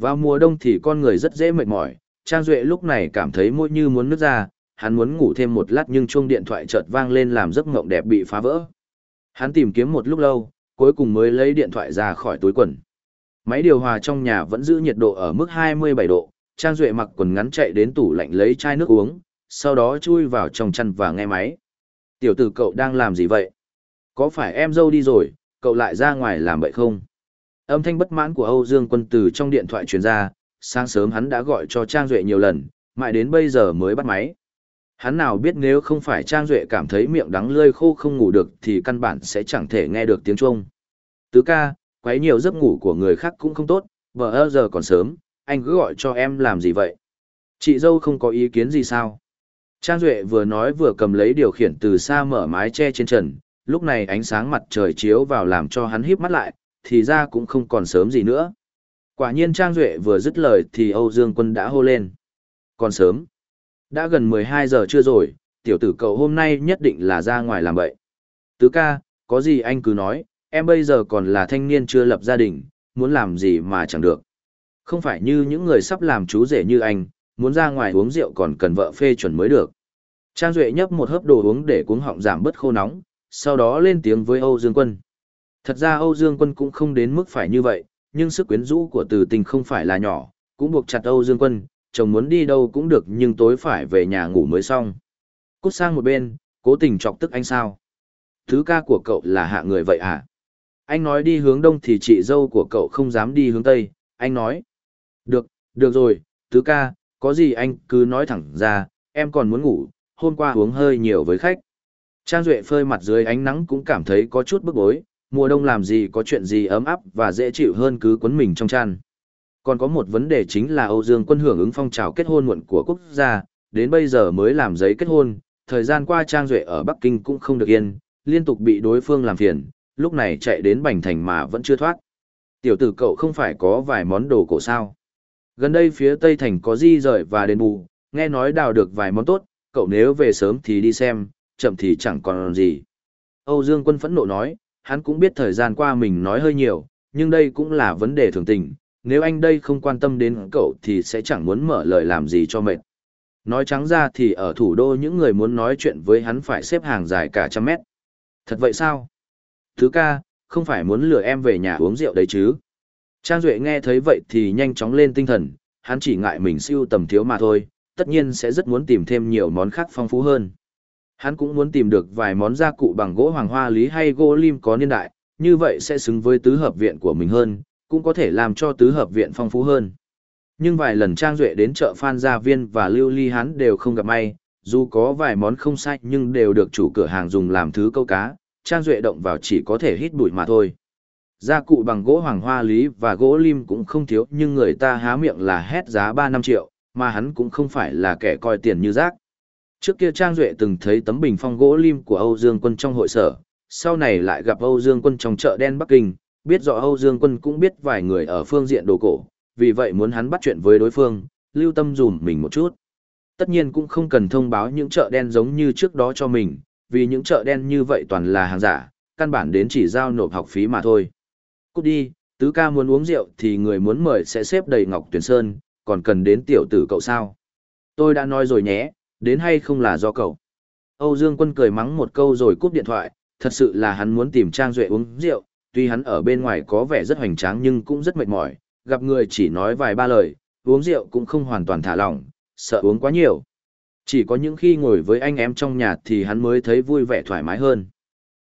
Vào mùa đông thì con người rất dễ mệt mỏi, Trang Duệ lúc này cảm thấy môi như muốn nứt ra, hắn muốn ngủ thêm một lát nhưng chuông điện thoại chợt vang lên làm giấc mộng đẹp bị phá vỡ. Hắn tìm kiếm một lúc lâu, cuối cùng mới lấy điện thoại ra khỏi túi quần. Máy điều hòa trong nhà vẫn giữ nhiệt độ ở mức 27 độ, Trang Duệ mặc quần ngắn chạy đến tủ lạnh lấy chai nước uống, sau đó chui vào trong chăn và nghe máy. Tiểu tử cậu đang làm gì vậy? Có phải em dâu đi rồi, cậu lại ra ngoài làm vậy không? Âm thanh bất mãn của Âu Dương Quân từ trong điện thoại truyền ra, sáng sớm hắn đã gọi cho Trang Duệ nhiều lần, mãi đến bây giờ mới bắt máy. Hắn nào biết nếu không phải Trang Duệ cảm thấy miệng đắng lơi khô không ngủ được thì căn bản sẽ chẳng thể nghe được tiếng Trung. Tứ ca, quấy nhiều giấc ngủ của người khác cũng không tốt, vợ giờ còn sớm, anh cứ gọi cho em làm gì vậy? Chị dâu không có ý kiến gì sao? Trang Duệ vừa nói vừa cầm lấy điều khiển từ xa mở mái che trên trần, lúc này ánh sáng mặt trời chiếu vào làm cho hắn híp mắt lại, thì ra cũng không còn sớm gì nữa. Quả nhiên Trang Duệ vừa dứt lời thì Âu Dương Quân đã hô lên. Còn sớm. Đã gần 12 giờ chưa rồi, tiểu tử cậu hôm nay nhất định là ra ngoài làm bậy. Tứ ca, có gì anh cứ nói, em bây giờ còn là thanh niên chưa lập gia đình, muốn làm gì mà chẳng được. Không phải như những người sắp làm chú rể như anh, muốn ra ngoài uống rượu còn cần vợ phê chuẩn mới được. Trang Duệ nhấp một hớp đồ uống để cuống họng giảm bớt khô nóng, sau đó lên tiếng với Âu Dương Quân. Thật ra Âu Dương Quân cũng không đến mức phải như vậy, nhưng sức quyến rũ của từ tình không phải là nhỏ, cũng buộc chặt Âu Dương Quân, chồng muốn đi đâu cũng được nhưng tối phải về nhà ngủ mới xong. Cút sang một bên, cố tình chọc tức anh sao. Thứ ca của cậu là hạ người vậy à? Anh nói đi hướng đông thì chị dâu của cậu không dám đi hướng tây, anh nói. Được, được rồi, tứ ca, có gì anh cứ nói thẳng ra, em còn muốn ngủ, hôm qua uống hơi nhiều với khách. Trang Duệ phơi mặt dưới ánh nắng cũng cảm thấy có chút bức bối, mùa đông làm gì có chuyện gì ấm áp và dễ chịu hơn cứ quấn mình trong chăn. Còn có một vấn đề chính là Âu Dương quân hưởng ứng phong trào kết hôn muộn của quốc gia, đến bây giờ mới làm giấy kết hôn, thời gian qua Trang Duệ ở Bắc Kinh cũng không được yên, liên tục bị đối phương làm phiền, lúc này chạy đến Bành Thành mà vẫn chưa thoát. Tiểu tử cậu không phải có vài món đồ cổ sao. Gần đây phía Tây Thành có di rời và đền bù, nghe nói đào được vài món tốt, cậu nếu về sớm thì đi xem, chậm thì chẳng còn gì. Âu Dương quân phẫn nộ nói, hắn cũng biết thời gian qua mình nói hơi nhiều, nhưng đây cũng là vấn đề thường tình, nếu anh đây không quan tâm đến cậu thì sẽ chẳng muốn mở lời làm gì cho mệt. Nói trắng ra thì ở thủ đô những người muốn nói chuyện với hắn phải xếp hàng dài cả trăm mét. Thật vậy sao? Thứ ca, không phải muốn lừa em về nhà uống rượu đấy chứ? Trang Duệ nghe thấy vậy thì nhanh chóng lên tinh thần, hắn chỉ ngại mình siêu tầm thiếu mà thôi, tất nhiên sẽ rất muốn tìm thêm nhiều món khác phong phú hơn. Hắn cũng muốn tìm được vài món gia cụ bằng gỗ hoàng hoa lý hay gỗ lim có niên đại, như vậy sẽ xứng với tứ hợp viện của mình hơn, cũng có thể làm cho tứ hợp viện phong phú hơn. Nhưng vài lần Trang Duệ đến chợ Phan Gia Viên và Lưu Ly hắn đều không gặp may, dù có vài món không sai nhưng đều được chủ cửa hàng dùng làm thứ câu cá, Trang Duệ động vào chỉ có thể hít bụi mà thôi. Gia cụ bằng gỗ hoàng hoa lý và gỗ lim cũng không thiếu nhưng người ta há miệng là hét giá 3 năm triệu, mà hắn cũng không phải là kẻ coi tiền như rác. Trước kia Trang Duệ từng thấy tấm bình phong gỗ lim của Âu Dương Quân trong hội sở, sau này lại gặp Âu Dương Quân trong chợ đen Bắc Kinh, biết rõ Âu Dương Quân cũng biết vài người ở phương diện đồ cổ, vì vậy muốn hắn bắt chuyện với đối phương, lưu tâm dùm mình một chút. Tất nhiên cũng không cần thông báo những chợ đen giống như trước đó cho mình, vì những chợ đen như vậy toàn là hàng giả, căn bản đến chỉ giao nộp học phí mà thôi. Cút đi, tứ ca muốn uống rượu thì người muốn mời sẽ xếp đầy ngọc tuyển sơn, còn cần đến tiểu tử cậu sao. Tôi đã nói rồi nhé, đến hay không là do cậu. Âu Dương Quân cười mắng một câu rồi cúp điện thoại, thật sự là hắn muốn tìm Trang Duệ uống rượu, tuy hắn ở bên ngoài có vẻ rất hoành tráng nhưng cũng rất mệt mỏi, gặp người chỉ nói vài ba lời, uống rượu cũng không hoàn toàn thả lỏng, sợ uống quá nhiều. Chỉ có những khi ngồi với anh em trong nhà thì hắn mới thấy vui vẻ thoải mái hơn.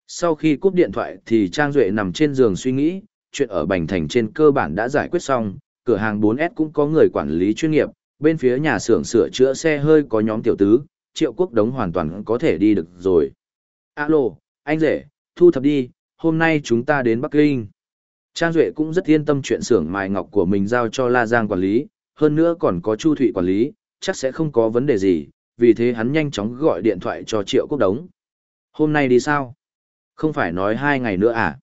Sau khi cúp điện thoại thì Trang Duệ nằm trên giường suy nghĩ, chuyện ở Bành Thành trên cơ bản đã giải quyết xong, cửa hàng 4S cũng có người quản lý chuyên nghiệp, bên phía nhà xưởng sửa chữa xe hơi có nhóm tiểu tứ, triệu quốc đống hoàn toàn có thể đi được rồi. Alo, anh rể, thu thập đi, hôm nay chúng ta đến Bắc Kinh. Trang Duệ cũng rất yên tâm chuyện xưởng mài ngọc của mình giao cho La Giang quản lý, hơn nữa còn có Chu Thụy quản lý, chắc sẽ không có vấn đề gì, vì thế hắn nhanh chóng gọi điện thoại cho Triệu Quốc Đống. Hôm nay đi sao? Không phải nói hai ngày nữa à?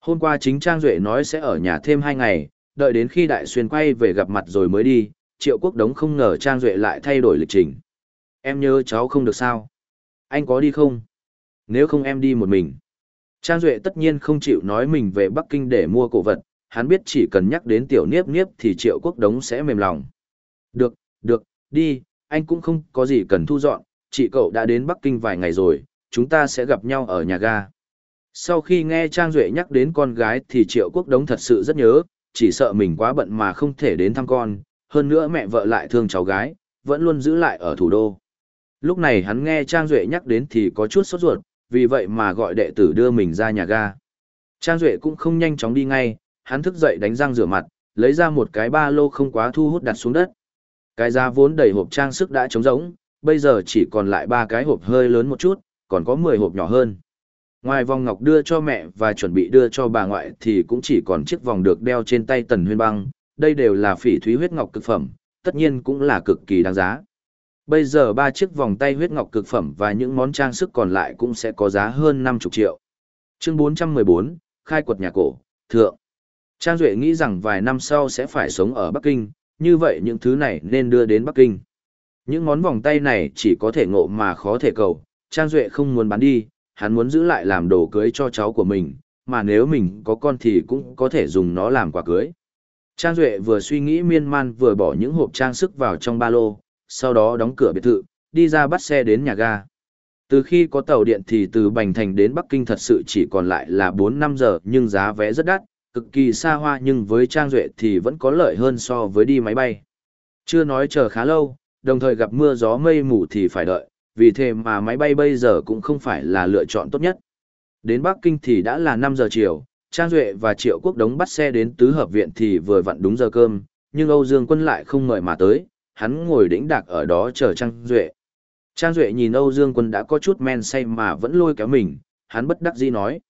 Hôm qua chính Trang Duệ nói sẽ ở nhà thêm hai ngày, đợi đến khi Đại Xuyên quay về gặp mặt rồi mới đi, Triệu Quốc Đống không ngờ Trang Duệ lại thay đổi lịch trình. Em nhớ cháu không được sao? Anh có đi không? Nếu không em đi một mình. Trang Duệ tất nhiên không chịu nói mình về Bắc Kinh để mua cổ vật, hắn biết chỉ cần nhắc đến tiểu niếp niếp thì triệu quốc đống sẽ mềm lòng. Được, được, đi, anh cũng không có gì cần thu dọn, chị cậu đã đến Bắc Kinh vài ngày rồi, chúng ta sẽ gặp nhau ở nhà ga. Sau khi nghe Trang Duệ nhắc đến con gái thì triệu quốc đống thật sự rất nhớ, chỉ sợ mình quá bận mà không thể đến thăm con, hơn nữa mẹ vợ lại thương cháu gái, vẫn luôn giữ lại ở thủ đô. Lúc này hắn nghe Trang Duệ nhắc đến thì có chút sốt ruột, vì vậy mà gọi đệ tử đưa mình ra nhà ga. Trang Duệ cũng không nhanh chóng đi ngay, hắn thức dậy đánh răng rửa mặt, lấy ra một cái ba lô không quá thu hút đặt xuống đất. Cái giá vốn đầy hộp trang sức đã trống rỗng, bây giờ chỉ còn lại ba cái hộp hơi lớn một chút, còn có 10 hộp nhỏ hơn. Ngoài vòng ngọc đưa cho mẹ và chuẩn bị đưa cho bà ngoại thì cũng chỉ còn chiếc vòng được đeo trên tay Tần Huyên Băng, đây đều là phỉ thúy huyết ngọc cực phẩm, tất nhiên cũng là cực kỳ đáng giá. Bây giờ ba chiếc vòng tay huyết ngọc cực phẩm và những món trang sức còn lại cũng sẽ có giá hơn 50 triệu. Chương 414, khai quật nhà cổ, thượng. Trang Duệ nghĩ rằng vài năm sau sẽ phải sống ở Bắc Kinh, như vậy những thứ này nên đưa đến Bắc Kinh. Những món vòng tay này chỉ có thể ngộ mà khó thể cầu, Trang Duệ không muốn bán đi, hắn muốn giữ lại làm đồ cưới cho cháu của mình, mà nếu mình có con thì cũng có thể dùng nó làm quà cưới. Trang Duệ vừa suy nghĩ miên man vừa bỏ những hộp trang sức vào trong ba lô, sau đó đóng cửa biệt thự, đi ra bắt xe đến nhà ga. Từ khi có tàu điện thì từ Bành Thành đến Bắc Kinh thật sự chỉ còn lại là 4-5 giờ nhưng giá vé rất đắt, cực kỳ xa hoa nhưng với Trang Duệ thì vẫn có lợi hơn so với đi máy bay. Chưa nói chờ khá lâu, đồng thời gặp mưa gió mây mù thì phải đợi, vì thế mà máy bay bây giờ cũng không phải là lựa chọn tốt nhất. Đến Bắc Kinh thì đã là 5 giờ chiều, Trang Duệ và Triệu Quốc Đống bắt xe đến tứ hợp viện thì vừa vặn đúng giờ cơm, nhưng Âu Dương Quân lại không mời mà tới, hắn ngồi đĩnh đạc ở đó chờ Trang Duệ. Trang Duệ nhìn Âu Dương Quân đã có chút men say mà vẫn lôi kéo mình, hắn bất đắc dĩ nói.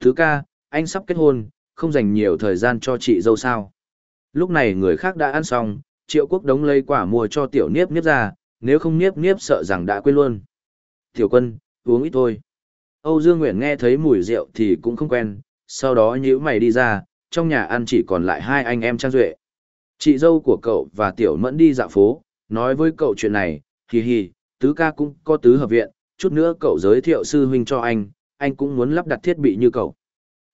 Thứ ca, anh sắp kết hôn, không dành nhiều thời gian cho chị dâu sao. Lúc này người khác đã ăn xong, Triệu Quốc Đống lấy quả mua cho tiểu niếp niếp ra, nếu không niếp niếp sợ rằng đã quên luôn. Tiểu quân, uống ít thôi. Âu Dương Nguyễn nghe thấy mùi rượu thì cũng không quen, sau đó nhữ mày đi ra, trong nhà ăn chỉ còn lại hai anh em Trang Duệ. Chị dâu của cậu và Tiểu Mẫn đi dạo phố, nói với cậu chuyện này, hì hì, tứ ca cũng có tứ hợp viện, chút nữa cậu giới thiệu sư huynh cho anh, anh cũng muốn lắp đặt thiết bị như cậu.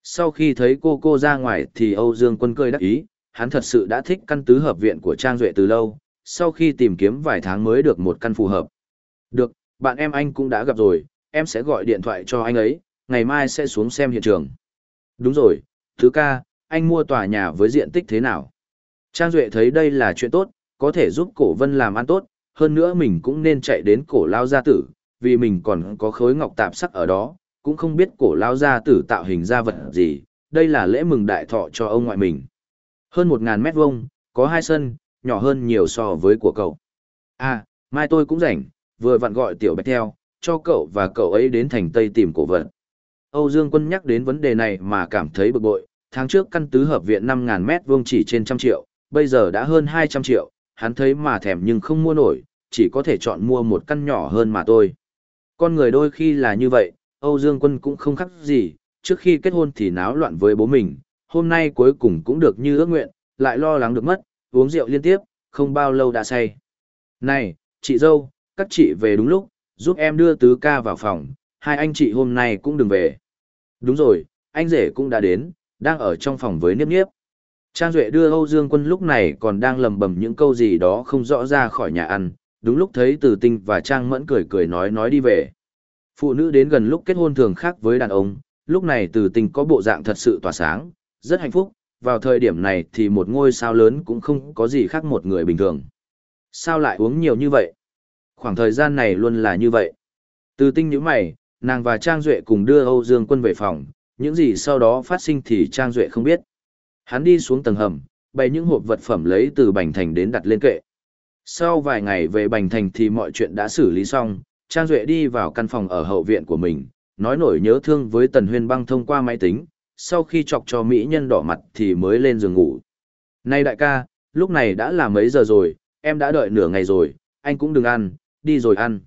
Sau khi thấy cô cô ra ngoài thì Âu Dương Quân cười đắc ý, hắn thật sự đã thích căn tứ hợp viện của Trang Duệ từ lâu, sau khi tìm kiếm vài tháng mới được một căn phù hợp. Được, bạn em anh cũng đã gặp rồi, em sẽ gọi điện thoại cho anh ấy, ngày mai sẽ xuống xem hiện trường. Đúng rồi, thứ ca, anh mua tòa nhà với diện tích thế nào? Trang Duệ thấy đây là chuyện tốt, có thể giúp cổ vân làm ăn tốt, hơn nữa mình cũng nên chạy đến cổ lao gia tử, vì mình còn có khối ngọc tạp sắc ở đó, cũng không biết cổ lao gia tử tạo hình ra vật gì, đây là lễ mừng đại thọ cho ông ngoại mình. Hơn 1.000 mét vuông, có hai sân, nhỏ hơn nhiều so với của cậu. À, mai tôi cũng rảnh, vừa vặn gọi tiểu bạch theo, cho cậu và cậu ấy đến thành Tây tìm cổ vật. Âu Dương Quân nhắc đến vấn đề này mà cảm thấy bực bội, tháng trước căn tứ hợp viện 5.000 mét vuông chỉ trên trăm triệu, bây giờ đã hơn 200 triệu, hắn thấy mà thèm nhưng không mua nổi, chỉ có thể chọn mua một căn nhỏ hơn mà thôi. Con người đôi khi là như vậy, Âu Dương Quân cũng không khác gì, trước khi kết hôn thì náo loạn với bố mình, hôm nay cuối cùng cũng được như ước nguyện, lại lo lắng được mất, uống rượu liên tiếp, không bao lâu đã say. Này, chị dâu, các chị về đúng lúc, giúp em đưa tứ ca vào phòng, hai anh chị hôm nay cũng đừng về. Đúng rồi, anh rể cũng đã đến, đang ở trong phòng với Niếp Niếp. Trang Duệ đưa Âu Dương Quân lúc này còn đang lầm bầm những câu gì đó không rõ ra khỏi nhà ăn, đúng lúc thấy Từ Tinh và Trang Mẫn cười cười nói nói đi về. Phụ nữ đến gần lúc kết hôn thường khác với đàn ông, lúc này Từ Tinh có bộ dạng thật sự tỏa sáng, rất hạnh phúc, vào thời điểm này thì một ngôi sao lớn cũng không có gì khác một người bình thường. Sao lại uống nhiều như vậy? Khoảng thời gian này luôn là như vậy. Từ tinh nhíu mày, nàng và Trang Duệ cùng đưa Âu Dương Quân về phòng, những gì sau đó phát sinh thì Trang Duệ không biết. Hắn đi xuống tầng hầm, bày những hộp vật phẩm lấy từ Bành Thành đến đặt lên kệ. Sau vài ngày về Bành Thành thì mọi chuyện đã xử lý xong, Trang Duệ đi vào căn phòng ở hậu viện của mình, nói nổi nhớ thương với Tần Huyên Băng thông qua máy tính, sau khi chọc cho mỹ nhân đỏ mặt thì mới lên giường ngủ. Này đại ca, lúc này đã là mấy giờ rồi, em đã đợi nửa ngày rồi, anh cũng đừng ăn, đi rồi ăn.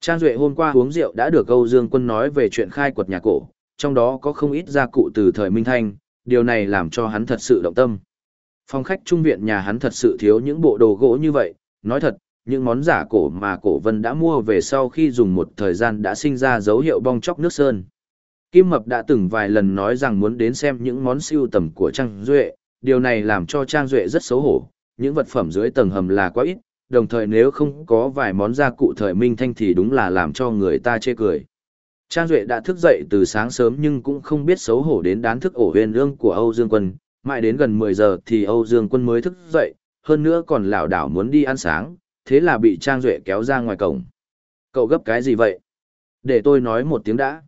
Trang Duệ hôm qua uống rượu đã được Âu Dương Quân nói về chuyện khai quật nhà cổ, trong đó có không ít gia cụ từ thời Minh Thanh, điều này làm cho hắn thật sự động tâm. Phòng khách trung viện nhà hắn thật sự thiếu những bộ đồ gỗ như vậy, nói thật, những món giả cổ mà cổ vân đã mua về sau khi dùng một thời gian đã sinh ra dấu hiệu bong chóc nước sơn. Kim Mập đã từng vài lần nói rằng muốn đến xem những món siêu tầm của Trang Duệ, điều này làm cho Trang Duệ rất xấu hổ, những vật phẩm dưới tầng hầm là quá ít, đồng thời nếu không có vài món gia cụ thời minh thanh thì đúng là làm cho người ta chê cười. Trang Duệ đã thức dậy từ sáng sớm nhưng cũng không biết xấu hổ đến đán thức ổ huyền ương của Âu Dương Quân, mãi đến gần 10 giờ thì Âu Dương Quân mới thức dậy, hơn nữa còn lảo đảo muốn đi ăn sáng, thế là bị Trang Duệ kéo ra ngoài cổng. Cậu gấp cái gì vậy? Để tôi nói một tiếng đã.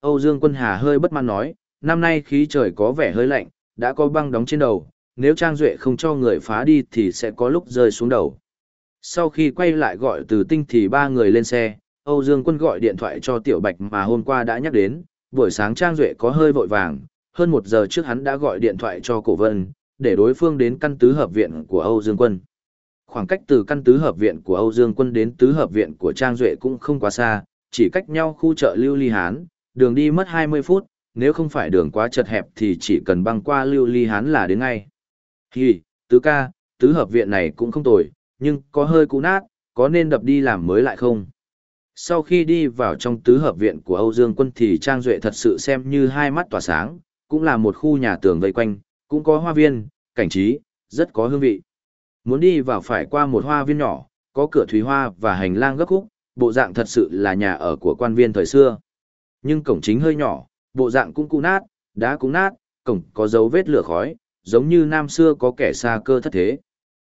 Âu Dương Quân Hà hơi bất mãn nói, năm nay khí trời có vẻ hơi lạnh, đã có băng đóng trên đầu, nếu Trang Duệ không cho người phá đi thì sẽ có lúc rơi xuống đầu. Sau khi quay lại gọi từ tinh thì ba người lên xe, Âu Dương Quân gọi điện thoại cho Tiểu Bạch mà hôm qua đã nhắc đến, buổi sáng Trang Duệ có hơi vội vàng, hơn một giờ trước hắn đã gọi điện thoại cho Cổ Vân, để đối phương đến căn tứ hợp viện của Âu Dương Quân. Khoảng cách từ căn tứ hợp viện của Âu Dương Quân đến tứ hợp viện của Trang Duệ cũng không quá xa, chỉ cách nhau khu chợ Lưu Ly Hán, đường đi mất 20 phút, nếu không phải đường quá chật hẹp thì chỉ cần băng qua Lưu Ly Hán là đến ngay. Thì tứ ca, tứ hợp viện này cũng không tồi, nhưng có hơi cũ nát, có nên đập đi làm mới lại không? Sau khi đi vào trong tứ hợp viện của Âu Dương Quân thì Trang Duệ thật sự xem như hai mắt tỏa sáng, cũng là một khu nhà tường vây quanh, cũng có hoa viên, cảnh trí, rất có hương vị. Muốn đi vào phải qua một hoa viên nhỏ, có cửa thủy hoa và hành lang gấp khúc, bộ dạng thật sự là nhà ở của quan viên thời xưa. Nhưng cổng chính hơi nhỏ, bộ dạng cũng cũ nát, đá cũng nát, cổng có dấu vết lửa khói, giống như năm xưa có kẻ xa cơ thất thế.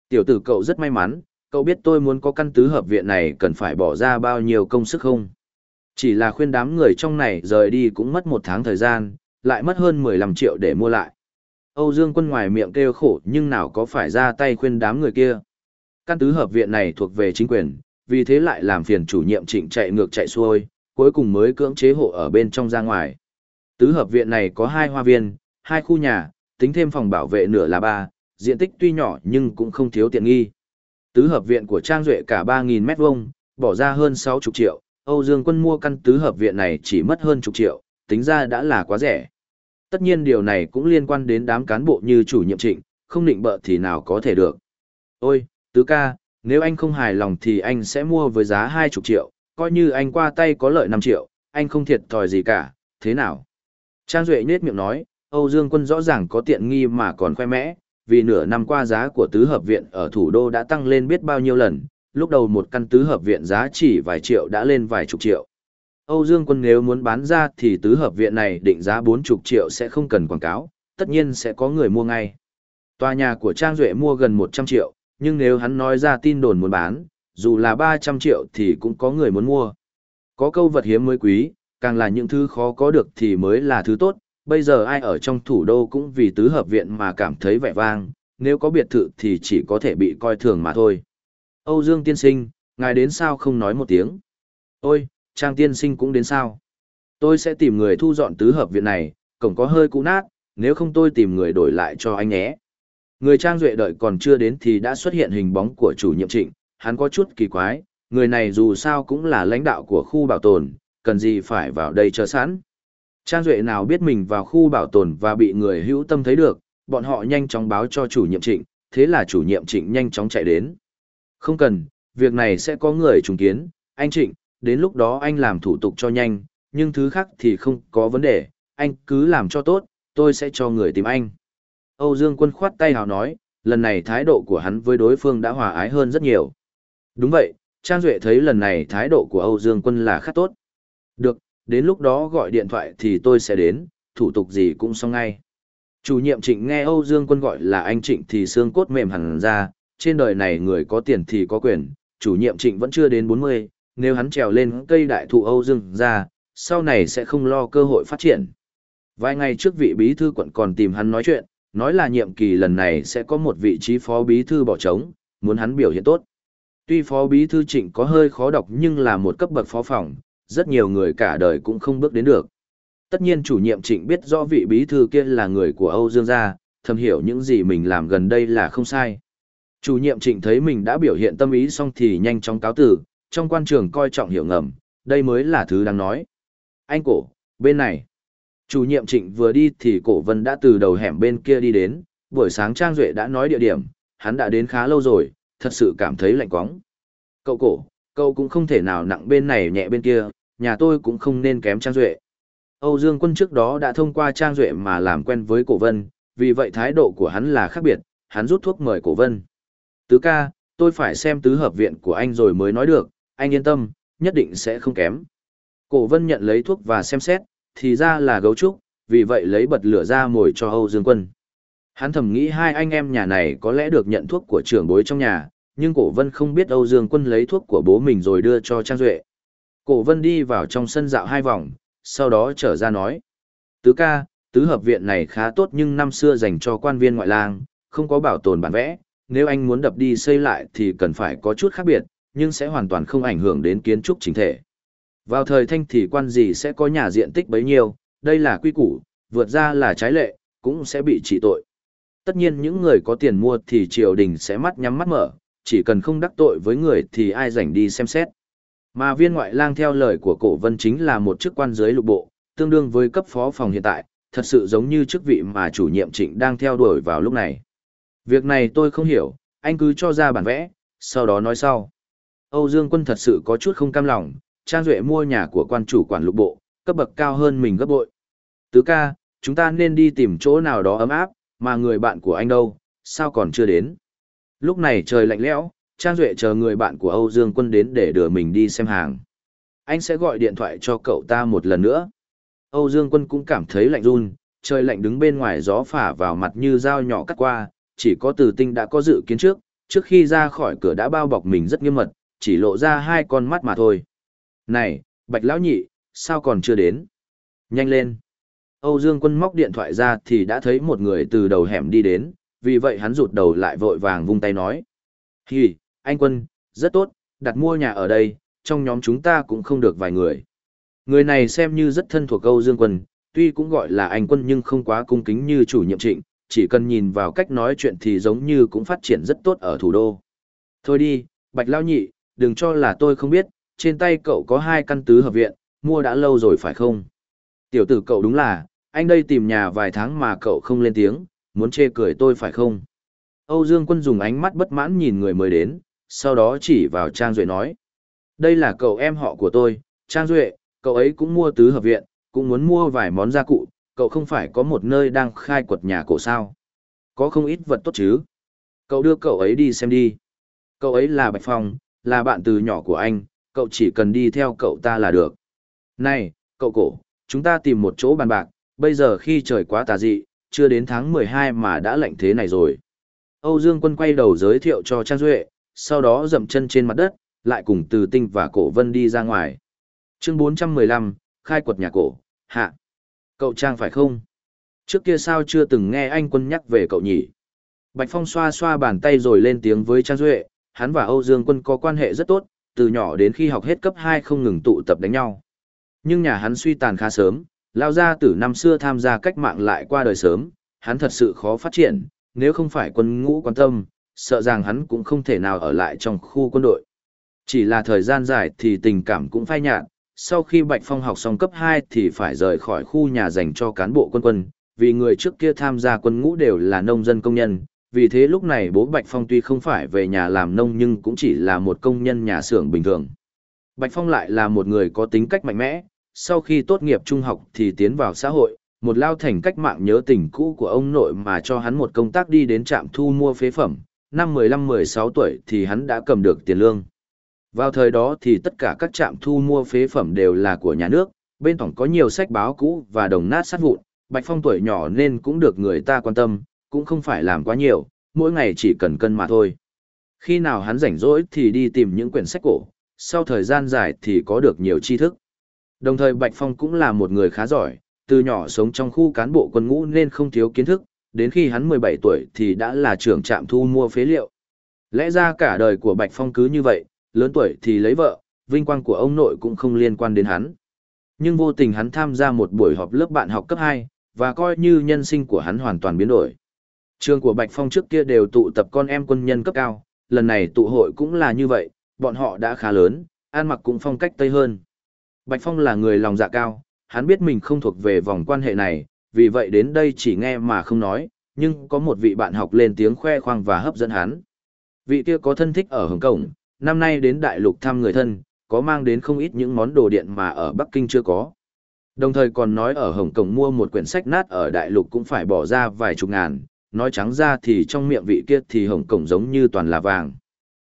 Tiểu tử cậu rất may mắn, cậu biết tôi muốn có căn tứ hợp viện này cần phải bỏ ra bao nhiêu công sức không? Chỉ là khuyên đám người trong này rời đi cũng mất một tháng thời gian, lại mất hơn 15 triệu để mua lại. Âu Dương quân ngoài miệng kêu khổ nhưng nào có phải ra tay khuyên đám người kia. Căn tứ hợp viện này thuộc về chính quyền, vì thế lại làm phiền chủ nhiệm trịnh chạy ngược chạy xuôi, cuối cùng mới cưỡng chế hộ ở bên trong ra ngoài. Tứ hợp viện này có hai hoa viên, hai khu nhà, tính thêm phòng bảo vệ nửa là ba, diện tích tuy nhỏ nhưng cũng không thiếu tiện nghi. Tứ hợp viện của Trang Duệ cả 3.000 mét vuông, bỏ ra hơn 60 triệu, Âu Dương Quân mua căn tứ hợp viện này chỉ mất hơn chục triệu, tính ra đã là quá rẻ. Tất nhiên điều này cũng liên quan đến đám cán bộ như chủ nhiệm trịnh, không định bợ thì nào có thể được. Ôi, tứ ca, nếu anh không hài lòng thì anh sẽ mua với giá 20 triệu, coi như anh qua tay có lợi 5 triệu, anh không thiệt thòi gì cả, thế nào? Trang Duệ nhết miệng nói, Âu Dương Quân rõ ràng có tiện nghi mà còn khoe mẽ, vì nửa năm qua giá của tứ hợp viện ở thủ đô đã tăng lên biết bao nhiêu lần, lúc đầu một căn tứ hợp viện giá chỉ vài triệu đã lên vài chục triệu. Âu Dương Quân nếu muốn bán ra thì tứ hợp viện này định giá 40 triệu sẽ không cần quảng cáo, tất nhiên sẽ có người mua ngay. Tòa nhà của Trang Duệ mua gần 100 triệu, nhưng nếu hắn nói ra tin đồn muốn bán, dù là 300 triệu thì cũng có người muốn mua. Có câu vật hiếm mới quý, càng là những thứ khó có được thì mới là thứ tốt, bây giờ ai ở trong thủ đô cũng vì tứ hợp viện mà cảm thấy vẻ vang, nếu có biệt thự thì chỉ có thể bị coi thường mà thôi. Âu Dương tiên sinh, ngài đến sao không nói một tiếng? Ôi, Trang tiên sinh cũng đến sao? Tôi sẽ tìm người thu dọn tứ hợp viện này, cổng có hơi cũ nát, nếu không tôi tìm người đổi lại cho anh nhé. Người Trang Duệ đợi còn chưa đến thì đã xuất hiện hình bóng của chủ nhiệm trịnh, hắn có chút kỳ quái, người này dù sao cũng là lãnh đạo của khu bảo tồn, cần gì phải vào đây chờ sẵn. Trang Duệ nào biết mình vào khu bảo tồn và bị người hữu tâm thấy được, bọn họ nhanh chóng báo cho chủ nhiệm trịnh, thế là chủ nhiệm trịnh nhanh chóng chạy đến. Không cần, việc này sẽ có người trùng kiến, anh trịnh, đến lúc đó anh làm thủ tục cho nhanh, nhưng thứ khác thì không có vấn đề, anh cứ làm cho tốt, tôi sẽ cho người tìm anh. Âu Dương Quân khoát tay hào nói, lần này thái độ của hắn với đối phương đã hòa ái hơn rất nhiều. Đúng vậy, Trang Duệ thấy lần này thái độ của Âu Dương Quân là khá tốt. Được, đến lúc đó gọi điện thoại thì tôi sẽ đến, thủ tục gì cũng xong ngay. Chủ nhiệm trịnh nghe Âu Dương Quân gọi là anh trịnh thì xương cốt mềm hẳn ra, trên đời này người có tiền thì có quyền, chủ nhiệm trịnh vẫn chưa đến 40, nếu hắn trèo lên cây đại thụ Âu Dương ra, sau này sẽ không lo cơ hội phát triển. Vài ngày trước vị bí thư quận còn tìm hắn nói chuyện, nói là nhiệm kỳ lần này sẽ có một vị trí phó bí thư bỏ trống, muốn hắn biểu hiện tốt. Tuy phó bí thư trịnh có hơi khó đọc nhưng là một cấp bậc phó phòng, rất nhiều người cả đời cũng không bước đến được. Tất nhiên chủ nhiệm trịnh biết rõ vị bí thư kia là người của Âu Dương gia, thầm hiểu những gì mình làm gần đây là không sai. Chủ nhiệm trịnh thấy mình đã biểu hiện tâm ý xong thì nhanh chóng cáo tử, trong quan trường coi trọng hiểu ngầm, đây mới là thứ đáng nói. Anh cổ, bên này. Chủ nhiệm trịnh vừa đi thì cổ vân đã từ đầu hẻm bên kia đi đến, buổi sáng Trang Duệ đã nói địa điểm, hắn đã đến khá lâu rồi, thật sự cảm thấy lạnh quóng. Cậu cổ, cậu cũng không thể nào nặng bên này nhẹ bên kia, nhà tôi cũng không nên kém Trang Duệ. Âu Dương Quân trước đó đã thông qua Trang Duệ mà làm quen với Cổ Vân, vì vậy thái độ của hắn là khác biệt, hắn rút thuốc mời Cổ Vân. Tứ ca, tôi phải xem tứ hợp viện của anh rồi mới nói được, anh yên tâm, nhất định sẽ không kém. Cổ Vân nhận lấy thuốc và xem xét, thì ra là gấu trúc, vì vậy lấy bật lửa ra mồi cho Âu Dương Quân. Hắn thầm nghĩ hai anh em nhà này có lẽ được nhận thuốc của trưởng bối trong nhà, nhưng Cổ Vân không biết Âu Dương Quân lấy thuốc của bố mình rồi đưa cho Trang Duệ. Cổ Vân đi vào trong sân dạo hai vòng, sau đó trở ra nói. Tứ ca, tứ hợp viện này khá tốt nhưng năm xưa dành cho quan viên ngoại lang, không có bảo tồn bản vẽ. Nếu anh muốn đập đi xây lại thì cần phải có chút khác biệt, nhưng sẽ hoàn toàn không ảnh hưởng đến kiến trúc chính thể. Vào thời thanh thì quan gì sẽ có nhà diện tích bấy nhiêu, đây là quy củ, vượt ra là trái lệ, cũng sẽ bị trị tội. Tất nhiên những người có tiền mua thì triều đình sẽ mắt nhắm mắt mở, chỉ cần không đắc tội với người thì ai rảnh đi xem xét. Mà viên ngoại lang theo lời của cổ vân chính là một chức quan dưới lục bộ, tương đương với cấp phó phòng hiện tại, thật sự giống như chức vị mà chủ nhiệm trịnh đang theo đuổi vào lúc này. Việc này tôi không hiểu, anh cứ cho ra bản vẽ, sau đó nói sau. Âu Dương quân thật sự có chút không cam lòng, Trang Duệ mua nhà của quan chủ quản lục bộ, cấp bậc cao hơn mình gấp bội. Tứ ca, chúng ta nên đi tìm chỗ nào đó ấm áp, mà người bạn của anh đâu, sao còn chưa đến. Lúc này trời lạnh lẽo, Trang Duệ chờ người bạn của Âu Dương Quân đến để đưa mình đi xem hàng. Anh sẽ gọi điện thoại cho cậu ta một lần nữa. Âu Dương Quân cũng cảm thấy lạnh run, trời lạnh đứng bên ngoài gió phả vào mặt như dao nhỏ cắt qua, chỉ có từ tinh đã có dự kiến trước, trước khi ra khỏi cửa đã bao bọc mình rất nghiêm mật, chỉ lộ ra hai con mắt mà thôi. Này, Bạch Lão Nhị, sao còn chưa đến? Nhanh lên! Âu Dương Quân móc điện thoại ra thì đã thấy một người từ đầu hẻm đi đến, vì vậy hắn rụt đầu lại vội vàng vung tay nói. Hì, anh Quân, rất tốt, đặt mua nhà ở đây, trong nhóm chúng ta cũng không được vài người. Người này xem như rất thân thuộc câu Dương Quân, tuy cũng gọi là anh Quân nhưng không quá cung kính như chủ nhiệm trịnh, chỉ cần nhìn vào cách nói chuyện thì giống như cũng phát triển rất tốt ở thủ đô. Thôi đi, Bạch Lao Nhị, đừng cho là tôi không biết, trên tay cậu có hai căn tứ hợp viện, mua đã lâu rồi phải không? Tiểu tử cậu đúng là, anh đây tìm nhà vài tháng mà cậu không lên tiếng, muốn chê cười tôi phải không? Âu Dương Quân dùng ánh mắt bất mãn nhìn người mới đến, sau đó chỉ vào Trang Duệ nói. Đây là cậu em họ của tôi, Trang Duệ, cậu ấy cũng mua tứ hợp viện, cũng muốn mua vài món gia cụ, cậu không phải có một nơi đang khai quật nhà cổ sao. Có không ít vật tốt chứ. Cậu đưa cậu ấy đi xem đi. Cậu ấy là Bạch Phong, là bạn từ nhỏ của anh, cậu chỉ cần đi theo cậu ta là được. Này, cậu cổ, chúng ta tìm một chỗ bàn bạc, bây giờ khi trời quá tà dị, chưa đến tháng 12 mà đã lạnh thế này rồi. Âu Dương Quân quay đầu giới thiệu cho Trang Duệ, sau đó dậm chân trên mặt đất, lại cùng Từ Tinh và Cổ Vân đi ra ngoài. Chương 415, khai quật nhà cổ, hạ. Cậu Trang phải không? Trước kia sao chưa từng nghe anh Quân nhắc về cậu nhỉ? Bạch Phong xoa xoa bàn tay rồi lên tiếng với Trang Duệ, hắn và Âu Dương Quân có quan hệ rất tốt, từ nhỏ đến khi học hết cấp 2 không ngừng tụ tập đánh nhau. Nhưng nhà hắn suy tàn khá sớm, lao ra từ năm xưa tham gia cách mạng lại qua đời sớm, hắn thật sự khó phát triển, nếu không phải quân ngũ quan tâm, sợ rằng hắn cũng không thể nào ở lại trong khu quân đội. Chỉ là thời gian dài thì tình cảm cũng phai nhạt, sau khi Bạch Phong học xong cấp 2 thì phải rời khỏi khu nhà dành cho cán bộ quân quân, vì người trước kia tham gia quân ngũ đều là nông dân công nhân, vì thế lúc này bố Bạch Phong tuy không phải về nhà làm nông nhưng cũng chỉ là một công nhân nhà xưởng bình thường. Bạch Phong lại là một người có tính cách mạnh mẽ, sau khi tốt nghiệp trung học thì tiến vào xã hội, một lao thành cách mạng nhớ tình cũ của ông nội mà cho hắn một công tác đi đến trạm thu mua phế phẩm, năm 15-16 tuổi thì hắn đã cầm được tiền lương. Vào thời đó thì tất cả các trạm thu mua phế phẩm đều là của nhà nước, bên tổng có nhiều sách báo cũ và đồng nát sát vụn, Bạch Phong tuổi nhỏ nên cũng được người ta quan tâm, cũng không phải làm quá nhiều, mỗi ngày chỉ cần cân mà thôi. Khi nào hắn rảnh rỗi thì đi tìm những quyển sách cổ, sau thời gian dài thì có được nhiều tri thức. Đồng thời Bạch Phong cũng là một người khá giỏi, từ nhỏ sống trong khu cán bộ quân ngũ nên không thiếu kiến thức, đến khi hắn 17 tuổi thì đã là trưởng trạm thu mua phế liệu. Lẽ ra cả đời của Bạch Phong cứ như vậy, lớn tuổi thì lấy vợ, vinh quang của ông nội cũng không liên quan đến hắn. Nhưng vô tình hắn tham gia một buổi họp lớp bạn học cấp 2, và coi như nhân sinh của hắn hoàn toàn biến đổi. Trường của Bạch Phong trước kia đều tụ tập con em quân nhân cấp cao, lần này tụ hội cũng là như vậy, bọn họ đã khá lớn, ăn mặc cũng phong cách Tây hơn. Bạch Phong là người lòng dạ cao, hắn biết mình không thuộc về vòng quan hệ này, vì vậy đến đây chỉ nghe mà không nói, nhưng có một vị bạn học lên tiếng khoe khoang và hấp dẫn hắn. Vị kia có thân thích ở Hồng Kông, năm nay đến đại lục thăm người thân, có mang đến không ít những món đồ điện mà ở Bắc Kinh chưa có. Đồng thời còn nói ở Hồng Kông mua một quyển sách nát ở đại lục cũng phải bỏ ra vài chục ngàn, nói trắng ra thì trong miệng vị kia thì Hồng Kông giống như toàn là vàng.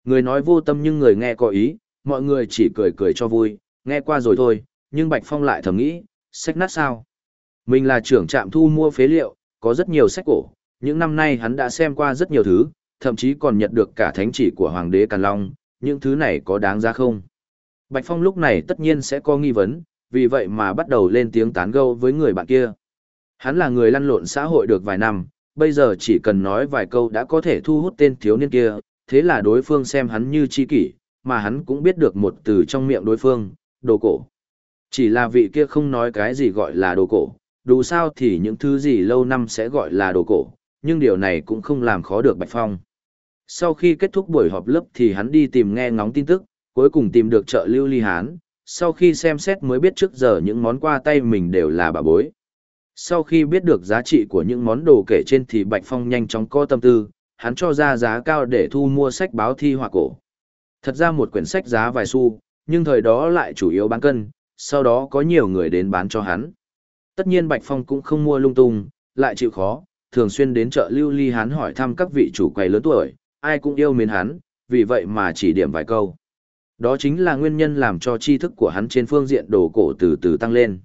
Người nói vô tâm nhưng người nghe có ý, mọi người chỉ cười cười cho vui, nghe qua rồi thôi, nhưng Bạch Phong lại thầm nghĩ, sách nát sao? Mình là trưởng trạm thu mua phế liệu, có rất nhiều sách cổ, những năm nay hắn đã xem qua rất nhiều thứ, thậm chí còn nhận được cả thánh chỉ của Hoàng đế Càn Long, những thứ này có đáng giá không? Bạch Phong lúc này tất nhiên sẽ có nghi vấn, vì vậy mà bắt đầu lên tiếng tán gẫu với người bạn kia. Hắn là người lăn lộn xã hội được vài năm, bây giờ chỉ cần nói vài câu đã có thể thu hút tên thiếu niên kia, thế là đối phương xem hắn như chi kỷ, mà hắn cũng biết được một từ trong miệng đối phương, đồ cổ. Chỉ là vị kia không nói cái gì gọi là đồ cổ, đủ sao thì những thứ gì lâu năm sẽ gọi là đồ cổ, nhưng điều này cũng không làm khó được Bạch Phong. Sau khi kết thúc buổi họp lớp thì hắn đi tìm nghe ngóng tin tức, cuối cùng tìm được chợ lưu ly hán, sau khi xem xét mới biết trước giờ những món qua tay mình đều là bà bối. Sau khi biết được giá trị của những món đồ kể trên thì Bạch Phong nhanh chóng có tâm tư, hắn cho ra giá cao để thu mua sách báo thi họa cổ. Thật ra một quyển sách giá vài xu, nhưng thời đó lại chủ yếu bán cân, sau đó có nhiều người đến bán cho hắn. Tất nhiên Bạch Phong cũng không mua lung tung, lại chịu khó, thường xuyên đến chợ lưu ly hắn hỏi thăm các vị chủ quầy lớn tuổi, ai cũng yêu mến hắn, vì vậy mà chỉ điểm vài câu. Đó chính là nguyên nhân làm cho tri thức của hắn trên phương diện đồ cổ từ từ tăng lên.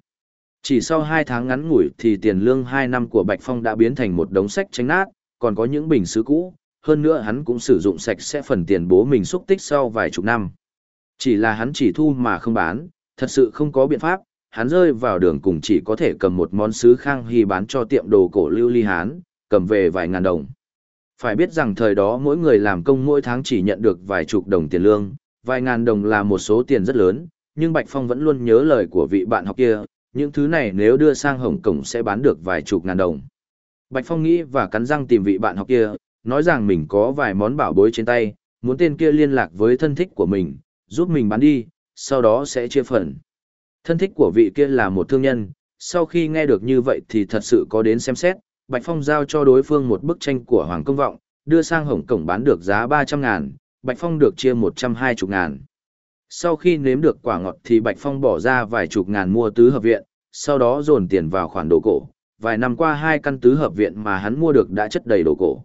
Chỉ sau 2 tháng ngắn ngủi thì tiền lương 2 năm của Bạch Phong đã biến thành một đống sách tránh nát, còn có những bình sứ cũ, hơn nữa hắn cũng sử dụng sạch sẽ phần tiền bố mình xúc tích sau vài chục năm. Chỉ là hắn chỉ thu mà không bán, thật sự không có biện pháp, hắn rơi vào đường cùng chỉ có thể cầm một món sứ khang hy bán cho tiệm đồ cổ lưu ly hán, cầm về vài ngàn đồng. Phải biết rằng thời đó mỗi người làm công mỗi tháng chỉ nhận được vài chục đồng tiền lương, vài ngàn đồng là một số tiền rất lớn, nhưng Bạch Phong vẫn luôn nhớ lời của vị bạn học kia, những thứ này nếu đưa sang Hồng Kông sẽ bán được vài chục ngàn đồng. Bạch Phong nghĩ và cắn răng tìm vị bạn học kia, nói rằng mình có vài món bảo bối trên tay, muốn tên kia liên lạc với thân thích của mình, giúp mình bán đi, sau đó sẽ chia phần. Thân thích của vị kia là một thương nhân, sau khi nghe được như vậy thì thật sự có đến xem xét, Bạch Phong giao cho đối phương một bức tranh của Hoàng Công Vọng, đưa sang Hồng Cổng bán được giá 300 ngàn, Bạch Phong được chia 120 ngàn. Sau khi nếm được quả ngọt thì Bạch Phong bỏ ra vài chục ngàn mua tứ hợp viện, sau đó dồn tiền vào khoản đồ cổ. Vài năm qua hai căn tứ hợp viện mà hắn mua được đã chất đầy đồ cổ.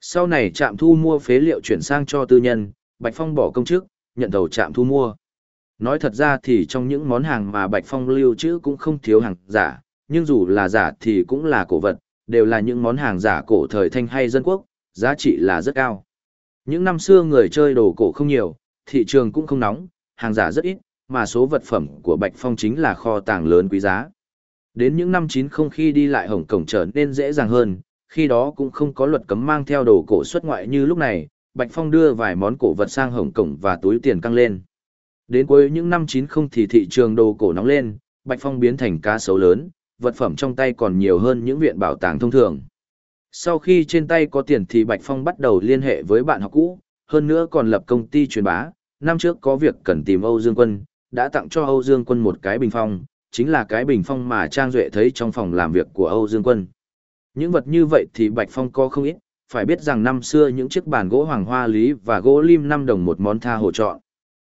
Sau này trạm thu mua phế liệu chuyển sang cho tư nhân, Bạch Phong bỏ công chức, nhận đầu trạm thu mua. Nói thật ra thì trong những món hàng mà Bạch Phong lưu trữ cũng không thiếu hàng giả, nhưng dù là giả thì cũng là cổ vật, đều là những món hàng giả cổ thời thanh hay dân quốc, giá trị là rất cao. Những năm xưa người chơi đồ cổ không nhiều, thị trường cũng không nóng, hàng giả rất ít, mà số vật phẩm của Bạch Phong chính là kho tàng lớn quý giá. Đến những năm 90 khi đi lại Hồng Kông trở nên dễ dàng hơn, khi đó cũng không có luật cấm mang theo đồ cổ xuất ngoại như lúc này, Bạch Phong đưa vài món cổ vật sang Hồng cổng và túi tiền căng lên. Đến cuối những năm 90 thì thị trường đồ cổ nóng lên, Bạch Phong biến thành cá sấu lớn, vật phẩm trong tay còn nhiều hơn những viện bảo tàng thông thường. Sau khi trên tay có tiền thì Bạch Phong bắt đầu liên hệ với bạn học cũ, hơn nữa còn lập công ty truyền bá. Năm trước có việc cần tìm Âu Dương Quân, đã tặng cho Âu Dương Quân một cái bình phong, chính là cái bình phong mà Trang Duệ thấy trong phòng làm việc của Âu Dương Quân. Những vật như vậy thì Bạch Phong có không ít, phải biết rằng năm xưa những chiếc bàn gỗ hoàng hoa lý và gỗ lim năm đồng một món tha hồ chọn.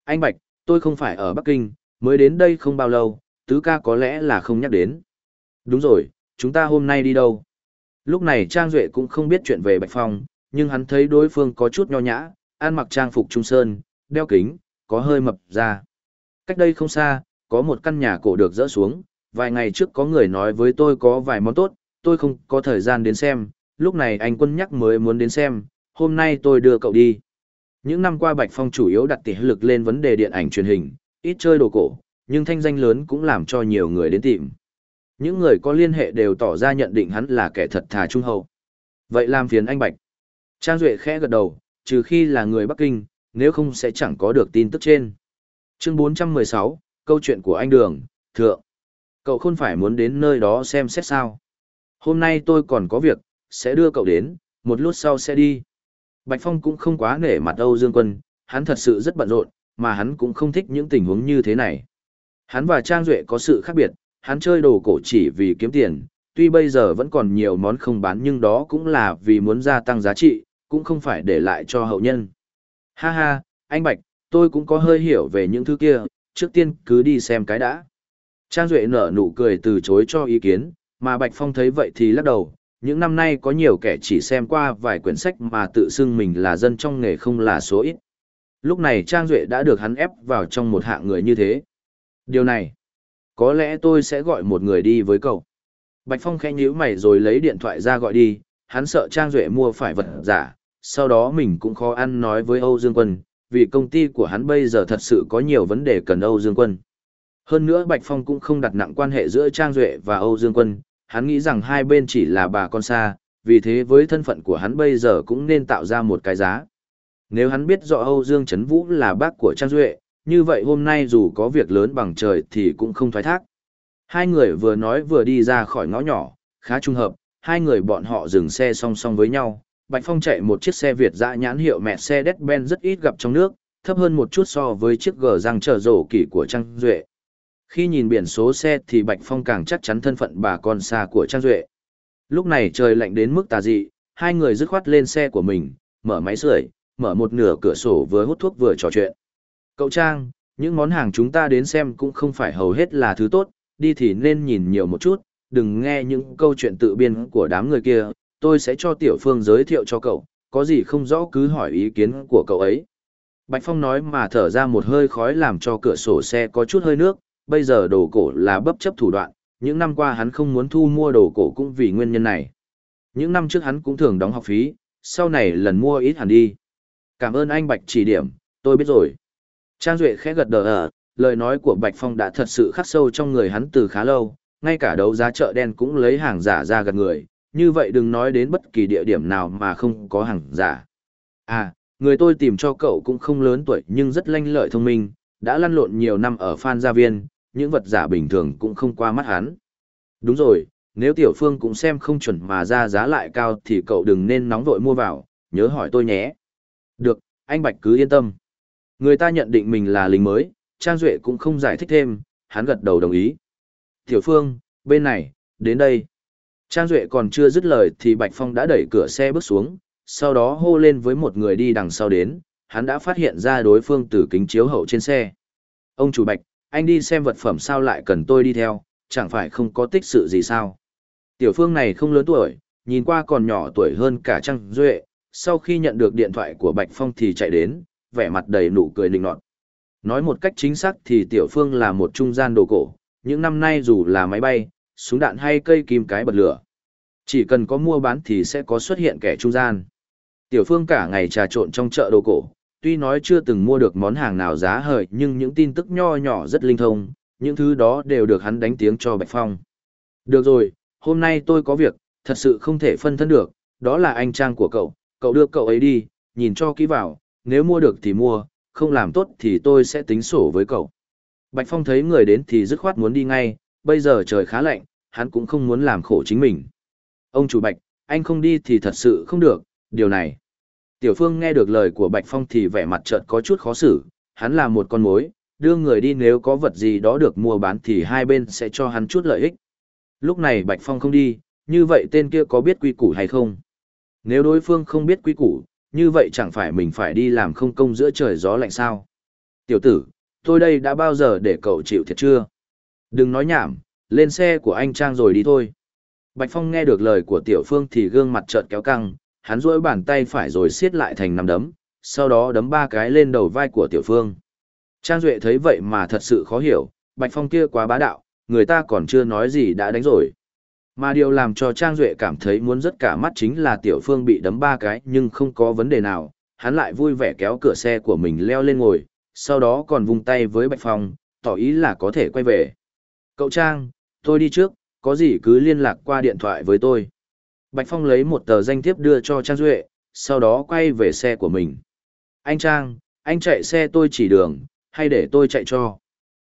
Anh Bạch, tôi không phải ở Bắc Kinh, mới đến đây không bao lâu, tứ ca có lẽ là không nhắc đến. Đúng rồi, chúng ta hôm nay đi đâu? Lúc này Trang Duệ cũng không biết chuyện về Bạch Phong, nhưng hắn thấy đối phương có chút nho nhã, ăn mặc trang phục trung sơn, đeo kính, có hơi mập ra. Cách đây không xa, có một căn nhà cổ được dỡ xuống, vài ngày trước có người nói với tôi có vài món tốt, tôi không có thời gian đến xem, lúc này anh quân nhắc mới muốn đến xem, hôm nay tôi đưa cậu đi. Những năm qua Bạch Phong chủ yếu đặt tỷ lực lên vấn đề điện ảnh truyền hình, ít chơi đồ cổ, nhưng thanh danh lớn cũng làm cho nhiều người đến tìm. Những người có liên hệ đều tỏ ra nhận định hắn là kẻ thật thà trung hậu. Vậy làm phiền anh Bạch. Trang Duệ khẽ gật đầu, trừ khi là người Bắc Kinh, nếu không sẽ chẳng có được tin tức trên. Chương 416, câu chuyện của anh Đường, Thượng. Cậu không phải muốn đến nơi đó xem xét sao. Hôm nay tôi còn có việc, sẽ đưa cậu đến, một lúc sau sẽ đi. Bạch Phong cũng không quá nể mặt Âu Dương Quân, hắn thật sự rất bận rộn, mà hắn cũng không thích những tình huống như thế này. Hắn và Trang Duệ có sự khác biệt, hắn chơi đồ cổ chỉ vì kiếm tiền, tuy bây giờ vẫn còn nhiều món không bán nhưng đó cũng là vì muốn gia tăng giá trị, cũng không phải để lại cho hậu nhân. Ha ha, anh Bạch, tôi cũng có hơi hiểu về những thứ kia, trước tiên cứ đi xem cái đã. Trang Duệ nở nụ cười từ chối cho ý kiến, mà Bạch Phong thấy vậy thì lắc đầu. Những năm nay có nhiều kẻ chỉ xem qua vài quyển sách mà tự xưng mình là dân trong nghề không là số ít. Lúc này Trang Duệ đã được hắn ép vào trong một hạng người như thế. Điều này, có lẽ tôi sẽ gọi một người đi với cậu. Bạch Phong khẽ nhíu mày rồi lấy điện thoại ra gọi đi, hắn sợ Trang Duệ mua phải vật giả, sau đó mình cũng khó ăn nói với Âu Dương Quân, vì công ty của hắn bây giờ thật sự có nhiều vấn đề cần Âu Dương Quân. Hơn nữa Bạch Phong cũng không đặt nặng quan hệ giữa Trang Duệ và Âu Dương Quân, hắn nghĩ rằng hai bên chỉ là bà con xa, vì thế với thân phận của hắn bây giờ cũng nên tạo ra một cái giá. Nếu hắn biết rõ Âu Dương Trấn Vũ là bác của Trang Duệ, như vậy hôm nay dù có việc lớn bằng trời thì cũng không thoái thác. Hai người vừa nói vừa đi ra khỏi ngõ nhỏ, khá trùng hợp, hai người bọn họ dừng xe song song với nhau. Bạch Phong chạy một chiếc xe Việt dã nhãn hiệu mẹ xe Mercedes-Benz rất ít gặp trong nước, thấp hơn một chút so với chiếc gờ răng trở rổ kỳ của Trang Duệ. Khi nhìn biển số xe thì Bạch Phong càng chắc chắn thân phận bà con xa của Trang Duệ. Lúc này trời lạnh đến mức tà dị, hai người dứt khoát lên xe của mình, mở máy sưởi, mở một nửa cửa sổ vừa hút thuốc vừa trò chuyện. Cậu Trang, những món hàng chúng ta đến xem cũng không phải hầu hết là thứ tốt, đi thì nên nhìn nhiều một chút, đừng nghe những câu chuyện tự biên của đám người kia, tôi sẽ cho Tiểu Phương giới thiệu cho cậu, có gì không rõ cứ hỏi ý kiến của cậu ấy. Bạch Phong nói mà thở ra một hơi khói làm cho cửa sổ xe có chút hơi nước, bây giờ đồ cổ là bấp chấp thủ đoạn, những năm qua hắn không muốn thu mua đồ cổ cũng vì nguyên nhân này. Những năm trước hắn cũng thường đóng học phí, sau này lần mua ít hẳn đi. Cảm ơn anh Bạch chỉ điểm, tôi biết rồi. Trang Duệ khẽ gật đờ ở, lời nói của Bạch Phong đã thật sự khắc sâu trong người hắn từ khá lâu, ngay cả đấu giá chợ đen cũng lấy hàng giả ra gần người, như vậy đừng nói đến bất kỳ địa điểm nào mà không có hàng giả. À, người tôi tìm cho cậu cũng không lớn tuổi nhưng rất lanh lợi thông minh, đã lăn lộn nhiều năm ở Phan Gia Viên, những vật giả bình thường cũng không qua mắt hắn. Đúng rồi, nếu Tiểu Phương cũng xem không chuẩn mà ra giá lại cao thì cậu đừng nên nóng vội mua vào, nhớ hỏi tôi nhé. Được, anh Bạch cứ yên tâm. Người ta nhận định mình là lính mới, Trang Duệ cũng không giải thích thêm, hắn gật đầu đồng ý. Tiểu Phương, bên này, đến đây. Trang Duệ còn chưa dứt lời thì Bạch Phong đã đẩy cửa xe bước xuống, sau đó hô lên với một người đi đằng sau đến, hắn đã phát hiện ra đối phương từ kính chiếu hậu trên xe. Ông chủ Bạch, anh đi xem vật phẩm sao lại cần tôi đi theo, chẳng phải không có tích sự gì sao. Tiểu Phương này không lớn tuổi, nhìn qua còn nhỏ tuổi hơn cả Trang Duệ, sau khi nhận được điện thoại của Bạch Phong thì chạy đến, vẻ mặt đầy nụ cười linh nọt. Nói một cách chính xác thì Tiểu Phương là một trung gian đồ cổ, những năm nay dù là máy bay, súng đạn hay cây kim cái bật lửa. Chỉ cần có mua bán thì sẽ có xuất hiện kẻ trung gian. Tiểu Phương cả ngày trà trộn trong chợ đồ cổ, tuy nói chưa từng mua được món hàng nào giá hời nhưng những tin tức nho nhỏ rất linh thông, những thứ đó đều được hắn đánh tiếng cho Bạch Phong. Được rồi, hôm nay tôi có việc, thật sự không thể phân thân được, đó là anh Trang của cậu, cậu đưa cậu ấy đi, nhìn cho kỹ vào, nếu mua được thì mua, không làm tốt thì tôi sẽ tính sổ với cậu. Bạch Phong thấy người đến thì dứt khoát muốn đi ngay, bây giờ trời khá lạnh, hắn cũng không muốn làm khổ chính mình. Ông chủ Bạch, anh không đi thì thật sự không được, điều này. Tiểu Phương nghe được lời của Bạch Phong thì vẻ mặt chợt có chút khó xử, hắn là một con mối, đưa người đi nếu có vật gì đó được mua bán thì hai bên sẽ cho hắn chút lợi ích. Lúc này Bạch Phong không đi, như vậy tên kia có biết quy củ hay không? Nếu đối phương không biết quy củ, như vậy chẳng phải mình phải đi làm không công giữa trời gió lạnh sao? Tiểu tử, tôi đây đã bao giờ để cậu chịu thiệt chưa? Đừng nói nhảm, lên xe của anh Trang rồi đi thôi. Bạch Phong nghe được lời của Tiểu Phương thì gương mặt chợt kéo căng, hắn duỗi bàn tay phải rồi siết lại thành nắm đấm, sau đó đấm ba cái lên đầu vai của Tiểu Phương. Trang Duệ thấy vậy mà thật sự khó hiểu, Bạch Phong kia quá bá đạo, người ta còn chưa nói gì đã đánh rồi. Mà điều làm cho Trang Duệ cảm thấy muốn rất cả mắt chính là Tiểu Phương bị đấm ba cái nhưng không có vấn đề nào, hắn lại vui vẻ kéo cửa xe của mình leo lên ngồi, sau đó còn vung tay với Bạch Phong, tỏ ý là có thể quay về. Cậu Trang, tôi đi trước, có gì cứ liên lạc qua điện thoại với tôi. Bạch Phong lấy một tờ danh thiếp đưa cho Trang Duệ, sau đó quay về xe của mình. Anh Trang, anh chạy xe tôi chỉ đường, hay để tôi chạy cho?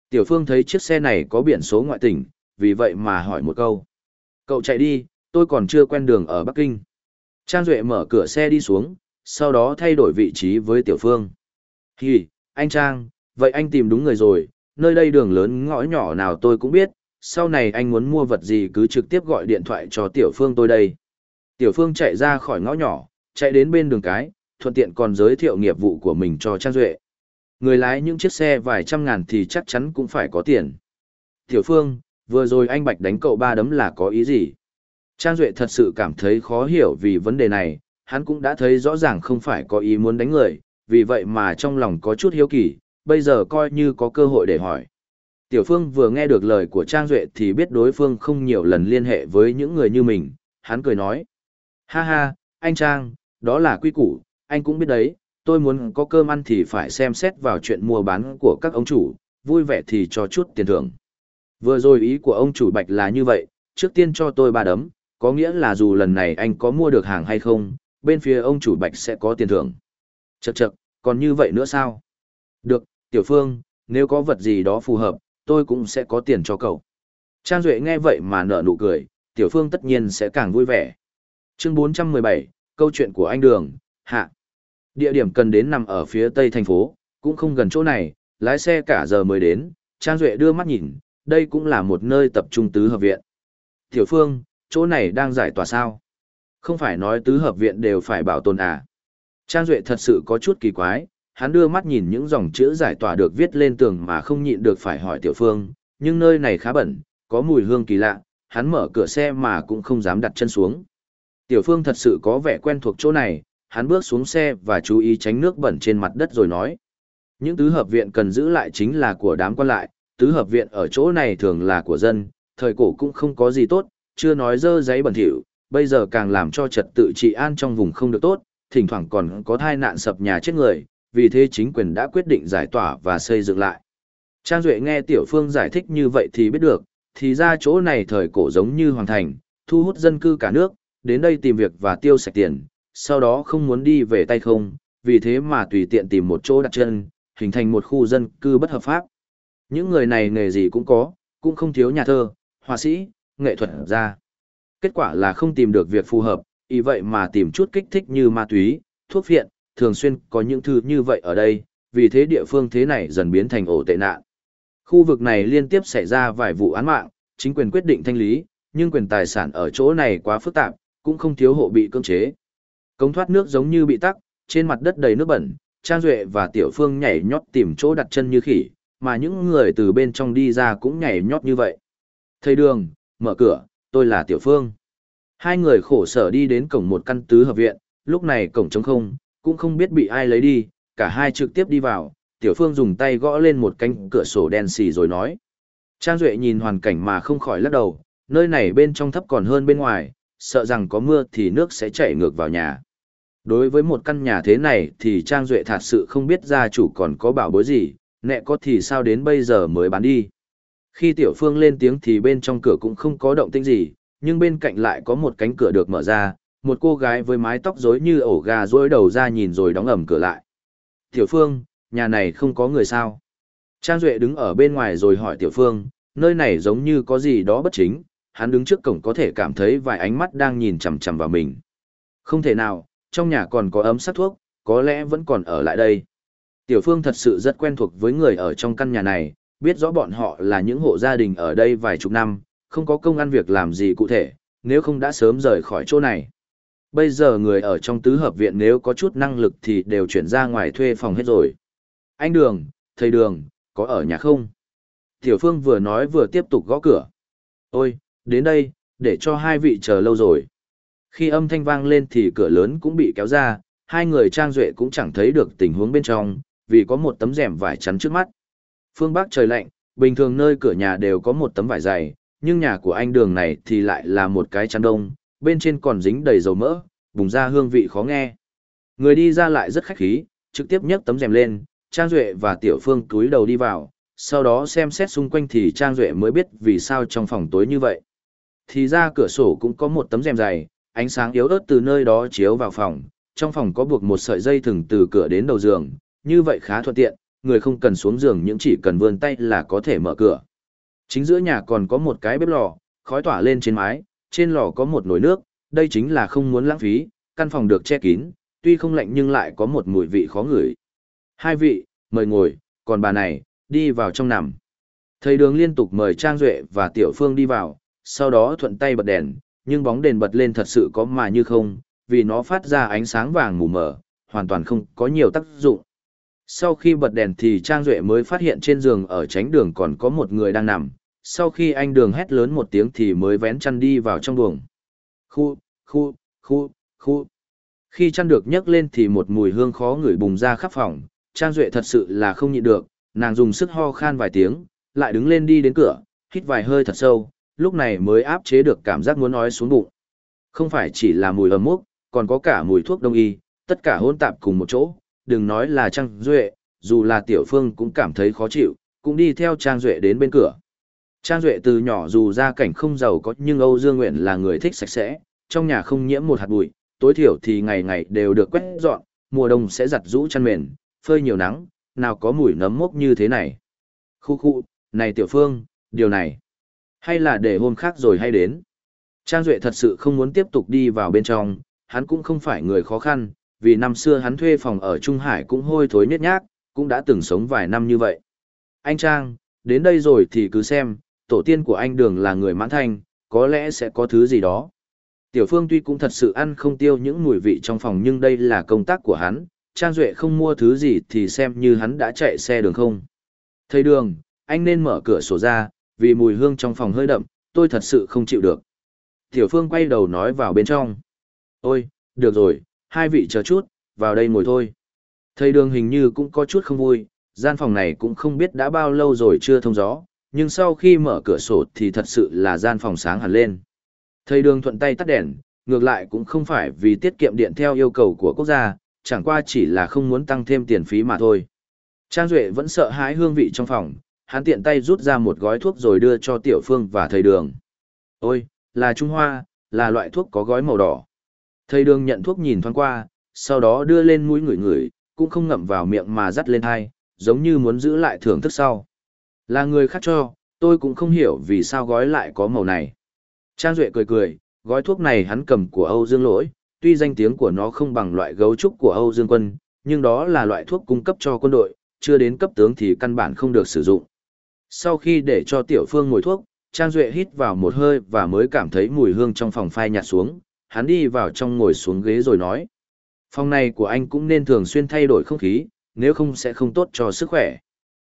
Tiểu Phương thấy chiếc xe này có biển số ngoại tỉnh, vì vậy mà hỏi một câu. Cậu chạy đi, tôi còn chưa quen đường ở Bắc Kinh. Trang Duệ mở cửa xe đi xuống, sau đó thay đổi vị trí với Tiểu Phương. Hì, anh Trang, vậy anh tìm đúng người rồi, nơi đây đường lớn ngõ nhỏ nào tôi cũng biết, sau này anh muốn mua vật gì cứ trực tiếp gọi điện thoại cho Tiểu Phương tôi đây. Tiểu Phương chạy ra khỏi ngõ nhỏ, chạy đến bên đường cái, thuận tiện còn giới thiệu nghiệp vụ của mình cho Trang Duệ. Người lái những chiếc xe vài trăm ngàn thì chắc chắn cũng phải có tiền. Tiểu Phương, vừa rồi anh Bạch đánh cậu ba đấm là có ý gì? Trang Duệ thật sự cảm thấy khó hiểu vì vấn đề này, hắn cũng đã thấy rõ ràng không phải có ý muốn đánh người, vì vậy mà trong lòng có chút hiếu kỳ, bây giờ coi như có cơ hội để hỏi. Tiểu Phương vừa nghe được lời của Trang Duệ thì biết đối phương không nhiều lần liên hệ với những người như mình, hắn cười nói. Ha ha, anh Trang, đó là quy củ, anh cũng biết đấy, tôi muốn có cơm ăn thì phải xem xét vào chuyện mua bán của các ông chủ, vui vẻ thì cho chút tiền thưởng. Vừa rồi ý của ông chủ Bạch là như vậy, trước tiên cho tôi ba đấm, có nghĩa là dù lần này anh có mua được hàng hay không, bên phía ông chủ Bạch sẽ có tiền thưởng. Chậc chậc, còn như vậy nữa sao? Được, Tiểu Phương, nếu có vật gì đó phù hợp, tôi cũng sẽ có tiền cho cậu. Trang Duệ nghe vậy mà nở nụ cười, Tiểu Phương tất nhiên sẽ càng vui vẻ. Chương 417, câu chuyện của anh Đường, hạ. Địa điểm cần đến nằm ở phía tây thành phố, cũng không gần chỗ này, lái xe cả giờ mới đến, Trang Duệ đưa mắt nhìn, đây cũng là một nơi tập trung tứ hợp viện. Tiểu Phương, chỗ này đang giải tỏa sao? Không phải nói tứ hợp viện đều phải bảo tồn à? Trang Duệ thật sự có chút kỳ quái, hắn đưa mắt nhìn những dòng chữ giải tỏa được viết lên tường mà không nhịn được phải hỏi Tiểu Phương, nhưng nơi này khá bẩn, có mùi hương kỳ lạ, hắn mở cửa xe mà cũng không dám đặt chân xuống. Tiểu Phương thật sự có vẻ quen thuộc chỗ này, hắn bước xuống xe và chú ý tránh nước bẩn trên mặt đất rồi nói. Những tứ hợp viện cần giữ lại chính là của đám quan lại, tứ hợp viện ở chỗ này thường là của dân, thời cổ cũng không có gì tốt, chưa nói dơ giấy bẩn thỉu, bây giờ càng làm cho trật tự trị an trong vùng không được tốt, thỉnh thoảng còn có thai nạn sập nhà chết người, vì thế chính quyền đã quyết định giải tỏa và xây dựng lại. Trang Duệ nghe Tiểu Phương giải thích như vậy thì biết được, thì ra chỗ này thời cổ giống như hoàng thành, thu hút dân cư cả nước, đến đây tìm việc và tiêu sạch tiền, sau đó không muốn đi về tay không, vì thế mà tùy tiện tìm một chỗ đặt chân, hình thành một khu dân cư bất hợp pháp. Những người này nghề gì cũng có, cũng không thiếu nhà thơ, họa sĩ, nghệ thuật ra. Kết quả là không tìm được việc phù hợp, ý vậy mà tìm chút kích thích như ma túy, thuốc phiện, thường xuyên có những thứ như vậy ở đây, vì thế địa phương thế này dần biến thành ổ tệ nạn. Khu vực này liên tiếp xảy ra vài vụ án mạng, chính quyền quyết định thanh lý, nhưng quyền tài sản ở chỗ này quá phức tạp, cũng không thiếu hộ bị cưỡng chế. Cống thoát nước giống như bị tắc, trên mặt đất đầy nước bẩn, Trang Duệ và Tiểu Phương nhảy nhót tìm chỗ đặt chân như khỉ, mà những người từ bên trong đi ra cũng nhảy nhót như vậy. Thầy đường, mở cửa, tôi là Tiểu Phương. Hai người khổ sở đi đến cổng một căn tứ hợp viện, lúc này cổng trống không, cũng không biết bị ai lấy đi, cả hai trực tiếp đi vào, Tiểu Phương dùng tay gõ lên một cánh cửa sổ đen xì rồi nói. Trang Duệ nhìn hoàn cảnh mà không khỏi lắc đầu, nơi này bên trong thấp còn hơn bên ngoài, sợ rằng có mưa thì nước sẽ chảy ngược vào nhà. Đối với một căn nhà thế này thì Trang Duệ thật sự không biết gia chủ còn có bảo bối gì, nẹ có thì sao đến bây giờ mới bán đi. Khi Tiểu Phương lên tiếng thì bên trong cửa cũng không có động tĩnh gì, nhưng bên cạnh lại có một cánh cửa được mở ra, một cô gái với mái tóc rối như ổ gà rối đầu ra nhìn rồi đóng ẩm cửa lại. Tiểu Phương, nhà này không có người sao? Trang Duệ đứng ở bên ngoài rồi hỏi Tiểu Phương, nơi này giống như có gì đó bất chính, hắn đứng trước cổng có thể cảm thấy vài ánh mắt đang nhìn chằm chằm vào mình. Không thể nào, trong nhà còn có ấm sát thuốc, có lẽ vẫn còn ở lại đây. Tiểu Phương thật sự rất quen thuộc với người ở trong căn nhà này, biết rõ bọn họ là những hộ gia đình ở đây vài chục năm, không có công ăn việc làm gì cụ thể, nếu không đã sớm rời khỏi chỗ này. Bây giờ người ở trong tứ hợp viện nếu có chút năng lực thì đều chuyển ra ngoài thuê phòng hết rồi. Anh Đường, thầy Đường, có ở nhà không? Tiểu Phương vừa nói vừa tiếp tục gõ cửa. Ôi, đến đây, để cho hai vị chờ lâu rồi. Khi âm thanh vang lên thì cửa lớn cũng bị kéo ra, hai người trang duệ cũng chẳng thấy được tình huống bên trong, vì có một tấm rèm vải chắn trước mắt. Phương Bắc trời lạnh, bình thường nơi cửa nhà đều có một tấm vải dày, nhưng nhà của anh đường này thì lại là một cái chăn đông, bên trên còn dính đầy dầu mỡ, bùng ra hương vị khó nghe. Người đi ra lại rất khách khí, trực tiếp nhấc tấm rèm lên, Trang Duệ và Tiểu Phương cúi đầu đi vào, sau đó xem xét xung quanh thì Trang Duệ mới biết vì sao trong phòng tối như vậy. Thì ra cửa sổ cũng có một tấm rèm dày, ánh sáng yếu ớt từ nơi đó chiếu vào phòng, trong phòng có buộc một sợi dây thừng từ cửa đến đầu giường, như vậy khá thuận tiện, người không cần xuống giường nhưng chỉ cần vươn tay là có thể mở cửa. Chính giữa nhà còn có một cái bếp lò, khói tỏa lên trên mái, trên lò có một nồi nước, đây chính là không muốn lãng phí, căn phòng được che kín, tuy không lạnh nhưng lại có một mùi vị khó ngửi. Hai vị, mời ngồi, còn bà này, đi vào trong nằm. Thầy đường liên tục mời Trang Duệ và Tiểu Phương đi vào, sau đó thuận tay bật đèn, nhưng bóng đèn bật lên thật sự có mà như không, vì nó phát ra ánh sáng vàng mù mờ, hoàn toàn không có nhiều tác dụng. Sau khi bật đèn thì Trang Duệ mới phát hiện trên giường ở tránh đường còn có một người đang nằm, sau khi anh đường hét lớn một tiếng thì mới vén chăn đi vào trong buồng. Khu, khu, khu, khu. Khi chăn được nhấc lên thì một mùi hương khó ngửi bùng ra khắp phòng, Trang Duệ thật sự là không nhịn được, nàng dùng sức ho khan vài tiếng, lại đứng lên đi đến cửa, hít vài hơi thật sâu, lúc này mới áp chế được cảm giác muốn nói xuống bụng. Không phải chỉ là mùi ấm mốc, còn có cả mùi thuốc đông y, tất cả hỗn tạp cùng một chỗ, đừng nói là Trang Duệ, dù là Tiểu Phương cũng cảm thấy khó chịu, cũng đi theo Trang Duệ đến bên cửa. Trang Duệ từ nhỏ dù gia cảnh không giàu có nhưng Âu Dương Nguyện là người thích sạch sẽ, trong nhà không nhiễm một hạt bụi, tối thiểu thì ngày ngày đều được quét dọn, mùa đông sẽ giặt rũ chăn mền, phơi nhiều nắng, nào có mùi nấm mốc như thế này. Khu khu, này Tiểu Phương, điều này, hay là để hôm khác rồi hay đến. Trang Duệ thật sự không muốn tiếp tục đi vào bên trong, hắn cũng không phải người khó khăn, vì năm xưa hắn thuê phòng ở Trung Hải cũng hôi thối nhét nhác, cũng đã từng sống vài năm như vậy. Anh Trang, đến đây rồi thì cứ xem, tổ tiên của anh Đường là người mãn thanh, có lẽ sẽ có thứ gì đó. Tiểu Phương tuy cũng thật sự ăn không tiêu những mùi vị trong phòng nhưng đây là công tác của hắn, Trang Duệ không mua thứ gì thì xem như hắn đã chạy xe đường không. Thầy Đường, anh nên mở cửa sổ ra, vì mùi hương trong phòng hơi đậm, tôi thật sự không chịu được. Tiểu Phương quay đầu nói vào bên trong. Ôi, được rồi, hai vị chờ chút, vào đây ngồi thôi. Thầy đường hình như cũng có chút không vui, gian phòng này cũng không biết đã bao lâu rồi chưa thông gió, nhưng sau khi mở cửa sổ thì thật sự là gian phòng sáng hẳn lên. Thầy đường thuận tay tắt đèn, ngược lại cũng không phải vì tiết kiệm điện theo yêu cầu của quốc gia, chẳng qua chỉ là không muốn tăng thêm tiền phí mà thôi. Trang Duệ vẫn sợ hãi hương vị trong phòng, hắn tiện tay rút ra một gói thuốc rồi đưa cho Tiểu Phương và thầy đường. Ôi, là Trung Hoa, là loại thuốc có gói màu đỏ. Thầy đường nhận thuốc nhìn thoáng qua, sau đó đưa lên mũi ngửi ngửi, cũng không ngậm vào miệng mà dắt lên hai, giống như muốn giữ lại thưởng thức sau. Là người khác cho, tôi cũng không hiểu vì sao gói lại có màu này. Trang Duệ cười cười, gói thuốc này hắn cầm của Âu Dương Lỗi, tuy danh tiếng của nó không bằng loại gấu trúc của Âu Dương Quân, nhưng đó là loại thuốc cung cấp cho quân đội, chưa đến cấp tướng thì căn bản không được sử dụng. Sau khi để cho Tiểu Phương ngồi thuốc, Trang Duệ hít vào một hơi và mới cảm thấy mùi hương trong phòng phai nhạt xuống, hắn đi vào trong ngồi xuống ghế rồi nói. Phòng này của anh cũng nên thường xuyên thay đổi không khí, nếu không sẽ không tốt cho sức khỏe.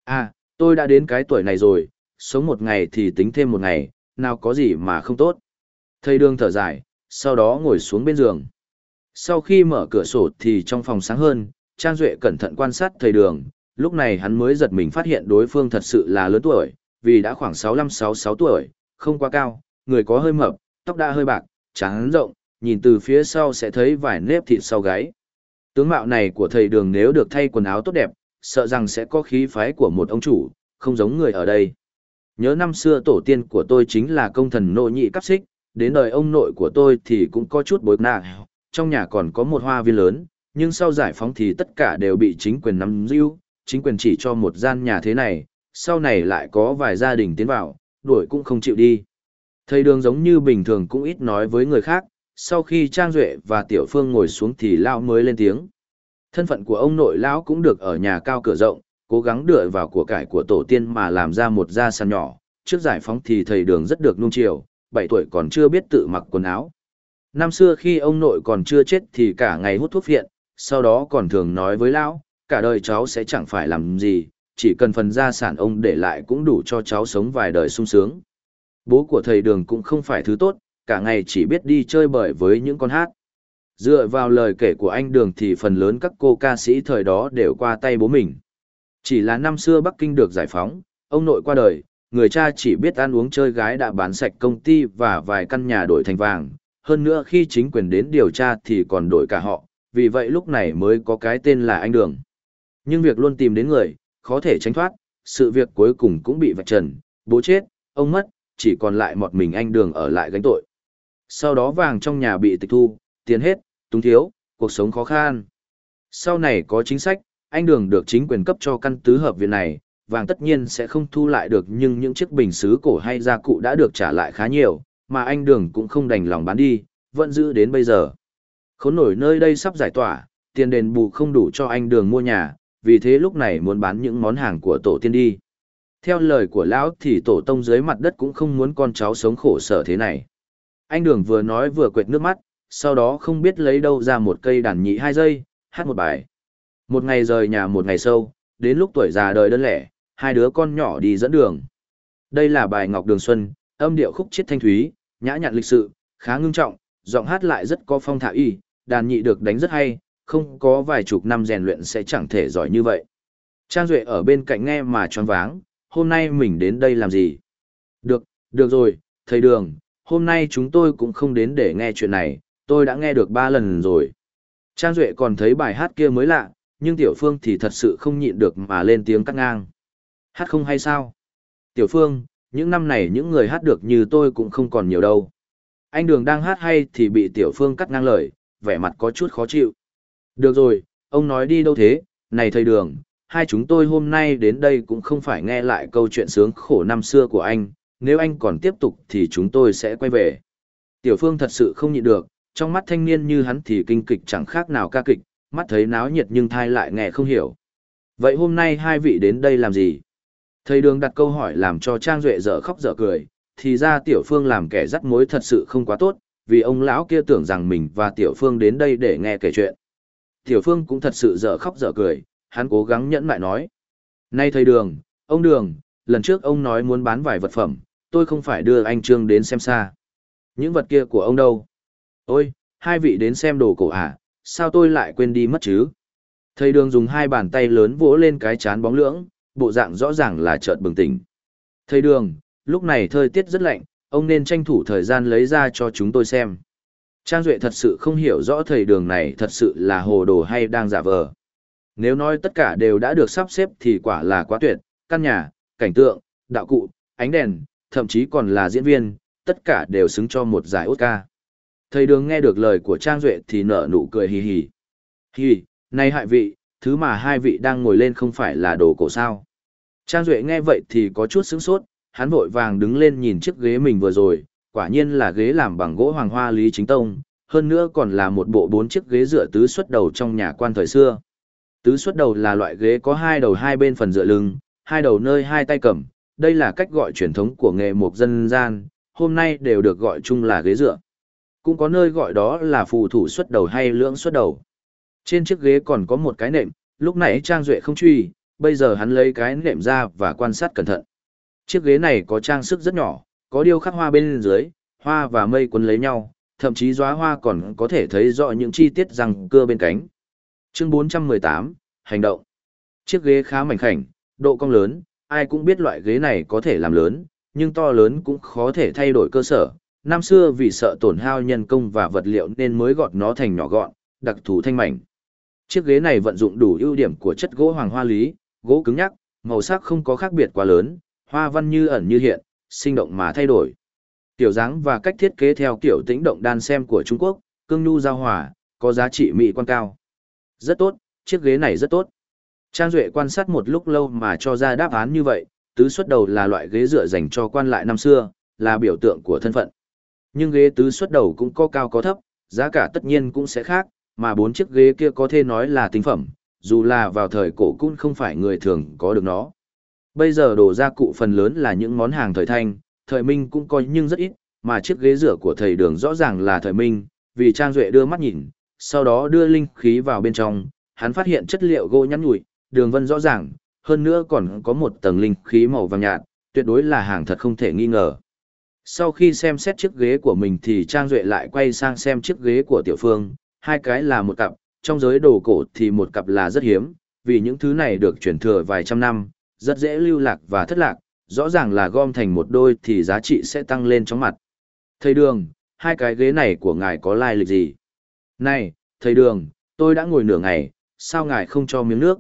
À, tôi đã đến cái tuổi này rồi, sống một ngày thì tính thêm một ngày, nào có gì mà không tốt. Thầy đường thở dài, sau đó ngồi xuống bên giường. Sau khi mở cửa sổ thì trong phòng sáng hơn, Trang Duệ cẩn thận quan sát thầy đường, lúc này hắn mới giật mình phát hiện đối phương thật sự là lớn tuổi, vì đã khoảng 65-66 tuổi, không quá cao, người có hơi mập, tóc đã hơi bạc, trắng rộng, nhìn từ phía sau sẽ thấy vài nếp thịt sau gáy. Tướng mạo này của thầy đường nếu được thay quần áo tốt đẹp, sợ rằng sẽ có khí phái của một ông chủ, không giống người ở đây. Nhớ năm xưa tổ tiên của tôi chính là công thần nội nhị cấp xích, đến đời ông nội của tôi thì cũng có chút bối nạ, trong nhà còn có một hoa viên lớn, nhưng sau giải phóng thì tất cả đều bị chính quyền nắm giữ, chính quyền chỉ cho một gian nhà thế này, sau này lại có vài gia đình tiến vào, đuổi cũng không chịu đi. Thầy đường giống như bình thường cũng ít nói với người khác, sau khi Trang Duệ và Tiểu Phương ngồi xuống thì Lão mới lên tiếng. Thân phận của ông nội Lão cũng được ở nhà cao cửa rộng, cố gắng đựa vào của cải của tổ tiên mà làm ra một gia sàn nhỏ. Trước giải phóng thì thầy đường rất được nung chiều, 7 tuổi còn chưa biết tự mặc quần áo. Năm xưa khi ông nội còn chưa chết thì cả ngày hút thuốc phiện, sau đó còn thường nói với Lão, cả đời cháu sẽ chẳng phải làm gì, chỉ cần phần gia sản ông để lại cũng đủ cho cháu sống vài đời sung sướng. Bố của thầy đường cũng không phải thứ tốt, cả ngày chỉ biết đi chơi bời với những con hát. Dựa vào lời kể của anh Đường thì phần lớn các cô ca sĩ thời đó đều qua tay bố mình. Chỉ là năm xưa Bắc Kinh được giải phóng, ông nội qua đời, người cha chỉ biết ăn uống chơi gái đã bán sạch công ty và vài căn nhà đổi thành vàng. Hơn nữa khi chính quyền đến điều tra thì còn đổi cả họ, vì vậy lúc này mới có cái tên là anh Đường. Nhưng việc luôn tìm đến người, khó thể tránh thoát, sự việc cuối cùng cũng bị vạch trần, bố chết, ông mất, chỉ còn lại một mình anh Đường ở lại gánh tội. Sau đó vàng trong nhà bị tịch thu, tiền hết, túng thiếu, cuộc sống khó khăn. Sau này có chính sách, anh đường được chính quyền cấp cho căn tứ hợp viện này, vàng tất nhiên sẽ không thu lại được nhưng những chiếc bình xứ cổ hay gia cụ đã được trả lại khá nhiều, mà anh đường cũng không đành lòng bán đi, vẫn giữ đến bây giờ. Khốn nổi nơi đây sắp giải tỏa, tiền đền bù không đủ cho anh đường mua nhà, vì thế lúc này muốn bán những món hàng của tổ tiên đi. Theo lời của lão thì tổ tông dưới mặt đất cũng không muốn con cháu sống khổ sở thế này. Anh đường vừa nói vừa quệt nước mắt, sau đó không biết lấy đâu ra một cây đàn nhị hai giây, hát một bài. Một ngày rời nhà một ngày sâu, đến lúc tuổi già đời đơn lẻ, hai đứa con nhỏ đi dẫn đường. Đây là bài Ngọc Đường Xuân, âm điệu khúc chiết thanh thúy, nhã nhặn lịch sự, khá ngưng trọng, giọng hát lại rất có phong thả y, đàn nhị được đánh rất hay, không có vài chục năm rèn luyện sẽ chẳng thể giỏi như vậy. Trang Duệ ở bên cạnh nghe mà choáng váng, hôm nay mình đến đây làm gì? Được, được rồi, thầy đường, hôm nay chúng tôi cũng không đến để nghe chuyện này, tôi đã nghe được ba lần rồi. Trang Duệ còn thấy bài hát kia mới lạ, nhưng Tiểu Phương thì thật sự không nhịn được mà lên tiếng cắt ngang. Hát không hay sao? Tiểu Phương, những năm này những người hát được như tôi cũng không còn nhiều đâu. Anh Đường đang hát hay thì bị Tiểu Phương cắt ngang lời, vẻ mặt có chút khó chịu. Được rồi, ông nói đi đâu thế, này thầy Đường, hai chúng tôi hôm nay đến đây cũng không phải nghe lại câu chuyện sướng khổ năm xưa của anh, nếu anh còn tiếp tục thì chúng tôi sẽ quay về. Tiểu Phương thật sự không nhịn được, trong mắt thanh niên như hắn thì kinh kịch chẳng khác nào ca kịch, mắt thấy náo nhiệt nhưng thai lại nghe không hiểu. Vậy hôm nay hai vị đến đây làm gì? Thầy đường đặt câu hỏi làm cho Trang Duệ dở khóc dở cười, thì ra Tiểu Phương làm kẻ dắt mối thật sự không quá tốt, vì ông lão kia tưởng rằng mình và Tiểu Phương đến đây để nghe kể chuyện. Tiểu Phương cũng thật sự dở khóc dở cười, hắn cố gắng nhẫn lại nói. Này thầy đường, ông đường, lần trước ông nói muốn bán vài vật phẩm, tôi không phải đưa anh Trương đến xem xa. Những vật kia của ông đâu? Ôi, hai vị đến xem đồ cổ à, sao tôi lại quên đi mất chứ? Thầy đường dùng hai bàn tay lớn vỗ lên cái chán bóng lưỡng, bộ dạng rõ ràng là chợt bừng tỉnh. Thầy đường, lúc này thời tiết rất lạnh, ông nên tranh thủ thời gian lấy ra cho chúng tôi xem. Trang Duệ thật sự không hiểu rõ thầy đường này thật sự là hồ đồ hay đang giả vờ. Nếu nói tất cả đều đã được sắp xếp thì quả là quá tuyệt, căn nhà, cảnh tượng, đạo cụ, ánh đèn, thậm chí còn là diễn viên, tất cả đều xứng cho một giải Oscar. Thầy đường nghe được lời của Trang Duệ thì nở nụ cười hì hì. Hì, này hại vị, thứ mà hai vị đang ngồi lên không phải là đồ cổ sao. Trang Duệ nghe vậy thì có chút sướng sốt, hắn vội vàng đứng lên nhìn chiếc ghế mình vừa rồi, quả nhiên là ghế làm bằng gỗ hoàng hoa Lý Chính Tông, hơn nữa còn là một bộ bốn chiếc ghế dựa tứ xuất đầu trong nhà quan thời xưa. Tứ xuất đầu là loại ghế có hai đầu hai bên phần dựa lưng, hai đầu nơi hai tay cầm, đây là cách gọi truyền thống của nghề mục dân gian, hôm nay đều được gọi chung là ghế dựa. Cũng có nơi gọi đó là phù thủ xuất đầu hay lưỡng xuất đầu. Trên chiếc ghế còn có một cái nệm, lúc nãy Trang Duệ không truy, bây giờ hắn lấy cái nệm ra và quan sát cẩn thận. Chiếc ghế này có trang sức rất nhỏ, có điêu khắc hoa bên dưới, hoa và mây cuốn lấy nhau, thậm chí gióa hoa còn có thể thấy rõ những chi tiết răng cưa bên cánh. Chương 418, Hành động. Chiếc ghế khá mảnh khảnh, độ cong lớn, ai cũng biết loại ghế này có thể làm lớn, nhưng to lớn cũng khó thể thay đổi cơ sở. Năm xưa vì sợ tổn hao nhân công và vật liệu nên mới gọt nó thành nhỏ gọn, đặc thù thanh mảnh. Chiếc ghế này vận dụng đủ ưu điểm của chất gỗ hoàng hoa lý, gỗ cứng nhắc, màu sắc không có khác biệt quá lớn, hoa văn như ẩn như hiện, sinh động mà thay đổi. Tiểu dáng và cách thiết kế theo kiểu tĩnh động đan xem của Trung Quốc, cương nhu giao hòa, có giá trị mỹ quan cao. Rất tốt, chiếc ghế này rất tốt. Trang Duệ quan sát một lúc lâu mà cho ra đáp án như vậy, tứ xuất đầu là loại ghế dựa dành cho quan lại năm xưa, là biểu tượng của thân phận. Nhưng ghế tứ xuất đầu cũng có cao có thấp, giá cả tất nhiên cũng sẽ khác, mà bốn chiếc ghế kia có thể nói là tinh phẩm, dù là vào thời cổ cũng không phải người thường có được nó. Bây giờ đồ gia cụ phần lớn là những món hàng thời thanh, thời minh cũng có nhưng rất ít, mà chiếc ghế rửa của thầy đường rõ ràng là thời minh, vì Trang Duệ đưa mắt nhìn, sau đó đưa linh khí vào bên trong, hắn phát hiện chất liệu gỗ nhắn nhủi, đường vân rõ ràng, hơn nữa còn có một tầng linh khí màu vàng nhạt, tuyệt đối là hàng thật không thể nghi ngờ. Sau khi xem xét chiếc ghế của mình thì Trang Duệ lại quay sang xem chiếc ghế của Tiểu Phương, hai cái là một cặp, trong giới đồ cổ thì một cặp là rất hiếm, vì những thứ này được chuyển thừa vài trăm năm, rất dễ lưu lạc và thất lạc, rõ ràng là gom thành một đôi thì giá trị sẽ tăng lên chóng mặt. Thầy Đường, hai cái ghế này của ngài có lai lịch gì? Này, thầy Đường, tôi đã ngồi nửa ngày, sao ngài không cho miếng nước?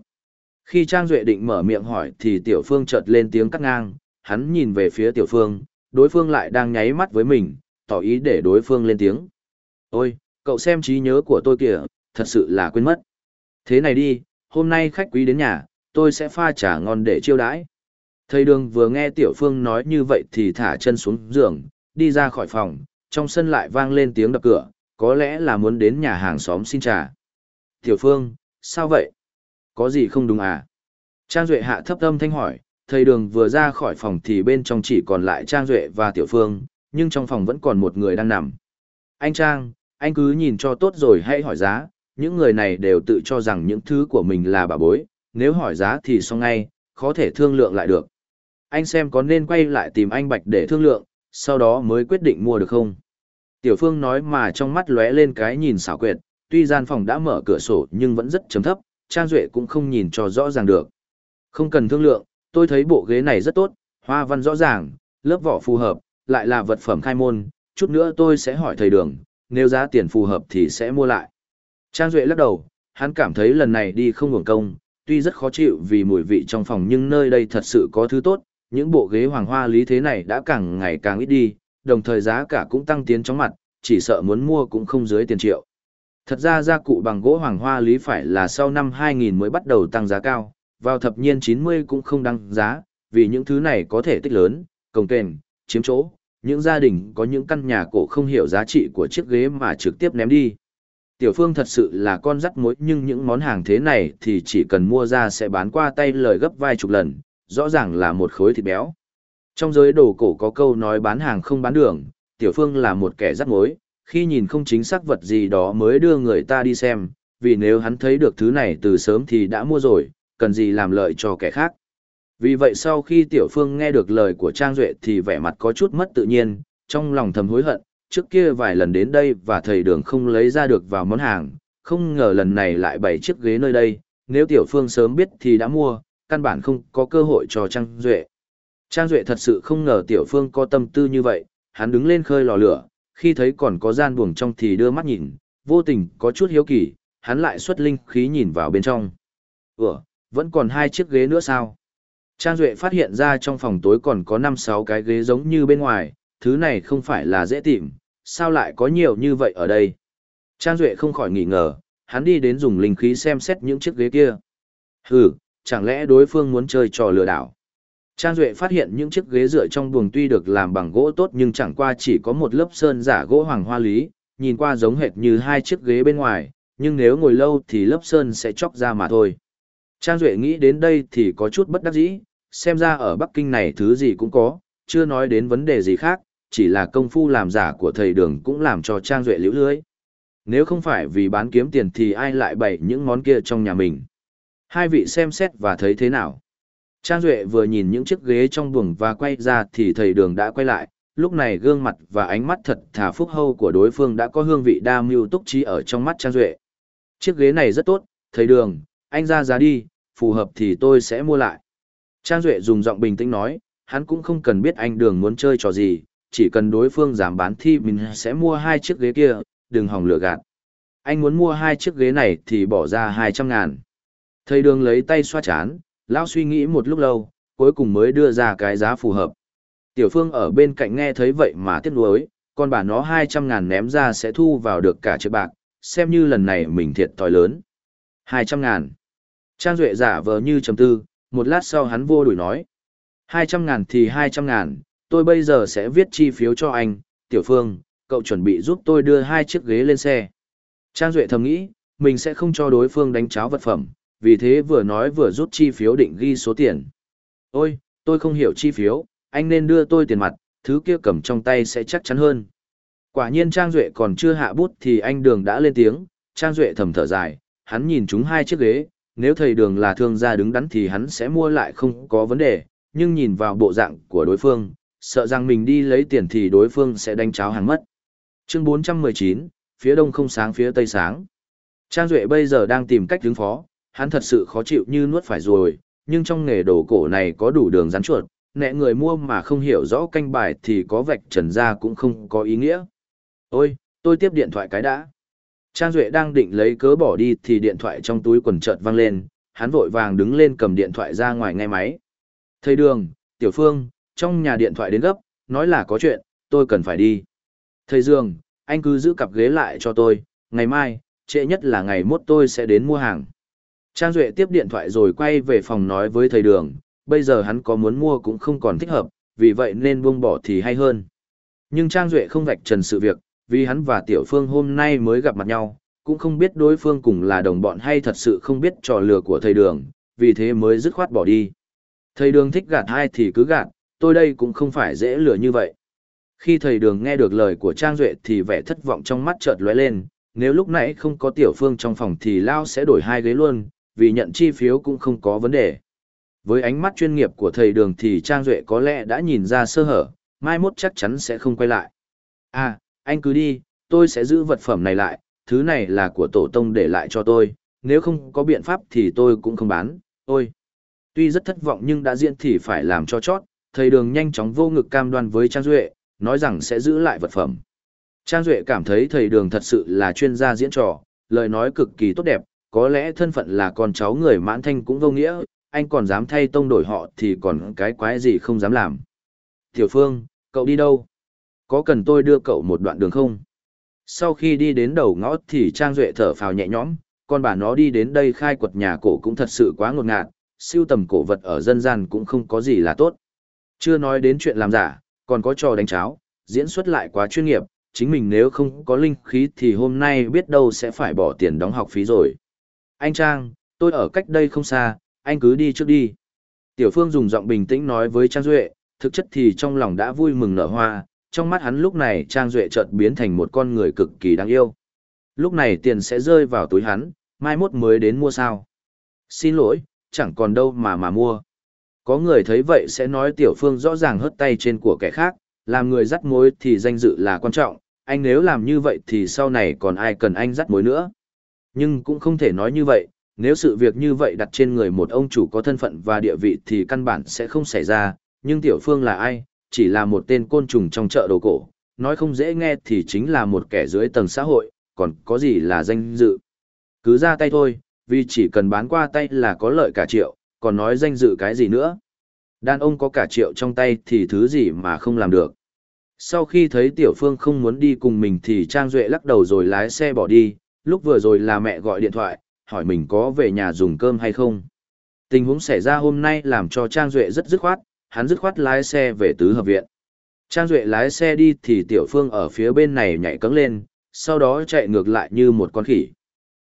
Khi Trang Duệ định mở miệng hỏi thì Tiểu Phương chợt lên tiếng cắt ngang, hắn nhìn về phía Tiểu Phương, đối phương lại đang nháy mắt với mình, tỏ ý để đối phương lên tiếng. Ôi, cậu xem trí nhớ của tôi kìa, thật sự là quên mất. Thế này đi, hôm nay khách quý đến nhà, tôi sẽ pha trà ngon để chiêu đãi. Thầy đường vừa nghe Tiểu Phương nói như vậy thì thả chân xuống giường, đi ra khỏi phòng, trong sân lại vang lên tiếng đập cửa, có lẽ là muốn đến nhà hàng xóm xin trà. Tiểu Phương, sao vậy? Có gì không đúng à? Trang Duệ hạ thấp âm thanh hỏi, thầy đường vừa ra khỏi phòng thì bên trong chỉ còn lại Trang Duệ và Tiểu Phương, nhưng trong phòng vẫn còn một người đang nằm. Anh Trang, anh cứ nhìn cho tốt rồi hãy hỏi giá, những người này đều tự cho rằng những thứ của mình là bà bối, nếu hỏi giá thì xong ngay, khó thể thương lượng lại được. anh xem có nên quay lại tìm anh Bạch để thương lượng, sau đó mới quyết định mua được không. Tiểu Phương nói mà trong mắt lóe lên cái nhìn xảo quyệt, tuy gian phòng đã mở cửa sổ nhưng vẫn rất chấm thấp, Trang Duệ cũng không nhìn cho rõ ràng được. Không cần thương lượng, tôi thấy bộ ghế này rất tốt, hoa văn rõ ràng, lớp vỏ phù hợp, lại là vật phẩm khai môn, chút nữa tôi sẽ hỏi thầy đường, nếu giá tiền phù hợp thì sẽ mua lại. Trang Duệ lắc đầu, hắn cảm thấy lần này đi không hưởng công, tuy rất khó chịu vì mùi vị trong phòng nhưng nơi đây thật sự có thứ tốt, những bộ ghế hoàng hoa lý thế này đã càng ngày càng ít đi, đồng thời giá cả cũng tăng tiến chóng mặt, chỉ sợ muốn mua cũng không dưới tiền triệu. Thật ra gia cụ bằng gỗ hoàng hoa lý phải là sau năm 2000 mới bắt đầu tăng giá cao, vào thập niên 90 cũng không đăng giá, vì những thứ này có thể tích lớn, cồng kềnh, chiếm chỗ, những gia đình có những căn nhà cổ không hiểu giá trị của chiếc ghế mà trực tiếp ném đi. Tiểu Phương thật sự là con rắc mối nhưng những món hàng thế này thì chỉ cần mua ra sẽ bán qua tay lời gấp vài chục lần, rõ ràng là một khối thịt béo. Trong giới đồ cổ có câu nói bán hàng không bán đường, Tiểu Phương là một kẻ rắc mối, khi nhìn không chính xác vật gì đó mới đưa người ta đi xem, vì nếu hắn thấy được thứ này từ sớm thì đã mua rồi, cần gì làm lợi cho kẻ khác. Vì vậy sau khi Tiểu Phương nghe được lời của Trang Duệ thì vẻ mặt có chút mất tự nhiên, trong lòng thầm hối hận, trước kia vài lần đến đây và thầy đường không lấy ra được vào món hàng, không ngờ lần này lại bày chiếc ghế nơi đây, nếu Tiểu Phương sớm biết thì đã mua, căn bản không có cơ hội cho Trang Duệ. Trang Duệ thật sự không ngờ Tiểu Phương có tâm tư như vậy, hắn đứng lên khơi lò lửa, khi thấy còn có gian buồng trong thì đưa mắt nhìn, vô tình có chút hiếu kỳ, hắn lại xuất linh khí nhìn vào bên trong. Ủa, vẫn còn hai chiếc ghế nữa sao? Trang Duệ phát hiện ra trong phòng tối còn có 5-6 cái ghế giống như bên ngoài, thứ này không phải là dễ tìm, sao lại có nhiều như vậy ở đây? Trang Duệ không khỏi nghi ngờ, hắn đi đến dùng linh khí xem xét những chiếc ghế kia. Hừ, chẳng lẽ đối phương muốn chơi trò lừa đảo? Trang Duệ phát hiện những chiếc ghế dựa trong buồng tuy được làm bằng gỗ tốt nhưng chẳng qua chỉ có một lớp sơn giả gỗ hoàng hoa lý, nhìn qua giống hệt như hai chiếc ghế bên ngoài, nhưng nếu ngồi lâu thì lớp sơn sẽ chóc ra mà thôi. Trang Duệ nghĩ đến đây thì có chút bất đắc dĩ, xem ra ở Bắc Kinh này thứ gì cũng có, chưa nói đến vấn đề gì khác, chỉ là công phu làm giả của thầy đường cũng làm cho Trang Duệ liễu lưới. Nếu không phải vì bán kiếm tiền thì ai lại bày những món kia trong nhà mình. Hai vị xem xét và thấy thế nào? Trang Duệ vừa nhìn những chiếc ghế trong buồng và quay ra thì thầy đường đã quay lại, lúc này gương mặt và ánh mắt thật thà phúc hâu của đối phương đã có hương vị đa mưu túc trí ở trong mắt Trang Duệ. Chiếc ghế này rất tốt, thầy đường, anh ra giá đi, phù hợp thì tôi sẽ mua lại. Trang Duệ dùng giọng bình tĩnh nói, hắn cũng không cần biết anh đường muốn chơi trò gì, chỉ cần đối phương giảm bán thì mình sẽ mua hai chiếc ghế kia, đừng hòng lừa gạt. Anh muốn mua hai chiếc ghế này thì bỏ ra 200 ngàn. Thầy đường lấy tay xoa chán, lão suy nghĩ một lúc lâu, cuối cùng mới đưa ra cái giá phù hợp. Tiểu Phương ở bên cạnh nghe thấy vậy mà tiếc nuối, con bà nó 200 ngàn ném ra sẽ thu vào được cả chiếc bạc, xem như lần này mình thiệt thòi lớn. 200 ngàn. Trang Duệ giả vờ như trầm tư, một lát sau hắn vô đuổi nói. 200 ngàn thì 200 ngàn, tôi bây giờ sẽ viết chi phiếu cho anh, Tiểu Phương, cậu chuẩn bị giúp tôi đưa hai chiếc ghế lên xe. Trang Duệ thầm nghĩ, mình sẽ không cho đối phương đánh cháo vật phẩm, vì thế vừa nói vừa rút chi phiếu định ghi số tiền. Ôi, tôi không hiểu chi phiếu, anh nên đưa tôi tiền mặt, thứ kia cầm trong tay sẽ chắc chắn hơn. Quả nhiên Trang Duệ còn chưa hạ bút thì anh Đường đã lên tiếng, Trang Duệ thầm thở dài, hắn nhìn chúng hai chiếc ghế, nếu thầy Đường là thương gia đứng đắn thì hắn sẽ mua lại không có vấn đề, nhưng nhìn vào bộ dạng của đối phương, sợ rằng mình đi lấy tiền thì đối phương sẽ đánh cháo hàng mất. Chương 419, phía đông không sáng phía tây sáng. Trang Duệ bây giờ đang tìm cách đứng phó, hắn thật sự khó chịu như nuốt phải rồi, nhưng trong nghề đồ cổ này có đủ đường rắn chuột, nẹ người mua mà không hiểu rõ canh bài thì có vạch trần ra cũng không có ý nghĩa. Ôi, tôi tiếp điện thoại cái đã. Trang Duệ đang định lấy cớ bỏ đi thì điện thoại trong túi quần chợt vang lên, hắn vội vàng đứng lên cầm điện thoại ra ngoài ngay máy. Thầy Đường, Tiểu Phương, trong nhà điện thoại đến gấp, nói là có chuyện, tôi cần phải đi. Thầy Dương, anh cứ giữ cặp ghế lại cho tôi, ngày mai, trễ nhất là ngày mốt tôi sẽ đến mua hàng. Trang Duệ tiếp điện thoại rồi quay về phòng nói với thầy đường, bây giờ hắn có muốn mua cũng không còn thích hợp, vì vậy nên buông bỏ thì hay hơn. Nhưng Trang Duệ không vạch trần sự việc, vì hắn và Tiểu Phương hôm nay mới gặp mặt nhau, cũng không biết đối phương cùng là đồng bọn hay thật sự không biết trò lừa của thầy đường, vì thế mới dứt khoát bỏ đi. Thầy đường thích gạt ai thì cứ gạt, tôi đây cũng không phải dễ lừa như vậy. Khi thầy đường nghe được lời của Trang Duệ thì vẻ thất vọng trong mắt chợt lóe lên, nếu lúc nãy không có Tiểu Phương trong phòng thì Lao sẽ đổi hai ghế luôn, vì nhận chi phiếu cũng không có vấn đề. Với ánh mắt chuyên nghiệp của thầy đường thì Trang Duệ có lẽ đã nhìn ra sơ hở, mai mốt chắc chắn sẽ không quay lại. À, anh cứ đi, tôi sẽ giữ vật phẩm này lại, thứ này là của tổ tông để lại cho tôi, nếu không có biện pháp thì tôi cũng không bán, ôi. Tuy rất thất vọng nhưng đã diễn thì phải làm cho chót, thầy đường nhanh chóng vô ngực cam đoan với Trang Duệ, nói rằng sẽ giữ lại vật phẩm. Trang Duệ cảm thấy thầy đường thật sự là chuyên gia diễn trò, lời nói cực kỳ tốt đẹp, có lẽ thân phận là con cháu người mãn thanh cũng vô nghĩa, anh còn dám thay tông đổi họ thì còn cái quái gì không dám làm. Tiểu Phương, cậu đi đâu? Có cần tôi đưa cậu một đoạn đường không? Sau khi đi đến đầu ngõ thì Trang Duệ thở phào nhẹ nhõm, con bà nó đi đến đây khai quật nhà cổ cũng thật sự quá ngột ngạt, siêu tầm cổ vật ở dân gian cũng không có gì là tốt. Chưa nói đến chuyện làm giả, còn có trò đánh cháo, diễn xuất lại quá chuyên nghiệp, chính mình nếu không có linh khí thì hôm nay biết đâu sẽ phải bỏ tiền đóng học phí rồi. Anh Trang, tôi ở cách đây không xa, anh cứ đi trước đi. Tiểu Phương dùng giọng bình tĩnh nói với Trang Duệ, thực chất thì trong lòng đã vui mừng nở hoa, trong mắt hắn lúc này Trang Duệ chợt biến thành một con người cực kỳ đáng yêu. Lúc này tiền sẽ rơi vào túi hắn, mai mốt mới đến mua sao. Xin lỗi, chẳng còn đâu mà mà mua. Có người thấy vậy sẽ nói Tiểu Phương rõ ràng hất tay trên của kẻ khác, làm người dắt mối thì danh dự là quan trọng, anh nếu làm như vậy thì sau này còn ai cần anh dắt mối nữa. Nhưng cũng không thể nói như vậy, nếu sự việc như vậy đặt trên người một ông chủ có thân phận và địa vị thì căn bản sẽ không xảy ra, nhưng Tiểu Phương là ai, chỉ là một tên côn trùng trong chợ đồ cổ, nói không dễ nghe thì chính là một kẻ dưới tầng xã hội, còn có gì là danh dự. Cứ ra tay thôi, vì chỉ cần bán qua tay là có lợi cả triệu, còn nói danh dự cái gì nữa. Đàn ông có cả triệu trong tay thì thứ gì mà không làm được. Sau khi thấy Tiểu Phương không muốn đi cùng mình thì Trang Duệ lắc đầu rồi lái xe bỏ đi, lúc vừa rồi là mẹ gọi điện thoại, hỏi mình có về nhà dùng cơm hay không. Tình huống xảy ra hôm nay làm cho Trang Duệ rất dứt khoát, hắn dứt khoát lái xe về tứ hợp viện. Trang Duệ lái xe đi thì Tiểu Phương ở phía bên này nhảy cấm lên, sau đó chạy ngược lại như một con khỉ.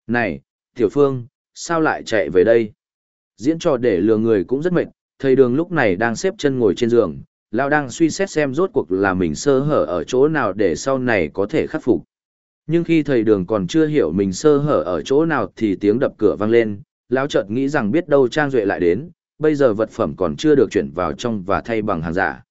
Này, Tiểu Phương, sao lại chạy về đây? Diễn trò để lừa người cũng rất mệt, thầy đường lúc này đang xếp chân ngồi trên giường, Lão đang suy xét xem rốt cuộc là mình sơ hở ở chỗ nào để sau này có thể khắc phục. Nhưng khi thầy đường còn chưa hiểu mình sơ hở ở chỗ nào thì tiếng đập cửa vang lên, Lão chợt nghĩ rằng biết đâu Trang Duệ lại đến, bây giờ vật phẩm còn chưa được chuyển vào trong và thay bằng hàng giả.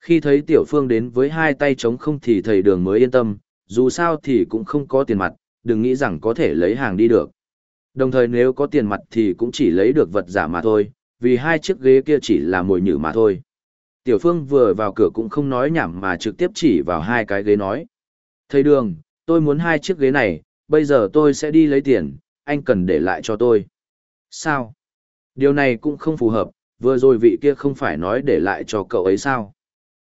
Khi thấy Tiểu Phương đến với hai tay trống không thì thầy đường mới yên tâm, dù sao thì cũng không có tiền mặt, đừng nghĩ rằng có thể lấy hàng đi được. Đồng thời nếu có tiền mặt thì cũng chỉ lấy được vật giả mà thôi, vì hai chiếc ghế kia chỉ là mồi nhử mà thôi. Tiểu Phương vừa vào cửa cũng không nói nhảm mà trực tiếp chỉ vào hai cái ghế nói. Thầy đường, tôi muốn hai chiếc ghế này, bây giờ tôi sẽ đi lấy tiền, anh cần để lại cho tôi. Sao? Điều này cũng không phù hợp, vừa rồi vị kia không phải nói để lại cho cậu ấy sao?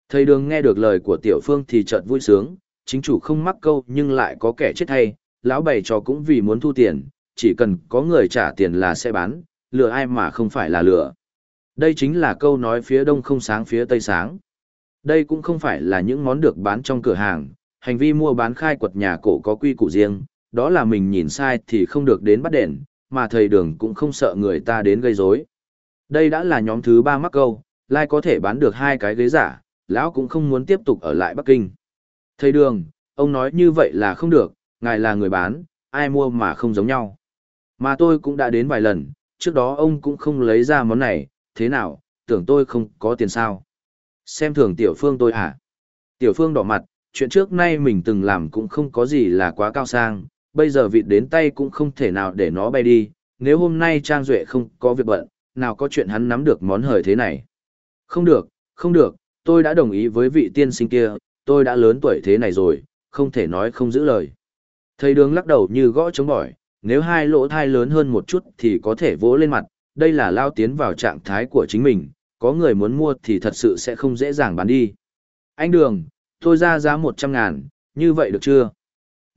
Thầy đường nghe được lời của Tiểu Phương thì chợt vui sướng, chính chủ không mắc câu nhưng lại có kẻ chết hay, lão bày trò cũng vì muốn thu tiền, chỉ cần có người trả tiền là sẽ bán, lừa ai mà không phải là lừa. Đây chính là câu nói phía đông không sáng phía tây sáng. Đây cũng không phải là những món được bán trong cửa hàng, hành vi mua bán khai quật nhà cổ có quy củ riêng, đó là mình nhìn sai thì không được đến bắt đền, mà thầy đường cũng không sợ người ta đến gây rối. Đây đã là nhóm thứ ba mắc câu, lai có thể bán được hai cái ghế giả, lão cũng không muốn tiếp tục ở lại Bắc Kinh. Thầy đường, ông nói như vậy là không được, ngài là người bán, ai mua mà không giống nhau. Mà tôi cũng đã đến vài lần, trước đó ông cũng không lấy ra món này, thế nào, tưởng tôi không có tiền sao. Xem thường tiểu phương tôi hả? Tiểu phương đỏ mặt, chuyện trước nay mình từng làm cũng không có gì là quá cao sang, bây giờ vịt đến tay cũng không thể nào để nó bay đi, nếu hôm nay Trang Duệ không có việc bận, nào có chuyện hắn nắm được món hời thế này. Không được, không được, tôi đã đồng ý với vị tiên sinh kia, tôi đã lớn tuổi thế này rồi, không thể nói không giữ lời. Thầy đường lắc đầu như gõ chống bỏi, nếu hai lỗ thai lớn hơn một chút thì có thể vỗ lên mặt, đây là lao tiến vào trạng thái của chính mình, có người muốn mua thì thật sự sẽ không dễ dàng bán đi. Anh Đường, tôi ra giá 100 ngàn, như vậy được chưa?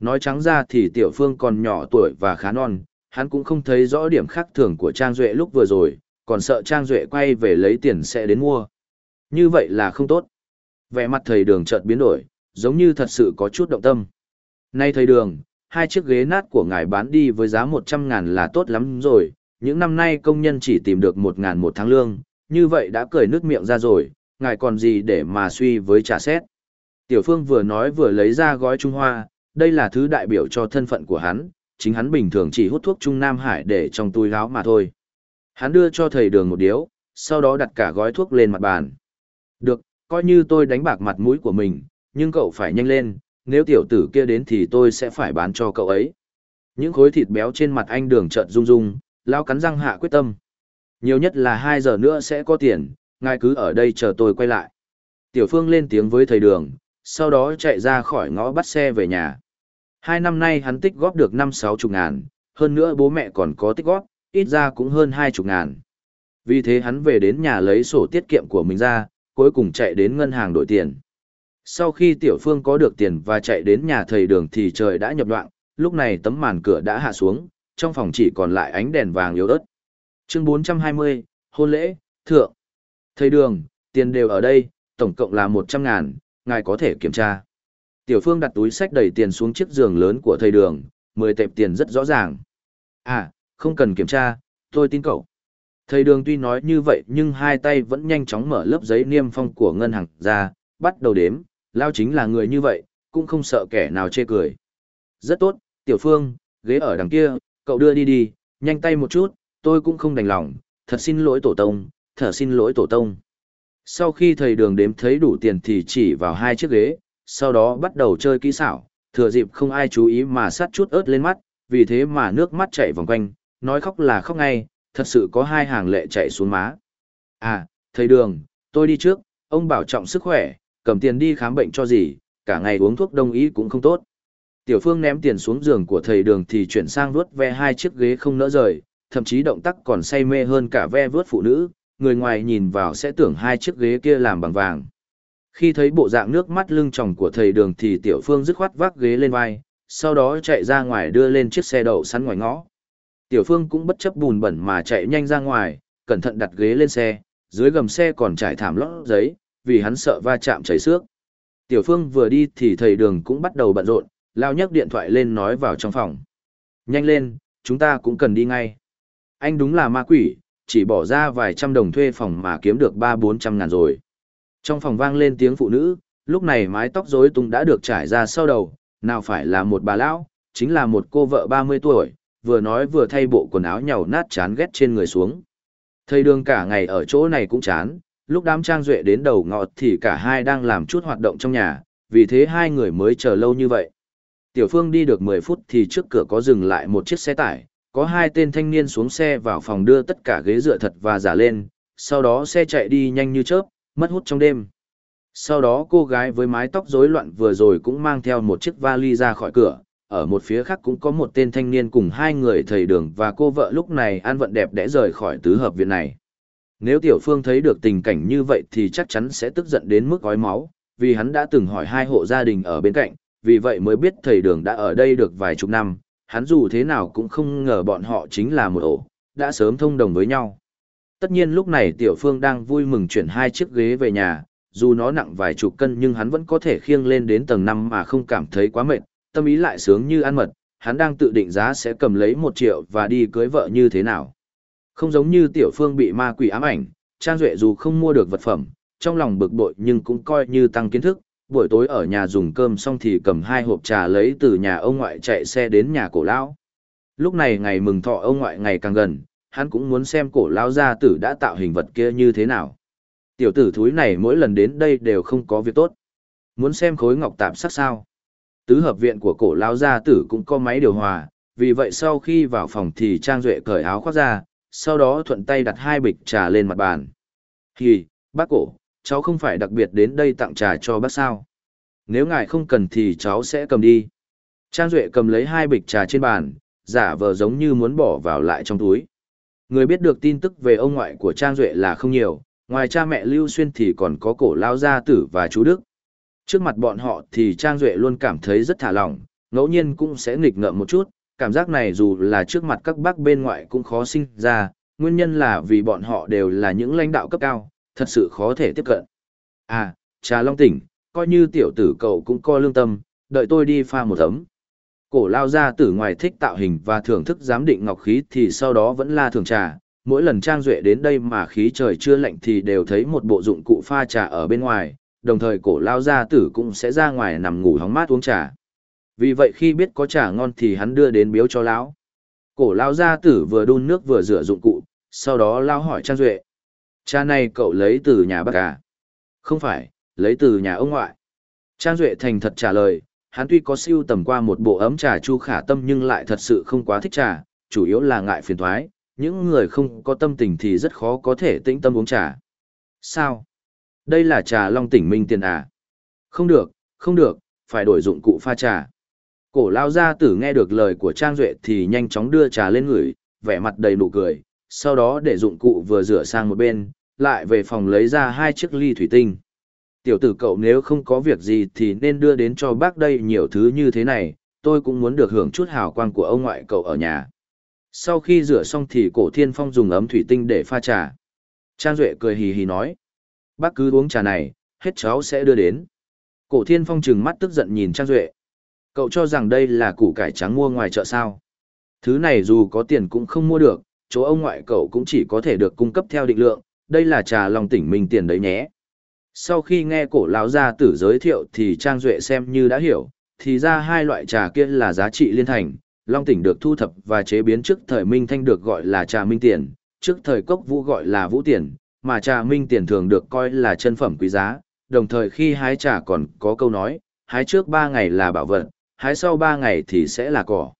Nói trắng ra thì Tiểu Phương còn nhỏ tuổi và khá non, hắn cũng không thấy rõ điểm khác thường của Trang Duệ lúc vừa rồi, còn sợ Trang Duệ quay về lấy tiền sẽ đến mua. Như vậy là không tốt. Vẻ mặt thầy đường chợt biến đổi, giống như thật sự có chút động tâm. Nay thầy đường, hai chiếc ghế nát của ngài bán đi với giá 100 ngàn là tốt lắm rồi, những năm nay công nhân chỉ tìm được 1 ngàn một tháng lương, như vậy đã cười nước miệng ra rồi, ngài còn gì để mà suy với trả xét. Tiểu Phương vừa nói vừa lấy ra gói Trung Hoa, đây là thứ đại biểu cho thân phận của hắn, chính hắn bình thường chỉ hút thuốc Trung Nam Hải để trong túi áo mà thôi. Hắn đưa cho thầy đường một điếu, sau đó đặt cả gói thuốc lên mặt bàn. Được, coi như tôi đánh bạc mặt mũi của mình, nhưng cậu phải nhanh lên, nếu tiểu tử kia đến thì tôi sẽ phải bán cho cậu ấy. Những khối thịt béo trên mặt anh đường trợn rung rung, lao cắn răng hạ quyết tâm. Nhiều nhất là 2 giờ nữa sẽ có tiền, ngài cứ ở đây chờ tôi quay lại. Tiểu Phương lên tiếng với thầy đường, sau đó chạy ra khỏi ngõ bắt xe về nhà. Hai năm nay hắn tích góp được năm sáu chục ngàn, hơn nữa bố mẹ còn có tích góp, ít ra cũng hơn hai chục ngàn. Vì thế hắn về đến nhà lấy sổ tiết kiệm của mình ra, cuối cùng chạy đến ngân hàng đổi tiền. Sau khi Tiểu Phương có được tiền và chạy đến nhà thầy đường thì trời đã nhập đoạn, lúc này tấm màn cửa đã hạ xuống, trong phòng chỉ còn lại ánh đèn vàng yếu ớt. Chương 420, hôn lễ, thượng. Thầy đường, tiền đều ở đây, tổng cộng là 100 ngàn, ngài có thể kiểm tra. Tiểu Phương đặt túi sách đầy tiền xuống chiếc giường lớn của thầy đường, 10 tệp tiền rất rõ ràng. À, không cần kiểm tra, tôi tin cậu. Thầy đường tuy nói như vậy nhưng hai tay vẫn nhanh chóng mở lớp giấy niêm phong của ngân hàng ra, bắt đầu đếm, lao chính là người như vậy, cũng không sợ kẻ nào chê cười. Rất tốt, Tiểu Phương, ghế ở đằng kia, cậu đưa đi đi, nhanh tay một chút, tôi cũng không đành lòng, thật xin lỗi tổ tông, thở xin lỗi tổ tông. Sau khi thầy đường đếm thấy đủ tiền thì chỉ vào hai chiếc ghế, sau đó bắt đầu chơi kỹ xảo, thừa dịp không ai chú ý mà sát chút ớt lên mắt, vì thế mà nước mắt chảy vòng quanh, nói khóc là khóc ngay, thật sự có hai hàng lệ chảy xuống má. À, thầy đường, tôi đi trước, ông bảo trọng sức khỏe, cầm tiền đi khám bệnh cho gì, cả ngày uống thuốc đông y cũng không tốt. Tiểu Phương ném tiền xuống giường của thầy đường thì chuyển sang vuốt ve hai chiếc ghế không nỡ rời, thậm chí động tác còn say mê hơn cả ve vuốt phụ nữ, người ngoài nhìn vào sẽ tưởng hai chiếc ghế kia làm bằng vàng. Khi thấy bộ dạng nước mắt lưng tròng của thầy đường thì Tiểu Phương dứt khoát vác ghế lên vai, sau đó chạy ra ngoài đưa lên chiếc xe đậu sẵn ngoài ngõ. Tiểu Phương cũng bất chấp bùn bẩn mà chạy nhanh ra ngoài, cẩn thận đặt ghế lên xe, dưới gầm xe còn trải thảm lót giấy, vì hắn sợ va chạm chảy xước. Tiểu Phương vừa đi thì thầy đường cũng bắt đầu bận rộn, lao nhấc điện thoại lên nói vào trong phòng. Nhanh lên, chúng ta cũng cần đi ngay. Anh đúng là ma quỷ, chỉ bỏ ra vài trăm đồng thuê phòng mà kiếm được ba bốn trăm ngàn rồi. Trong phòng vang lên tiếng phụ nữ, lúc này mái tóc rối tung đã được trải ra sau đầu, nào phải là một bà lão, chính là một cô vợ ba mươi tuổi, vừa nói vừa thay bộ quần áo nhàu nát chán ghét trên người xuống. Thầy đường cả ngày ở chỗ này cũng chán, lúc đám trang duệ đến đầu ngọt thì cả hai đang làm chút hoạt động trong nhà, vì thế hai người mới chờ lâu như vậy. Tiểu Phương đi được 10 phút thì trước cửa có dừng lại một chiếc xe tải, có hai tên thanh niên xuống xe vào phòng đưa tất cả ghế dựa thật và giả lên, sau đó xe chạy đi nhanh như chớp, mất hút trong đêm. Sau đó cô gái với mái tóc rối loạn vừa rồi cũng mang theo một chiếc vali ra khỏi cửa, ở một phía khác cũng có một tên thanh niên cùng hai người thầy đường và cô vợ lúc này an vận đẹp đẽ rời khỏi tứ hợp viện này. Nếu Tiểu Phương thấy được tình cảnh như vậy thì chắc chắn sẽ tức giận đến mức gói máu, vì hắn đã từng hỏi hai hộ gia đình ở bên cạnh, vì vậy mới biết thầy đường đã ở đây được vài chục năm, hắn dù thế nào cũng không ngờ bọn họ chính là một ổ, đã sớm thông đồng với nhau. Tất nhiên lúc này Tiểu Phương đang vui mừng chuyển hai chiếc ghế về nhà, dù nó nặng vài chục cân nhưng hắn vẫn có thể khiêng lên đến tầng 5 mà không cảm thấy quá mệt, tâm ý lại sướng như ăn mật, hắn đang tự định giá sẽ cầm lấy một triệu và đi cưới vợ như thế nào. Không giống như Tiểu Phương bị ma quỷ ám ảnh, Trang Duệ dù không mua được vật phẩm, trong lòng bực bội nhưng cũng coi như tăng kiến thức, buổi tối ở nhà dùng cơm xong thì cầm hai hộp trà lấy từ nhà ông ngoại chạy xe đến nhà cổ lão. Lúc này ngày mừng thọ ông ngoại ngày càng gần, hắn cũng muốn xem cổ lão gia tử đã tạo hình vật kia như thế nào. Tiểu tử thúi này mỗi lần đến đây đều không có việc tốt. Muốn xem khối ngọc tạm sắc sao. Tứ hợp viện của cổ lão gia tử cũng có máy điều hòa, vì vậy sau khi vào phòng thì Trang Duệ cởi áo khoác ra, sau đó thuận tay đặt hai bịch trà lên mặt bàn. Hì, bác cổ, cháu không phải đặc biệt đến đây tặng trà cho bác sao. Nếu ngài không cần thì cháu sẽ cầm đi. Trang Duệ cầm lấy hai bịch trà trên bàn, giả vờ giống như muốn bỏ vào lại trong túi. Người biết được tin tức về ông ngoại của Trang Duệ là không nhiều, ngoài cha mẹ Lưu Xuyên thì còn có cổ lao gia tử và chú Đức. Trước mặt bọn họ thì Trang Duệ luôn cảm thấy rất thả lỏng, ngẫu nhiên cũng sẽ nghịch ngợm một chút, cảm giác này dù là trước mặt các bác bên ngoại cũng khó sinh ra, nguyên nhân là vì bọn họ đều là những lãnh đạo cấp cao, thật sự khó thể tiếp cận. À, trà long tỉnh, coi như tiểu tử cậu cũng coi lương tâm, đợi tôi đi pha một ấm. Cổ lao ra tử ngoài thích tạo hình và thưởng thức giám định ngọc khí thì sau đó vẫn la thường trà, mỗi lần Trang Duệ đến đây mà khí trời chưa lạnh thì đều thấy một bộ dụng cụ pha trà ở bên ngoài, đồng thời cổ lao gia tử cũng sẽ ra ngoài nằm ngủ hóng mát uống trà. Vì vậy khi biết có trà ngon thì hắn đưa đến biếu cho lão. Cổ lão gia tử vừa đun nước vừa rửa dụng cụ, sau đó lao hỏi Trang Duệ. Cha này cậu lấy từ nhà bác à? Không phải, lấy từ nhà ông ngoại. Trang Duệ thành thật trả lời, hắn tuy có siêu tầm qua một bộ ấm trà chu khả tâm nhưng lại thật sự không quá thích trà, chủ yếu là ngại phiền thoái, những người không có tâm tình thì rất khó có thể tĩnh tâm uống trà. Sao? Đây là trà long tỉnh minh tiền à? Không được, không được, phải đổi dụng cụ pha trà. Cổ lao gia tử nghe được lời của Trang Duệ thì nhanh chóng đưa trà lên người, vẻ mặt đầy nụ cười, sau đó để dụng cụ vừa rửa sang một bên, lại về phòng lấy ra hai chiếc ly thủy tinh. Tiểu tử cậu nếu không có việc gì thì nên đưa đến cho bác đây nhiều thứ như thế này, tôi cũng muốn được hưởng chút hào quang của ông ngoại cậu ở nhà. Sau khi rửa xong thì cổ thiên phong dùng ấm thủy tinh để pha trà. Trang Duệ cười hì hì nói. Bác cứ uống trà này, hết cháu sẽ đưa đến. Cổ thiên phong trừng mắt tức giận nhìn Trang Duệ. Cậu cho rằng đây là củ cải trắng mua ngoài chợ sao. Thứ này dù có tiền cũng không mua được, chỗ ông ngoại cậu cũng chỉ có thể được cung cấp theo định lượng, đây là trà lòng tỉnh minh tiền đấy nhé. Sau khi nghe cổ lão gia tử giới thiệu thì Trang Duệ xem như đã hiểu, thì ra hai loại trà kia là giá trị liên thành, Long tỉnh được thu thập và chế biến trước thời Minh Thanh được gọi là trà Minh Tiền, trước thời Cốc Vũ gọi là Vũ Tiền, mà trà Minh Tiền thường được coi là chân phẩm quý giá, đồng thời khi hái trà còn có câu nói, hái trước 3 ngày là bảo vật, hái sau 3 ngày thì sẽ là cỏ.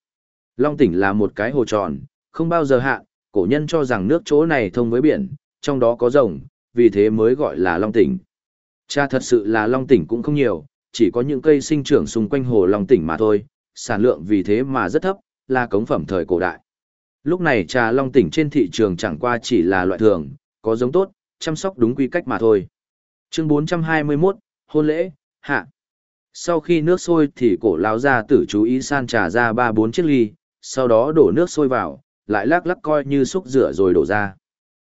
Long tỉnh là một cái hồ tròn, không bao giờ hạ, cổ nhân cho rằng nước chỗ này thông với biển, trong đó có rồng, vì thế mới gọi là Long tỉnh. Cha thật sự là Long tỉnh cũng không nhiều, chỉ có những cây sinh trưởng xung quanh hồ Long tỉnh mà thôi, sản lượng vì thế mà rất thấp, là cống phẩm thời cổ đại. Lúc này trà Long tỉnh trên thị trường chẳng qua chỉ là loại thường, có giống tốt, chăm sóc đúng quy cách mà thôi. Chương 421, hôn lễ, hạ. Sau khi nước sôi thì cổ lão gia tử chú ý san trà ra ba bốn chiếc ly, sau đó đổ nước sôi vào, lại lắc lắc coi như xúc rửa rồi đổ ra.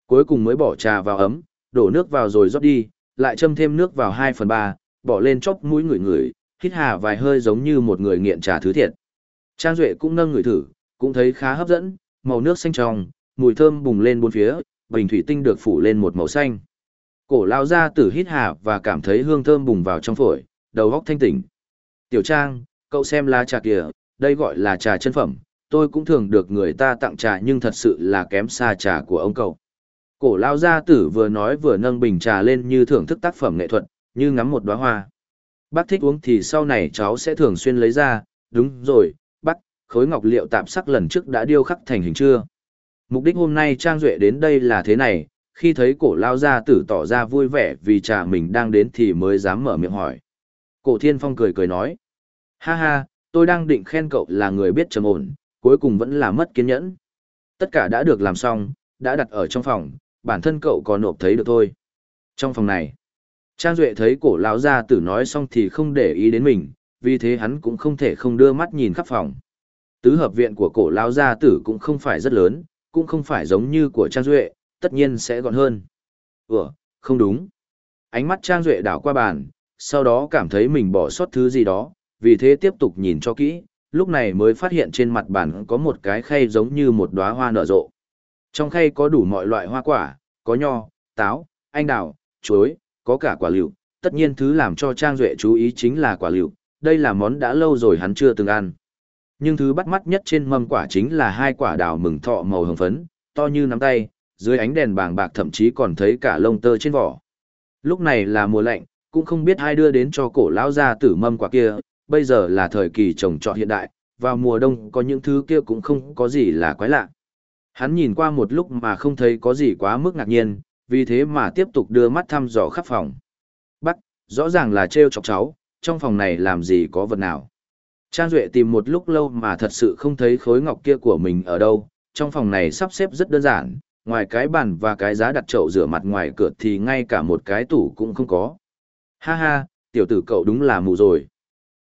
Cuối cùng mới bỏ trà vào ấm, đổ nước vào rồi rót đi, lại châm thêm nước vào 2 phần 3, bỏ lên chóp mũi người người, hít hà vài hơi giống như một người nghiện trà thứ thiệt. Trang Duệ cũng nâng người thử, cũng thấy khá hấp dẫn, màu nước xanh trong, mùi thơm bùng lên bốn phía, bình thủy tinh được phủ lên một màu xanh. Cổ lao ra tử hít hà và cảm thấy hương thơm bùng vào trong phổi, đầu góc thanh tỉnh. Tiểu Trang, cậu xem lá trà kìa, đây gọi là trà chân phẩm, tôi cũng thường được người ta tặng trà nhưng thật sự là kém xa trà của ông cậu. Cổ lao gia tử vừa nói vừa nâng bình trà lên như thưởng thức tác phẩm nghệ thuật, như ngắm một đóa hoa. Bác thích uống thì sau này cháu sẽ thường xuyên lấy ra, đúng rồi, bác, khối ngọc liệu tạm sắc lần trước đã điêu khắc thành hình chưa? Mục đích hôm nay Trang Duệ đến đây là thế này, khi thấy cổ lao gia tử tỏ ra vui vẻ vì trà mình đang đến thì mới dám mở miệng hỏi. Cổ thiên phong cười cười nói, ha ha, tôi đang định khen cậu là người biết trầm ổn, cuối cùng vẫn là mất kiên nhẫn. Tất cả đã được làm xong, đã đặt ở trong phòng, bản thân cậu còn nộp thấy được thôi. Trong phòng này, Trang Duệ thấy cổ lão gia tử nói xong thì không để ý đến mình, vì thế hắn cũng không thể không đưa mắt nhìn khắp phòng. Tứ hợp viện của cổ lão gia tử cũng không phải rất lớn, cũng không phải giống như của Trang Duệ, tất nhiên sẽ gọn hơn. Ủa, không đúng. Ánh mắt Trang Duệ đảo qua bàn, sau đó cảm thấy mình bỏ sót thứ gì đó, vì thế tiếp tục nhìn cho kỹ, lúc này mới phát hiện trên mặt bàn có một cái khay giống như một đóa hoa nở rộ. Trong khay có đủ mọi loại hoa quả, có nho, táo, anh đào, chuối, có cả quả liệu, tất nhiên thứ làm cho Trang Duệ chú ý chính là quả liệu, đây là món đã lâu rồi hắn chưa từng ăn. Nhưng thứ bắt mắt nhất trên mâm quả chính là hai quả đào mừng thọ màu hồng phấn, to như nắm tay, dưới ánh đèn bàng bạc thậm chí còn thấy cả lông tơ trên vỏ. Lúc này là mùa lạnh, cũng không biết ai đưa đến cho cổ lão gia tử mâm quả kia, bây giờ là thời kỳ trồng trọt hiện đại, vào mùa đông có những thứ kia cũng không có gì là quái lạ. Hắn nhìn qua một lúc mà không thấy có gì quá mức ngạc nhiên, vì thế mà tiếp tục đưa mắt thăm dò khắp phòng. Bắt, rõ ràng là trêu chọc cháu, trong phòng này làm gì có vật nào. Trang Duệ tìm một lúc lâu mà thật sự không thấy khối ngọc kia của mình ở đâu, trong phòng này sắp xếp rất đơn giản, ngoài cái bàn và cái giá đặt chậu rửa mặt ngoài cửa thì ngay cả một cái tủ cũng không có. Ha ha, tiểu tử cậu đúng là mù rồi.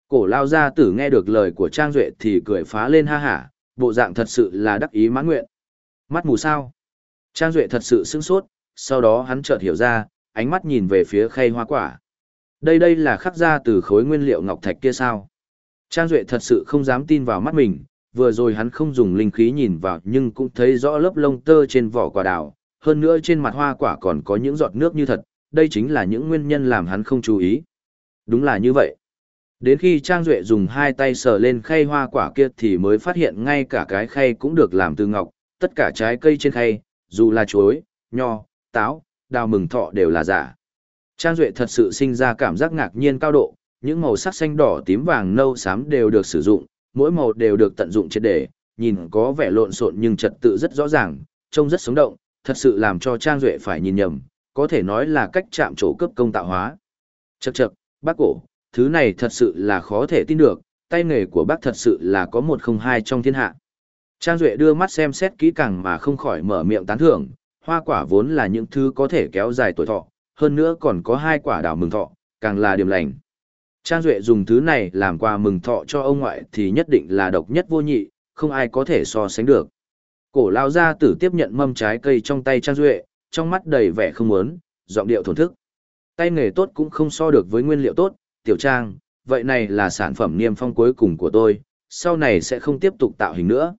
Cổ lao gia tử nghe được lời của Trang Duệ thì cười phá lên ha hả, bộ dạng thật sự là đắc ý mãn nguyện. Mắt mù sao? Trang Duệ thật sự sững sốt, sau đó hắn chợt hiểu ra, ánh mắt nhìn về phía khay hoa quả. Đây đây là khắc ra từ khối nguyên liệu ngọc thạch kia sao? Trang Duệ thật sự không dám tin vào mắt mình, vừa rồi hắn không dùng linh khí nhìn vào nhưng cũng thấy rõ lớp lông tơ trên vỏ quả đào, hơn nữa trên mặt hoa quả còn có những giọt nước như thật, đây chính là những nguyên nhân làm hắn không chú ý. Đúng là như vậy. Đến khi Trang Duệ dùng hai tay sờ lên khay hoa quả kia thì mới phát hiện ngay cả cái khay cũng được làm từ ngọc, tất cả trái cây trên khay, dù là chuối, nho, táo, đào mừng thọ đều là giả. Trang Duệ thật sự sinh ra cảm giác ngạc nhiên cao độ, những màu sắc xanh đỏ tím vàng nâu xám đều được sử dụng, mỗi màu đều được tận dụng triệt để, nhìn có vẻ lộn xộn nhưng trật tự rất rõ ràng, trông rất sống động, thật sự làm cho Trang Duệ phải nhìn nhầm, có thể nói là cách chạm chỗ cấp công tạo hóa. Chậc chậc, bác cổ, thứ này thật sự là khó thể tin được, tay nghề của bác thật sự là có một không hai trong thiên hạ. Trang Duệ đưa mắt xem xét kỹ càng mà không khỏi mở miệng tán thưởng, hoa quả vốn là những thứ có thể kéo dài tuổi thọ, hơn nữa còn có hai quả đào mừng thọ, càng là điểm lành. Trang Duệ dùng thứ này làm quà mừng thọ cho ông ngoại thì nhất định là độc nhất vô nhị, không ai có thể so sánh được. Cổ lao gia tử tiếp nhận mâm trái cây trong tay Trang Duệ, trong mắt đầy vẻ không muốn, giọng điệu thổn thức. Tay nghề tốt cũng không so được với nguyên liệu tốt, tiểu trang, vậy này là sản phẩm niêm phong cuối cùng của tôi, sau này sẽ không tiếp tục tạo hình nữa.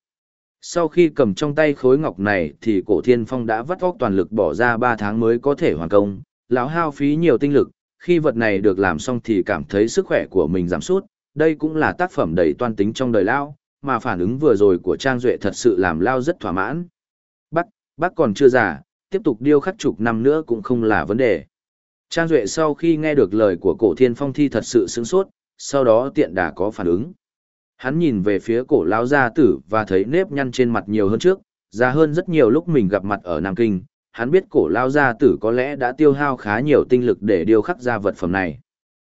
Sau khi cầm trong tay khối ngọc này thì cổ thiên phong đã vắt vóc toàn lực bỏ ra 3 tháng mới có thể hoàn công, lão hao phí nhiều tinh lực, khi vật này được làm xong thì cảm thấy sức khỏe của mình giảm sút, đây cũng là tác phẩm đầy toan tính trong đời lao, mà phản ứng vừa rồi của Trang Duệ thật sự làm lao rất thỏa mãn. Bác, bác còn chưa già, tiếp tục điêu khắc chục năm nữa cũng không là vấn đề. Trang Duệ sau khi nghe được lời của cổ thiên phong thi thật sự sướng sốt, sau đó tiện đã có phản ứng. Hắn nhìn về phía cổ lão gia tử và thấy nếp nhăn trên mặt nhiều hơn trước, già hơn rất nhiều lúc mình gặp mặt ở Nam Kinh, hắn biết cổ lão gia tử có lẽ đã tiêu hao khá nhiều tinh lực để điêu khắc ra vật phẩm này.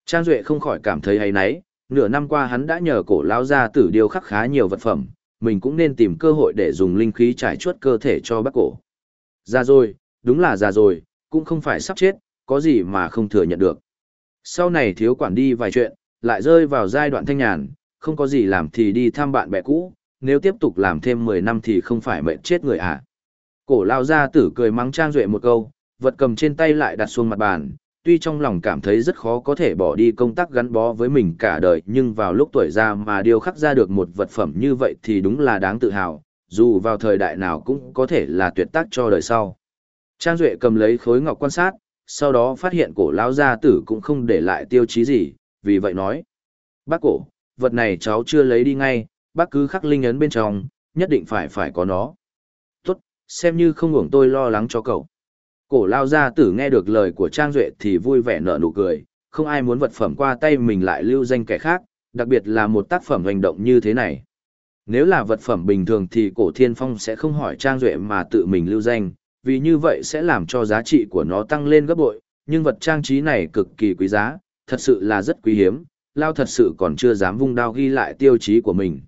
Trang Duệ không khỏi cảm thấy hay náy, nửa năm qua hắn đã nhờ cổ lão gia tử điêu khắc khá nhiều vật phẩm, mình cũng nên tìm cơ hội để dùng linh khí trải chuốt cơ thể cho bác cổ. Già rồi, đúng là già rồi, cũng không phải sắp chết, có gì mà không thừa nhận được. Sau này thiếu quản đi vài chuyện, lại rơi vào giai đoạn thanh nhàn, không có gì làm thì đi thăm bạn bè cũ, nếu tiếp tục làm thêm 10 năm thì không phải mệnh chết người à. Cổ lao ra tử cười mắng Trang Duệ một câu, vật cầm trên tay lại đặt xuống mặt bàn, tuy trong lòng cảm thấy rất khó có thể bỏ đi công tác gắn bó với mình cả đời nhưng vào lúc tuổi già mà điều khắc ra được một vật phẩm như vậy thì đúng là đáng tự hào, dù vào thời đại nào cũng có thể là tuyệt tác cho đời sau. Trang Duệ cầm lấy khối ngọc quan sát, sau đó phát hiện cổ lão gia tử cũng không để lại tiêu chí gì, vì vậy nói. Bác cổ, vật này cháu chưa lấy đi ngay, bác cứ khắc linh ấn bên trong, nhất định phải phải có nó. Tốt, xem như không hưởng tôi lo lắng cho cậu. Cổ lao gia tử nghe được lời của Trang Duệ thì vui vẻ nở nụ cười, không ai muốn vật phẩm qua tay mình lại lưu danh kẻ khác, đặc biệt là một tác phẩm hành động như thế này. Nếu là vật phẩm bình thường thì cổ thiên phong sẽ không hỏi Trang Duệ mà tự mình lưu danh, vì như vậy sẽ làm cho giá trị của nó tăng lên gấp bội, nhưng vật trang trí này cực kỳ quý giá, thật sự là rất quý hiếm, Lao thật sự còn chưa dám vung đao ghi lại tiêu chí của mình.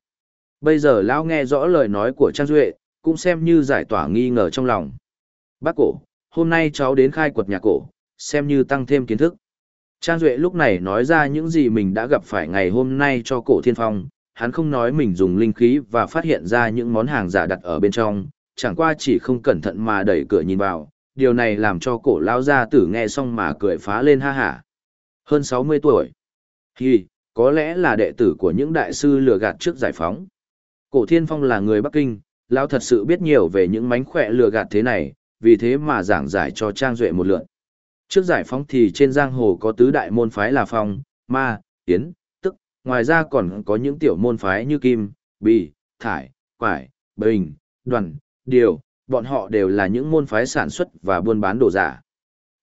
Bây giờ Lao nghe rõ lời nói của Trang Duệ, cũng xem như giải tỏa nghi ngờ trong lòng. Bác cổ, hôm nay cháu đến khai quật nhà cổ, xem như tăng thêm kiến thức. Trang Duệ lúc này nói ra những gì mình đã gặp phải ngày hôm nay cho cổ thiên phong, hắn không nói mình dùng linh khí và phát hiện ra những món hàng giả đặt ở bên trong, chẳng qua chỉ không cẩn thận mà đẩy cửa nhìn vào, điều này làm cho cổ lão gia tử nghe xong mà cười phá lên ha hả. Hơn 60 tuổi. Hi, có lẽ là đệ tử của những đại sư lừa gạt trước giải phóng. Cổ Thiên Phong là người Bắc Kinh, lão thật sự biết nhiều về những mánh khỏe lừa gạt thế này, vì thế mà giảng giải cho Trang Duệ một lượt. Trước giải phóng thì trên giang hồ có tứ đại môn phái là phong, ma, tiến, ngoài ra còn có những tiểu môn phái như kim, bì, thải, quải, bình, đoàn, điều, bọn họ đều là những môn phái sản xuất và buôn bán đồ giả.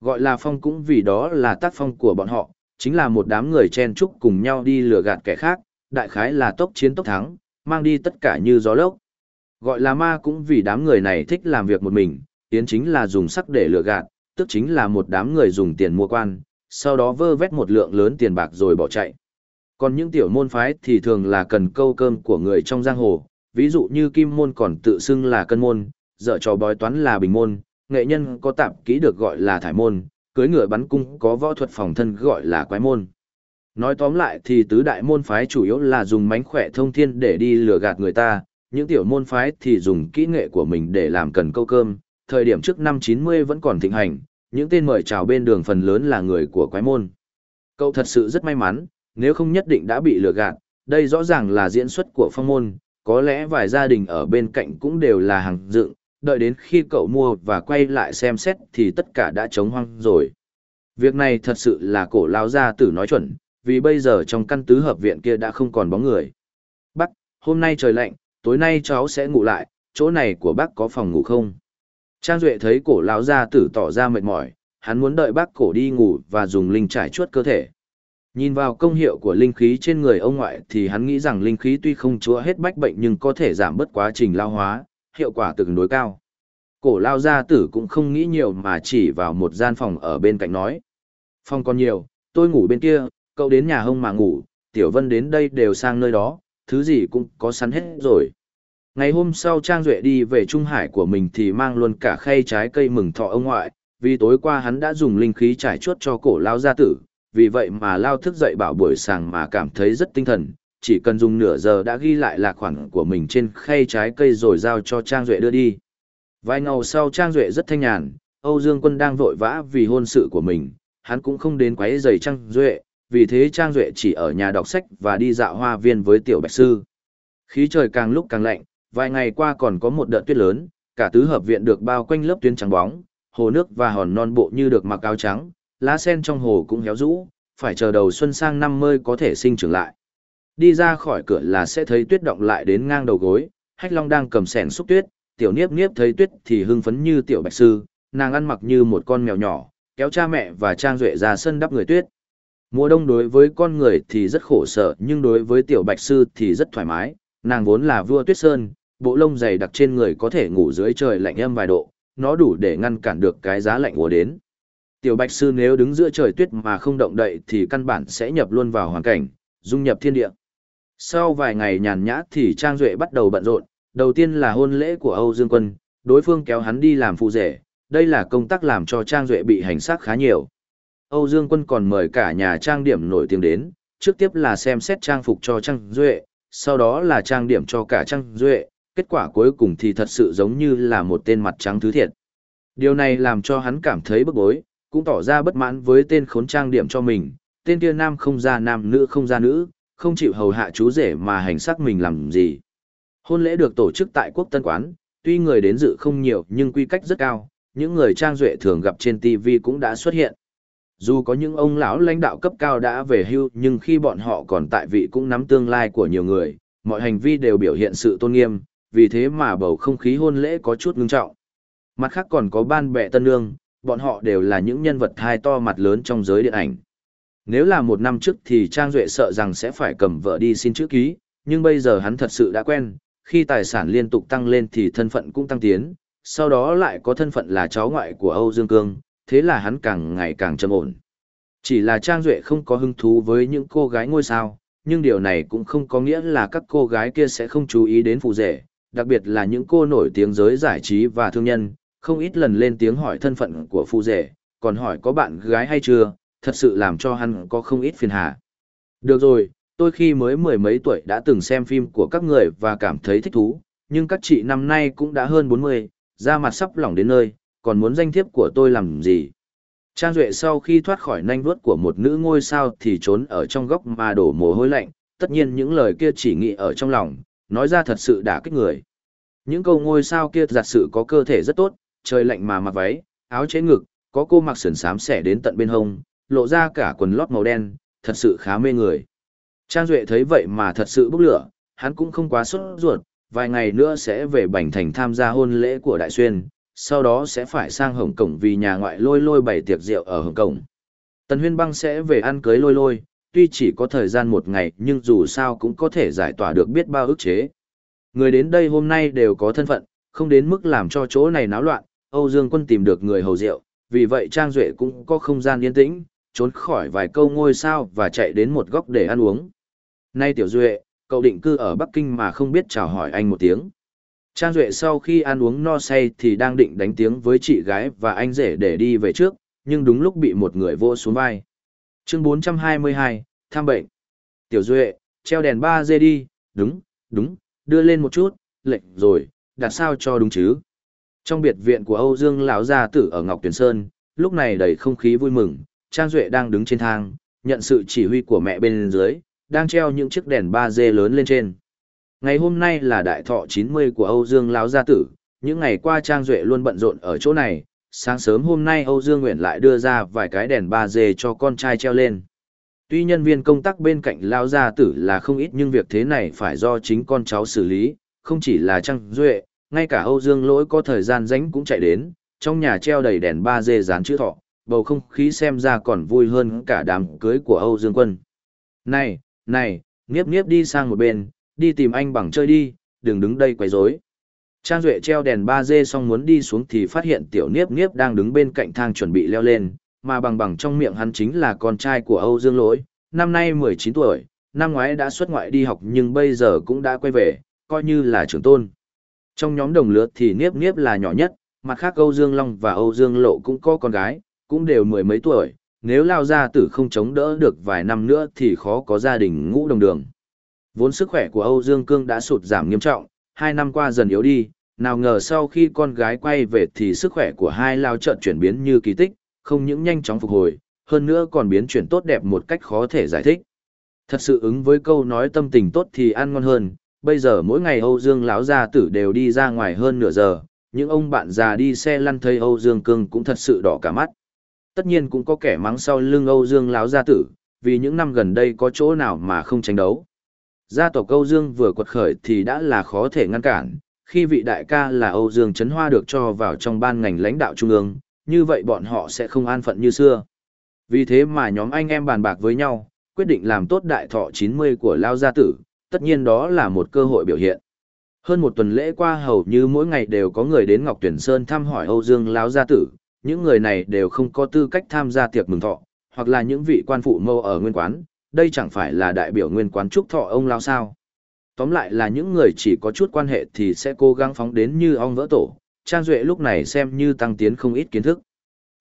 Gọi là phong cũng vì đó là tác phong của bọn họ, chính là một đám người chen chúc cùng nhau đi lừa gạt kẻ khác, đại khái là tốc chiến tốc thắng, mang đi tất cả như gió lốc. Gọi là ma cũng vì đám người này thích làm việc một mình, tiến chính là dùng sắc để lừa gạt, tức chính là một đám người dùng tiền mua quan, sau đó vơ vét một lượng lớn tiền bạc rồi bỏ chạy. Còn những tiểu môn phái thì thường là cần câu cơm của người trong giang hồ, ví dụ như kim môn còn tự xưng là cân môn, dở trò bói toán là bình môn, nghệ nhân có tạp kỹ được gọi là thải môn, cưới ngựa bắn cung có võ thuật phòng thân gọi là quái môn. Nói tóm lại thì tứ đại môn phái chủ yếu là dùng mánh khỏe thông thiên để đi lừa gạt người ta, những tiểu môn phái thì dùng kỹ nghệ của mình để làm cần câu cơm, thời điểm trước năm 90 vẫn còn thịnh hành, những tên mời chào bên đường phần lớn là người của quái môn. Cậu thật sự rất may mắn, nếu không nhất định đã bị lừa gạt, đây rõ ràng là diễn xuất của phong môn, có lẽ vài gia đình ở bên cạnh cũng đều là hàng dựng, đợi đến khi cậu mua và quay lại xem xét thì tất cả đã trống hoang rồi. Việc này thật sự là cổ lao gia tử nói chuẩn, vì bây giờ trong căn tứ hợp viện kia đã không còn bóng người. Bác, hôm nay trời lạnh, tối nay cháu sẽ ngủ lại, chỗ này của bác có phòng ngủ không? Trang Duệ thấy cổ lão gia tử tỏ ra mệt mỏi, hắn muốn đợi bác cổ đi ngủ và dùng linh trải chuốt cơ thể. Nhìn vào công hiệu của linh khí trên người ông ngoại thì hắn nghĩ rằng linh khí tuy không chữa hết bách bệnh nhưng có thể giảm bớt quá trình lao hóa, hiệu quả tương đối cao. Cổ lao gia tử cũng không nghĩ nhiều mà chỉ vào một gian phòng ở bên cạnh nói. Phòng còn nhiều, tôi ngủ bên kia, cậu đến nhà hông mà ngủ, Tiểu Vân đến đây đều sang nơi đó, thứ gì cũng có sẵn hết rồi. Ngày hôm sau Trang Duệ đi về Trung Hải của mình thì mang luôn cả khay trái cây mừng thọ ông ngoại, vì tối qua hắn đã dùng linh khí trải chuốt cho cổ lao gia tử, vì vậy mà lao thức dậy bảo buổi sáng mà cảm thấy rất tinh thần, chỉ cần dùng nửa giờ đã ghi lại lạc khoản của mình trên khay trái cây rồi giao cho Trang Duệ đưa đi. Vài ngày sau Trang Duệ rất thanh nhàn, Âu Dương Quân đang vội vã vì hôn sự của mình, hắn cũng không đến quấy giày Trang Duệ, vì thế Trang Duệ chỉ ở nhà đọc sách và đi dạo hoa viên với Tiểu Bạch Sư. Khí trời càng lúc càng lạnh, vài ngày qua còn có một đợt tuyết lớn, cả tứ hợp viện được bao quanh lớp tuyến trắng bóng, hồ nước và hòn non bộ như được mặc áo trắng, lá sen trong hồ cũng héo rũ, phải chờ đầu xuân sang năm mới có thể sinh trưởng lại. Đi ra khỏi cửa là sẽ thấy tuyết động lại đến ngang đầu gối, Hách Long đang cầm sẻn xúc tuyết, tiểu niếp niếp thấy tuyết thì hưng phấn như tiểu bạch sư, nàng ăn mặc như một con mèo nhỏ, kéo cha mẹ và trang duệ ra sân đắp người tuyết. Mùa đông đối với con người thì rất khổ sở nhưng đối với tiểu bạch sư thì rất thoải mái, nàng vốn là vua tuyết sơn, bộ lông dày đặc trên người có thể ngủ dưới trời lạnh âm vài độ, nó đủ để ngăn cản được cái giá lạnh mùa đến. Tiểu bạch sư nếu đứng giữa trời tuyết mà không động đậy thì căn bản sẽ nhập luôn vào hoàn cảnh, dung nhập thiên địa. Sau vài ngày nhàn nhã thì Trang Duệ bắt đầu bận rộn, đầu tiên là hôn lễ của Âu Dương Quân, đối phương kéo hắn đi làm phụ rể, đây là công tác làm cho Trang Duệ bị hành xác khá nhiều. Âu Dương Quân còn mời cả nhà trang điểm nổi tiếng đến, trước tiếp là xem xét trang phục cho Trang Duệ, sau đó là trang điểm cho cả Trang Duệ, kết quả cuối cùng thì thật sự giống như là một tên mặt trắng thứ thiệt. Điều này làm cho hắn cảm thấy bức bối, cũng tỏ ra bất mãn với tên khốn trang điểm cho mình, tên kia nam không ra nam nữ không ra nữ, không chịu hầu hạ chú rể mà hành xác mình làm gì. Hôn lễ được tổ chức tại quốc tân quán, tuy người đến dự không nhiều nhưng quy cách rất cao, những người trang duệ thường gặp trên TV cũng đã xuất hiện. Dù có những ông lão lãnh đạo cấp cao đã về hưu nhưng khi bọn họ còn tại vị cũng nắm tương lai của nhiều người, mọi hành vi đều biểu hiện sự tôn nghiêm, vì thế mà bầu không khí hôn lễ có chút ngưng trọng. Mặt khác còn có ban bệ tân nương, bọn họ đều là những nhân vật thai to mặt lớn trong giới điện ảnh. Nếu là một năm trước thì Trang Duệ sợ rằng sẽ phải cầm vợ đi xin chữ ký, nhưng bây giờ hắn thật sự đã quen, khi tài sản liên tục tăng lên thì thân phận cũng tăng tiến, sau đó lại có thân phận là cháu ngoại của Âu Dương Cương, thế là hắn càng ngày càng trầm ổn. Chỉ là Trang Duệ không có hứng thú với những cô gái ngôi sao, nhưng điều này cũng không có nghĩa là các cô gái kia sẽ không chú ý đến phụ rể, đặc biệt là những cô nổi tiếng giới giải trí và thương nhân, không ít lần lên tiếng hỏi thân phận của phụ rể, còn hỏi có bạn gái hay chưa, thật sự làm cho hắn có không ít phiền hà. Được rồi, tôi khi mới mười mấy tuổi đã từng xem phim của các người và cảm thấy thích thú, nhưng các chị năm nay cũng đã hơn 40, da mặt sắp lỏng đến nơi, còn muốn danh thiếp của tôi làm gì. Trang Duệ sau khi thoát khỏi nanh vuốt của một nữ ngôi sao thì trốn ở trong góc mà đổ mồ hôi lạnh, tất nhiên những lời kia chỉ nghĩ ở trong lòng, nói ra thật sự đã kích người. Những câu ngôi sao kia thật sự có cơ thể rất tốt, trời lạnh mà mặc váy, áo chế ngực, có cô mặc sườn xám xẻ đến tận bên hông, lộ ra cả quần lót màu đen, thật sự khá mê người. Trang Duệ thấy vậy mà thật sự bốc lửa, hắn cũng không quá sốt ruột, vài ngày nữa sẽ về Bành Thành tham gia hôn lễ của Đại Xuyên, sau đó sẽ phải sang Hồng Cổng vì nhà ngoại lôi lôi bày tiệc rượu ở Hồng Cổng. Tần Huyên Băng sẽ về ăn cưới lôi lôi, tuy chỉ có thời gian một ngày nhưng dù sao cũng có thể giải tỏa được biết bao ức chế. Người đến đây hôm nay đều có thân phận, không đến mức làm cho chỗ này náo loạn, Âu Dương Quân tìm được người hầu rượu, vì vậy Trang Duệ cũng có không gian yên tĩnh, trốn khỏi vài câu ngôi sao và chạy đến một góc để ăn uống. Nay Tiểu Duệ, cậu định cư ở Bắc Kinh mà không biết chào hỏi anh một tiếng. Trang Duệ sau khi ăn uống no say thì đang định đánh tiếng với chị gái và anh rể để đi về trước, nhưng đúng lúc bị một người vô xuống vai. Chương 422, thăm bệnh. Tiểu Duệ, treo đèn 3G đi, đúng, đúng, đưa lên một chút, lệnh rồi, đặt sao cho đúng chứ. Trong biệt viện của Âu Dương lão gia tử ở Ngọc Tuyền Sơn, lúc này đầy không khí vui mừng, Trang Duệ đang đứng trên thang, nhận sự chỉ huy của mẹ bên dưới, đang treo những chiếc đèn ba d lớn lên trên. Ngày hôm nay là đại thọ 90 của Âu Dương lão gia tử, những ngày qua Trang Duệ luôn bận rộn ở chỗ này, sáng sớm hôm nay Âu Dương Nguyện lại đưa ra vài cái đèn ba d cho con trai treo lên. Tuy nhân viên công tác bên cạnh lão gia tử là không ít nhưng việc thế này phải do chính con cháu xử lý, không chỉ là Trang Duệ, ngay cả Âu Dương Lỗi có thời gian rảnh cũng chạy đến, trong nhà treo đầy đèn 3D dán chữ thọ, bầu không khí xem ra còn vui hơn cả đám cưới của Âu Dương Quân. Này, này, nghiếp nghiếp đi sang một bên, đi tìm anh bằng chơi đi, đừng đứng đây quấy rối. Trang Duệ treo đèn 3D xong muốn đi xuống thì phát hiện tiểu niếp niếp đang đứng bên cạnh thang chuẩn bị leo lên, mà bằng bằng trong miệng hắn chính là con trai của Âu Dương Lỗi, năm nay 19 tuổi, năm ngoái đã xuất ngoại đi học nhưng bây giờ cũng đã quay về, coi như là trưởng tôn. Trong nhóm đồng lứa thì niếp niếp là nhỏ nhất, mặt khác Âu Dương Long và Âu Dương Lộ cũng có con gái, cũng đều mười mấy tuổi, nếu lao gia tử không chống đỡ được vài năm nữa thì khó có gia đình ngũ đồng đường. Vốn sức khỏe của Âu Dương Cương đã sụt giảm nghiêm trọng, hai năm qua dần yếu đi, nào ngờ sau khi con gái quay về thì sức khỏe của hai lao trận chuyển biến như kỳ tích, không những nhanh chóng phục hồi, hơn nữa còn biến chuyển tốt đẹp một cách khó thể giải thích. Thật sự ứng với câu nói tâm tình tốt thì ăn ngon hơn, bây giờ mỗi ngày Âu Dương lão gia tử đều đi ra ngoài hơn nửa giờ, những ông bạn già đi xe lăn thấy Âu Dương Cương cũng thật sự đỏ cả mắt. Tất nhiên cũng có kẻ mắng sau lưng Âu Dương lão gia tử, vì những năm gần đây có chỗ nào mà không tranh đấu. Gia tộc Âu Dương vừa quật khởi thì đã là khó thể ngăn cản, khi vị đại ca là Âu Dương Trấn Hoa được cho vào trong ban ngành lãnh đạo trung ương, như vậy bọn họ sẽ không an phận như xưa. Vì thế mà nhóm anh em bàn bạc với nhau, quyết định làm tốt đại thọ 90 của Lao Gia Tử, tất nhiên đó là một cơ hội biểu hiện. Hơn một tuần lễ qua hầu như mỗi ngày đều có người đến Ngọc Tuyển Sơn thăm hỏi Âu Dương Lão Gia Tử, những người này đều không có tư cách tham gia tiệc mừng thọ, hoặc là những vị quan phụ mâu ở nguyên quán, đây chẳng phải là đại biểu nguyên quán chúc thọ ông Lão sao. Tóm lại là những người chỉ có chút quan hệ thì sẽ cố gắng phóng đến như ong vỡ tổ, Trang Duệ lúc này xem như tăng tiến không ít kiến thức.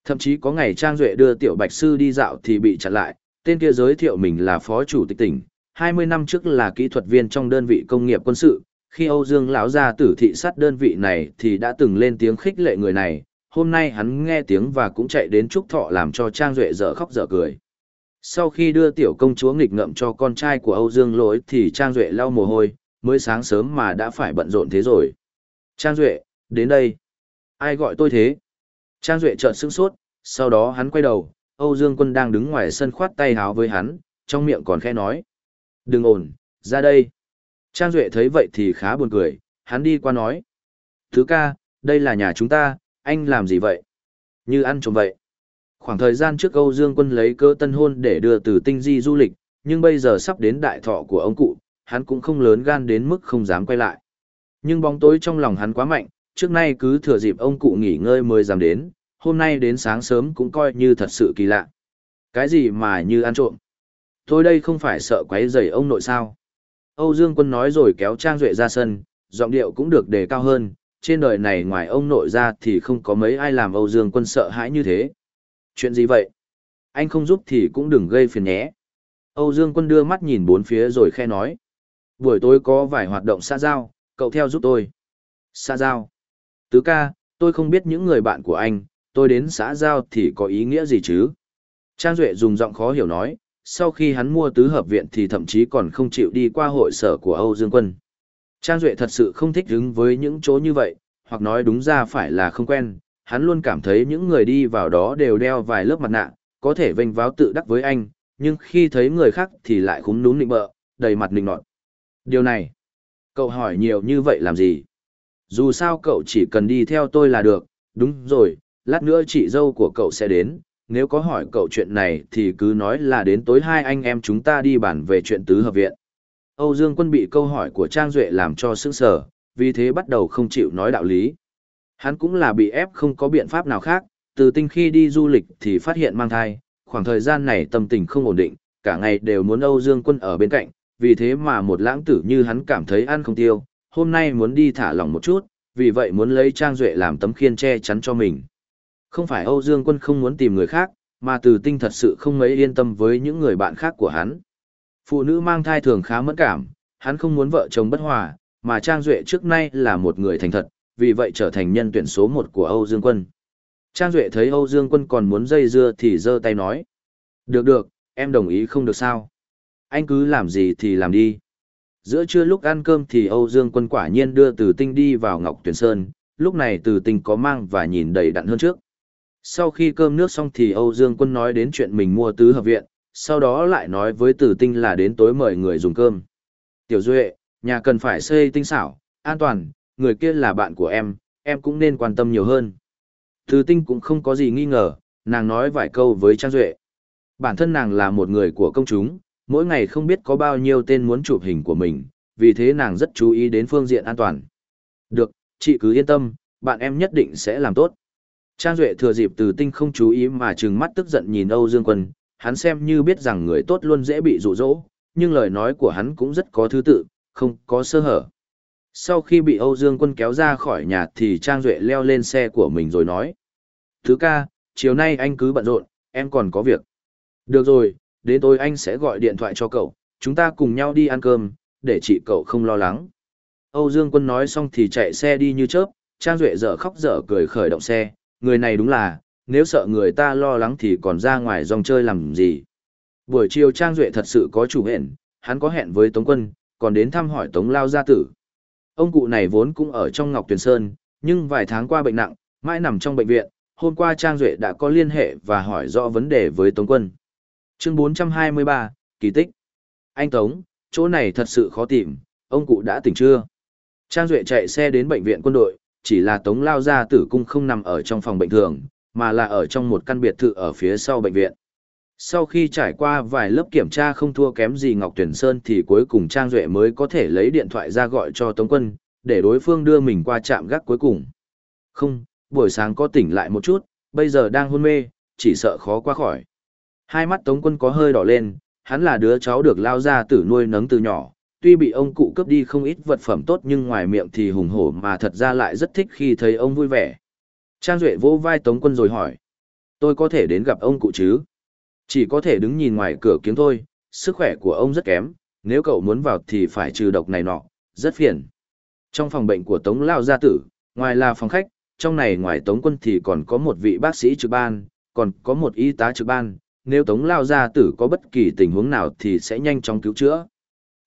Thậm chí có ngày Trang Duệ đưa Tiểu Bạch Sư đi dạo thì bị chặn lại, tên kia giới thiệu mình là phó chủ tịch tỉnh, 20 năm trước là kỹ thuật viên trong đơn vị công nghiệp quân sự, khi Âu Dương lão gia tử thị sát đơn vị này thì đã từng lên tiếng khích lệ người này, hôm nay hắn nghe tiếng và cũng chạy đến chúc thọ làm cho Trang Duệ dở khóc dở cười. Sau khi đưa tiểu công chúa nghịch ngợm cho con trai của Âu Dương lỗi thì Trang Duệ lau mồ hôi, mới sáng sớm mà đã phải bận rộn thế rồi. Trang Duệ, đến đây. Ai gọi tôi thế? Trang Duệ trợn sững sốt, sau đó hắn quay đầu, Âu Dương Quân đang đứng ngoài sân khoát tay háo với hắn, trong miệng còn khẽ nói. Đừng ổn, ra đây. Trang Duệ thấy vậy thì khá buồn cười, hắn đi qua nói. Thứ ca, đây là nhà chúng ta, anh làm gì vậy? Như ăn trộm vậy. Khoảng thời gian trước Âu Dương Quân lấy cơ tân hôn để đưa từ tinh di du lịch, nhưng bây giờ sắp đến đại thọ của ông cụ, hắn cũng không lớn gan đến mức không dám quay lại. Nhưng bóng tối trong lòng hắn quá mạnh, trước nay cứ thừa dịp ông cụ nghỉ ngơi mới dám đến, hôm nay đến sáng sớm cũng coi như thật sự kỳ lạ. Cái gì mà như ăn trộm? Tôi đây không phải sợ quấy rầy ông nội sao? Âu Dương Quân nói rồi kéo Trang Duệ ra sân, giọng điệu cũng được đề cao hơn, trên đời này ngoài ông nội ra thì không có mấy ai làm Âu Dương Quân sợ hãi như thế. Chuyện gì vậy? Anh không giúp thì cũng đừng gây phiền nhé. Âu Dương Quân đưa mắt nhìn bốn phía rồi khe nói. Buổi tối có vài hoạt động xã giao, cậu theo giúp tôi. Xã giao. Tứ ca, tôi không biết những người bạn của anh, tôi đến xã giao thì có ý nghĩa gì chứ? Trang Duệ dùng giọng khó hiểu nói, sau khi hắn mua tứ hợp viện thì thậm chí còn không chịu đi qua hội sở của Âu Dương Quân. Trang Duệ thật sự không thích đứng với những chỗ như vậy, hoặc nói đúng ra phải là không quen, hắn luôn cảm thấy những người đi vào đó đều đeo vài lớp mặt nạ, có thể vênh váo tự đắc với anh, nhưng khi thấy người khác thì lại khúm núm nịnh bợ, đầy mặt nịnh nọt. Điều này, cậu hỏi nhiều như vậy làm gì? Dù sao cậu chỉ cần đi theo tôi là được, đúng rồi, lát nữa chị dâu của cậu sẽ đến, nếu có hỏi cậu chuyện này thì cứ nói là đến tối hai anh em chúng ta đi bàn về chuyện tứ hợp viện. Âu Dương Quân bị câu hỏi của Trang Duệ làm cho sững sờ, vì thế bắt đầu không chịu nói đạo lý. Hắn cũng là bị ép không có biện pháp nào khác, từ tinh khi đi du lịch thì phát hiện mang thai, khoảng thời gian này tâm tình không ổn định, cả ngày đều muốn Âu Dương Quân ở bên cạnh, vì thế mà một lãng tử như hắn cảm thấy ăn không tiêu, hôm nay muốn đi thả lỏng một chút, vì vậy muốn lấy Trang Duệ làm tấm khiên che chắn cho mình. Không phải Âu Dương Quân không muốn tìm người khác, mà từ tinh thật sự không mấy yên tâm với những người bạn khác của hắn. Phụ nữ mang thai thường khá mẫn cảm, hắn không muốn vợ chồng bất hòa, mà Trang Duệ trước nay là một người thành thật, vì vậy trở thành nhân tuyển số một của Âu Dương Quân. Trang Duệ thấy Âu Dương Quân còn muốn dây dưa thì giơ tay nói. Được được, em đồng ý không được sao. Anh cứ làm gì thì làm đi. Giữa trưa lúc ăn cơm thì Âu Dương Quân quả nhiên đưa Từ Tinh đi vào Ngọc Tuyền Sơn, lúc này Từ Tinh có mang và nhìn đầy đặn hơn trước. Sau khi cơm nước xong thì Âu Dương Quân nói đến chuyện mình mua tứ hợp viện, sau đó lại nói với Tử Tinh là đến tối mời người dùng cơm. Tiểu Duệ, nhà cần phải xây tinh xảo, an toàn, người kia là bạn của em, em cũng nên quan tâm nhiều hơn. Tử Tinh cũng không có gì nghi ngờ, nàng nói vài câu với Trang Duệ. Bản thân nàng là một người của công chúng, mỗi ngày không biết có bao nhiêu tên muốn chụp hình của mình, vì thế nàng rất chú ý đến phương diện an toàn. Được, chị cứ yên tâm, bạn em nhất định sẽ làm tốt. Trang Duệ thừa dịp từ tinh không chú ý mà trừng mắt tức giận nhìn Âu Dương Quân, hắn xem như biết rằng người tốt luôn dễ bị dụ dỗ, nhưng lời nói của hắn cũng rất có thứ tự, không có sơ hở. Sau khi bị Âu Dương Quân kéo ra khỏi nhà thì Trang Duệ leo lên xe của mình rồi nói. Thứ ca, chiều nay anh cứ bận rộn, em còn có việc. Được rồi, đến tối anh sẽ gọi điện thoại cho cậu, chúng ta cùng nhau đi ăn cơm, để chị cậu không lo lắng. Âu Dương Quân nói xong thì chạy xe đi như chớp, Trang Duệ dở khóc dở cười khởi động xe, người này đúng là, nếu sợ người ta lo lắng thì còn ra ngoài dòng chơi làm gì. Buổi chiều Trang Duệ thật sự có chủ hẹn, hắn có hẹn với Tống Quân, còn đến thăm hỏi Tống Lao Gia Tử. Ông cụ này vốn cũng ở trong Ngọc Tuyền Sơn, nhưng vài tháng qua bệnh nặng, mãi nằm trong bệnh viện, hôm qua Trang Duệ đã có liên hệ và hỏi rõ vấn đề với Tống Quân. Chương 423, Kỳ tích. Anh Tống, chỗ này thật sự khó tìm, ông cụ đã tỉnh chưa? Trang Duệ chạy xe đến bệnh viện quân đội, chỉ là Tống Lao Gia Tử cung không nằm ở trong phòng bệnh thường, mà là ở trong một căn biệt thự ở phía sau bệnh viện. Sau khi trải qua vài lớp kiểm tra không thua kém gì Ngọc Tuyển Sơn thì cuối cùng Trang Duệ mới có thể lấy điện thoại ra gọi cho Tống Quân, để đối phương đưa mình qua trạm gác cuối cùng. Không, buổi sáng có tỉnh lại một chút, bây giờ đang hôn mê, chỉ sợ khó qua khỏi. Hai mắt Tống Quân có hơi đỏ lên, hắn là đứa cháu được lao ra tử nuôi nấng từ nhỏ, tuy bị ông cụ cướp đi không ít vật phẩm tốt nhưng ngoài miệng thì hùng hổ mà thật ra lại rất thích khi thấy ông vui vẻ. Trang Duệ vỗ vai Tống Quân rồi hỏi. Tôi có thể đến gặp ông cụ chứ? Chỉ có thể đứng nhìn ngoài cửa kiếm thôi, sức khỏe của ông rất kém, nếu cậu muốn vào thì phải trừ độc này nọ, rất phiền. Trong phòng bệnh của Tống Lao Gia Tử, ngoài là phòng khách, trong này ngoài Tống Quân thì còn có một vị bác sĩ trực ban, còn có một y tá trực ban, nếu Tống Lao Gia Tử có bất kỳ tình huống nào thì sẽ nhanh chóng cứu chữa.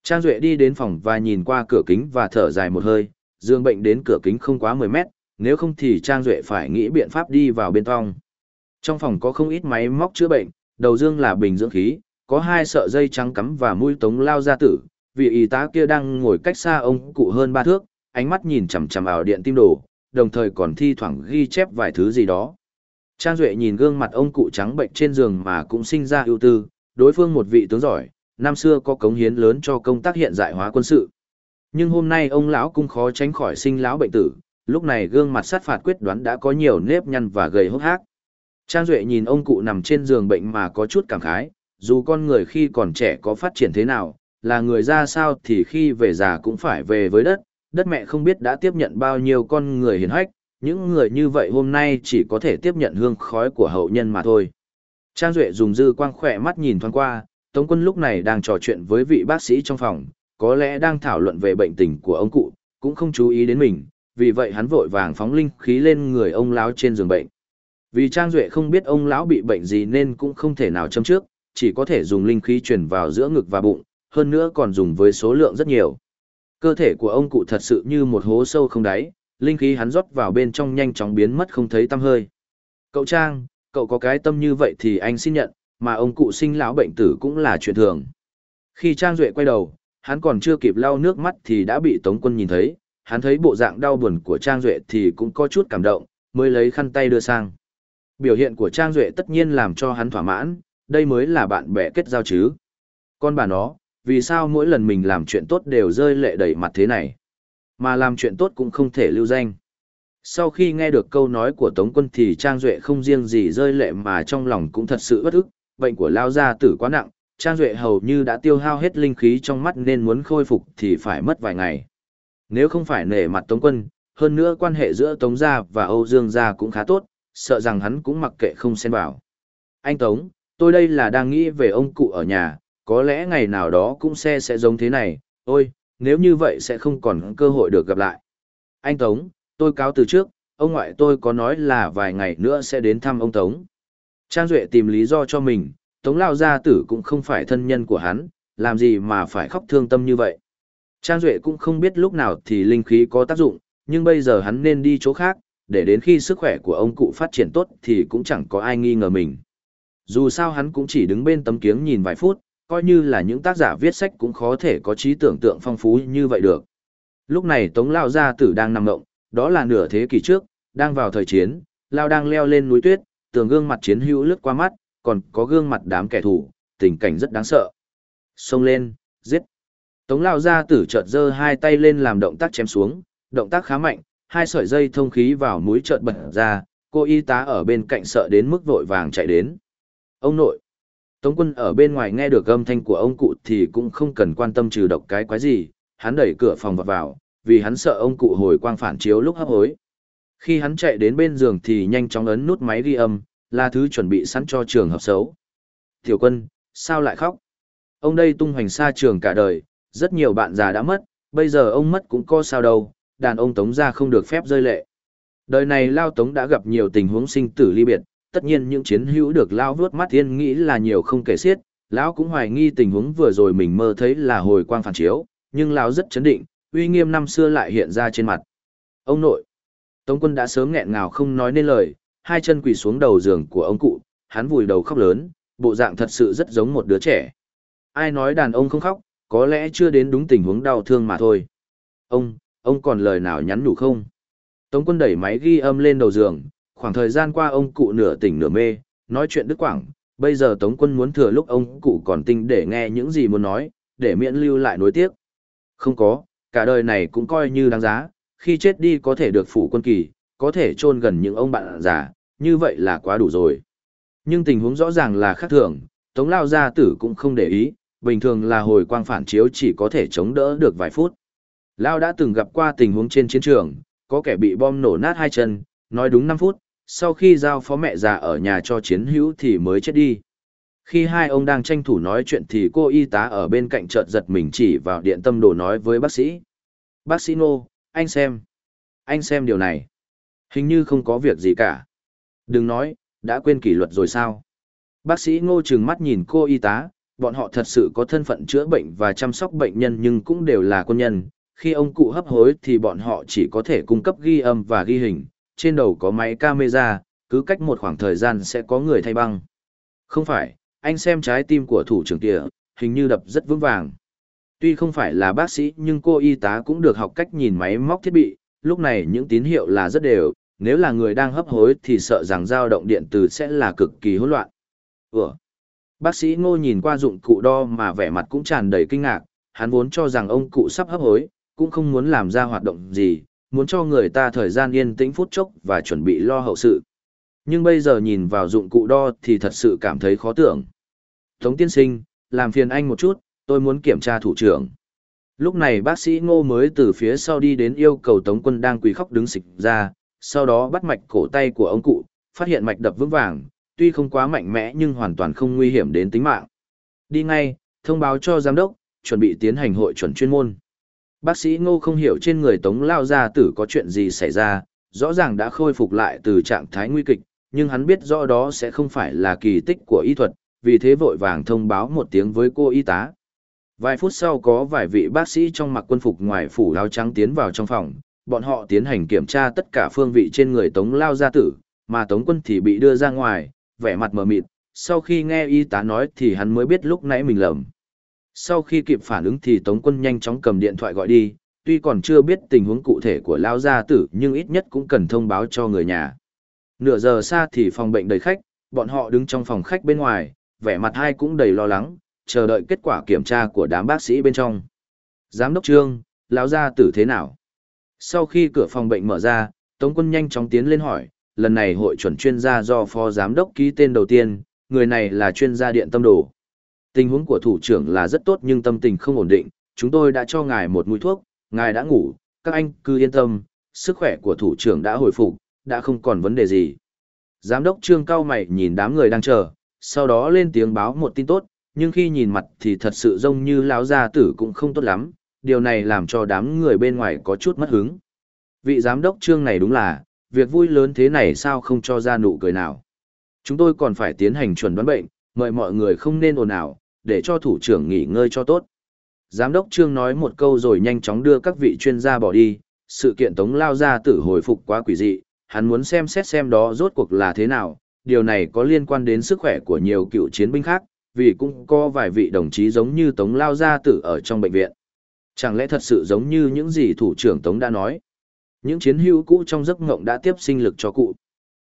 Trang Duệ đi đến phòng và nhìn qua cửa kính và thở dài một hơi, dương bệnh đến cửa kính không quá 10 mét, nếu không thì Trang Duệ phải nghĩ biện pháp đi vào bên trong. Trong phòng có không ít máy móc chữa bệnh, đầu dương là bình dưỡng khí, có hai sợi dây trắng cắm và mũi tống lao ra tử, vị y tá kia đang ngồi cách xa ông cụ hơn ba thước, ánh mắt nhìn chằm chằm vào điện tim đồ, đồng thời còn thi thoảng ghi chép vài thứ gì đó. Trang Duệ nhìn gương mặt ông cụ trắng bệnh trên giường mà cũng sinh ra ưu tư, đối phương một vị tướng giỏi, năm xưa có cống hiến lớn cho công tác hiện đại hóa quân sự. Nhưng hôm nay ông lão cũng khó tránh khỏi sinh lão bệnh tử, lúc này gương mặt sát phạt quyết đoán đã có nhiều nếp nhăn và gầy hốc hác. Trang Duệ nhìn ông cụ nằm trên giường bệnh mà có chút cảm khái, dù con người khi còn trẻ có phát triển thế nào, là người ra sao thì khi về già cũng phải về với đất, đất mẹ không biết đã tiếp nhận bao nhiêu con người hiền hách, những người như vậy hôm nay chỉ có thể tiếp nhận hương khói của hậu nhân mà thôi. Trang Duệ dùng dư quang khỏe mắt nhìn thoáng qua, Tống quân lúc này đang trò chuyện với vị bác sĩ trong phòng, có lẽ đang thảo luận về bệnh tình của ông cụ, cũng không chú ý đến mình, vì vậy hắn vội vàng phóng linh khí lên người ông lão trên giường bệnh. Vì Trang Duệ không biết ông lão bị bệnh gì nên cũng không thể nào châm trước, chỉ có thể dùng linh khí truyền vào giữa ngực và bụng, hơn nữa còn dùng với số lượng rất nhiều. Cơ thể của ông cụ thật sự như một hố sâu không đáy, linh khí hắn rót vào bên trong nhanh chóng biến mất không thấy tăm hơi. Cậu Trang, cậu có cái tâm như vậy thì anh xin nhận, mà ông cụ sinh lão bệnh tử cũng là chuyện thường. Khi Trang Duệ quay đầu, hắn còn chưa kịp lau nước mắt thì đã bị Tống Quân nhìn thấy, hắn thấy bộ dạng đau buồn của Trang Duệ thì cũng có chút cảm động, mới lấy khăn tay đưa sang. Biểu hiện của Trang Duệ tất nhiên làm cho hắn thỏa mãn, đây mới là bạn bè kết giao chứ. Con bà nó, vì sao mỗi lần mình làm chuyện tốt đều rơi lệ đầy mặt thế này? Mà làm chuyện tốt cũng không thể lưu danh. Sau khi nghe được câu nói của Tống quân thì Trang Duệ không riêng gì rơi lệ mà trong lòng cũng thật sự bất ức, bệnh của Lao Gia tử quá nặng, Trang Duệ hầu như đã tiêu hao hết linh khí trong mắt nên muốn khôi phục thì phải mất vài ngày. Nếu không phải nể mặt Tống quân, hơn nữa quan hệ giữa Tống Gia và Âu Dương Gia cũng khá tốt, sợ rằng hắn cũng mặc kệ không xen vào. Anh Tống, tôi đây là đang nghĩ về ông cụ ở nhà, có lẽ ngày nào đó cũng sẽ sẽ giống thế này, ôi, nếu như vậy sẽ không còn cơ hội được gặp lại. Anh Tống, tôi cáo từ trước, ông ngoại tôi có nói là vài ngày nữa sẽ đến thăm ông Tống. Trang Duệ tìm lý do cho mình, Tống Lao Gia Tử cũng không phải thân nhân của hắn, làm gì mà phải khóc thương tâm như vậy. Trang Duệ cũng không biết lúc nào thì linh khí có tác dụng, nhưng bây giờ hắn nên đi chỗ khác, để đến khi sức khỏe của ông cụ phát triển tốt thì cũng chẳng có ai nghi ngờ mình. Dù sao hắn cũng chỉ đứng bên tấm kiếng nhìn vài phút, coi như là những tác giả viết sách cũng khó thể có trí tưởng tượng phong phú như vậy được. Lúc này Tống Lao Gia Tử đang nằm ngộng, đó là nửa thế kỷ trước, đang vào thời chiến, Lao đang leo lên núi tuyết, tường gương mặt chiến hữu lướt qua mắt, còn có gương mặt đám kẻ thù, tình cảnh rất đáng sợ. Xông lên, giết. Tống lao ra tử chợt giơ hai tay lên làm động tác chém xuống, động tác khá mạnh, hai sợi dây thông khí vào mũi chợt bật ra, cô y tá ở bên cạnh sợ đến mức vội vàng chạy đến. Ông nội. Tống quân ở bên ngoài nghe được âm thanh của ông cụ thì cũng không cần quan tâm trừ độc cái quái gì, hắn đẩy cửa phòng vào vào, vì hắn sợ ông cụ hồi quang phản chiếu lúc hấp hối. Khi hắn chạy đến bên giường thì nhanh chóng ấn nút máy ghi âm, là thứ chuẩn bị sẵn cho trường hợp xấu. Tiểu quân, sao lại khóc? Ông đây tung hoành xa trường cả đời, rất nhiều bạn già đã mất, bây giờ ông mất cũng có sao đâu, đàn ông tống ra không được phép rơi lệ. Đời này Lao Tống đã gặp nhiều tình huống sinh tử ly biệt, tất nhiên những chiến hữu được Lao vuốt mắt tiên nghĩ là nhiều không kể xiết, Lão cũng hoài nghi tình huống vừa rồi mình mơ thấy là hồi quang phản chiếu, nhưng Lão rất chấn định, uy nghiêm năm xưa lại hiện ra trên mặt. Ông nội, Tống quân đã sớm nghẹn ngào không nói nên lời, hai chân quỳ xuống đầu giường của ông cụ, hắn vùi đầu khóc lớn, bộ dạng thật sự rất giống một đứa trẻ. Ai nói đàn ông không khóc, có lẽ chưa đến đúng tình huống đau thương mà thôi. Ông, ông còn lời nào nhắn nhủ không? Tống quân đẩy máy ghi âm lên đầu giường, khoảng thời gian qua ông cụ nửa tỉnh nửa mê, nói chuyện đứt quảng, bây giờ Tống quân muốn thừa lúc ông cụ còn tinh để nghe những gì muốn nói, để miễn lưu lại nối tiếc. Không có, cả đời này cũng coi như đáng giá, khi chết đi có thể được phủ quân kỳ, có thể chôn gần những ông bạn già, như vậy là quá đủ rồi. Nhưng tình huống rõ ràng là khác thường, Tống Lao Gia Tử cũng không để ý, bình thường là hồi quang phản chiếu chỉ có thể chống đỡ được vài phút. Lao đã từng gặp qua tình huống trên chiến trường, có kẻ bị bom nổ nát hai chân, nói đúng 5 phút, sau khi giao phó mẹ già ở nhà cho chiến hữu thì mới chết đi. Khi hai ông đang tranh thủ nói chuyện thì cô y tá ở bên cạnh chợt giật mình chỉ vào điện tâm đồ nói với bác sĩ. Bác sĩ Nô, anh xem. Anh xem điều này. Hình như không có việc gì cả. Đừng nói, đã quên kỷ luật rồi sao? Bác sĩ Ngô trừng mắt nhìn cô y tá, bọn họ thật sự có thân phận chữa bệnh và chăm sóc bệnh nhân nhưng cũng đều là quân nhân. Khi ông cụ hấp hối thì bọn họ chỉ có thể cung cấp ghi âm và ghi hình, trên đầu có máy camera, cứ cách một khoảng thời gian sẽ có người thay băng. Không phải, anh xem trái tim của thủ trưởng kia, hình như đập rất vững vàng. Tuy không phải là bác sĩ nhưng cô y tá cũng được học cách nhìn máy móc thiết bị, lúc này những tín hiệu là rất đều, nếu là người đang hấp hối thì sợ rằng dao động điện từ sẽ là cực kỳ hỗn loạn. Ủa? Bác sĩ ngô nhìn qua dụng cụ đo mà vẻ mặt cũng tràn đầy kinh ngạc, hắn vốn cho rằng ông cụ sắp hấp hối, cũng không muốn làm ra hoạt động gì, muốn cho người ta thời gian yên tĩnh phút chốc và chuẩn bị lo hậu sự. Nhưng bây giờ nhìn vào dụng cụ đo thì thật sự cảm thấy khó tưởng. Tống tiên sinh, làm phiền anh một chút, tôi muốn kiểm tra thủ trưởng. Lúc này bác sĩ ngô mới từ phía sau đi đến yêu cầu tống quân đang quỳ khóc đứng xịch ra, sau đó bắt mạch cổ tay của ông cụ, phát hiện mạch đập vững vàng, tuy không quá mạnh mẽ nhưng hoàn toàn không nguy hiểm đến tính mạng. Đi ngay, thông báo cho giám đốc, chuẩn bị tiến hành hội chuẩn chuyên môn. Bác sĩ ngô không hiểu trên người tống lao gia tử có chuyện gì xảy ra, rõ ràng đã khôi phục lại từ trạng thái nguy kịch, nhưng hắn biết rõ đó sẽ không phải là kỳ tích của y thuật, vì thế vội vàng thông báo một tiếng với cô y tá. Vài phút sau có vài vị bác sĩ trong mặc quân phục ngoài phủ áo trắng tiến vào trong phòng, bọn họ tiến hành kiểm tra tất cả phương vị trên người Tống Lao gia tử, mà Tống quân thì bị đưa ra ngoài, vẻ mặt mờ mịt, sau khi nghe y tá nói thì hắn mới biết lúc nãy mình lầm. Sau khi kịp phản ứng thì Tống quân nhanh chóng cầm điện thoại gọi đi, tuy còn chưa biết tình huống cụ thể của Lao gia tử nhưng ít nhất cũng cần thông báo cho người nhà. Nửa giờ xa thì phòng bệnh đầy khách, bọn họ đứng trong phòng khách bên ngoài, vẻ mặt hai cũng đầy lo lắng, chờ đợi kết quả kiểm tra của đám bác sĩ bên trong. Giám đốc trương, lão gia tử thế nào? Sau khi cửa phòng bệnh mở ra, Tống quân nhanh chóng tiến lên hỏi, lần này hội chuẩn chuyên gia do phó giám đốc ký tên đầu tiên, người này là chuyên gia điện tâm đồ. Tình huống của thủ trưởng là rất tốt nhưng tâm tình không ổn định, chúng tôi đã cho ngài một mũi thuốc, ngài đã ngủ, các anh cứ yên tâm, sức khỏe của thủ trưởng đã hồi phục, đã không còn vấn đề gì. Giám đốc trương cao mày nhìn đám người đang chờ, sau đó lên tiếng báo một tin tốt, nhưng khi nhìn mặt thì thật sự giống như lão gia tử cũng không tốt lắm, điều này làm cho đám người bên ngoài có chút mất hứng. Vị giám đốc trương này đúng là, việc vui lớn thế này sao không cho ra nụ cười nào. Chúng tôi còn phải tiến hành chuẩn đoán bệnh, mời mọi người không nên ồn ào, để cho thủ trưởng nghỉ ngơi cho tốt. Giám đốc trương nói một câu rồi nhanh chóng đưa các vị chuyên gia bỏ đi, sự kiện tống lao gia tử hồi phục quá quỷ dị, hắn muốn xem xét xem đó rốt cuộc là thế nào, điều này có liên quan đến sức khỏe của nhiều cựu chiến binh khác, vì cũng có vài vị đồng chí giống như Tống Lao Gia Tử ở trong bệnh viện. Chẳng lẽ thật sự giống như những gì thủ trưởng Tống đã nói? Những chiến hữu cũ trong giấc ngộng đã tiếp sinh lực cho cụ.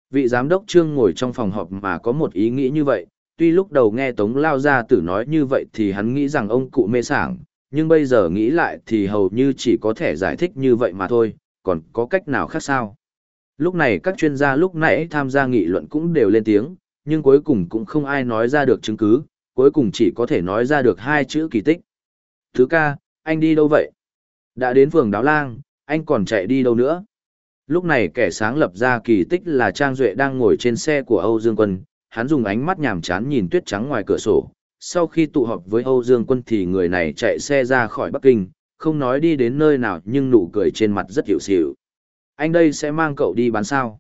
Vị giám đốc trương ngồi trong phòng họp mà có một ý nghĩ như vậy, tuy lúc đầu nghe Tống Lao Gia Tử nói như vậy thì hắn nghĩ rằng ông cụ mê sảng, nhưng bây giờ nghĩ lại thì hầu như chỉ có thể giải thích như vậy mà thôi, còn có cách nào khác sao? Lúc này các chuyên gia lúc nãy tham gia nghị luận cũng đều lên tiếng, nhưng cuối cùng cũng không ai nói ra được chứng cứ, cuối cùng chỉ có thể nói ra được hai chữ kỳ tích. Thứ ca, anh đi đâu vậy? Đã đến phường Đáo Lang, anh còn chạy đi đâu nữa? Lúc này kẻ sáng lập ra kỳ tích là Trang Duệ đang ngồi trên xe của Âu Dương Quân, hắn dùng ánh mắt nhàm chán nhìn tuyết trắng ngoài cửa sổ. Sau khi tụ họp với Âu Dương Quân thì người này chạy xe ra khỏi Bắc Kinh, không nói đi đến nơi nào nhưng nụ cười trên mặt rất hiểu xỉu. Anh đây sẽ mang cậu đi bán sao?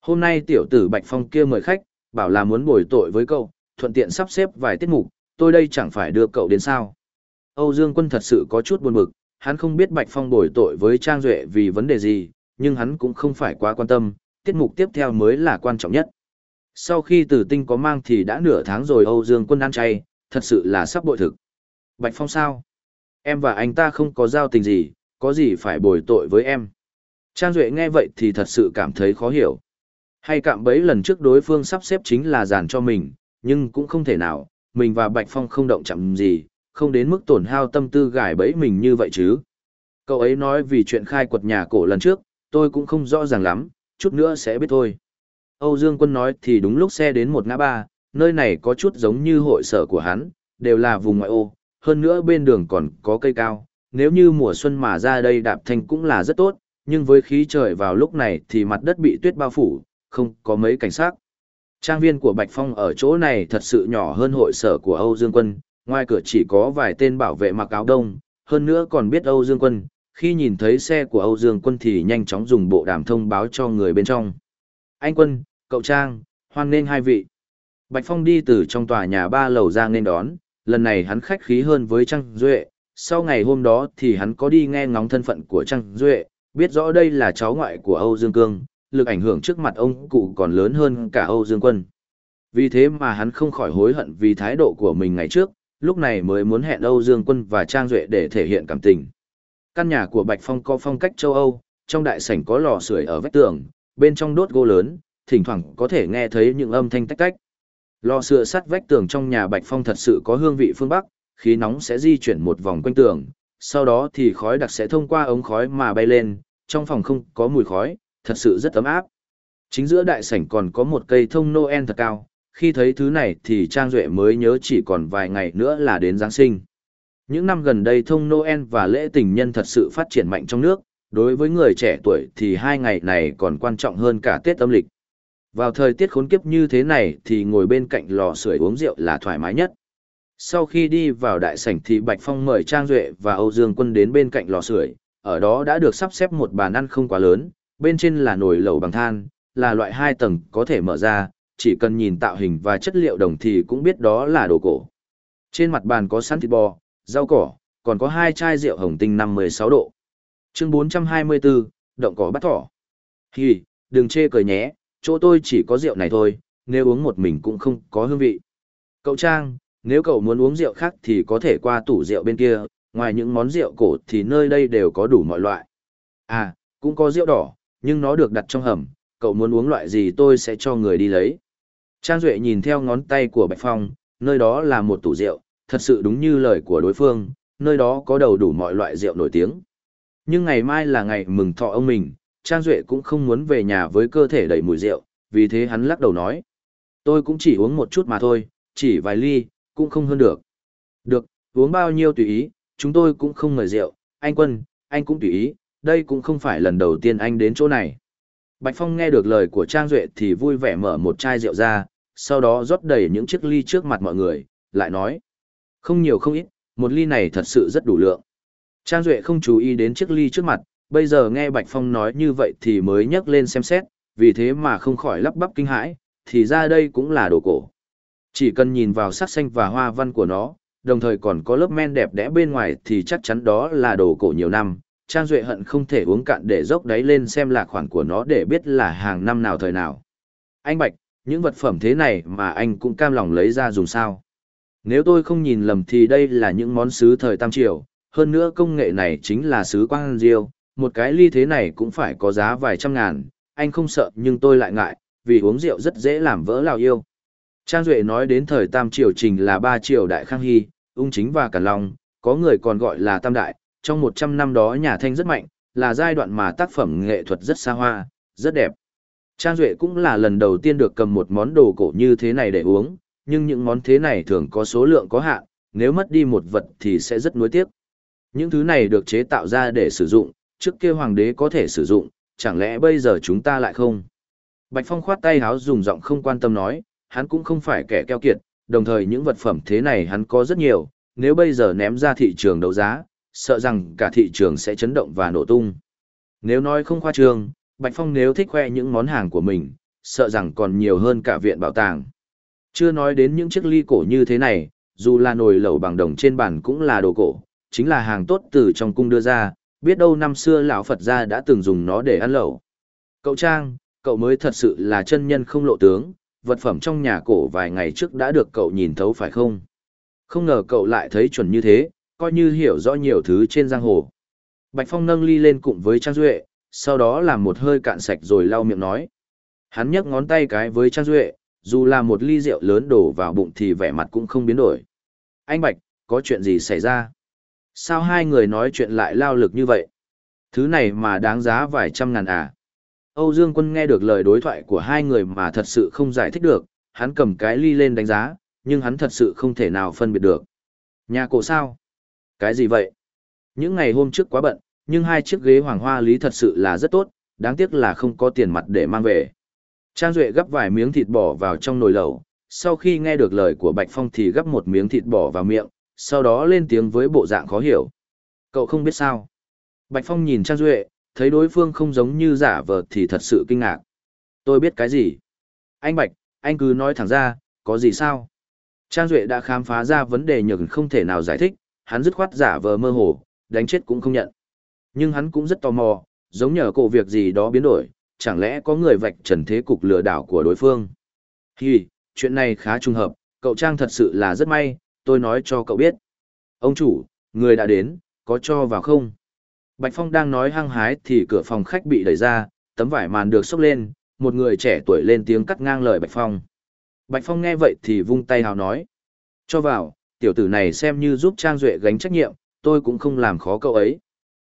Hôm nay tiểu tử Bạch Phong kia mời khách, bảo là muốn bồi tội với cậu, thuận tiện sắp xếp vài tiết mục, tôi đây chẳng phải đưa cậu đến sao. Âu Dương Quân thật sự có chút buồn bực, hắn không biết Bạch Phong bồi tội với Trang Duệ vì vấn đề gì, nhưng hắn cũng không phải quá quan tâm, tiết mục tiếp theo mới là quan trọng nhất. Sau khi tử tinh có mang thì đã nửa tháng rồi Âu Dương Quân ăn chay, thật sự là sắp bội thực. Bạch Phong sao? Em và anh ta không có giao tình gì, có gì phải bồi tội với em. Trang Duệ nghe vậy thì thật sự cảm thấy khó hiểu. Hay cạm bấy lần trước đối phương sắp xếp chính là giàn cho mình, nhưng cũng không thể nào, mình và Bạch Phong không động chạm gì, không đến mức tổn hao tâm tư gài bẫy mình như vậy chứ. Cậu ấy nói vì chuyện khai quật nhà cổ lần trước, tôi cũng không rõ ràng lắm, chút nữa sẽ biết thôi. Âu Dương Quân nói thì đúng lúc xe đến một ngã ba, nơi này có chút giống như hội sở của hắn, đều là vùng ngoại ô, hơn nữa bên đường còn có cây cao, nếu như mùa xuân mà ra đây đạp thanh cũng là rất tốt, nhưng với khí trời vào lúc này thì mặt đất bị tuyết bao phủ, không có mấy cảnh sát. Trang viên của Bạch Phong ở chỗ này thật sự nhỏ hơn hội sở của Âu Dương Quân, ngoài cửa chỉ có vài tên bảo vệ mặc áo đông, hơn nữa còn biết Âu Dương Quân, khi nhìn thấy xe của Âu Dương Quân thì nhanh chóng dùng bộ đàm thông báo cho người bên trong. Anh Quân, cậu Trang, hoan nghênh hai vị. Bạch Phong đi từ trong tòa nhà ba lầu ra nên đón, lần này hắn khách khí hơn với Trang Duệ, sau ngày hôm đó thì hắn có đi nghe ngóng thân phận của Trang Duệ, biết rõ đây là cháu ngoại của Âu Dương Cương, lực ảnh hưởng trước mặt ông cụ còn lớn hơn cả Âu Dương Quân. Vì thế mà hắn không khỏi hối hận vì thái độ của mình ngày trước, lúc này mới muốn hẹn Âu Dương Quân và Trang Duệ để thể hiện cảm tình. Căn nhà của Bạch Phong có phong cách châu Âu, trong đại sảnh có lò sưởi ở vách tường, bên trong đốt gỗ lớn, thỉnh thoảng có thể nghe thấy những âm thanh tách tách. Lò sưởi sắt vách tường trong nhà Bạch Phong thật sự có hương vị phương Bắc, khí nóng sẽ di chuyển một vòng quanh tường, sau đó thì khói đặc sẽ thông qua ống khói mà bay lên, trong phòng không có mùi khói, thật sự rất ấm áp. Chính giữa đại sảnh còn có một cây thông Noel thật cao, khi thấy thứ này thì Trang Duệ mới nhớ chỉ còn vài ngày nữa là đến Giáng sinh. Những năm gần đây thông Noel và lễ tình nhân thật sự phát triển mạnh trong nước, đối với người trẻ tuổi thì hai ngày này còn quan trọng hơn cả Tết âm lịch. Vào thời tiết khốn kiếp như thế này thì ngồi bên cạnh lò sưởi uống rượu là thoải mái nhất. Sau khi đi vào đại sảnh thì Bạch Phong mời Trang Duệ và Âu Dương Quân đến bên cạnh lò sưởi, ở đó đã được sắp xếp một bàn ăn không quá lớn, bên trên là nồi lẩu bằng than, là loại hai tầng có thể mở ra, chỉ cần nhìn tạo hình và chất liệu đồng thì cũng biết đó là đồ cổ. Trên mặt bàn có sẵn thịt bò, rau cỏ, còn có hai chai rượu hồng tinh 56 độ. Chương 424, động cỏ bắt thỏ. Hì, đừng chê cười nhé, chỗ tôi chỉ có rượu này thôi, nếu uống một mình cũng không có hương vị. Cậu Trang, nếu cậu muốn uống rượu khác thì có thể qua tủ rượu bên kia, ngoài những món rượu cổ thì nơi đây đều có đủ mọi loại. À, cũng có rượu đỏ, nhưng nó được đặt trong hầm, cậu muốn uống loại gì tôi sẽ cho người đi lấy. Trang Duệ nhìn theo ngón tay của Bạch Phong, nơi đó là một tủ rượu, thật sự đúng như lời của đối phương, nơi đó có đầu đủ mọi loại rượu nổi tiếng. Nhưng ngày mai là ngày mừng thọ ông mình, Trang Duệ cũng không muốn về nhà với cơ thể đầy mùi rượu, vì thế hắn lắc đầu nói. Tôi cũng chỉ uống một chút mà thôi, chỉ vài ly, cũng không hơn được. Được, uống bao nhiêu tùy ý, chúng tôi cũng không mời rượu, anh Quân, anh cũng tùy ý, đây cũng không phải lần đầu tiên anh đến chỗ này. Bạch Phong nghe được lời của Trang Duệ thì vui vẻ mở một chai rượu ra, sau đó rót đầy những chiếc ly trước mặt mọi người, lại nói. Không nhiều không ít, một ly này thật sự rất đủ lượng. Trang Duệ không chú ý đến chiếc ly trước mặt, bây giờ nghe Bạch Phong nói như vậy thì mới nhấc lên xem xét, vì thế mà không khỏi lắp bắp kinh hãi, thì ra đây cũng là đồ cổ. Chỉ cần nhìn vào sắc xanh và hoa văn của nó, đồng thời còn có lớp men đẹp đẽ bên ngoài thì chắc chắn đó là đồ cổ nhiều năm. Trang Duệ hận không thể uống cạn để dốc đáy lên xem lạc khoản của nó để biết là hàng năm nào thời nào. Anh Bạch, những vật phẩm thế này mà anh cũng cam lòng lấy ra dùng sao. Nếu tôi không nhìn lầm thì đây là những món sứ thời Tam Triều, hơn nữa công nghệ này chính là sứ quang diêu, một cái ly thế này cũng phải có giá vài trăm ngàn, anh không sợ nhưng tôi lại ngại, vì uống rượu rất dễ làm vỡ lào yêu. Trang Duệ nói đến thời Tam Triều Trình là ba triều Đại Khang Hy, ung chính và Càn Long, có người còn gọi là Tam Đại, trong 100 năm đó nhà thanh rất mạnh, là giai đoạn mà tác phẩm nghệ thuật rất xa hoa, rất đẹp. Trang Duệ cũng là lần đầu tiên được cầm một món đồ cổ như thế này để uống, nhưng những món thế này thường có số lượng có hạn, nếu mất đi một vật thì sẽ rất nuối tiếc. Những thứ này được chế tạo ra để sử dụng, trước kia hoàng đế có thể sử dụng, chẳng lẽ bây giờ chúng ta lại không? Bạch Phong khoát tay háo dùng giọng không quan tâm nói, hắn cũng không phải kẻ keo kiệt, đồng thời những vật phẩm thế này hắn có rất nhiều, nếu bây giờ ném ra thị trường đấu giá, sợ rằng cả thị trường sẽ chấn động và nổ tung. Nếu nói không khoa trương, Bạch Phong nếu thích khoe những món hàng của mình, sợ rằng còn nhiều hơn cả viện bảo tàng. Chưa nói đến những chiếc ly cổ như thế này, dù là nồi lẩu bằng đồng trên bàn cũng là đồ cổ, chính là hàng tốt từ trong cung đưa ra, biết đâu năm xưa lão Phật gia đã từng dùng nó để ăn lẩu. Cậu Trang, cậu mới thật sự là chân nhân không lộ tướng, vật phẩm trong nhà cổ vài ngày trước đã được cậu nhìn thấu phải không? Không ngờ cậu lại thấy chuẩn như thế, coi như hiểu rõ nhiều thứ trên giang hồ. Bạch Phong nâng ly lên cùng với Trang Duệ, sau đó làm một hơi cạn sạch rồi lau miệng nói. Hắn nhấc ngón tay cái với Trang Duệ, dù là một ly rượu lớn đổ vào bụng thì vẻ mặt cũng không biến đổi. Anh Bạch, có chuyện gì xảy ra? Sao hai người nói chuyện lại lao lực như vậy? Thứ này mà đáng giá vài trăm ngàn à? Âu Dương Quân nghe được lời đối thoại của hai người mà thật sự không giải thích được, hắn cầm cái ly lên đánh giá, nhưng hắn thật sự không thể nào phân biệt được. Nhà cổ sao? Cái gì vậy? Những ngày hôm trước quá bận, nhưng hai chiếc ghế hoàng hoa lý thật sự là rất tốt, đáng tiếc là không có tiền mặt để mang về. Trang Duệ gấp vài miếng thịt bò vào trong nồi lẩu, sau khi nghe được lời của Bạch Phong thì gấp một miếng thịt bò vào miệng, sau đó lên tiếng với bộ dạng khó hiểu. Cậu không biết sao. Bạch Phong nhìn Trang Duệ, thấy đối phương không giống như giả vờ thì thật sự kinh ngạc. Tôi biết cái gì? Anh Bạch, anh cứ nói thẳng ra, có gì sao? Trang Duệ đã khám phá ra vấn đề nhường không thể nào giải thích, hắn dứt khoát giả vờ mơ hồ, đánh chết cũng không nhận. Nhưng hắn cũng rất tò mò, giống nhờ cổ việc gì đó biến đổi, chẳng lẽ có người vạch trần thế cục lừa đảo của đối phương. Hi, chuyện này khá trùng hợp, cậu Trang thật sự là rất may, tôi nói cho cậu biết. Ông chủ, người đã đến, có cho vào không? Bạch Phong đang nói hăng hái thì cửa phòng khách bị đẩy ra, tấm vải màn được xốc lên, một người trẻ tuổi lên tiếng cắt ngang lời Bạch Phong. Bạch Phong nghe vậy thì vung tay hào nói. Cho vào, tiểu tử này xem như giúp Trang Duệ gánh trách nhiệm, tôi cũng không làm khó cậu ấy.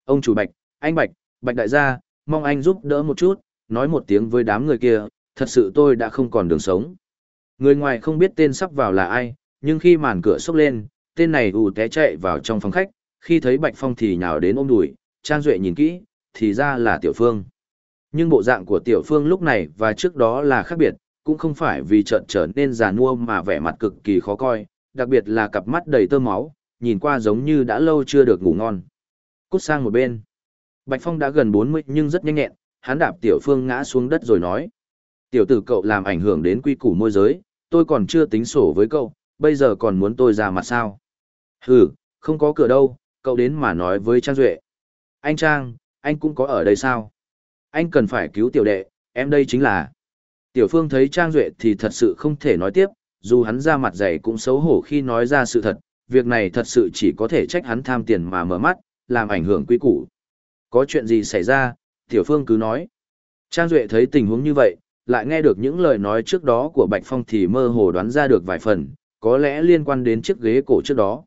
Ông chủ Bạch, anh Bạch, Bạch đại gia, mong anh giúp đỡ một chút, nói một tiếng với đám người kia, thật sự tôi đã không còn đường sống. Người ngoài không biết tên sắp vào là ai, nhưng khi màn cửa sốc lên, tên này ù té chạy vào trong phòng khách, khi thấy Bạch Phong thì nhào đến ôm đùi, Trang Duệ nhìn kỹ, thì ra là Tiểu Phương. Nhưng bộ dạng của Tiểu Phương lúc này và trước đó là khác biệt, cũng không phải vì trận trở nên già nua mà vẻ mặt cực kỳ khó coi, đặc biệt là cặp mắt đầy tơ máu, nhìn qua giống như đã lâu chưa được ngủ ngon. Cút sang một bên. Bạch Phong đã gần 40 nhưng rất nhanh nhẹn, hắn đạp Tiểu Phương ngã xuống đất rồi nói. Tiểu tử cậu làm ảnh hưởng đến quy củ môi giới, tôi còn chưa tính sổ với cậu, bây giờ còn muốn tôi ra mặt sao? Hừ, không có cửa đâu, cậu đến mà nói với Trang Duệ. Anh Trang, anh cũng có ở đây sao? Anh cần phải cứu tiểu đệ, em đây chính là... Tiểu Phương thấy Trang Duệ thì thật sự không thể nói tiếp, dù hắn ra mặt dày cũng xấu hổ khi nói ra sự thật, việc này thật sự chỉ có thể trách hắn tham tiền mà mở mắt, làm ảnh hưởng quy củ. Có chuyện gì xảy ra, Tiểu Phương cứ nói. Trang Duệ thấy tình huống như vậy, lại nghe được những lời nói trước đó của Bạch Phong thì mơ hồ đoán ra được vài phần, có lẽ liên quan đến chiếc ghế cổ trước đó.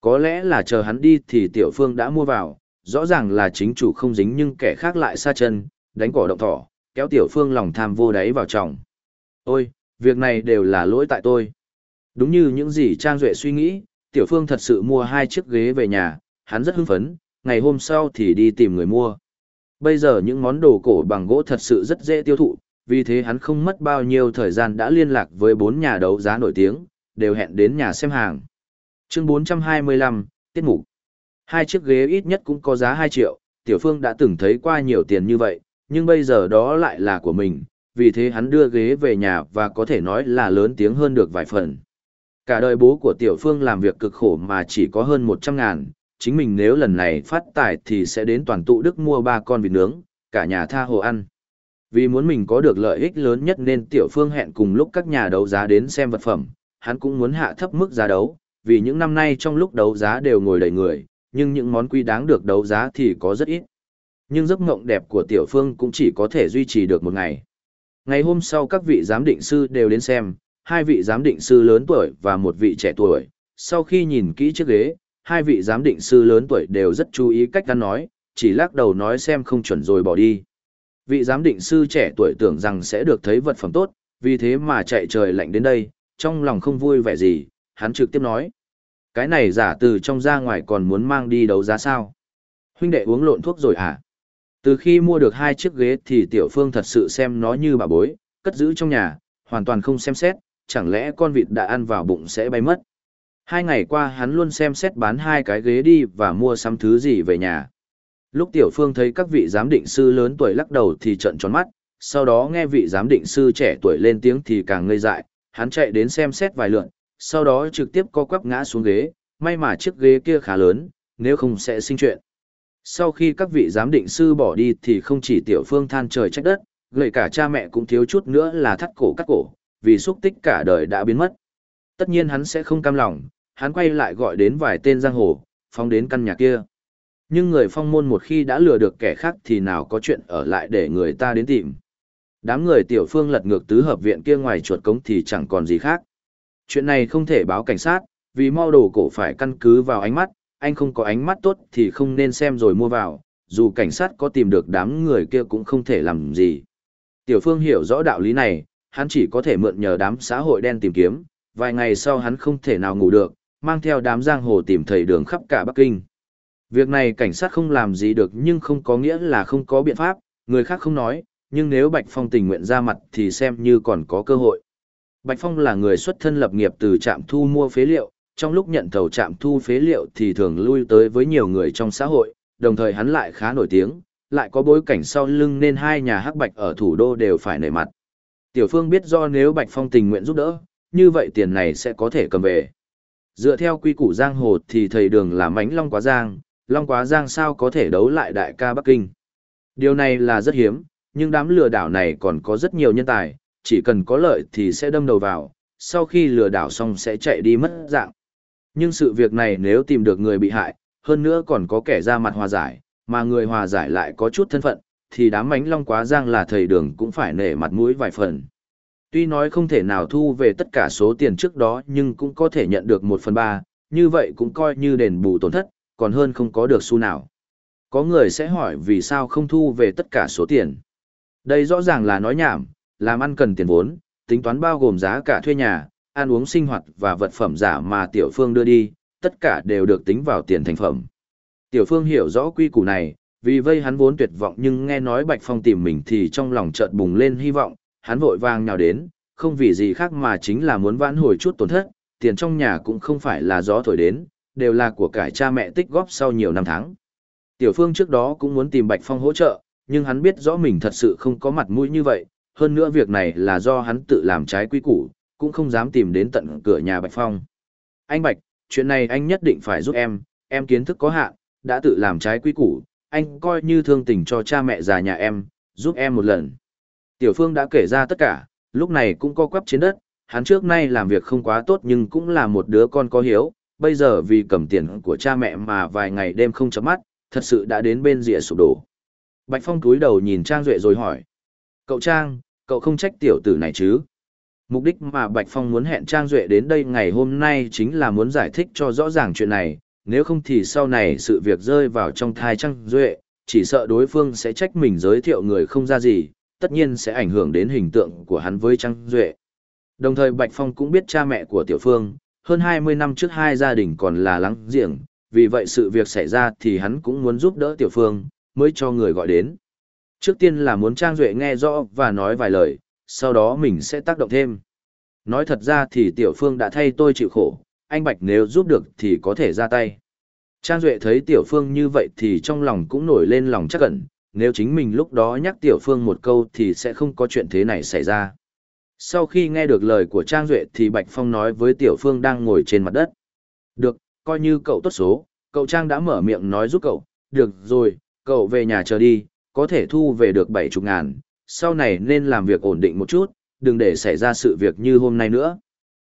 Có lẽ là chờ hắn đi thì Tiểu Phương đã mua vào, rõ ràng là chính chủ không dính nhưng kẻ khác lại xa chân, đánh cỏ động thỏ, kéo Tiểu Phương lòng tham vô đáy vào trọng. Ôi, việc này đều là lỗi tại tôi. Đúng như những gì Trang Duệ suy nghĩ, Tiểu Phương thật sự mua hai chiếc ghế về nhà, hắn rất hưng phấn, ngày hôm sau thì đi tìm người mua. Bây giờ những món đồ cổ bằng gỗ thật sự rất dễ tiêu thụ, vì thế hắn không mất bao nhiêu thời gian đã liên lạc với bốn nhà đấu giá nổi tiếng, đều hẹn đến nhà xem hàng. Chương 425, Tiết mục Hai chiếc ghế ít nhất cũng có giá 2 triệu, Tiểu Phương đã từng thấy qua nhiều tiền như vậy, nhưng bây giờ đó lại là của mình, vì thế hắn đưa ghế về nhà và có thể nói là lớn tiếng hơn được vài phần. Cả đời bố của Tiểu Phương làm việc cực khổ mà chỉ có hơn 100 ngàn, chính mình nếu lần này phát tài thì sẽ đến toàn tụ đức mua ba con vịt nướng, cả nhà tha hồ ăn. Vì muốn mình có được lợi ích lớn nhất nên Tiểu Phương hẹn cùng lúc các nhà đấu giá đến xem vật phẩm, hắn cũng muốn hạ thấp mức giá đấu, vì những năm nay trong lúc đấu giá đều ngồi đầy người, nhưng những món quý đáng được đấu giá thì có rất ít. Nhưng giấc mộng đẹp của Tiểu Phương cũng chỉ có thể duy trì được một ngày. Ngày hôm sau các vị giám định sư đều đến xem, hai vị giám định sư lớn tuổi và một vị trẻ tuổi. Sau khi nhìn kỹ chiếc ghế, hai vị giám định sư lớn tuổi đều rất chú ý cách ăn nói, chỉ lắc đầu nói xem không chuẩn rồi bỏ đi. Vị giám định sư trẻ tuổi tưởng rằng sẽ được thấy vật phẩm tốt, vì thế mà chạy trời lạnh đến đây, trong lòng không vui vẻ gì, hắn trực tiếp nói. Cái này giả từ trong ra ngoài còn muốn mang đi đấu giá sao? Huynh đệ uống lộn thuốc rồi à? Từ khi mua được hai chiếc ghế thì Tiểu Phương thật sự xem nó như bà bối, cất giữ trong nhà, hoàn toàn không xem xét, chẳng lẽ con vịt đã ăn vào bụng sẽ bay mất. Hai ngày qua hắn luôn xem xét bán hai cái ghế đi và mua sắm thứ gì về nhà. Lúc Tiểu Phương thấy các vị giám định sư lớn tuổi lắc đầu thì trận tròn mắt, sau đó nghe vị giám định sư trẻ tuổi lên tiếng thì càng ngây dại, hắn chạy đến xem xét vài lượn, sau đó trực tiếp co quắp ngã xuống ghế, may mà chiếc ghế kia khá lớn, nếu không sẽ sinh chuyện. Sau khi các vị giám định sư bỏ đi thì không chỉ tiểu phương than trời trách đất, gầy cả cha mẹ cũng thiếu chút nữa là thắt cổ cắt cổ, vì xúc tích cả đời đã biến mất. Tất nhiên hắn sẽ không cam lòng, hắn quay lại gọi đến vài tên giang hồ, phóng đến căn nhà kia. Nhưng người phong môn một khi đã lừa được kẻ khác thì nào có chuyện ở lại để người ta đến tìm. Đám người tiểu phương lật ngược tứ hợp viện kia ngoài chuột cống thì chẳng còn gì khác. Chuyện này không thể báo cảnh sát, vì mau đồ cổ phải căn cứ vào ánh mắt, anh không có ánh mắt tốt thì không nên xem rồi mua vào, dù cảnh sát có tìm được đám người kia cũng không thể làm gì. Tiểu Phương hiểu rõ đạo lý này, hắn chỉ có thể mượn nhờ đám xã hội đen tìm kiếm, vài ngày sau hắn không thể nào ngủ được, mang theo đám giang hồ tìm thầy đường khắp cả Bắc Kinh. Việc này cảnh sát không làm gì được nhưng không có nghĩa là không có biện pháp, người khác không nói, nhưng nếu Bạch Phong tình nguyện ra mặt thì xem như còn có cơ hội. Bạch Phong là người xuất thân lập nghiệp từ trạm thu mua phế liệu, trong lúc nhận thầu trạm thu phế liệu thì thường lui tới với nhiều người trong xã hội, đồng thời hắn lại khá nổi tiếng, lại có bối cảnh sau lưng nên hai nhà hắc bạch ở thủ đô đều phải nể mặt. Tiểu Phương biết do nếu Bạch Phong tình nguyện giúp đỡ, như vậy tiền này sẽ có thể cầm về. Dựa theo quy củ giang hồ thì thầy đường là mánh Long Quá Giang, Long Quá Giang sao có thể đấu lại đại ca Bắc Kinh. Điều này là rất hiếm, nhưng đám lừa đảo này còn có rất nhiều nhân tài, chỉ cần có lợi thì sẽ đâm đầu vào, sau khi lừa đảo xong sẽ chạy đi mất dạng. Nhưng sự việc này nếu tìm được người bị hại, hơn nữa còn có kẻ ra mặt hòa giải, mà người hòa giải lại có chút thân phận, thì đám mánh long quá giang là thầy đường cũng phải nể mặt mũi vài phần. Tuy nói không thể nào thu về tất cả số tiền trước đó nhưng cũng có thể nhận được một phần ba, như vậy cũng coi như đền bù tổn thất, còn hơn không có được xu nào. Có người sẽ hỏi vì sao không thu về tất cả số tiền. Đây rõ ràng là nói nhảm, làm ăn cần tiền vốn, tính toán bao gồm giá cả thuê nhà, ăn uống sinh hoạt và vật phẩm giả mà Tiểu Phương đưa đi, tất cả đều được tính vào tiền thành phẩm. Tiểu Phương hiểu rõ quy củ này, vì vây hắn vốn tuyệt vọng nhưng nghe nói Bạch Phong tìm mình thì trong lòng chợt bùng lên hy vọng, hắn vội vàng nhào đến, không vì gì khác mà chính là muốn vãn hồi chút tổn thất, tiền trong nhà cũng không phải là gió thổi đến, đều là của cải cha mẹ tích góp sau nhiều năm tháng. Tiểu Phương trước đó cũng muốn tìm Bạch Phong hỗ trợ, nhưng hắn biết rõ mình thật sự không có mặt mũi như vậy, hơn nữa việc này là do hắn tự làm trái quy củ, cũng không dám tìm đến tận cửa nhà Bạch Phong. Anh Bạch, chuyện này anh nhất định phải giúp em, em kiến thức có hạn, đã tự làm trái quy củ, anh coi như thương tình cho cha mẹ già nhà em, giúp em một lần. Tiểu Phương đã kể ra tất cả, lúc này cũng co quắp trên đất, hắn trước nay làm việc không quá tốt nhưng cũng là một đứa con có hiếu, bây giờ vì cầm tiền của cha mẹ mà vài ngày đêm không chấm mắt, thật sự đã đến bên rìa sụp đổ. Bạch Phong túi đầu nhìn Trang Duệ rồi hỏi. Cậu Trang, cậu không trách tiểu tử này chứ? Mục đích mà Bạch Phong muốn hẹn Trang Duệ đến đây ngày hôm nay chính là muốn giải thích cho rõ ràng chuyện này, nếu không thì sau này sự việc rơi vào trong thai Trang Duệ, chỉ sợ đối phương sẽ trách mình giới thiệu người không ra gì, tất nhiên sẽ ảnh hưởng đến hình tượng của hắn với Trang Duệ. Đồng thời Bạch Phong cũng biết cha mẹ của Tiểu Phương, hơn 20 năm trước hai gia đình còn là lắng giềng, vì vậy sự việc xảy ra thì hắn cũng muốn giúp đỡ Tiểu Phương, mới cho người gọi đến. Trước tiên là muốn Trang Duệ nghe rõ và nói vài lời, sau đó mình sẽ tác động thêm. Nói thật ra thì Tiểu Phương đã thay tôi chịu khổ, anh Bạch nếu giúp được thì có thể ra tay. Trang Duệ thấy Tiểu Phương như vậy thì trong lòng cũng nổi lên lòng chắc ẩn, nếu chính mình lúc đó nhắc Tiểu Phương một câu thì sẽ không có chuyện thế này xảy ra. Sau khi nghe được lời của Trang Duệ thì Bạch Phong nói với Tiểu Phương đang ngồi trên mặt đất. Được, coi như cậu tốt số, cậu Trang đã mở miệng nói giúp cậu, được rồi, cậu về nhà chờ đi, có thể thu về được bảy chục ngàn, sau này nên làm việc ổn định một chút, đừng để xảy ra sự việc như hôm nay nữa.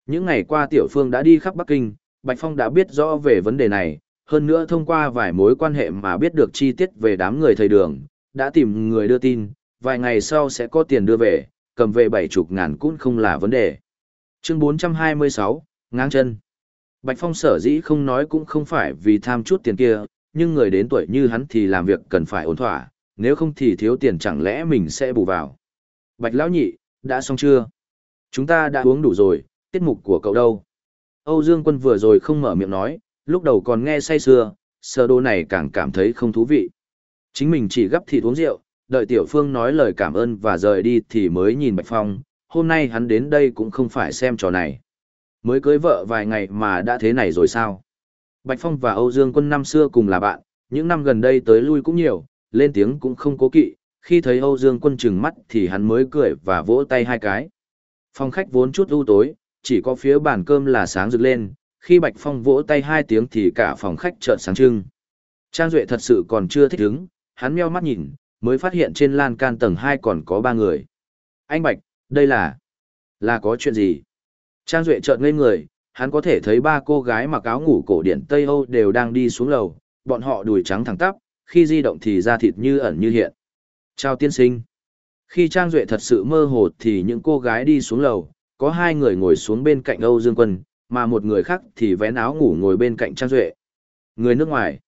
Những ngày qua Tiểu Phương đã đi khắp Bắc Kinh, Bạch Phong đã biết rõ về vấn đề này, hơn nữa thông qua vài mối quan hệ mà biết được chi tiết về đám người thầy đường, đã tìm người đưa tin, vài ngày sau sẽ có tiền đưa về, cầm về bảy chục ngàn cũng không là vấn đề. Chương 426, ngang chân. Bạch Phong sở dĩ không nói cũng không phải vì tham chút tiền kia, nhưng người đến tuổi như hắn thì làm việc cần phải ổn thỏa, nếu không thì thiếu tiền chẳng lẽ mình sẽ bù vào. Bạch Lão Nhị, đã xong chưa? Chúng ta đã uống đủ rồi, tiết mục của cậu đâu? Âu Dương Quân vừa rồi không mở miệng nói, lúc đầu còn nghe say sưa, sơ đồ này càng cảm thấy không thú vị. Chính mình chỉ gấp thịt uống rượu, đợi Tiểu Phương nói lời cảm ơn và rời đi thì mới nhìn Bạch Phong, hôm nay hắn đến đây cũng không phải xem trò này. Mới cưới vợ vài ngày mà đã thế này rồi sao? Bạch Phong và Âu Dương Quân năm xưa cùng là bạn, những năm gần đây tới lui cũng nhiều, lên tiếng cũng không cố kỵ, khi thấy Âu Dương Quân trừng mắt thì hắn mới cười và vỗ tay hai cái. Phòng khách vốn chút u tối, chỉ có phía bàn cơm là sáng rực lên, khi Bạch Phong vỗ tay hai tiếng thì cả phòng khách chợt sáng trưng. Trang Duệ thật sự còn chưa thích ứng, hắn meo mắt nhìn, mới phát hiện trên lan can tầng 2 còn có ba người. Anh Bạch, đây là... là có chuyện gì? Trang Duệ chợt ngây người, hắn có thể thấy ba cô gái mặc áo ngủ cổ điển Tây Âu đều đang đi xuống lầu, bọn họ đùi trắng thẳng tắp, khi di động thì da thịt như ẩn như hiện. Chào tiên sinh. Khi Trang Duệ thật sự mơ hồ thì những cô gái đi xuống lầu, có hai người ngồi xuống bên cạnh Âu Dương Quân, mà một người khác thì vén áo ngủ ngồi bên cạnh Trang Duệ. Người nước ngoài.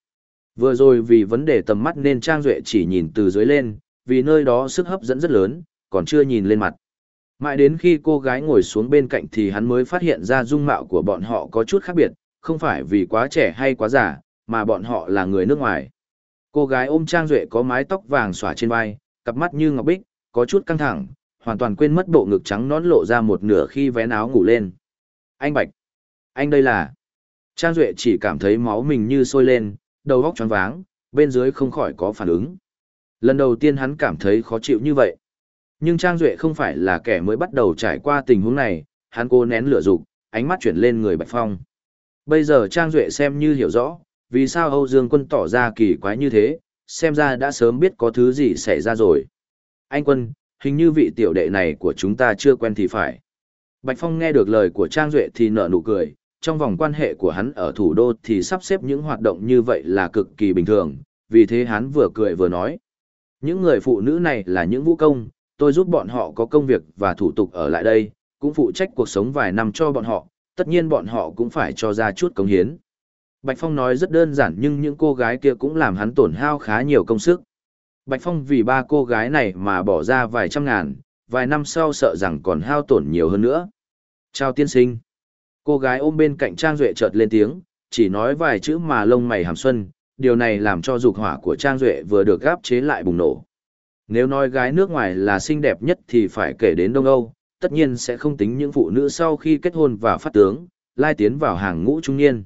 Vừa rồi vì vấn đề tầm mắt nên Trang Duệ chỉ nhìn từ dưới lên, vì nơi đó sức hấp dẫn rất lớn, còn chưa nhìn lên mặt. Mãi đến khi cô gái ngồi xuống bên cạnh thì hắn mới phát hiện ra dung mạo của bọn họ có chút khác biệt, không phải vì quá trẻ hay quá già, mà bọn họ là người nước ngoài. Cô gái ôm Trang Duệ có mái tóc vàng xỏa trên vai, cặp mắt như ngọc bích, có chút căng thẳng, hoàn toàn quên mất bộ ngực trắng nón lộ ra một nửa khi vén áo ngủ lên. Anh Bạch! Anh đây là... Trang Duệ chỉ cảm thấy máu mình như sôi lên, đầu góc choáng váng, bên dưới không khỏi có phản ứng. Lần đầu tiên hắn cảm thấy khó chịu như vậy. Nhưng Trang Duệ không phải là kẻ mới bắt đầu trải qua tình huống này, hắn cố nén lửa dục ánh mắt chuyển lên người Bạch Phong. Bây giờ Trang Duệ xem như hiểu rõ, vì sao Âu Dương Quân tỏ ra kỳ quái như thế, xem ra đã sớm biết có thứ gì xảy ra rồi. Anh Quân, hình như vị tiểu đệ này của chúng ta chưa quen thì phải. Bạch Phong nghe được lời của Trang Duệ thì nở nụ cười, trong vòng quan hệ của hắn ở thủ đô thì sắp xếp những hoạt động như vậy là cực kỳ bình thường, vì thế hắn vừa cười vừa nói. Những người phụ nữ này là những vũ công, tôi giúp bọn họ có công việc và thủ tục ở lại đây, cũng phụ trách cuộc sống vài năm cho bọn họ, tất nhiên bọn họ cũng phải cho ra chút công hiến. Bạch Phong nói rất đơn giản nhưng những cô gái kia cũng làm hắn tổn hao khá nhiều công sức. Bạch Phong vì ba cô gái này mà bỏ ra vài trăm ngàn, vài năm sau sợ rằng còn hao tổn nhiều hơn nữa. Chào tiên sinh. Cô gái ôm bên cạnh Trang Duệ chợt lên tiếng, chỉ nói vài chữ mà lông mày hàm xuân, điều này làm cho dục hỏa của Trang Duệ vừa được gáp chế lại bùng nổ. Nếu nói gái nước ngoài là xinh đẹp nhất thì phải kể đến Đông Âu, tất nhiên sẽ không tính những phụ nữ sau khi kết hôn và phát tướng, lai tiến vào hàng ngũ trung niên.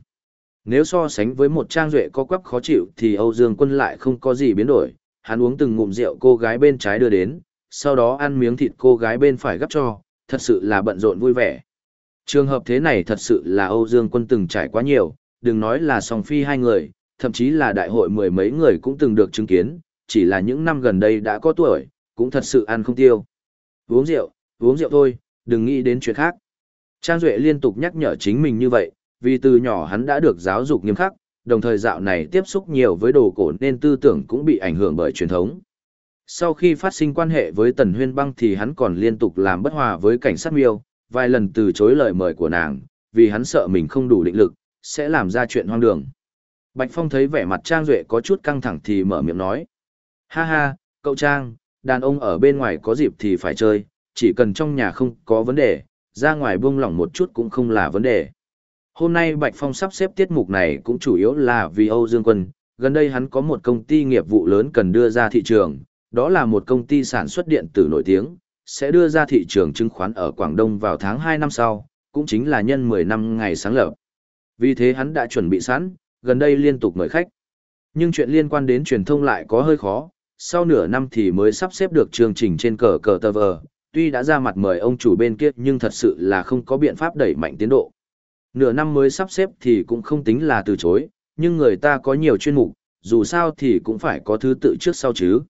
Nếu so sánh với một Trang Duệ có quắp khó chịu thì Âu Dương Quân lại không có gì biến đổi, hắn uống từng ngụm rượu cô gái bên trái đưa đến, sau đó ăn miếng thịt cô gái bên phải gấp cho, thật sự là bận rộn vui vẻ. Trường hợp thế này thật sự là Âu Dương Quân từng trải quá nhiều, đừng nói là song phi hai người, thậm chí là đại hội mười mấy người cũng từng được chứng kiến, chỉ là những năm gần đây đã có tuổi, cũng thật sự ăn không tiêu. Uống rượu, uống rượu thôi, đừng nghĩ đến chuyện khác. Trang Duệ liên tục nhắc nhở chính mình như vậy, vì từ nhỏ hắn đã được giáo dục nghiêm khắc, đồng thời dạo này tiếp xúc nhiều với đồ cổ nên tư tưởng cũng bị ảnh hưởng bởi truyền thống. Sau khi phát sinh quan hệ với Tần Huyên Băng thì hắn còn liên tục làm bất hòa với cảnh sát miêu, vài lần từ chối lời mời của nàng, vì hắn sợ mình không đủ định lực, sẽ làm ra chuyện hoang đường. Bạch Phong thấy vẻ mặt Trang Duệ có chút căng thẳng thì mở miệng nói. Ha ha, cậu Trang, đàn ông ở bên ngoài có dịp thì phải chơi, chỉ cần trong nhà không có vấn đề, ra ngoài buông lỏng một chút cũng không là vấn đề. Hôm nay Bạch Phong sắp xếp tiết mục này cũng chủ yếu là vì Âu Dương Quân, gần đây hắn có một công ty nghiệp vụ lớn cần đưa ra thị trường, đó là một công ty sản xuất điện tử nổi tiếng, sẽ đưa ra thị trường chứng khoán ở Quảng Đông vào tháng 2 năm sau, cũng chính là nhân 10 năm ngày sáng lập. Vì thế hắn đã chuẩn bị sẵn, gần đây liên tục mời khách. Nhưng chuyện liên quan đến truyền thông lại có hơi khó, sau nửa năm thì mới sắp xếp được chương trình trên cờ cờ tờ vờ, tuy đã ra mặt mời ông chủ bên kia nhưng thật sự là không có biện pháp đẩy mạnh tiến độ. Nửa năm mới sắp xếp thì cũng không tính là từ chối, nhưng người ta có nhiều chuyên mục, dù sao thì cũng phải có thứ tự trước sau chứ.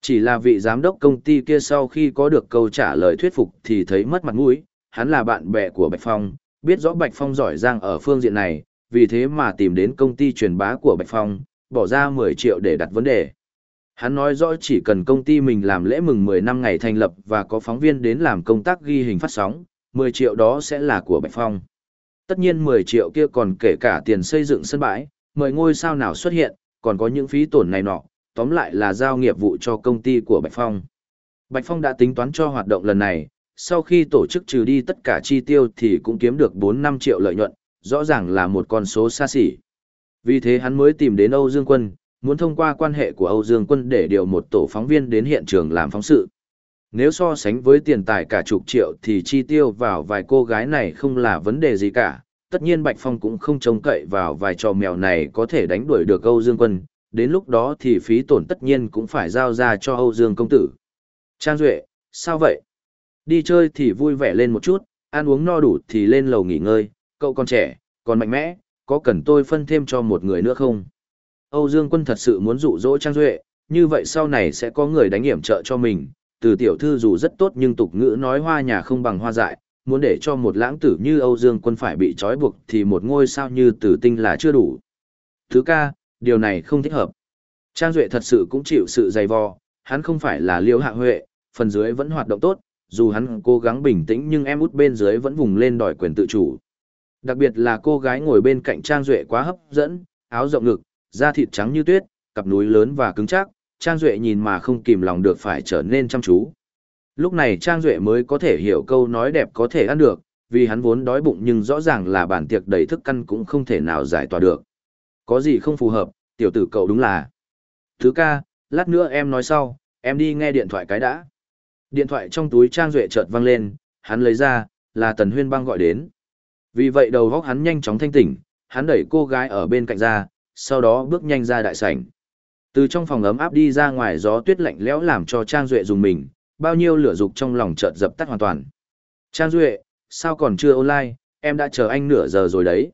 Chỉ là vị giám đốc công ty kia sau khi có được câu trả lời thuyết phục thì thấy mất mặt mũi, hắn là bạn bè của Bạch Phong, biết rõ Bạch Phong giỏi giang ở phương diện này, vì thế mà tìm đến công ty truyền bá của Bạch Phong, bỏ ra 10 triệu để đặt vấn đề. Hắn nói rõ chỉ cần công ty mình làm lễ mừng 10 năm ngày thành lập và có phóng viên đến làm công tác ghi hình phát sóng, 10 triệu đó sẽ là của Bạch Phong. Tất nhiên 10 triệu kia còn kể cả tiền xây dựng sân bãi, mời ngôi sao nào xuất hiện, còn có những phí tổn này nọ, tóm lại là giao nghiệp vụ cho công ty của Bạch Phong. Bạch Phong đã tính toán cho hoạt động lần này, sau khi tổ chức trừ đi tất cả chi tiêu thì cũng kiếm được 4-5 triệu lợi nhuận, rõ ràng là một con số xa xỉ. Vì thế hắn mới tìm đến Âu Dương Quân, muốn thông qua quan hệ của Âu Dương Quân để điều một tổ phóng viên đến hiện trường làm phóng sự. Nếu so sánh với tiền tài cả chục triệu thì chi tiêu vào vài cô gái này không là vấn đề gì cả. Tất nhiên Bạch Phong cũng không trông cậy vào vài trò mèo này có thể đánh đuổi được Âu Dương Quân, đến lúc đó thì phí tổn tất nhiên cũng phải giao ra cho Âu Dương công tử. Trang Duệ, sao vậy? Đi chơi thì vui vẻ lên một chút, ăn uống no đủ thì lên lầu nghỉ ngơi, cậu còn trẻ, còn mạnh mẽ, có cần tôi phân thêm cho một người nữa không? Âu Dương Quân thật sự muốn dụ dỗ Trang Duệ, như vậy sau này sẽ có người đánh hiểm trợ cho mình. Từ tiểu thư dù rất tốt nhưng tục ngữ nói hoa nhà không bằng hoa dại, muốn để cho một lãng tử như Âu Dương Quân phải bị trói buộc thì một ngôi sao như tử tinh là chưa đủ. Thứ ca, điều này không thích hợp. Trang Duệ thật sự cũng chịu sự dày vò, hắn không phải là liêu hạ huệ, phần dưới vẫn hoạt động tốt, dù hắn cố gắng bình tĩnh nhưng em út bên dưới vẫn vùng lên đòi quyền tự chủ. Đặc biệt là cô gái ngồi bên cạnh Trang Duệ quá hấp dẫn, áo rộng ngực, da thịt trắng như tuyết, cặp núi lớn và cứng chắc, Trang Duệ nhìn mà không kìm lòng được phải trở nên chăm chú. Lúc này Trang Duệ mới có thể hiểu câu nói đẹp có thể ăn được, vì hắn vốn đói bụng nhưng rõ ràng là bản tiệc đầy thức căn cũng không thể nào giải tỏa được. Có gì không phù hợp, tiểu tử cậu đúng là. Thứ ca, lát nữa em nói sau, em đi nghe điện thoại cái đã. Điện thoại trong túi Trang Duệ chợt vang lên, hắn lấy ra, là Tần Huyên băng gọi đến. Vì vậy đầu góc hắn nhanh chóng thanh tỉnh, hắn đẩy cô gái ở bên cạnh ra, sau đó bước nhanh ra đại sảnh. Từ trong phòng ấm áp đi ra ngoài gió tuyết lạnh lẽo làm cho Trang Duệ dùng mình, bao nhiêu lửa dục trong lòng chợt dập tắt hoàn toàn. Trang Duệ, sao còn chưa online, em đã chờ anh nửa giờ rồi đấy.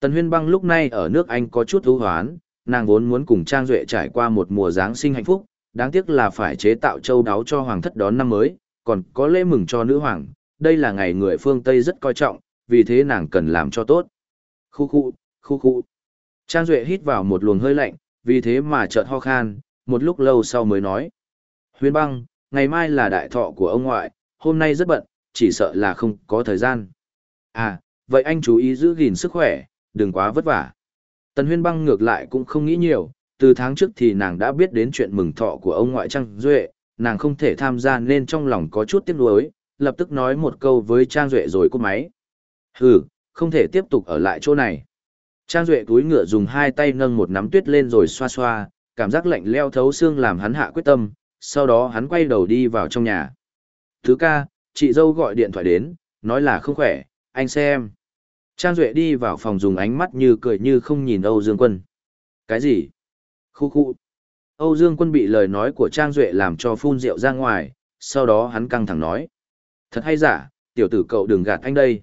Tần Huyên Băng lúc này ở nước Anh có chút ưu hoán, nàng vốn muốn cùng Trang Duệ trải qua một mùa Giáng sinh hạnh phúc, đáng tiếc là phải chế tạo châu đáo cho hoàng thất đón năm mới, còn có lễ mừng cho nữ hoàng, đây là ngày người phương Tây rất coi trọng, vì thế nàng cần làm cho tốt. Khu khu, khu khu. Trang Duệ hít vào một luồng hơi lạnh, vì thế mà chợt ho khan, một lúc lâu sau mới nói. Huyên băng, ngày mai là đại thọ của ông ngoại, hôm nay rất bận, chỉ sợ là không có thời gian. À, vậy anh chú ý giữ gìn sức khỏe, đừng quá vất vả. Tần huyên băng ngược lại cũng không nghĩ nhiều, từ tháng trước thì nàng đã biết đến chuyện mừng thọ của ông ngoại Trang Duệ, nàng không thể tham gia nên trong lòng có chút tiếc nuối, lập tức nói một câu với Trang Duệ rồi cúp máy. Hừ, không thể tiếp tục ở lại chỗ này. Trang Duệ túi ngựa dùng hai tay nâng một nắm tuyết lên rồi xoa xoa, cảm giác lạnh leo thấu xương làm hắn hạ quyết tâm, sau đó hắn quay đầu đi vào trong nhà. Thứ ca, chị dâu gọi điện thoại đến, nói là không khỏe, anh xem. Trang Duệ đi vào phòng dùng ánh mắt như cười như không nhìn Âu Dương Quân. Cái gì? Khu khu. Âu Dương Quân bị lời nói của Trang Duệ làm cho phun rượu ra ngoài, sau đó hắn căng thẳng nói. Thật hay giả, tiểu tử cậu đừng gạt anh đây.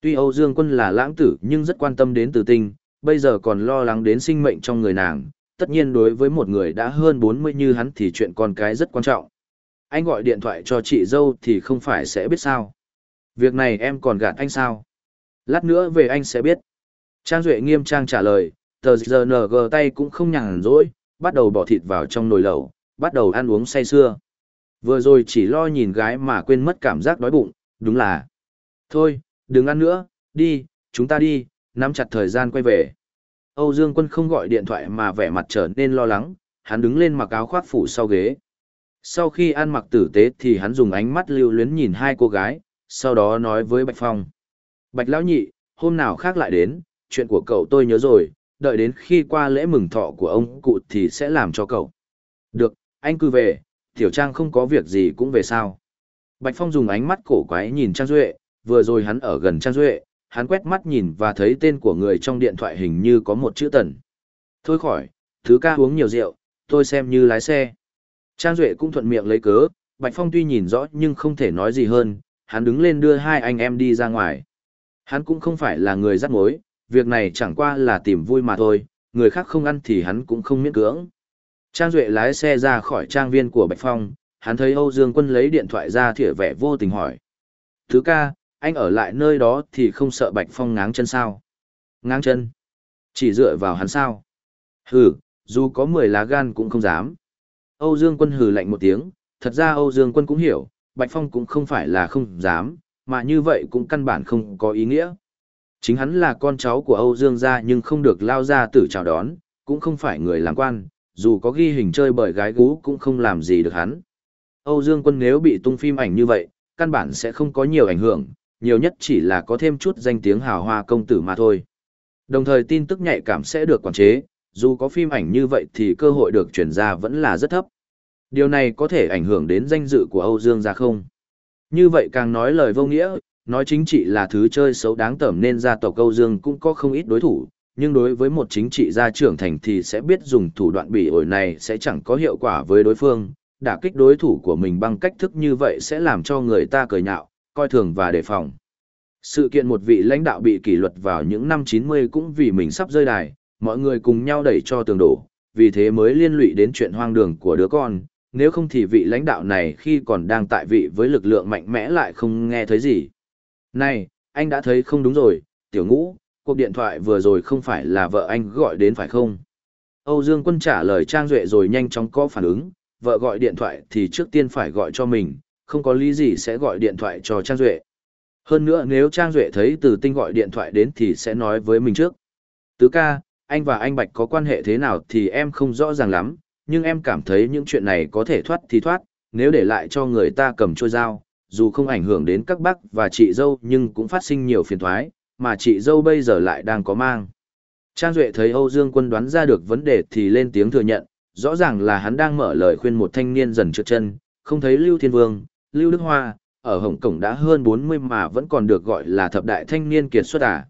Tuy Âu Dương Quân là lãng tử nhưng rất quan tâm đến tử tinh, bây giờ còn lo lắng đến sinh mệnh trong người nàng, tất nhiên đối với một người đã hơn 40 như hắn thì chuyện con cái rất quan trọng. Anh gọi điện thoại cho chị dâu thì không phải sẽ biết sao. Việc này em còn gạt anh sao? Lát nữa về anh sẽ biết. Trang Duệ nghiêm trang trả lời, tờ giờ GNG tay cũng không nhàn rỗi, bắt đầu bỏ thịt vào trong nồi lẩu, bắt đầu ăn uống say sưa. Vừa rồi chỉ lo nhìn gái mà quên mất cảm giác đói bụng, đúng là. Thôi, đừng ăn nữa, đi, chúng ta đi, nắm chặt thời gian quay về. Âu Dương Quân không gọi điện thoại mà vẻ mặt trở nên lo lắng, hắn đứng lên mặc áo khoác phủ sau ghế. Sau khi ăn mặc tử tế thì hắn dùng ánh mắt lưu luyến nhìn hai cô gái, sau đó nói với Bạch Phong. Bạch Lão Nhị, hôm nào khác lại đến, chuyện của cậu tôi nhớ rồi, đợi đến khi qua lễ mừng thọ của ông cụ thì sẽ làm cho cậu. Được, anh cứ về, Tiểu Trang không có việc gì cũng về sao. Bạch Phong dùng ánh mắt cổ quái nhìn Trang Duệ, vừa rồi hắn ở gần Trang Duệ, hắn quét mắt nhìn và thấy tên của người trong điện thoại hình như có một chữ tần. Thôi khỏi, thứ ca uống nhiều rượu, tôi xem như lái xe. Trang Duệ cũng thuận miệng lấy cớ, Bạch Phong tuy nhìn rõ nhưng không thể nói gì hơn, hắn đứng lên đưa hai anh em đi ra ngoài. Hắn cũng không phải là người rắc mối, việc này chẳng qua là tìm vui mà thôi, người khác không ăn thì hắn cũng không miễn cưỡng. Trang Duệ lái xe ra khỏi trang viên của Bạch Phong, hắn thấy Âu Dương Quân lấy điện thoại ra thỉa vẻ vô tình hỏi. Thứ ca, anh ở lại nơi đó thì không sợ Bạch Phong ngáng chân sao? Ngáng chân? Chỉ dựa vào hắn sao? Hừ, dù có 10 lá gan cũng không dám. Âu Dương Quân hừ lạnh một tiếng, thật ra Âu Dương Quân cũng hiểu, Bạch Phong cũng không phải là không dám, mà như vậy cũng căn bản không có ý nghĩa. Chính hắn là con cháu của Âu Dương gia nhưng không được lao ra tử chào đón, cũng không phải người làm quan, dù có ghi hình chơi bởi gái gú cũng không làm gì được hắn. Âu Dương Quân nếu bị tung phim ảnh như vậy, căn bản sẽ không có nhiều ảnh hưởng, nhiều nhất chỉ là có thêm chút danh tiếng hào hoa công tử mà thôi. Đồng thời tin tức nhạy cảm sẽ được quản chế, dù có phim ảnh như vậy thì cơ hội được truyền ra vẫn là rất thấp. Điều này có thể ảnh hưởng đến danh dự của Âu Dương gia không? Như vậy càng nói lời vô nghĩa, nói chính trị là thứ chơi xấu đáng tởm nên gia tộc Âu Dương cũng có không ít đối thủ, nhưng đối với một chính trị gia trưởng thành thì sẽ biết dùng thủ đoạn bị ổi này sẽ chẳng có hiệu quả với đối phương, đả kích đối thủ của mình bằng cách thức như vậy sẽ làm cho người ta cười nhạo, coi thường và đề phòng. Sự kiện một vị lãnh đạo bị kỷ luật vào những năm 90 cũng vì mình sắp rơi đài, mọi người cùng nhau đẩy cho tường đổ, vì thế mới liên lụy đến chuyện hoang đường của đứa con, nếu không thì vị lãnh đạo này khi còn đang tại vị với lực lượng mạnh mẽ lại không nghe thấy gì. Này, anh đã thấy không đúng rồi, tiểu ngũ, cuộc điện thoại vừa rồi không phải là vợ anh gọi đến phải không? Âu Dương Quân trả lời Trang Duệ rồi nhanh chóng có phản ứng, vợ gọi điện thoại thì trước tiên phải gọi cho mình, không có lý gì sẽ gọi điện thoại cho Trang Duệ. Hơn nữa nếu Trang Duệ thấy từ tinh gọi điện thoại đến thì sẽ nói với mình trước. Tứ ca, anh và anh Bạch có quan hệ thế nào thì em không rõ ràng lắm, nhưng em cảm thấy những chuyện này có thể thoát thì thoát, nếu để lại cho người ta cầm trôi dao, dù không ảnh hưởng đến các bác và chị dâu nhưng cũng phát sinh nhiều phiền thoái, mà chị dâu bây giờ lại đang có mang. Trang Duệ thấy Âu Dương Quân đoán ra được vấn đề thì lên tiếng thừa nhận, rõ ràng là hắn đang mở lời khuyên một thanh niên dần trượt chân, không thấy Lưu Thiên Vương, Lưu Đức Hoa, ở Hồng Cổng đã hơn 40 mà vẫn còn được gọi là thập đại thanh niên kiệt xuất à.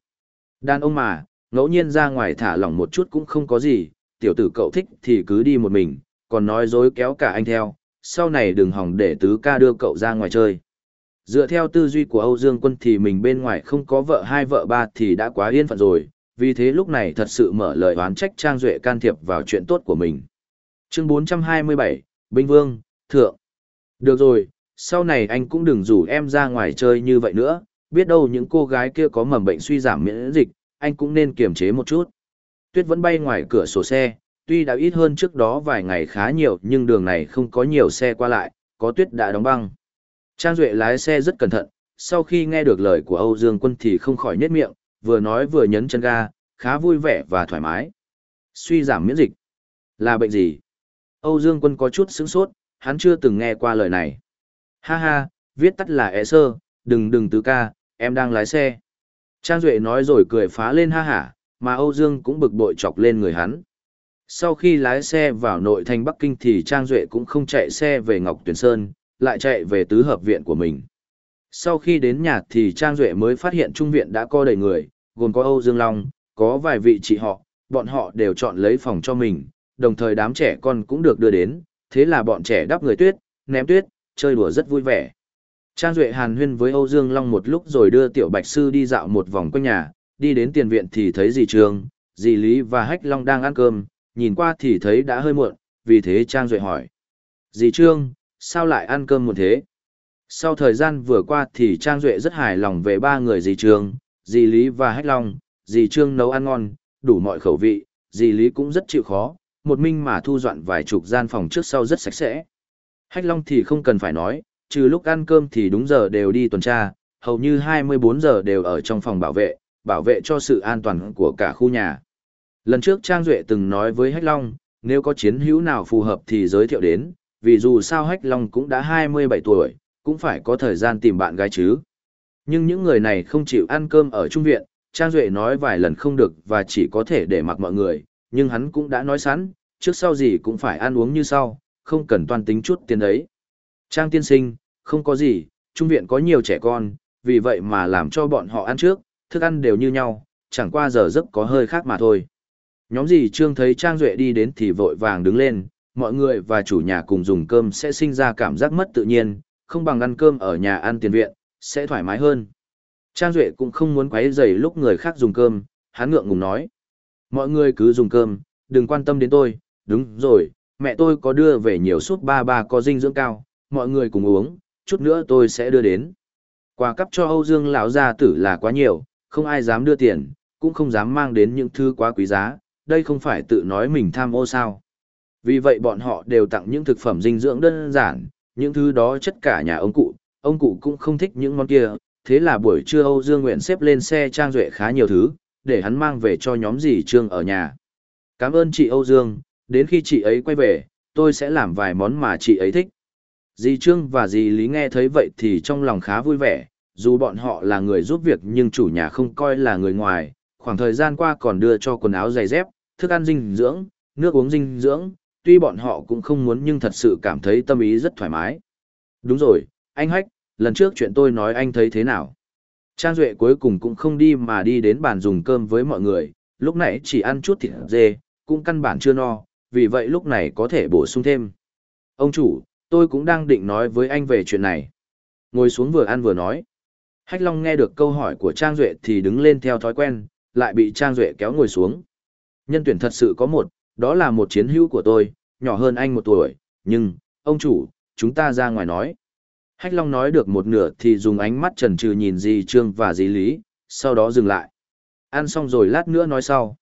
Đàn ông mà, ngẫu nhiên ra ngoài thả lỏng một chút cũng không có gì, tiểu tử cậu thích thì cứ đi một mình, còn nói dối kéo cả anh theo, sau này đừng hỏng để tứ ca đưa cậu ra ngoài chơi. Dựa theo tư duy của Âu Dương Quân thì mình bên ngoài không có vợ hai vợ ba thì đã quá yên phận rồi, vì thế lúc này thật sự mở lời oán trách Trang Duệ can thiệp vào chuyện tốt của mình. Chương 427, Binh Vương, Thượng. Được rồi, sau này anh cũng đừng rủ em ra ngoài chơi như vậy nữa, biết đâu những cô gái kia có mầm bệnh suy giảm miễn dịch, anh cũng nên kiềm chế một chút. Tuyết vẫn bay ngoài cửa sổ xe, tuy đã ít hơn trước đó vài ngày khá nhiều nhưng đường này không có nhiều xe qua lại, có tuyết đã đóng băng. Trang Duệ lái xe rất cẩn thận, sau khi nghe được lời của Âu Dương Quân thì không khỏi nhếch miệng, vừa nói vừa nhấn chân ga, khá vui vẻ và thoải mái. Suy giảm miễn dịch. Là bệnh gì? Âu Dương Quân có chút sướng sốt, hắn chưa từng nghe qua lời này. Ha ha, viết tắt là e sơ, đừng đừng tứ ca, em đang lái xe. Trang Duệ nói rồi cười phá lên ha hả, mà Âu Dương cũng bực bội chọc lên người hắn. Sau khi lái xe vào nội thành Bắc Kinh thì Trang Duệ cũng không chạy xe về Ngọc Tuyền Sơn, lại chạy về tứ hợp viện của mình. Sau khi đến nhà thì Trang Duệ mới phát hiện trung viện đã có đầy người, gồm có Âu Dương Long, có vài vị chị họ, bọn họ đều chọn lấy phòng cho mình, đồng thời đám trẻ con cũng được đưa đến, thế là bọn trẻ đắp người tuyết, ném tuyết, chơi đùa rất vui vẻ. Trang Duệ hàn huyên với Âu Dương Long một lúc rồi đưa Tiểu Bạch Sư đi dạo một vòng quanh nhà, đi đến tiền viện thì thấy dì Trường, dì Lý và Hách Long đang ăn cơm, nhìn qua thì thấy đã hơi muộn, vì thế Trang Duệ hỏi. Dì Trương, sao lại ăn cơm một thế? Sau thời gian vừa qua thì Trang Duệ rất hài lòng về ba người dì Trương, dì Lý và Hách Long, dì Trương nấu ăn ngon, đủ mọi khẩu vị, dì Lý cũng rất chịu khó, một mình mà thu dọn vài chục gian phòng trước sau rất sạch sẽ. Hách Long thì không cần phải nói, trừ lúc ăn cơm thì đúng giờ đều đi tuần tra, hầu như 24 giờ đều ở trong phòng bảo vệ, bảo vệ cho sự an toàn của cả khu nhà. Lần trước Trang Duệ từng nói với Hách Long, nếu có chiến hữu nào phù hợp thì giới thiệu đến, vì dù sao Hách Long cũng đã 27 tuổi, cũng phải có thời gian tìm bạn gái chứ. Nhưng những người này không chịu ăn cơm ở trung viện, Trang Duệ nói vài lần không được và chỉ có thể để mặc mọi người, nhưng hắn cũng đã nói sẵn, trước sau gì cũng phải ăn uống như sau, không cần toan tính chút tiền đấy. Trang tiên sinh, không có gì, trung viện có nhiều trẻ con, vì vậy mà làm cho bọn họ ăn trước, thức ăn đều như nhau, chẳng qua giờ giấc có hơi khác mà thôi. Nhóm gì Trương thấy Trang Duệ đi đến thì vội vàng đứng lên, mọi người và chủ nhà cùng dùng cơm sẽ sinh ra cảm giác mất tự nhiên, không bằng ăn cơm ở nhà ăn tiền viện, sẽ thoải mái hơn. Trang Duệ cũng không muốn quấy rầy lúc người khác dùng cơm, hắn ngượng ngùng nói. Mọi người cứ dùng cơm, đừng quan tâm đến tôi, đúng rồi, mẹ tôi có đưa về nhiều súp ba ba có dinh dưỡng cao, mọi người cùng uống, chút nữa tôi sẽ đưa đến. Quà cấp cho Âu Dương lão gia tử là quá nhiều, không ai dám đưa tiền, cũng không dám mang đến những thứ quá quý giá, đây không phải tự nói mình tham ô sao. Vì vậy bọn họ đều tặng những thực phẩm dinh dưỡng đơn giản, những thứ đó chất cả nhà ông cụ, ông cụ cũng không thích những món kia, thế là buổi trưa Âu Dương Nguyện xếp lên xe Trang Duệ khá nhiều thứ, để hắn mang về cho nhóm dì Trương ở nhà. Cảm ơn chị Âu Dương, đến khi chị ấy quay về, tôi sẽ làm vài món mà chị ấy thích. Dì Trương và dì Lý nghe thấy vậy thì trong lòng khá vui vẻ, dù bọn họ là người giúp việc nhưng chủ nhà không coi là người ngoài, khoảng thời gian qua còn đưa cho quần áo giày dép, thức ăn dinh dưỡng, nước uống dinh dưỡng, tuy bọn họ cũng không muốn nhưng thật sự cảm thấy tâm ý rất thoải mái. Đúng rồi, anh Hách, lần trước chuyện tôi nói anh thấy thế nào? Trang Duệ cuối cùng cũng không đi mà đi đến bàn dùng cơm với mọi người, lúc nãy chỉ ăn chút thịt dê, cũng căn bản chưa no, vì vậy lúc này có thể bổ sung thêm. Ông chủ, tôi cũng đang định nói với anh về chuyện này. Ngồi xuống vừa ăn vừa nói. Hách Long nghe được câu hỏi của Trang Duệ thì đứng lên theo thói quen, lại bị Trang Duệ kéo ngồi xuống. Nhân tuyển thật sự có một, đó là một chiến hữu của tôi, nhỏ hơn anh một tuổi, nhưng, ông chủ, chúng ta ra ngoài nói. Hách Long nói được một nửa thì dùng ánh mắt trần trừ nhìn dì Trương và dì Lý, sau đó dừng lại. Ăn xong rồi lát nữa nói sau.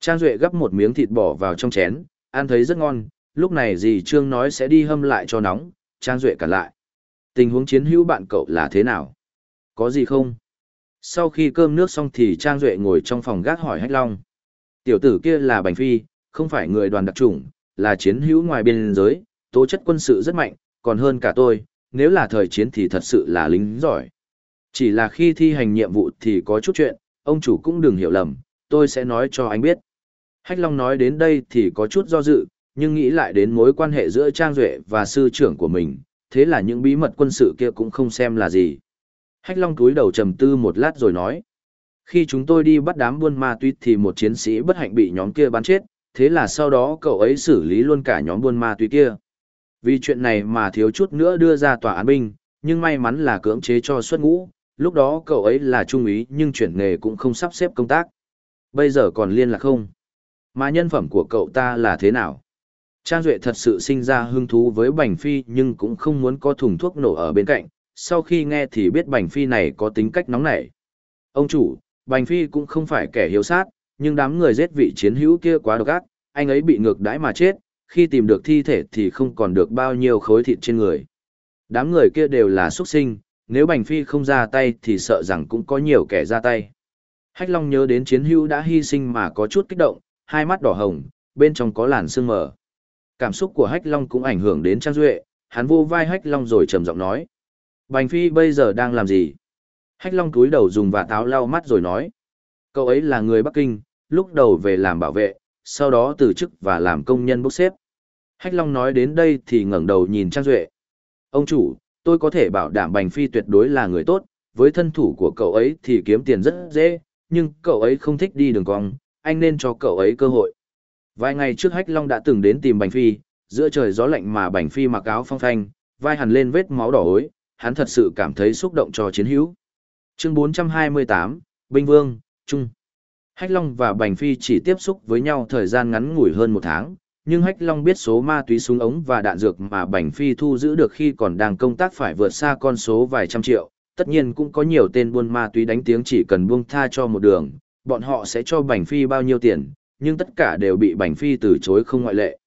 Trang Duệ gấp một miếng thịt bỏ vào trong chén, ăn thấy rất ngon, lúc này dì Trương nói sẽ đi hâm lại cho nóng, Trang Duệ cản lại. Tình huống chiến hữu bạn cậu là thế nào? Có gì không? Sau khi cơm nước xong thì Trang Duệ ngồi trong phòng gác hỏi Hách Long. Tiểu tử kia là Bành Phi, không phải người đoàn đặc chủng, là chiến hữu ngoài biên giới, tố chất quân sự rất mạnh, còn hơn cả tôi, nếu là thời chiến thì thật sự là lính giỏi. Chỉ là khi thi hành nhiệm vụ thì có chút chuyện, ông chủ cũng đừng hiểu lầm, tôi sẽ nói cho anh biết. Hách Long nói đến đây thì có chút do dự, nhưng nghĩ lại đến mối quan hệ giữa Trang Duệ và sư trưởng của mình, thế là những bí mật quân sự kia cũng không xem là gì. Hách Long túi đầu trầm tư một lát rồi nói. Khi chúng tôi đi bắt đám buôn ma túy thì một chiến sĩ bất hạnh bị nhóm kia bắn chết, thế là sau đó cậu ấy xử lý luôn cả nhóm buôn ma túy kia. Vì chuyện này mà thiếu chút nữa đưa ra tòa án binh, nhưng may mắn là cưỡng chế cho xuất ngũ, lúc đó cậu ấy là trung úy nhưng chuyển nghề cũng không sắp xếp công tác. Bây giờ còn liên lạc không? Mà nhân phẩm của cậu ta là thế nào? Trang Duệ thật sự sinh ra hứng thú với Bành Phi nhưng cũng không muốn có thùng thuốc nổ ở bên cạnh, sau khi nghe thì biết Bành Phi này có tính cách nóng nảy. Ông chủ, Bành Phi cũng không phải kẻ hiếu sát, nhưng đám người giết vị chiến hữu kia quá độc ác, anh ấy bị ngược đãi mà chết, khi tìm được thi thể thì không còn được bao nhiêu khối thịt trên người. Đám người kia đều là xuất sinh, nếu Bành Phi không ra tay thì sợ rằng cũng có nhiều kẻ ra tay. Hách Long nhớ đến chiến hữu đã hy sinh mà có chút kích động, hai mắt đỏ hồng, bên trong có làn sương mờ. Cảm xúc của Hách Long cũng ảnh hưởng đến Trang Duệ, hắn vô vai Hách Long rồi trầm giọng nói. Bành Phi bây giờ đang làm gì? Hách Long túi đầu dùng vạt áo lau mắt rồi nói. Cậu ấy là người Bắc Kinh, lúc đầu về làm bảo vệ, sau đó từ chức và làm công nhân bốc xếp. Hách Long nói đến đây thì ngẩng đầu nhìn Trang Duệ. Ông chủ, tôi có thể bảo đảm Bành Phi tuyệt đối là người tốt, với thân thủ của cậu ấy thì kiếm tiền rất dễ, nhưng cậu ấy không thích đi đường cong, anh nên cho cậu ấy cơ hội. Vài ngày trước Hách Long đã từng đến tìm Bành Phi, giữa trời gió lạnh mà Bành Phi mặc áo phong phanh, vai hằn lên vết máu đỏ ối, hắn thật sự cảm thấy xúc động cho chiến hữu. Chương 428, Binh Vương, Trung. Hách Long và Bành Phi chỉ tiếp xúc với nhau thời gian ngắn ngủi hơn một tháng, nhưng Hách Long biết số ma túy súng ống và đạn dược mà Bành Phi thu giữ được khi còn đang công tác phải vượt xa con số vài trăm triệu. Tất nhiên cũng có nhiều tên buôn ma túy đánh tiếng chỉ cần buông tha cho một đường, bọn họ sẽ cho Bành Phi bao nhiêu tiền, nhưng tất cả đều bị Bành Phi từ chối không ngoại lệ.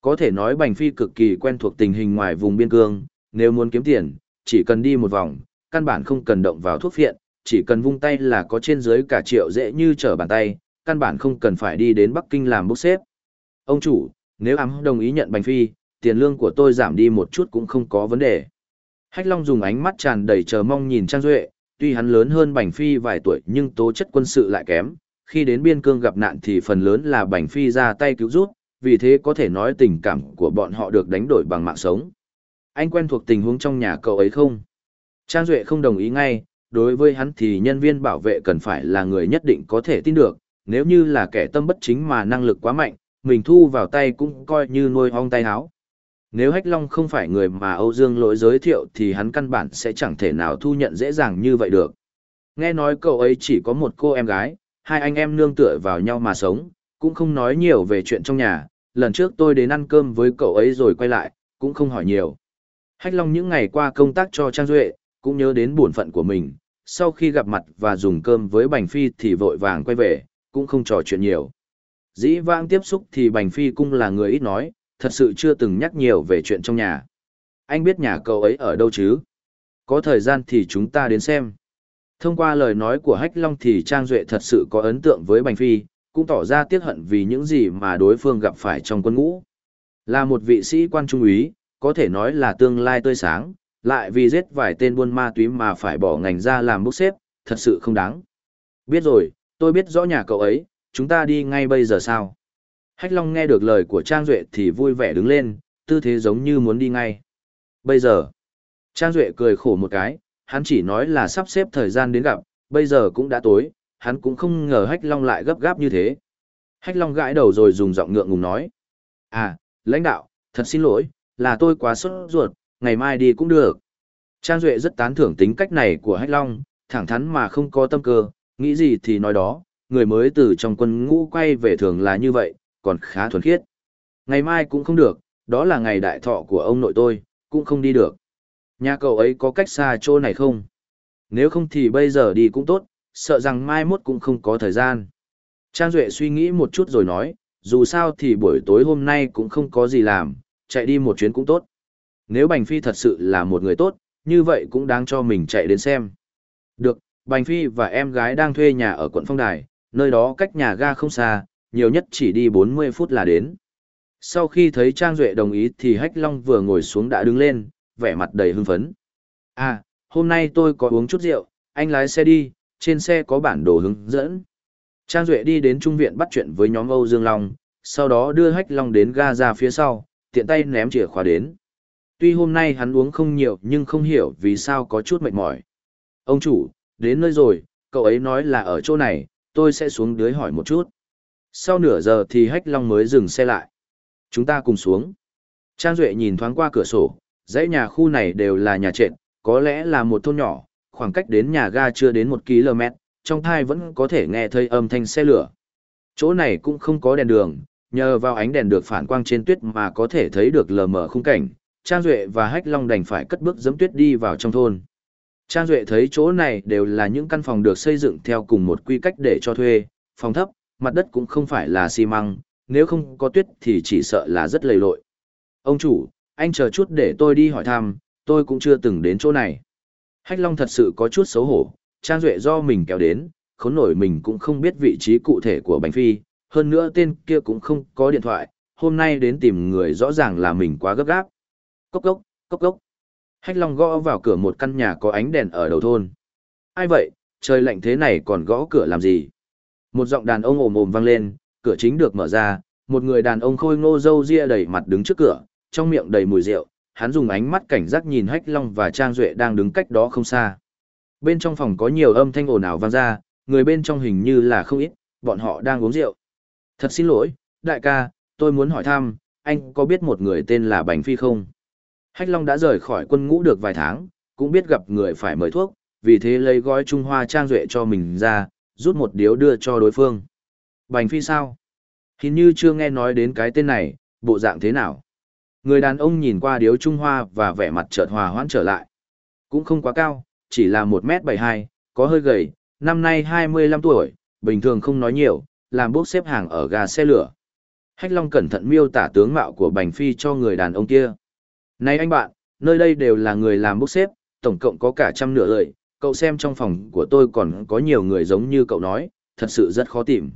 Có thể nói Bành Phi cực kỳ quen thuộc tình hình ngoài vùng biên cương, nếu muốn kiếm tiền, chỉ cần đi một vòng, căn bản không cần động vào thuốc phiện, chỉ cần vung tay là có trên dưới cả triệu dễ như trở bàn tay, căn bản không cần phải đi đến Bắc Kinh làm bốc xếp. Ông chủ, nếu ám đồng ý nhận Bành Phi, tiền lương của tôi giảm đi một chút cũng không có vấn đề. Hách Long dùng ánh mắt tràn đầy chờ mong nhìn Trang Duệ, tuy hắn lớn hơn Bành Phi vài tuổi nhưng tố chất quân sự lại kém, khi đến biên cương gặp nạn thì phần lớn là Bành Phi ra tay cứu giúp, vì thế có thể nói tình cảm của bọn họ được đánh đổi bằng mạng sống. Anh quen thuộc tình huống trong nhà cậu ấy không? Trang Duệ không đồng ý ngay, đối với hắn thì nhân viên bảo vệ cần phải là người nhất định có thể tin được, nếu như là kẻ tâm bất chính mà năng lực quá mạnh, mình thu vào tay cũng coi như nuôi hong tay háo. Nếu Hách Long không phải người mà Âu Dương lỗi giới thiệu thì hắn căn bản sẽ chẳng thể nào thu nhận dễ dàng như vậy được. Nghe nói cậu ấy chỉ có một cô em gái, hai anh em nương tựa vào nhau mà sống, cũng không nói nhiều về chuyện trong nhà, lần trước tôi đến ăn cơm với cậu ấy rồi quay lại, cũng không hỏi nhiều. Hách Long những ngày qua công tác cho Trang Duệ, cũng nhớ đến bổn phận của mình, sau khi gặp mặt và dùng cơm với Bành Phi thì vội vàng quay về, cũng không trò chuyện nhiều. Dĩ vãng tiếp xúc thì Bành Phi cũng là người ít nói, thật sự chưa từng nhắc nhiều về chuyện trong nhà. Anh biết nhà cậu ấy ở đâu chứ? Có thời gian thì chúng ta đến xem. Thông qua lời nói của Hách Long thì Trang Duệ thật sự có ấn tượng với Bành Phi, cũng tỏ ra tiếc hận vì những gì mà đối phương gặp phải trong quân ngũ. Là một vị sĩ quan trung úy, có thể nói là tương lai tươi sáng, lại vì giết vài tên buôn ma túy mà phải bỏ ngành ra làm bốc xếp, thật sự không đáng. Biết rồi, tôi biết rõ nhà cậu ấy, chúng ta đi ngay bây giờ sao? Hách Long nghe được lời của Trang Duệ thì vui vẻ đứng lên, tư thế giống như muốn đi ngay. Bây giờ, Trang Duệ cười khổ một cái, hắn chỉ nói là sắp xếp thời gian đến gặp, bây giờ cũng đã tối, hắn cũng không ngờ Hách Long lại gấp gáp như thế. Hách Long gãi đầu rồi dùng giọng ngượng ngùng nói. À, lãnh đạo, thật xin lỗi, là tôi quá sốt ruột, ngày mai đi cũng được. Trang Duệ rất tán thưởng tính cách này của Hách Long, thẳng thắn mà không có tâm cơ, nghĩ gì thì nói đó, người mới từ trong quân ngũ quay về thường là như vậy, còn khá thuần khiết. Ngày mai cũng không được, đó là ngày đại thọ của ông nội tôi, cũng không đi được. Nhà cậu ấy có cách xa chỗ này không? Nếu không thì bây giờ đi cũng tốt, sợ rằng mai mốt cũng không có thời gian. Trang Duệ suy nghĩ một chút rồi nói, dù sao thì buổi tối hôm nay cũng không có gì làm, chạy đi một chuyến cũng tốt. Nếu Bành Phi thật sự là một người tốt, như vậy cũng đáng cho mình chạy đến xem. Được, Bành Phi và em gái đang thuê nhà ở quận Phong Đài, nơi đó cách nhà ga không xa, nhiều nhất chỉ đi 40 phút là đến. Sau khi thấy Trang Duệ đồng ý thì Hách Long vừa ngồi xuống đã đứng lên, vẻ mặt đầy hưng phấn. À, hôm nay tôi có uống chút rượu, anh lái xe đi, trên xe có bản đồ hướng dẫn. Trang Duệ đi đến trung viện bắt chuyện với nhóm Âu Dương Long, sau đó đưa Hách Long đến ga ra phía sau, tiện tay ném chìa khóa đến. Tuy hôm nay hắn uống không nhiều nhưng không hiểu vì sao có chút mệt mỏi. Ông chủ, đến nơi rồi, cậu ấy nói là ở chỗ này, tôi sẽ xuống dưới hỏi một chút. Sau nửa giờ thì Hách Long mới dừng xe lại. Chúng ta cùng xuống. Trang Duệ nhìn thoáng qua cửa sổ, dãy nhà khu này đều là nhà trệt, có lẽ là một thôn nhỏ, khoảng cách đến nhà ga chưa đến một km, trong thai vẫn có thể nghe thấy âm thanh xe lửa. Chỗ này cũng không có đèn đường, nhờ vào ánh đèn được phản quang trên tuyết mà có thể thấy được lờ mờ khung cảnh, Trang Duệ và Hách Long đành phải cất bước dẫm tuyết đi vào trong thôn. Trang Duệ thấy chỗ này đều là những căn phòng được xây dựng theo cùng một quy cách để cho thuê, phòng thấp, mặt đất cũng không phải là xi măng, nếu không có tuyết thì chỉ sợ là rất lầy lội. Ông chủ, anh chờ chút để tôi đi hỏi thăm, tôi cũng chưa từng đến chỗ này. Hách Long thật sự có chút xấu hổ, Trang Duệ do mình kéo đến, khốn nổi mình cũng không biết vị trí cụ thể của Bánh Phi, hơn nữa tên kia cũng không có điện thoại, hôm nay đến tìm người rõ ràng là mình quá gấp gáp. Cốc cốc, cốc cốc. Hách Long gõ vào cửa một căn nhà có ánh đèn ở đầu thôn. Ai vậy, trời lạnh thế này còn gõ cửa làm gì? Một giọng đàn ông ồm ồm vang lên, cửa chính được mở ra, một người đàn ông khôi ngô râu ria đầy mặt đứng trước cửa, trong miệng đầy mùi rượu, hắn dùng ánh mắt cảnh giác nhìn Hách Long và Trang Duệ đang đứng cách đó không xa. Bên trong phòng có nhiều âm thanh ồn ào vang ra, người bên trong hình như là không ít, bọn họ đang uống rượu. Thật xin lỗi, đại ca, tôi muốn hỏi thăm, anh có biết một người tên là Bành Phi không? Hách Long đã rời khỏi quân ngũ được vài tháng, cũng biết gặp người phải mời thuốc, vì thế lấy gói Trung Hoa Trang Duệ cho mình ra, rút một điếu đưa cho đối phương. Bành Phi sao? Hình như chưa nghe nói đến cái tên này, bộ dạng thế nào? Người đàn ông nhìn qua điếu Trung Hoa và vẻ mặt chợt hòa hoãn trở lại. Cũng không quá cao, chỉ là 1m72, có hơi gầy, năm nay 25 tuổi, bình thường không nói nhiều, làm bốc xếp hàng ở gà xe lửa. Hách Long cẩn thận miêu tả tướng mạo của Bành Phi cho người đàn ông kia. Này anh bạn, nơi đây đều là người làm bốc xếp, tổng cộng có cả trăm nửa lợi, cậu xem trong phòng của tôi còn có nhiều người giống như cậu nói, thật sự rất khó tìm.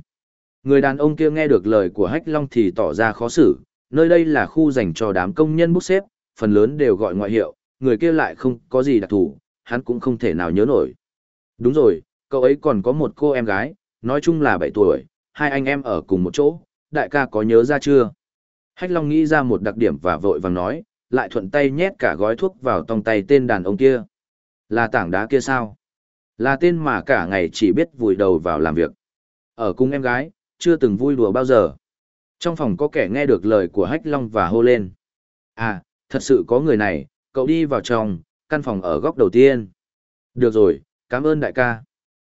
Người đàn ông kia nghe được lời của Hách Long thì tỏ ra khó xử, nơi đây là khu dành cho đám công nhân bốc xếp, phần lớn đều gọi ngoại hiệu, người kia lại không có gì đặc thù, hắn cũng không thể nào nhớ nổi. Đúng rồi, cậu ấy còn có một cô em gái, nói chung là 7 tuổi, hai anh em ở cùng một chỗ, đại ca có nhớ ra chưa? Hách Long nghĩ ra một đặc điểm và vội vàng nói, lại thuận tay nhét cả gói thuốc vào trong tay tên đàn ông kia. Là tảng đá kia sao? Là tên mà cả ngày chỉ biết vùi đầu vào làm việc. Ở cùng em gái, chưa từng vui đùa bao giờ. Trong phòng có kẻ nghe được lời của Hách Long và hô lên. À, thật sự có người này, cậu đi vào trong, căn phòng ở góc đầu tiên. Được rồi, cảm ơn đại ca.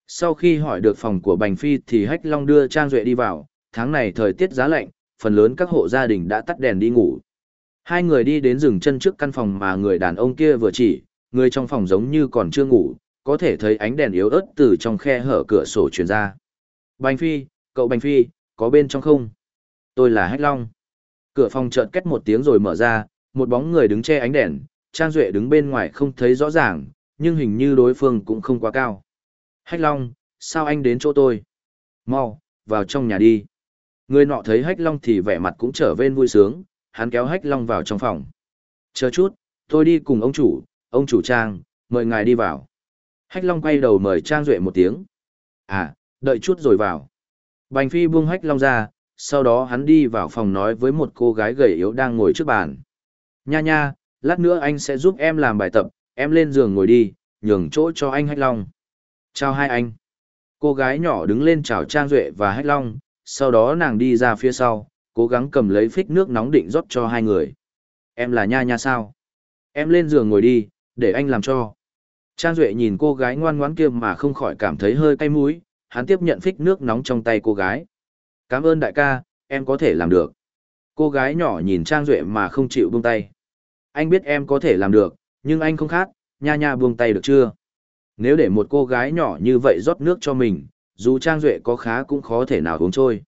Sau khi hỏi được phòng của Bành Phi thì Hách Long đưa Trang Duệ đi vào, tháng này thời tiết giá lạnh, phần lớn các hộ gia đình đã tắt đèn đi ngủ. Hai người đi đến rừng chân trước căn phòng mà người đàn ông kia vừa chỉ, người trong phòng giống như còn chưa ngủ, có thể thấy ánh đèn yếu ớt từ trong khe hở cửa sổ truyền ra. Bành Phi, cậu Bành Phi, có bên trong không? Tôi là Hách Long. Cửa phòng chợt két một tiếng rồi mở ra, một bóng người đứng che ánh đèn, Trang Duệ đứng bên ngoài không thấy rõ ràng, nhưng hình như đối phương cũng không quá cao. Hách Long, sao anh đến chỗ tôi? Mau, vào trong nhà đi. Người nọ thấy Hách Long thì vẻ mặt cũng trở nên vui sướng, hắn kéo Hách Long vào trong phòng. Chờ chút, tôi đi cùng ông chủ, ông chủ Trang, mời ngài đi vào. Hách Long quay đầu mời Trang Duệ một tiếng. À, đợi chút rồi vào. Bành Phi buông Hách Long ra, sau đó hắn đi vào phòng nói với một cô gái gầy yếu đang ngồi trước bàn. Nha nha, lát nữa anh sẽ giúp em làm bài tập, em lên giường ngồi đi, nhường chỗ cho anh Hách Long. Chào hai anh. Cô gái nhỏ đứng lên chào Trang Duệ và Hách Long, sau đó nàng đi ra phía sau, cố gắng cầm lấy phích nước nóng định rót cho hai người. Em là nha nha sao? Em lên giường ngồi đi, để anh làm cho. Trang Duệ nhìn cô gái ngoan ngoãn kia mà không khỏi cảm thấy hơi cay mũi, hắn tiếp nhận phích nước nóng trong tay cô gái. Cảm ơn đại ca, em có thể làm được. Cô gái nhỏ nhìn Trang Duệ mà không chịu buông tay. Anh biết em có thể làm được, nhưng anh không khát, nha nha buông tay được chưa? Nếu để một cô gái nhỏ như vậy rót nước cho mình, dù Trang Duệ có khá cũng khó thể nào uống trôi.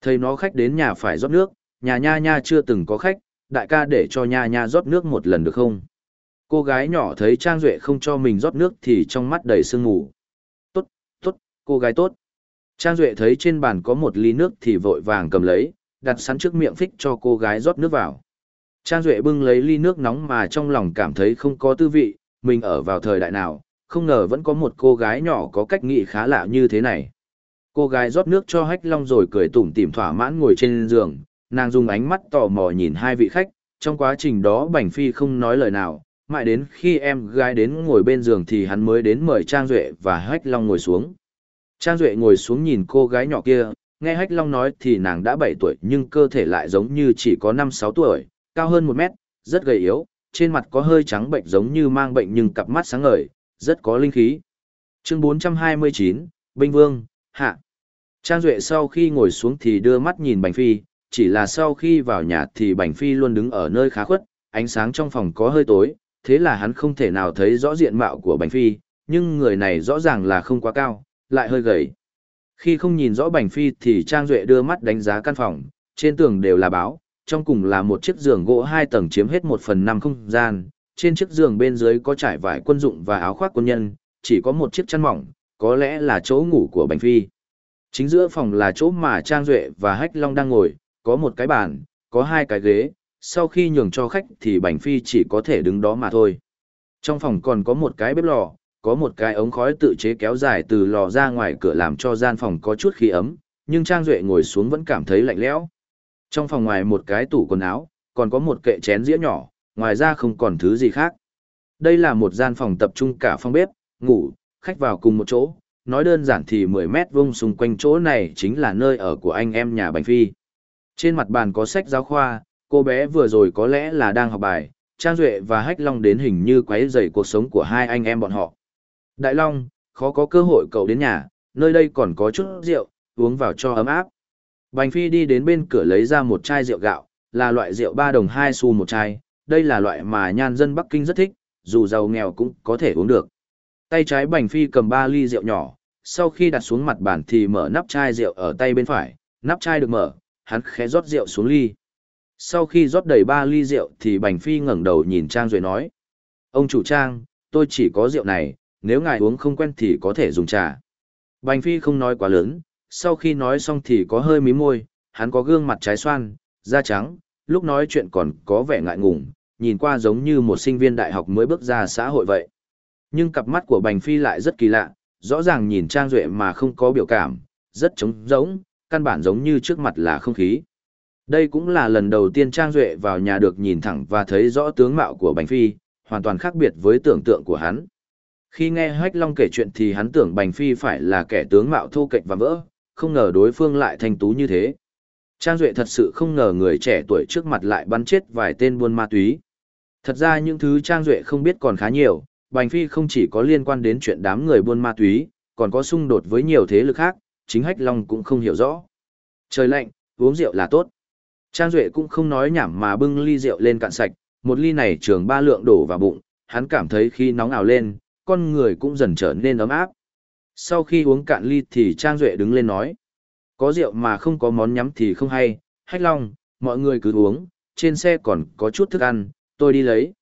Thầy nó khách đến nhà phải rót nước, nhà nha nha chưa từng có khách, đại ca để cho nha nha rót nước một lần được không? Cô gái nhỏ thấy Trang Duệ không cho mình rót nước thì trong mắt đầy sương ngủ. Tốt, tốt, cô gái tốt. Trang Duệ thấy trên bàn có một ly nước thì vội vàng cầm lấy, đặt sẵn trước miệng phích cho cô gái rót nước vào. Trang Duệ bưng lấy ly nước nóng mà trong lòng cảm thấy không có tư vị, mình ở vào thời đại nào, không ngờ vẫn có một cô gái nhỏ có cách nghĩ khá lạ như thế này. Cô gái rót nước cho hách long rồi cười tủm tỉm thỏa mãn ngồi trên giường, nàng dùng ánh mắt tò mò nhìn hai vị khách, trong quá trình đó Bành Phi không nói lời nào, mãi đến khi em gái đến ngồi bên giường thì hắn mới đến mời Trang Duệ và Hách Long ngồi xuống. Trang Duệ ngồi xuống nhìn cô gái nhỏ kia, nghe Hách Long nói thì nàng đã 7 tuổi nhưng cơ thể lại giống như chỉ có 5-6 tuổi, cao hơn 1 mét, rất gầy yếu, trên mặt có hơi trắng bệnh giống như mang bệnh nhưng cặp mắt sáng ngời, rất có linh khí. Chương 429, Binh Vương, Hạ. Trang Duệ sau khi ngồi xuống thì đưa mắt nhìn Bành Phi, chỉ là sau khi vào nhà thì Bành Phi luôn đứng ở nơi khá khuất, ánh sáng trong phòng có hơi tối, thế là hắn không thể nào thấy rõ diện mạo của Bành Phi, nhưng người này rõ ràng là không quá cao, lại hơi gầy. Khi không nhìn rõ Bành Phi thì Trang Duệ đưa mắt đánh giá căn phòng, trên tường đều là báo, trong cùng là một chiếc giường gỗ hai tầng chiếm hết một phần năm không gian, trên chiếc giường bên dưới có trải vải quân dụng và áo khoác quân nhân, chỉ có một chiếc chăn mỏng, có lẽ là chỗ ngủ của Bành Phi. Chính giữa phòng là chỗ mà Trang Duệ và Hách Long đang ngồi, có một cái bàn, có hai cái ghế, sau khi nhường cho khách thì Bành Phi chỉ có thể đứng đó mà thôi. Trong phòng còn có một cái bếp lò, có một cái ống khói tự chế kéo dài từ lò ra ngoài cửa làm cho gian phòng có chút khí ấm, nhưng Trang Duệ ngồi xuống vẫn cảm thấy lạnh lẽo. Trong phòng ngoài một cái tủ quần áo, còn có một kệ chén dĩa nhỏ, ngoài ra không còn thứ gì khác. Đây là một gian phòng tập trung cả phòng bếp, ngủ, khách vào cùng một chỗ, nói đơn giản thì 10 mét vuông xung quanh chỗ này chính là nơi ở của anh em nhà Bành Phi. Trên mặt bàn có sách giáo khoa, cô bé vừa rồi có lẽ là đang học bài, Trang Duệ và Hách Long đến hình như quấy rầy cuộc sống của hai anh em bọn họ. Đại Long, khó có cơ hội cậu đến nhà, nơi đây còn có chút rượu, uống vào cho ấm áp. Bành Phi đi đến bên cửa lấy ra một chai rượu gạo, là loại rượu 3 đồng 2 xu một chai, đây là loại mà nhan dân Bắc Kinh rất thích, dù giàu nghèo cũng có thể uống được. Tay trái Bành Phi cầm 3 ly rượu nhỏ, sau khi đặt xuống mặt bàn thì mở nắp chai rượu ở tay bên phải, nắp chai được mở, hắn khẽ rót rượu xuống ly. Sau khi rót đầy ba ly rượu thì Bành Phi ngẩng đầu nhìn Trang Duệ nói. Ông chủ Trang, tôi chỉ có rượu này, nếu ngài uống không quen thì có thể dùng trà. Bành Phi không nói quá lớn, sau khi nói xong thì có hơi mí môi, hắn có gương mặt trái xoan, da trắng, lúc nói chuyện còn có vẻ ngại ngùng, nhìn qua giống như một sinh viên đại học mới bước ra xã hội vậy. Nhưng cặp mắt của Bành Phi lại rất kỳ lạ, rõ ràng nhìn Trang Duệ mà không có biểu cảm, rất trống rỗng, căn bản giống như trước mặt là không khí. Đây cũng là lần đầu tiên Trang Duệ vào nhà được nhìn thẳng và thấy rõ tướng mạo của Bành Phi, hoàn toàn khác biệt với tưởng tượng của hắn. Khi nghe Hách Long kể chuyện thì hắn tưởng Bành Phi phải là kẻ tướng mạo thô kệch và vỡ, không ngờ đối phương lại thanh tú như thế. Trang Duệ thật sự không ngờ người trẻ tuổi trước mặt lại bắn chết vài tên buôn ma túy. Thật ra những thứ Trang Duệ không biết còn khá nhiều, Bành Phi không chỉ có liên quan đến chuyện đám người buôn ma túy, còn có xung đột với nhiều thế lực khác, chính Hách Long cũng không hiểu rõ. Trời lạnh, uống rượu là tốt. Trang Duệ cũng không nói nhảm mà bưng ly rượu lên cạn sạch, một ly này trường ba lượng đổ vào bụng, hắn cảm thấy khi nóng ảo lên, con người cũng dần trở nên ấm áp. Sau khi uống cạn ly thì Trang Duệ đứng lên nói, có rượu mà không có món nhắm thì không hay, Hách Long, mọi người cứ uống, trên xe còn có chút thức ăn, tôi đi lấy.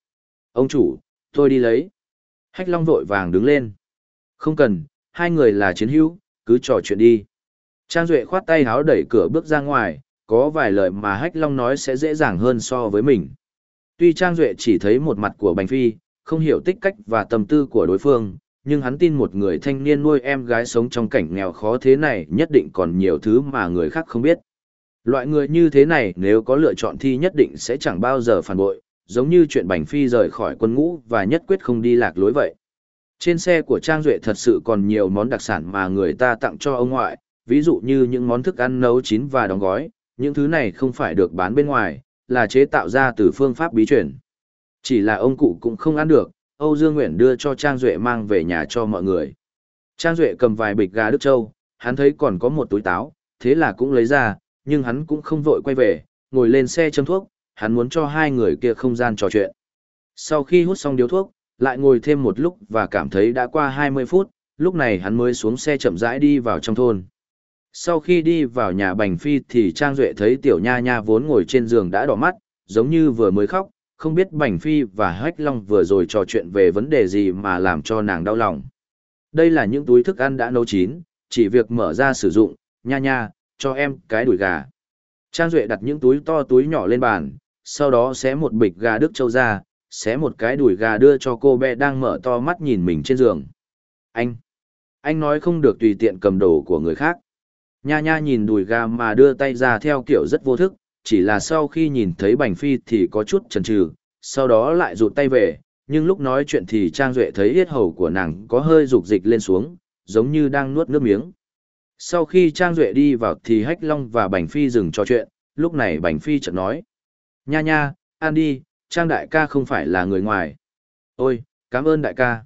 Ông chủ, tôi đi lấy. Hách Long vội vàng đứng lên. Không cần, hai người là chiến hữu, cứ trò chuyện đi. Trang Duệ khoát tay háo đẩy cửa bước ra ngoài, có vài lời mà Hách Long nói sẽ dễ dàng hơn so với mình. Tuy Trang Duệ chỉ thấy một mặt của Bành Phi, không hiểu tích cách và tâm tư của đối phương, nhưng hắn tin một người thanh niên nuôi em gái sống trong cảnh nghèo khó thế này nhất định còn nhiều thứ mà người khác không biết. Loại người như thế này nếu có lựa chọn thì nhất định sẽ chẳng bao giờ phản bội, giống như chuyện Bành Phi rời khỏi quân ngũ và nhất quyết không đi lạc lối vậy. Trên xe của Trang Duệ thật sự còn nhiều món đặc sản mà người ta tặng cho ông ngoại, ví dụ như những món thức ăn nấu chín và đóng gói, những thứ này không phải được bán bên ngoài, là chế tạo ra từ phương pháp bí truyền. Chỉ là ông cụ cũng không ăn được, Âu Dương Nguyện đưa cho Trang Duệ mang về nhà cho mọi người. Trang Duệ cầm vài bịch gà Đức Châu, hắn thấy còn có một túi táo, thế là cũng lấy ra, nhưng hắn cũng không vội quay về, ngồi lên xe châm thuốc, hắn muốn cho hai người kia không gian trò chuyện. Sau khi hút xong điếu thuốc, lại ngồi thêm một lúc và cảm thấy đã qua 20 phút, lúc này hắn mới xuống xe chậm rãi đi vào trong thôn. Sau khi đi vào nhà Bành Phi thì Trang Duệ thấy Tiểu Nha Nha vốn ngồi trên giường đã đỏ mắt, giống như vừa mới khóc, không biết Bành Phi và Hách Long vừa rồi trò chuyện về vấn đề gì mà làm cho nàng đau lòng. Đây là những túi thức ăn đã nấu chín, chỉ việc mở ra sử dụng, nha nha, cho em cái đùi gà. Trang Duệ đặt những túi to túi nhỏ lên bàn, sau đó xé một bịch gà Đức Châu ra, xé một cái đùi gà đưa cho cô bé đang mở to mắt nhìn mình trên giường. Anh! Anh nói không được tùy tiện cầm đồ của người khác. Nha nha nhìn đùi gà mà đưa tay ra theo kiểu rất vô thức, chỉ là sau khi nhìn thấy Bành Phi thì có chút chần chừ, sau đó lại rụt tay về, nhưng lúc nói chuyện thì Trang Duệ thấy yết hầu của nàng có hơi rục dịch lên xuống, giống như đang nuốt nước miếng. Sau khi Trang Duệ đi vào thì Hách Long và Bành Phi dừng trò chuyện, lúc này Bành Phi chợt nói. Nha nha, ăn đi, Trang đại ca không phải là người ngoài. Ôi, cảm ơn đại ca.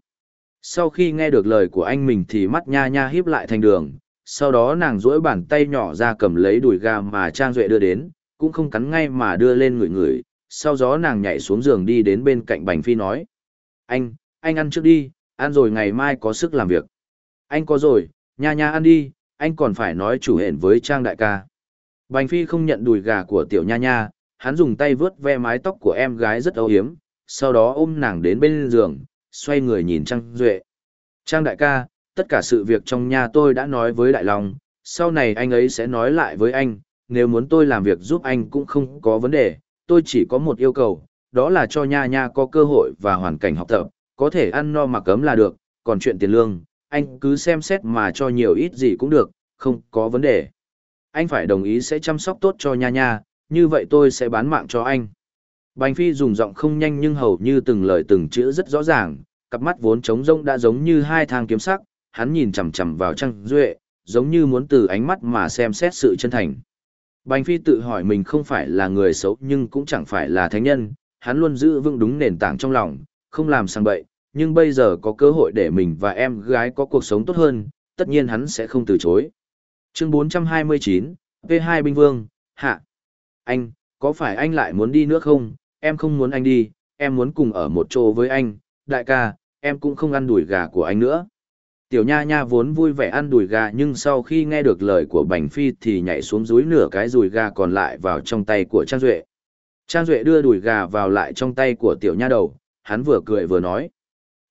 Sau khi nghe được lời của anh mình thì mắt nha nha híp lại thành đường, sau đó nàng duỗi bàn tay nhỏ ra cầm lấy đùi gà mà Trang Duệ đưa đến, cũng không cắn ngay mà đưa lên người người, sau đó nàng nhảy xuống giường đi đến bên cạnh Bành Phi nói. Anh, anh ăn trước đi, ăn rồi ngày mai có sức làm việc. Anh có rồi, nha nha ăn đi, anh còn phải nói chủ hẹn với Trang đại ca. Bành Phi không nhận đùi gà của tiểu nha nha, hắn dùng tay vướt ve mái tóc của em gái rất âu hiếm, sau đó ôm nàng đến bên giường, xoay người nhìn Trang Duệ. Trang đại ca, tất cả sự việc trong nhà tôi đã nói với Đại Long, sau này anh ấy sẽ nói lại với anh, nếu muốn tôi làm việc giúp anh cũng không có vấn đề, tôi chỉ có một yêu cầu, đó là cho nha nha có cơ hội và hoàn cảnh học tập, có thể ăn no mặc ấm là được, còn chuyện tiền lương, anh cứ xem xét mà cho nhiều ít gì cũng được, không có vấn đề. Anh phải đồng ý sẽ chăm sóc tốt cho nha nha, như vậy tôi sẽ bán mạng cho anh. Bành Phi dùng giọng không nhanh nhưng hầu như từng lời từng chữ rất rõ ràng, cặp mắt vốn trống rông đã giống như hai thang kiếm sắc, hắn nhìn chằm chằm vào Trang Duệ, giống như muốn từ ánh mắt mà xem xét sự chân thành. Bành Phi tự hỏi mình không phải là người xấu nhưng cũng chẳng phải là thánh nhân, hắn luôn giữ vững đúng nền tảng trong lòng, không làm sang bậy, nhưng bây giờ có cơ hội để mình và em gái có cuộc sống tốt hơn, tất nhiên hắn sẽ không từ chối. Chương 429, V2 Binh Vương, Hạ. Anh, có phải anh lại muốn đi nữa không? Em không muốn anh đi, em muốn cùng ở một chỗ với anh, đại ca, em cũng không ăn đùi gà của anh nữa. Tiểu Nha Nha vốn vui vẻ ăn đùi gà nhưng sau khi nghe được lời của Bành Phi thì nhảy xuống dưới nửa cái đùi gà còn lại vào trong tay của Trang Duệ. Trang Duệ đưa đùi gà vào lại trong tay của Tiểu Nha đầu, hắn vừa cười vừa nói.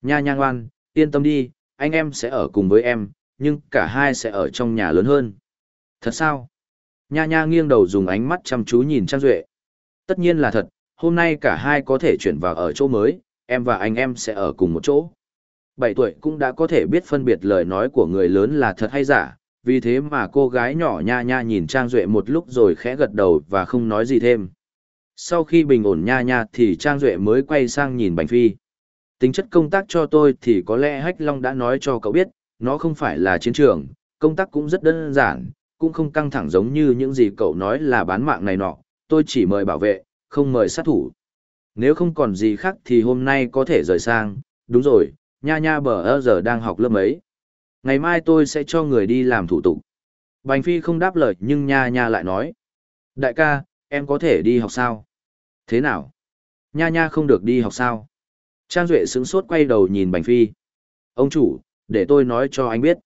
Nha Nha ngoan, yên tâm đi, anh em sẽ ở cùng với em, nhưng cả hai sẽ ở trong nhà lớn hơn. Thật sao? Nha Nha nghiêng đầu dùng ánh mắt chăm chú nhìn Trang Duệ. Tất nhiên là thật, hôm nay cả hai có thể chuyển vào ở chỗ mới, em và anh em sẽ ở cùng một chỗ. 7 tuổi cũng đã có thể biết phân biệt lời nói của người lớn là thật hay giả, vì thế mà cô gái nhỏ nha nha nhìn Trang Duệ một lúc rồi khẽ gật đầu và không nói gì thêm. Sau khi bình ổn nha nha thì Trang Duệ mới quay sang nhìn Bành Phi. Tính chất công tác cho tôi thì có lẽ Hách Long đã nói cho cậu biết, nó không phải là chiến trường, công tác cũng rất đơn giản, cũng không căng thẳng giống như những gì cậu nói là bán mạng này nọ, tôi chỉ mời bảo vệ, không mời sát thủ. Nếu không còn gì khác thì hôm nay có thể rời sang, đúng rồi, nha nha bờ ơ giờ đang học lớp mấy. Ngày mai tôi sẽ cho người đi làm thủ tục. Bành Phi không đáp lời nhưng nha nha lại nói. Đại ca, em có thể đi học sao? Thế nào? Nha nha không được đi học sao? Trang Duệ sững sốt quay đầu nhìn Bành Phi. Ông chủ, để tôi nói cho anh biết.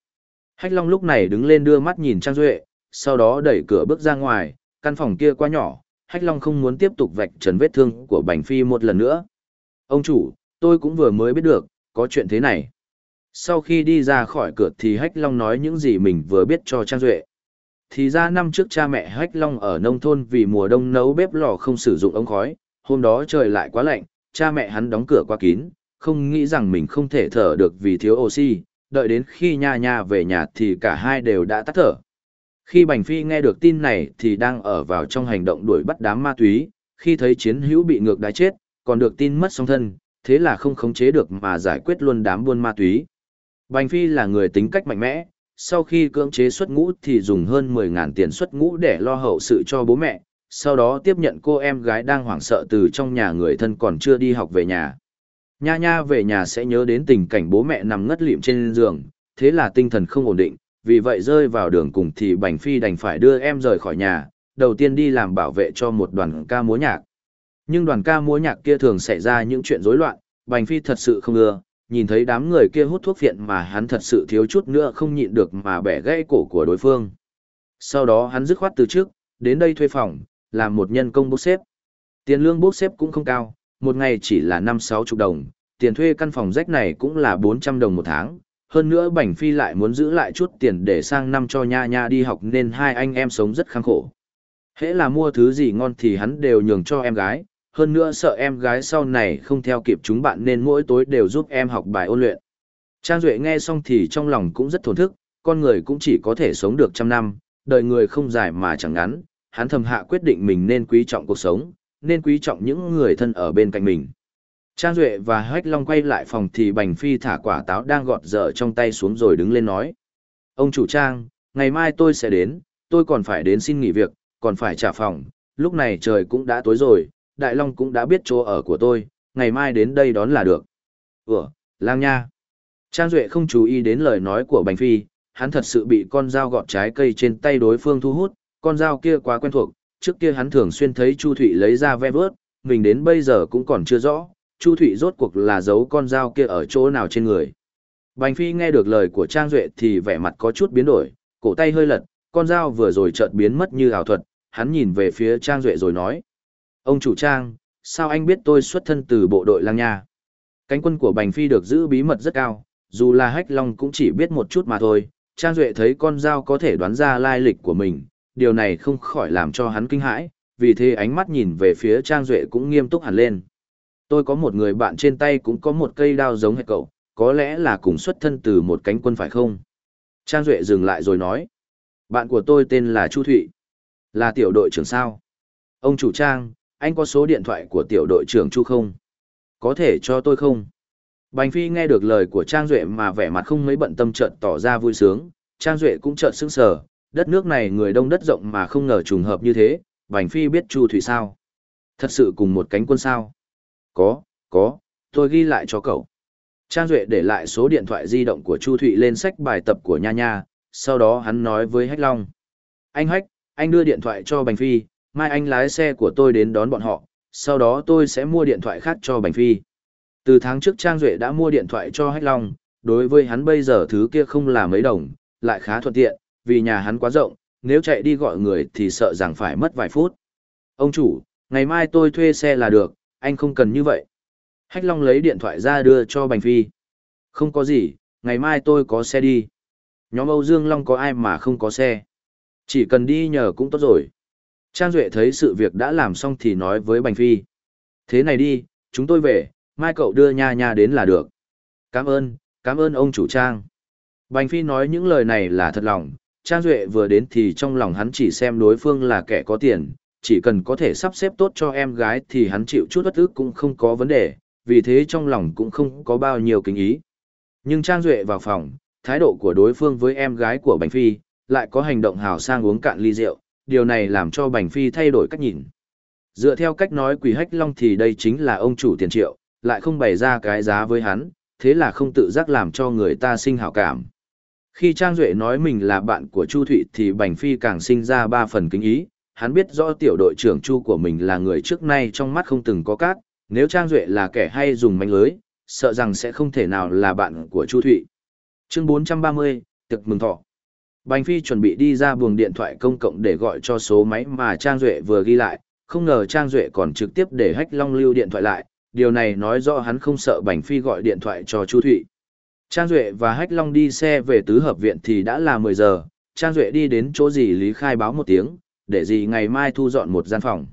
Hách Long lúc này đứng lên đưa mắt nhìn Trang Duệ, sau đó đẩy cửa bước ra ngoài, căn phòng kia quá nhỏ, Hách Long không muốn tiếp tục vạch trần vết thương của Bành Phi một lần nữa. Ông chủ, tôi cũng vừa mới biết được, có chuyện thế này. Sau khi đi ra khỏi cửa thì Hách Long nói những gì mình vừa biết cho Trang Duệ. Thì ra năm trước cha mẹ Hách Long ở nông thôn vì mùa đông nấu bếp lò không sử dụng ống khói, hôm đó trời lại quá lạnh, cha mẹ hắn đóng cửa quá kín, không nghĩ rằng mình không thể thở được vì thiếu oxy, đợi đến khi nha nha về nhà thì cả hai đều đã tắt thở. Khi Bành Phi nghe được tin này thì đang ở vào trong hành động đuổi bắt đám ma túy, khi thấy chiến hữu bị ngược đái chết, còn được tin mất song thân, thế là không khống chế được mà giải quyết luôn đám buôn ma túy. Bành Phi là người tính cách mạnh mẽ, sau khi cưỡng chế xuất ngũ thì dùng hơn 10.000 tiền xuất ngũ để lo hậu sự cho bố mẹ, sau đó tiếp nhận cô em gái đang hoảng sợ từ trong nhà người thân còn chưa đi học về nhà. Nha nha về nhà sẽ nhớ đến tình cảnh bố mẹ nằm ngất lịm trên giường, thế là tinh thần không ổn định, vì vậy rơi vào đường cùng thì Bành Phi đành phải đưa em rời khỏi nhà, đầu tiên đi làm bảo vệ cho một đoàn ca múa nhạc. Nhưng đoàn ca múa nhạc kia thường xảy ra những chuyện rối loạn, Bành Phi thật sự không ưa, nhìn thấy đám người kia hút thuốc phiện mà hắn thật sự thiếu chút nữa không nhịn được mà bẻ gãy cổ của đối phương. Sau đó hắn dứt khoát từ trước, đến đây thuê phòng, làm một nhân công bốc xếp. Tiền lương bốc xếp cũng không cao, một ngày chỉ là 5-6 chục đồng, tiền thuê căn phòng rách này cũng là 400 đồng một tháng. Hơn nữa Bành Phi lại muốn giữ lại chút tiền để sang năm cho Nha Nha đi học nên hai anh em sống rất khăng khổ. Hễ là mua thứ gì ngon thì hắn đều nhường cho em gái, hơn nữa sợ em gái sau này không theo kịp chúng bạn nên mỗi tối đều giúp em học bài ôn luyện. Trang Duệ nghe xong thì trong lòng cũng rất thổn thức, con người cũng chỉ có thể sống được trăm năm, đời người không dài mà chẳng ngắn, hắn thầm hạ quyết định mình nên quý trọng cuộc sống, nên quý trọng những người thân ở bên cạnh mình. Trang Duệ và Hách Long quay lại phòng thì Bành Phi thả quả táo đang gọt dở trong tay xuống rồi đứng lên nói. Ông chủ Trang, ngày mai tôi sẽ đến, tôi còn phải đến xin nghỉ việc, còn phải trả phòng, lúc này trời cũng đã tối rồi, Đại Long cũng đã biết chỗ ở của tôi, ngày mai đến đây đón là được. Ủa, lang nha. Trang Duệ không chú ý đến lời nói của Bành Phi, hắn thật sự bị con dao gọt trái cây trên tay đối phương thu hút, con dao kia quá quen thuộc, trước kia hắn thường xuyên thấy Chu Thụy lấy ra ve vớt, mình đến bây giờ cũng còn chưa rõ, Chu Thụy rốt cuộc là giấu con dao kia ở chỗ nào trên người. Bành Phi nghe được lời của Trang Duệ thì vẻ mặt có chút biến đổi, cổ tay hơi lật, con dao vừa rồi chợt biến mất như ảo thuật, hắn nhìn về phía Trang Duệ rồi nói. Ông chủ Trang, sao anh biết tôi xuất thân từ bộ đội lang nha? Cánh quân của Bành Phi được giữ bí mật rất cao, dù là Hách Long cũng chỉ biết một chút mà thôi. Trang Duệ thấy con dao có thể đoán ra lai lịch của mình, điều này không khỏi làm cho hắn kinh hãi, vì thế ánh mắt nhìn về phía Trang Duệ cũng nghiêm túc hẳn lên. Tôi có một người bạn trên tay cũng có một cây đao giống hệt cậu, có lẽ là cùng xuất thân từ một cánh quân phải không? Trang Duệ dừng lại rồi nói. Bạn của tôi tên là Chu Thụy. Là tiểu đội trưởng sao? Ông chủ Trang, anh có số điện thoại của tiểu đội trưởng Chu không? Có thể cho tôi không? Bành Phi nghe được lời của Trang Duệ mà vẻ mặt không mấy bận tâm chợt tỏ ra vui sướng, Trang Duệ cũng chợt sững sờ, đất nước này người đông đất rộng mà không ngờ trùng hợp như thế, Bành Phi biết Chu Thủy sao? Thật sự cùng một cánh quân sao? Có, có, tôi ghi lại cho cậu. Trang Duệ để lại số điện thoại di động của Chu Thụy lên sách bài tập của Nha Nha, sau đó hắn nói với Hách Long. Anh Hách, anh đưa điện thoại cho Bành Phi, mai anh lái xe của tôi đến đón bọn họ, sau đó tôi sẽ mua điện thoại khác cho Bành Phi. Từ tháng trước Trang Duệ đã mua điện thoại cho Hách Long, đối với hắn bây giờ thứ kia không là mấy đồng, lại khá thuận tiện, vì nhà hắn quá rộng, nếu chạy đi gọi người thì sợ rằng phải mất vài phút. Ông chủ, ngày mai tôi thuê xe là được, anh không cần như vậy. Hách Long lấy điện thoại ra đưa cho Bành Phi. Không có gì, ngày mai tôi có xe đi. Nhóm Âu Dương Long có ai mà không có xe. Chỉ cần đi nhờ cũng tốt rồi. Trang Duệ thấy sự việc đã làm xong thì nói với Bành Phi. Thế này đi, chúng tôi về, mai cậu đưa nha nha đến là được. Cảm ơn, cảm ơn ông chủ Trang. Bành Phi nói những lời này là thật lòng, Trang Duệ vừa đến thì trong lòng hắn chỉ xem đối phương là kẻ có tiền, chỉ cần có thể sắp xếp tốt cho em gái thì hắn chịu chút bất ức cũng không có vấn đề, vì thế trong lòng cũng không có bao nhiêu kính ý. Nhưng Trang Duệ vào phòng, thái độ của đối phương với em gái của Bành Phi, lại có hành động hào sang uống cạn ly rượu, điều này làm cho Bành Phi thay đổi cách nhìn. Dựa theo cách nói quỷ hách long thì đây chính là ông chủ tiền triệu, lại không bày ra cái giá với hắn, thế là không tự giác làm cho người ta sinh hảo cảm. Khi Trang Duệ nói mình là bạn của Chu Thụy thì Bành Phi càng sinh ra ba phần kính ý, hắn biết rõ tiểu đội trưởng Chu của mình là người trước nay trong mắt không từng có cát, nếu Trang Duệ là kẻ hay dùng manh lưới, sợ rằng sẽ không thể nào là bạn của Chu Thụy. Chương 430, Tiệc mừng thọ. Bành Phi chuẩn bị đi ra buồng điện thoại công cộng để gọi cho số máy mà Trang Duệ vừa ghi lại, không ngờ Trang Duệ còn trực tiếp để Hách Long lưu điện thoại lại, điều này nói rõ hắn không sợ Bành Phi gọi điện thoại cho Chu Thụy. Trang Duệ và Hách Long đi xe về tứ hợp viện thì đã là 10 giờ, Trang Duệ đi đến chỗ gì Lý khai báo một tiếng, để gì ngày mai thu dọn một gian phòng.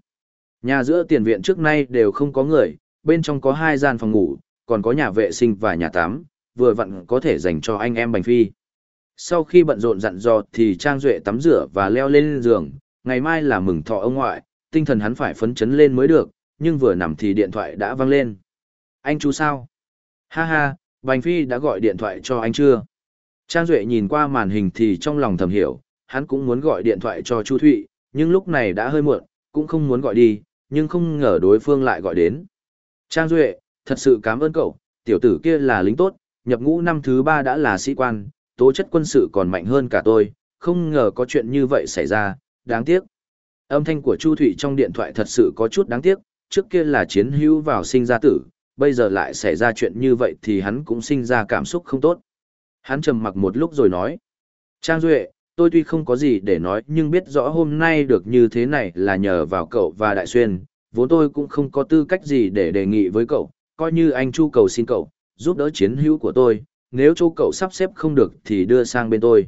Nhà giữa tiền viện trước nay đều không có người, bên trong có hai gian phòng ngủ, còn có nhà vệ sinh và nhà tắm, vừa vặn có thể dành cho anh em Bành Phi. Sau khi bận rộn dặn dò thì Trang Duệ tắm rửa và leo lên giường, ngày mai là mừng thọ ông ngoại, tinh thần hắn phải phấn chấn lên mới được, nhưng vừa nằm thì điện thoại đã vang lên. Anh chú sao? Ha ha, Bành Phi đã gọi điện thoại cho anh chưa? Trang Duệ nhìn qua màn hình thì trong lòng thầm hiểu, hắn cũng muốn gọi điện thoại cho Chu Thụy, nhưng lúc này đã hơi muộn, cũng không muốn gọi đi, nhưng không ngờ đối phương lại gọi đến. Trang Duệ, thật sự cảm ơn cậu, tiểu tử kia là lính tốt, nhập ngũ năm thứ ba đã là sĩ quan, tố chất quân sự còn mạnh hơn cả tôi, không ngờ có chuyện như vậy xảy ra, đáng tiếc. Âm thanh của Chu Thụy trong điện thoại thật sự có chút đáng tiếc, trước kia là chiến hữu vào sinh ra tử, bây giờ lại xảy ra chuyện như vậy thì hắn cũng sinh ra cảm xúc không tốt. Hắn trầm mặc một lúc rồi nói. Trang Duệ, tôi tuy không có gì để nói nhưng biết rõ hôm nay được như thế này là nhờ vào cậu và Đại Xuyên, vốn tôi cũng không có tư cách gì để đề nghị với cậu, coi như anh Chu cầu xin cậu, giúp đỡ chiến hữu của tôi, nếu chỗ cậu sắp xếp không được thì đưa sang bên tôi.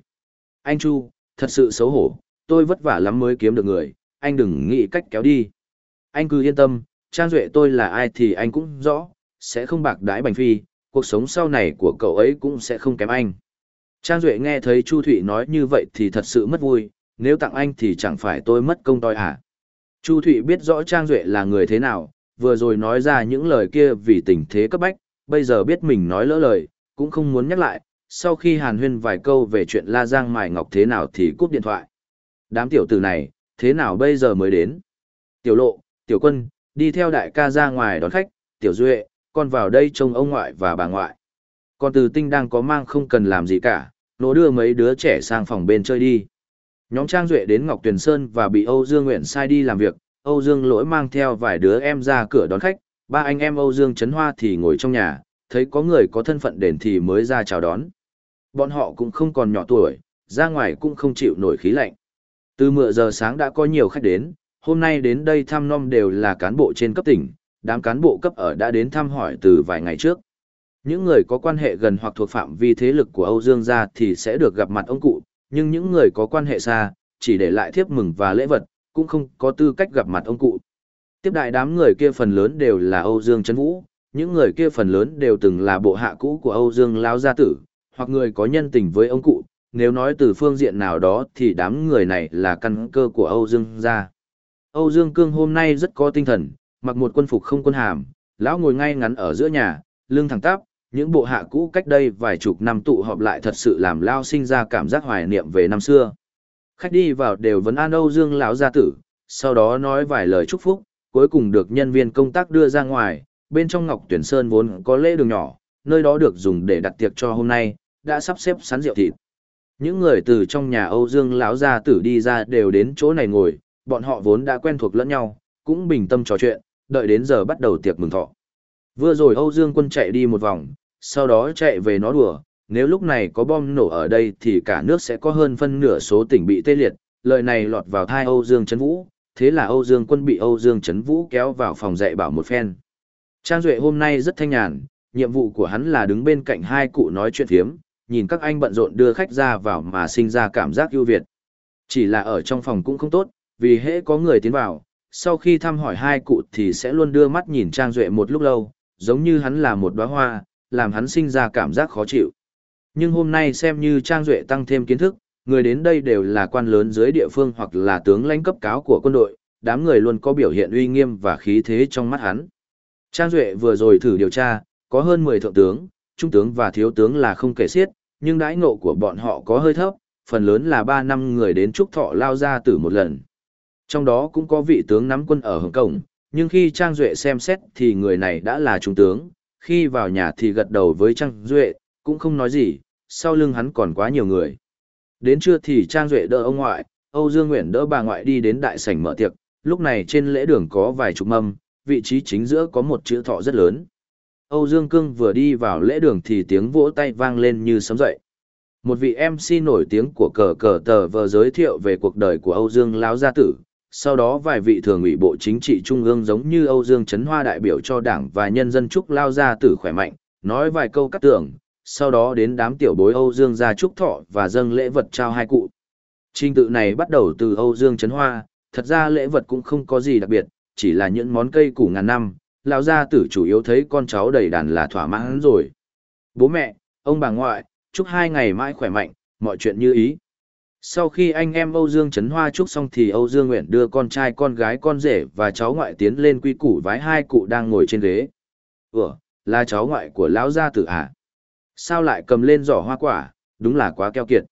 Anh Chu, thật sự xấu hổ, tôi vất vả lắm mới kiếm được người, anh đừng nghĩ cách kéo đi. Anh cứ yên tâm, Trang Duệ tôi là ai thì anh cũng rõ, sẽ không bạc đãi Bành Phi, cuộc sống sau này của cậu ấy cũng sẽ không kém anh. Trang Duệ nghe thấy Chu Thụy nói như vậy thì thật sự mất vui, nếu tặng anh thì chẳng phải tôi mất công toi à. Chu Thụy biết rõ Trang Duệ là người thế nào, vừa rồi nói ra những lời kia vì tình thế cấp bách, bây giờ biết mình nói lỡ lời, cũng không muốn nhắc lại, sau khi hàn huyên vài câu về chuyện La Giang Mài Ngọc thế nào thì cúp điện thoại. Đám tiểu tử này, thế nào bây giờ mới đến? Tiểu lộ, tiểu quân, đi theo đại ca ra ngoài đón khách, tiểu duệ, con vào đây trông ông ngoại và bà ngoại. Con từ tinh đang có mang không cần làm gì cả, nó đưa mấy đứa trẻ sang phòng bên chơi đi. Nhóm Trang Duệ đến Ngọc Tuyền Sơn và bị Âu Dương Nguyện sai đi làm việc, Âu Dương lỗi mang theo vài đứa em ra cửa đón khách, ba anh em Âu Dương Trấn Hoa thì ngồi trong nhà, thấy có người có thân phận đền thì mới ra chào đón. Bọn họ cũng không còn nhỏ tuổi, ra ngoài cũng không chịu nổi khí lạnh. Từ mựa giờ sáng đã có nhiều khách đến, hôm nay đến đây thăm nom đều là cán bộ trên cấp tỉnh, đám cán bộ cấp ở đã đến thăm hỏi từ vài ngày trước. Những người có quan hệ gần hoặc thuộc phạm vi thế lực của Âu Dương gia thì sẽ được gặp mặt ông cụ, nhưng những người có quan hệ xa, chỉ để lại thiếp mừng và lễ vật, cũng không có tư cách gặp mặt ông cụ. Tiếp đại đám người kia phần lớn đều là Âu Dương Trấn Vũ, những người kia phần lớn đều từng là bộ hạ cũ của Âu Dương Lão Gia Tử, hoặc người có nhân tình với ông cụ, nếu nói từ phương diện nào đó thì đám người này là căn cơ của Âu Dương gia. Âu Dương Cương hôm nay rất có tinh thần, mặc một quân phục không quân hàm, lão ngồi ngay ngắn ở giữa nhà, lưng thẳng tắp, những bộ hạ cũ cách đây vài chục năm tụ họp lại thật sự làm lao sinh ra cảm giác hoài niệm về năm xưa. Khách đi vào đều vấn an Âu Dương lão gia tử, sau đó nói vài lời chúc phúc, cuối cùng được nhân viên công tác đưa ra ngoài, bên trong Ngọc Tuyển Sơn vốn có lễ đường nhỏ, nơi đó được dùng để đặt tiệc cho hôm nay, đã sắp xếp sẵn rượu thịt. Những người từ trong nhà Âu Dương lão gia tử đi ra đều đến chỗ này ngồi, bọn họ vốn đã quen thuộc lẫn nhau, cũng bình tâm trò chuyện, đợi đến giờ bắt đầu tiệc mừng thọ. Vừa rồi Âu Dương quân chạy đi một vòng, sau đó chạy về nó đùa, nếu lúc này có bom nổ ở đây thì cả nước sẽ có hơn phân nửa số tỉnh bị tê liệt, lời này lọt vào thai Âu Dương Trấn Vũ, thế là Âu Dương quân bị Âu Dương Trấn Vũ kéo vào phòng dạy bảo một phen. Trang Duệ hôm nay rất thanh nhàn, nhiệm vụ của hắn là đứng bên cạnh hai cụ nói chuyện phiếm, nhìn các anh bận rộn đưa khách ra vào mà sinh ra cảm giác ưu việt. Chỉ là ở trong phòng cũng không tốt, vì hễ có người tiến vào, sau khi thăm hỏi hai cụ thì sẽ luôn đưa mắt nhìn Trang Duệ một lúc lâu, giống như hắn là một đóa hoa, làm hắn sinh ra cảm giác khó chịu. Nhưng hôm nay xem như Trang Duệ tăng thêm kiến thức, người đến đây đều là quan lớn dưới địa phương hoặc là tướng lãnh cấp cáo của quân đội, đám người luôn có biểu hiện uy nghiêm và khí thế trong mắt hắn. Trang Duệ vừa rồi thử điều tra, có hơn 10 thượng tướng, trung tướng và thiếu tướng là không kể xiết, nhưng đãi ngộ của bọn họ có hơi thấp, phần lớn là 3 năm người đến trúc thọ lao ra tử một lần. Trong đó cũng có vị tướng nắm quân ở Hồng Cổng, nhưng khi Trang Duệ xem xét thì người này đã là trung tướng, khi vào nhà thì gật đầu với Trang Duệ, cũng không nói gì, sau lưng hắn còn quá nhiều người. Đến trưa thì Trang Duệ đỡ ông ngoại, Âu Dương Nguyễn đỡ bà ngoại đi đến đại sảnh mở tiệc, lúc này trên lễ đường có vài chục mâm, vị trí chính giữa có một chữ thọ rất lớn. Âu Dương Cương vừa đi vào lễ đường thì tiếng vỗ tay vang lên như sấm dậy. Một vị MC nổi tiếng của cờ cờ tờ vừa giới thiệu về cuộc đời của Âu Dương Lão Gia Tử, sau đó vài vị thường ủy bộ chính trị trung ương giống như Âu Dương Trấn Hoa đại biểu cho đảng và nhân dân chúc lao Gia tử khỏe mạnh, nói vài câu cắt tưởng, sau đó đến đám tiểu bối Âu Dương ra chúc thọ và dâng lễ vật trao hai cụ. Trình tự này bắt đầu từ Âu Dương Trấn Hoa, thật ra lễ vật cũng không có gì đặc biệt, chỉ là những món cây củ ngàn năm, lão gia tử chủ yếu thấy con cháu đầy đàn là thỏa mãn rồi. Bố mẹ, ông bà ngoại, chúc hai ngày mãi khỏe mạnh, mọi chuyện như ý. Sau khi anh em Âu Dương Trấn Hoa chúc xong thì Âu Dương Nguyện đưa con trai con gái con rể và cháu ngoại tiến lên quy củ vái hai cụ đang ngồi trên ghế. Ủa, là cháu ngoại của lão gia tử à? Sao lại cầm lên giỏ hoa quả, đúng là quá keo kiệt.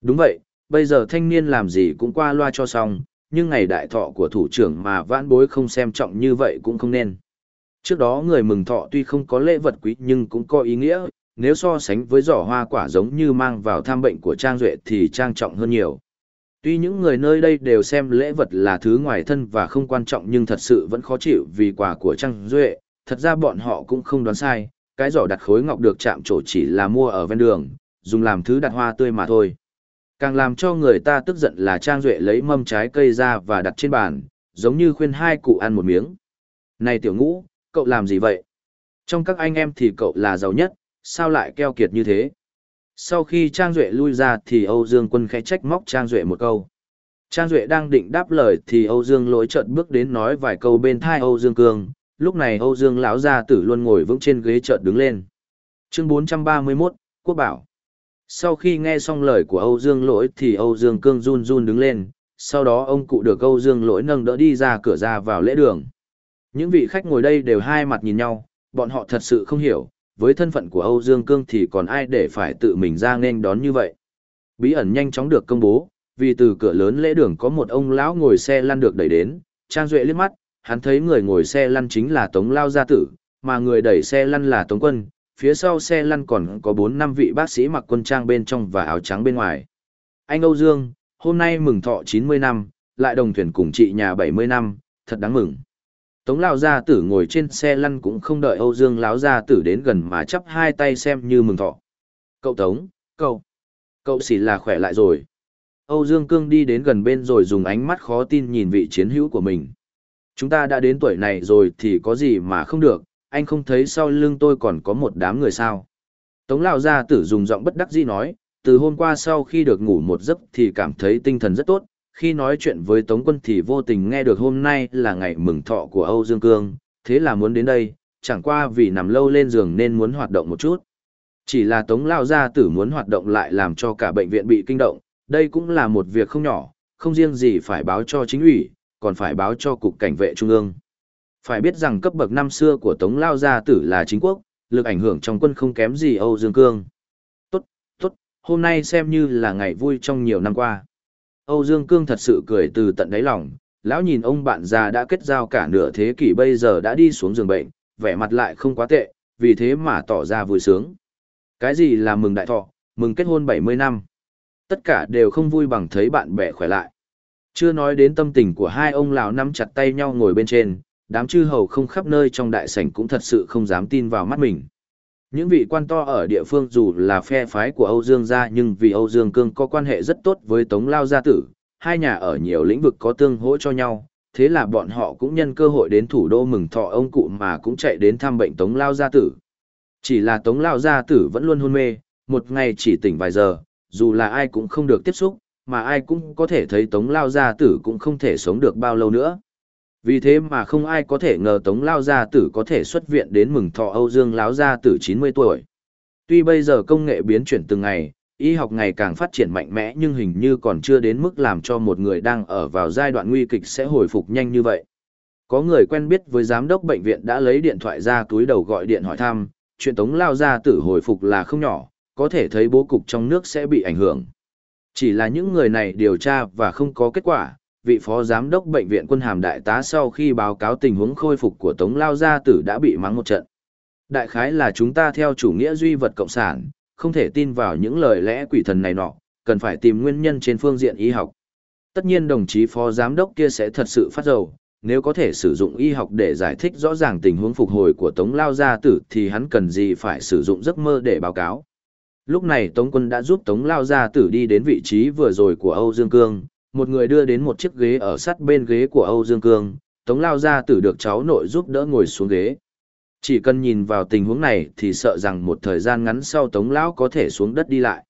Đúng vậy, bây giờ thanh niên làm gì cũng qua loa cho xong, nhưng ngày đại thọ của thủ trưởng mà vãn bối không xem trọng như vậy cũng không nên. Trước đó người mừng thọ tuy không có lễ vật quý nhưng cũng có ý nghĩa, nếu so sánh với giỏ hoa quả giống như mang vào thăm bệnh của Trang Duệ thì trang trọng hơn nhiều. Tuy những người nơi đây đều xem lễ vật là thứ ngoài thân và không quan trọng nhưng thật sự vẫn khó chịu vì quà của Trang Duệ, thật ra bọn họ cũng không đoán sai, cái giỏ đặt khối ngọc được chạm trổ chỉ là mua ở ven đường, dùng làm thứ đặt hoa tươi mà thôi. Càng làm cho người ta tức giận là Trang Duệ lấy mâm trái cây ra và đặt trên bàn, giống như khuyên hai cụ ăn một miếng. Này tiểu ngũ, cậu làm gì vậy? Trong các anh em thì cậu là giàu nhất, sao lại keo kiệt như thế? Sau khi Trang Duệ lui ra thì Âu Dương quân khẽ trách móc Trang Duệ một câu. Trang Duệ đang định đáp lời thì Âu Dương lỗi chợt bước đến nói vài câu bên thai Âu Dương Cương. Lúc này Âu Dương lão gia tử luôn ngồi vững trên ghế chợt đứng lên. Chương 431, Quốc Bảo. Sau khi nghe xong lời của Âu Dương lỗi thì Âu Dương Cương run run đứng lên, sau đó ông cụ được Âu Dương lỗi nâng đỡ đi ra cửa ra vào lễ đường. Những vị khách ngồi đây đều hai mặt nhìn nhau, bọn họ thật sự không hiểu, với thân phận của Âu Dương Cương thì còn ai để phải tự mình ra nên đón như vậy. Bí ẩn nhanh chóng được công bố, vì từ cửa lớn lễ đường có một ông lão ngồi xe lăn được đẩy đến, Trang Duệ liếc mắt, hắn thấy người ngồi xe lăn chính là Tống Lao Gia Tử, mà người đẩy xe lăn là Tống Quân, phía sau xe lăn còn có 4 năm vị bác sĩ mặc quân trang bên trong và áo trắng bên ngoài. Anh Âu Dương, hôm nay mừng thọ 90 năm, lại đồng thuyền cùng chị nhà 70 năm, thật đáng mừng. Tống Lão Gia Tử ngồi trên xe lăn cũng không đợi Âu Dương Lão Gia Tử đến gần mà chắp hai tay xem như mừng thọ. Cậu Tống, cậu, cậu xỉ là khỏe lại rồi. Âu Dương Cương đi đến gần bên rồi dùng ánh mắt khó tin nhìn vị chiến hữu của mình. Chúng ta đã đến tuổi này rồi thì có gì mà không được, anh không thấy sau lưng tôi còn có một đám người sao. Tống Lão Gia Tử dùng giọng bất đắc dĩ nói, từ hôm qua sau khi được ngủ một giấc thì cảm thấy tinh thần rất tốt, khi nói chuyện với Tống quân thì vô tình nghe được hôm nay là ngày mừng thọ của Âu Dương Cương, thế là muốn đến đây, chẳng qua vì nằm lâu lên giường nên muốn hoạt động một chút. Chỉ là Tống Lao Gia Tử muốn hoạt động lại làm cho cả bệnh viện bị kinh động, đây cũng là một việc không nhỏ, không riêng gì phải báo cho chính ủy, còn phải báo cho Cục Cảnh vệ Trung ương. Phải biết rằng cấp bậc năm xưa của Tống Lao Gia Tử là chính quốc, lực ảnh hưởng trong quân không kém gì Âu Dương Cương. Tốt, tốt, hôm nay xem như là ngày vui trong nhiều năm qua. Âu Dương Cương thật sự cười từ tận đáy lòng, lão nhìn ông bạn già đã kết giao cả nửa thế kỷ bây giờ đã đi xuống giường bệnh, vẻ mặt lại không quá tệ, vì thế mà tỏ ra vui sướng. Cái gì là mừng đại thọ, mừng kết hôn 70 năm. Tất cả đều không vui bằng thấy bạn bè khỏe lại. Chưa nói đến tâm tình của hai ông lão nắm chặt tay nhau ngồi bên trên, đám chư hầu không khắp nơi trong đại sảnh cũng thật sự không dám tin vào mắt mình. Những vị quan to ở địa phương dù là phe phái của Âu Dương gia nhưng vì Âu Dương Cương có quan hệ rất tốt với Tống Lao gia tử, hai nhà ở nhiều lĩnh vực có tương hỗ cho nhau, thế là bọn họ cũng nhân cơ hội đến thủ đô mừng thọ ông cụ mà cũng chạy đến thăm bệnh Tống Lao gia tử. Chỉ là Tống Lao gia tử vẫn luôn hôn mê, một ngày chỉ tỉnh vài giờ, dù là ai cũng không được tiếp xúc, mà ai cũng có thể thấy Tống Lao gia tử cũng không thể sống được bao lâu nữa. Vì thế mà không ai có thể ngờ Tống Lao Gia Tử có thể xuất viện đến mừng thọ Âu Dương Lão Gia Tử 90 tuổi. Tuy bây giờ công nghệ biến chuyển từng ngày, y học ngày càng phát triển mạnh mẽ nhưng hình như còn chưa đến mức làm cho một người đang ở vào giai đoạn nguy kịch sẽ hồi phục nhanh như vậy. Có người quen biết với giám đốc bệnh viện đã lấy điện thoại ra túi đầu gọi điện hỏi thăm, chuyện Tống Lao Gia Tử hồi phục là không nhỏ, có thể thấy bố cục trong nước sẽ bị ảnh hưởng. Chỉ là những người này điều tra và không có kết quả, vị phó giám đốc bệnh viện quân hàm đại tá sau khi báo cáo tình huống khôi phục của Tống Lao Gia Tử đã bị mắng một trận. Đại khái là chúng ta theo chủ nghĩa duy vật cộng sản, không thể tin vào những lời lẽ quỷ thần này nọ, cần phải tìm nguyên nhân trên phương diện y học. Tất nhiên đồng chí phó giám đốc kia sẽ thật sự phát dầu, nếu có thể sử dụng y học để giải thích rõ ràng tình huống phục hồi của Tống Lao Gia Tử thì hắn cần gì phải sử dụng giấc mơ để báo cáo. Lúc này Tống quân đã giúp Tống Lao Gia Tử đi đến vị trí vừa rồi của Âu Dương Cương, một người đưa đến một chiếc ghế ở sát bên ghế của Âu Dương Cương, Tống Lao Gia Tử được cháu nội giúp đỡ ngồi xuống ghế. Chỉ cần nhìn vào tình huống này thì sợ rằng một thời gian ngắn sau Tống Lão có thể xuống đất đi lại.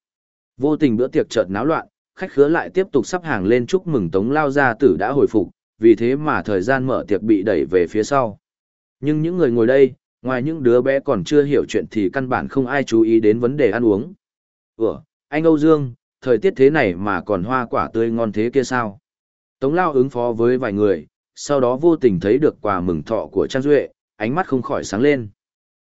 Vô tình bữa tiệc chợt náo loạn, khách khứa lại tiếp tục sắp hàng lên chúc mừng Tống Lao Gia Tử đã hồi phục, vì thế mà thời gian mở tiệc bị đẩy về phía sau. Nhưng những người ngồi đây, ngoài những đứa bé còn chưa hiểu chuyện thì căn bản không ai chú ý đến vấn đề ăn uống. Ủa, anh Âu Dương, thời tiết thế này mà còn hoa quả tươi ngon thế kia sao? Tống Lao ứng phó với vài người, sau đó vô tình thấy được quà mừng thọ của Trang Duệ, ánh mắt không khỏi sáng lên.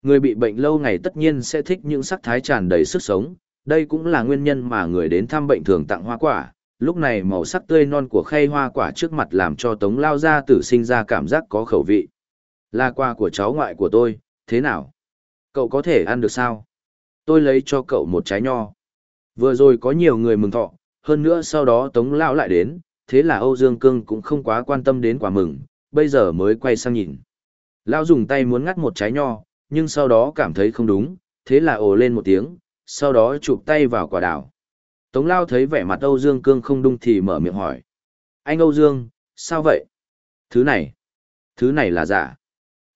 Người bị bệnh lâu ngày tất nhiên sẽ thích những sắc thái tràn đầy sức sống, đây cũng là nguyên nhân mà người đến thăm bệnh thường tặng hoa quả. Lúc này màu sắc tươi non của khay hoa quả trước mặt làm cho Tống Lao ra tử sinh ra cảm giác có khẩu vị. Là quà của cháu ngoại của tôi, thế nào? Cậu có thể ăn được sao? Tôi lấy cho cậu một trái nho. Vừa rồi có nhiều người mừng thọ, hơn nữa sau đó Tống Lao lại đến, thế là Âu Dương Cương cũng không quá quan tâm đến quả mừng, bây giờ mới quay sang nhìn. Lao dùng tay muốn ngắt một trái nho, nhưng sau đó cảm thấy không đúng, thế là ồ lên một tiếng, sau đó chụp tay vào quả đảo. Tống Lao thấy vẻ mặt Âu Dương Cương không đúng thì mở miệng hỏi. Anh Âu Dương, sao vậy? Thứ này, thứ này là giả.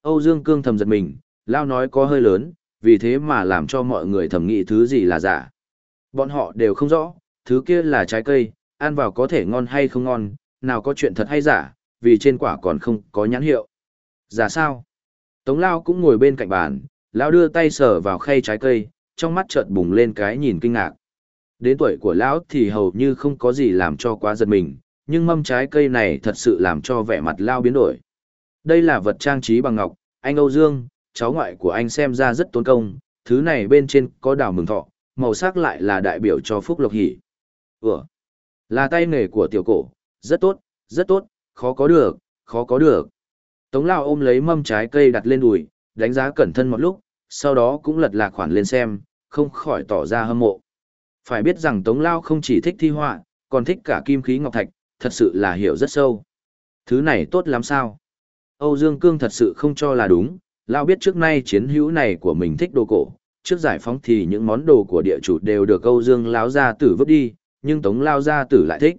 Âu Dương Cương thầm giật mình, Lao nói có hơi lớn, vì thế mà làm cho mọi người thầm nghĩ thứ gì là giả. Bọn họ đều không rõ, thứ kia là trái cây, ăn vào có thể ngon hay không ngon, nào có chuyện thật hay giả, vì trên quả còn không có nhãn hiệu. Giả sao? Tống Lao cũng ngồi bên cạnh bàn, Lao đưa tay sờ vào khay trái cây, trong mắt chợt bùng lên cái nhìn kinh ngạc. Đến tuổi của Lão thì hầu như không có gì làm cho quá giật mình, nhưng mâm trái cây này thật sự làm cho vẻ mặt Lao biến đổi. Đây là vật trang trí bằng ngọc, anh Âu Dương, cháu ngoại của anh xem ra rất tốn công, thứ này bên trên có đào mừng thọ, màu sắc lại là đại biểu cho phúc lộc hỉ. Ủa? Là tay nghề của tiểu cổ, rất tốt, rất tốt, khó có được, khó có được. Tống Lao ôm lấy mâm trái cây đặt lên đùi, đánh giá cẩn thận một lúc, sau đó cũng lật lạc khoản lên xem, không khỏi tỏ ra hâm mộ. Phải biết rằng Tống Lao không chỉ thích thi họa, còn thích cả kim khí ngọc thạch, thật sự là hiểu rất sâu. Thứ này tốt lắm sao? Âu Dương Cương thật sự không cho là đúng, Lao biết trước nay chiến hữu này của mình thích đồ cổ, trước giải phóng thì những món đồ của địa chủ đều được Âu Dương Lão gia tử vứt đi, nhưng Tống Lão gia tử lại thích.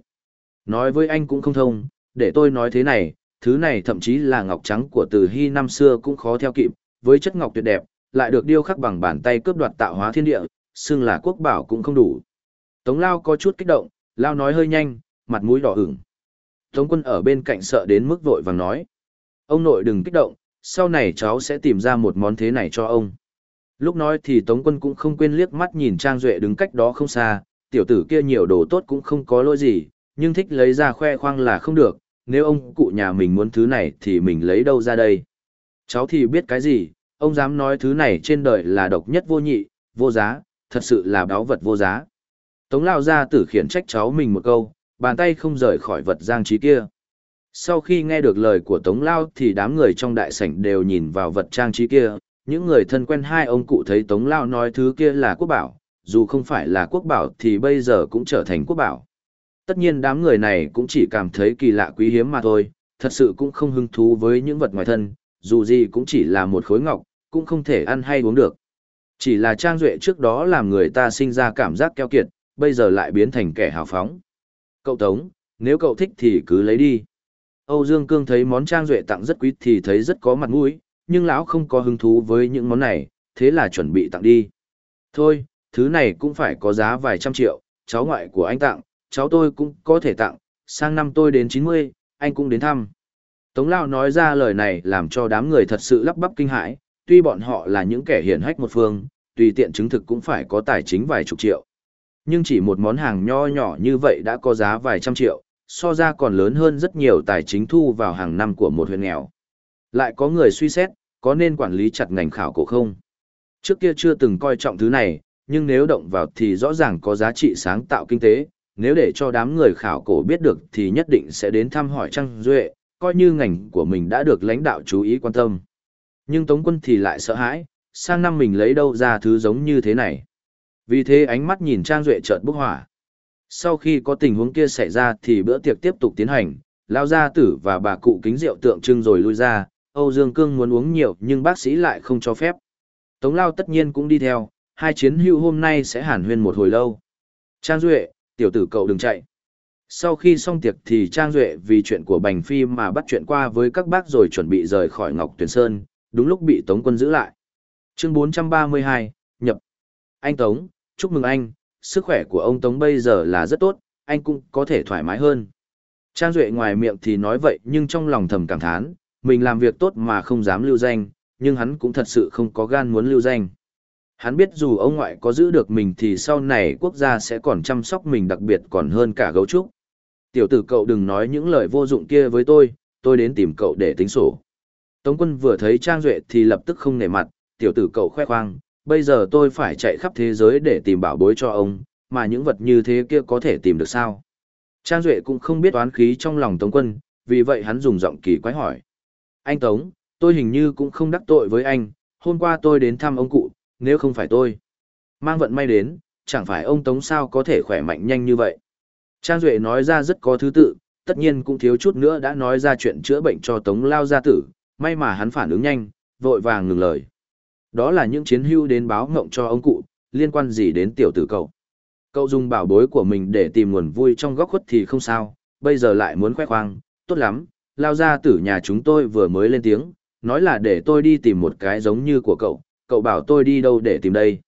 Nói với anh cũng không thông, để tôi nói thế này, thứ này thậm chí là ngọc trắng của từ hy năm xưa cũng khó theo kịp, với chất ngọc tuyệt đẹp, lại được điêu khắc bằng bàn tay cướp đoạt tạo hóa thiên địa, xưng là quốc bảo cũng không đủ. Tống Lao có chút kích động, Lao nói hơi nhanh, mặt mũi đỏ ửng. Tống quân ở bên cạnh sợ đến mức vội vàng nói. Ông nội đừng kích động, sau này cháu sẽ tìm ra một món thế này cho ông. Lúc nói thì Tống quân cũng không quên liếc mắt nhìn Trang Duệ đứng cách đó không xa, tiểu tử kia nhiều đồ tốt cũng không có lỗi gì, nhưng thích lấy ra khoe khoang là không được, nếu ông cụ nhà mình muốn thứ này thì mình lấy đâu ra đây. Cháu thì biết cái gì, ông dám nói thứ này trên đời là độc nhất vô nhị, vô giá, thật sự là báo vật vô giá. Tống lao ra tử khiển trách cháu mình một câu, bàn tay không rời khỏi vật giang trí kia. Sau khi nghe được lời của Tống Lao thì đám người trong đại sảnh đều nhìn vào vật trang trí kia, những người thân quen hai ông cụ thấy Tống Lao nói thứ kia là quốc bảo, dù không phải là quốc bảo thì bây giờ cũng trở thành quốc bảo. Tất nhiên đám người này cũng chỉ cảm thấy kỳ lạ quý hiếm mà thôi, thật sự cũng không hứng thú với những vật ngoài thân, dù gì cũng chỉ là một khối ngọc, cũng không thể ăn hay uống được. Chỉ là Trang Duệ trước đó làm người ta sinh ra cảm giác keo kiệt, bây giờ lại biến thành kẻ hào phóng. Cậu Tống, nếu cậu thích thì cứ lấy đi. Âu Dương Cương thấy món Trang Duệ tặng rất quý thì thấy rất có mặt mũi, nhưng lão không có hứng thú với những món này, thế là chuẩn bị tặng đi. Thôi, thứ này cũng phải có giá vài trăm triệu, cháu ngoại của anh tặng, cháu tôi cũng có thể tặng, sang năm tôi đến 90, anh cũng đến thăm. Tống Lao nói ra lời này làm cho đám người thật sự lắp bắp kinh hãi, tuy bọn họ là những kẻ hiển hách một phương, tùy tiện chứng thực cũng phải có tài chính vài chục triệu. Nhưng chỉ một món hàng nho nhỏ như vậy đã có giá vài trăm triệu, so ra còn lớn hơn rất nhiều tài chính thu vào hàng năm của một huyện nghèo. Lại có người suy xét, có nên quản lý chặt ngành khảo cổ không? Trước kia chưa từng coi trọng thứ này, nhưng nếu động vào thì rõ ràng có giá trị sáng tạo kinh tế, nếu để cho đám người khảo cổ biết được thì nhất định sẽ đến thăm hỏi Trang Duệ, coi như ngành của mình đã được lãnh đạo chú ý quan tâm. Nhưng Tống quân thì lại sợ hãi, sang năm mình lấy đâu ra thứ giống như thế này. Vì thế ánh mắt nhìn Trang Duệ chợt bốc hỏa. Sau khi có tình huống kia xảy ra thì bữa tiệc tiếp tục tiến hành, lao gia tử và bà cụ kính rượu tượng trưng rồi lui ra, Âu Dương Cương muốn uống nhiều nhưng bác sĩ lại không cho phép. Tống Lao tất nhiên cũng đi theo, hai chiến hữu hôm nay sẽ hàn huyên một hồi lâu. Trang Duệ, tiểu tử cậu đừng chạy. Sau khi xong tiệc thì Trang Duệ vì chuyện của Bành Phi mà bắt chuyện qua với các bác rồi chuẩn bị rời khỏi Ngọc Tuyền Sơn, đúng lúc bị Tống quân giữ lại. Chương 432, nhập. Anh Tống, chúc mừng anh, sức khỏe của ông Tống bây giờ là rất tốt, anh cũng có thể thoải mái hơn. Trang Duệ ngoài miệng thì nói vậy nhưng trong lòng thầm cảm thán, mình làm việc tốt mà không dám lưu danh, nhưng hắn cũng thật sự không có gan muốn lưu danh. Hắn biết dù ông ngoại có giữ được mình thì sau này quốc gia sẽ còn chăm sóc mình đặc biệt còn hơn cả gấu trúc. Tiểu tử cậu đừng nói những lời vô dụng kia với tôi, tôi đến tìm cậu để tính sổ. Tống quân vừa thấy Trang Duệ thì lập tức không nể mặt, tiểu tử cậu khoe khoang, bây giờ tôi phải chạy khắp thế giới để tìm bảo bối cho ông, mà những vật như thế kia có thể tìm được sao? Trang Duệ cũng không biết toán khí trong lòng Tống quân, vì vậy hắn dùng giọng kỳ quái hỏi. Anh Tống, tôi hình như cũng không đắc tội với anh, hôm qua tôi đến thăm ông cụ, nếu không phải tôi. Mang vận may đến, chẳng phải ông Tống sao có thể khỏe mạnh nhanh như vậy. Trang Duệ nói ra rất có thứ tự, tất nhiên cũng thiếu chút nữa đã nói ra chuyện chữa bệnh cho Tống Lao gia tử, may mà hắn phản ứng nhanh, vội vàng ngừng lời. Đó là những chiến hưu đến báo ngộng cho ông cụ, liên quan gì đến tiểu tử cậu. Cậu dùng bảo bối của mình để tìm nguồn vui trong góc khuất thì không sao, bây giờ lại muốn khoe khoang, tốt lắm, Lao gia tử nhà chúng tôi vừa mới lên tiếng, nói là để tôi đi tìm một cái giống như của cậu, cậu bảo tôi đi đâu để tìm đây.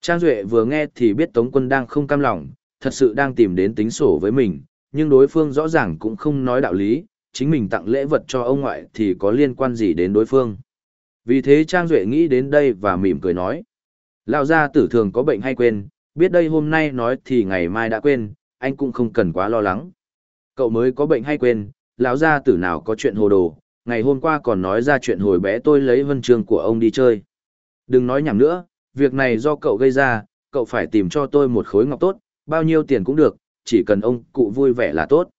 Trang Duệ vừa nghe thì biết Tống quân đang không cam lòng, thật sự đang tìm đến tính sổ với mình, nhưng đối phương rõ ràng cũng không nói đạo lý, chính mình tặng lễ vật cho ông ngoại thì có liên quan gì đến đối phương. Vì thế Trang Duệ nghĩ đến đây và mỉm cười nói. Lão gia tử thường có bệnh hay quên, biết đây hôm nay nói thì ngày mai đã quên, anh cũng không cần quá lo lắng. Cậu mới có bệnh hay quên, lão gia tử nào có chuyện hồ đồ, ngày hôm qua còn nói ra chuyện hồi bé tôi lấy vân trường của ông đi chơi. Đừng nói nhảm nữa, việc này do cậu gây ra, cậu phải tìm cho tôi một khối ngọc tốt, bao nhiêu tiền cũng được, chỉ cần ông cụ vui vẻ là tốt.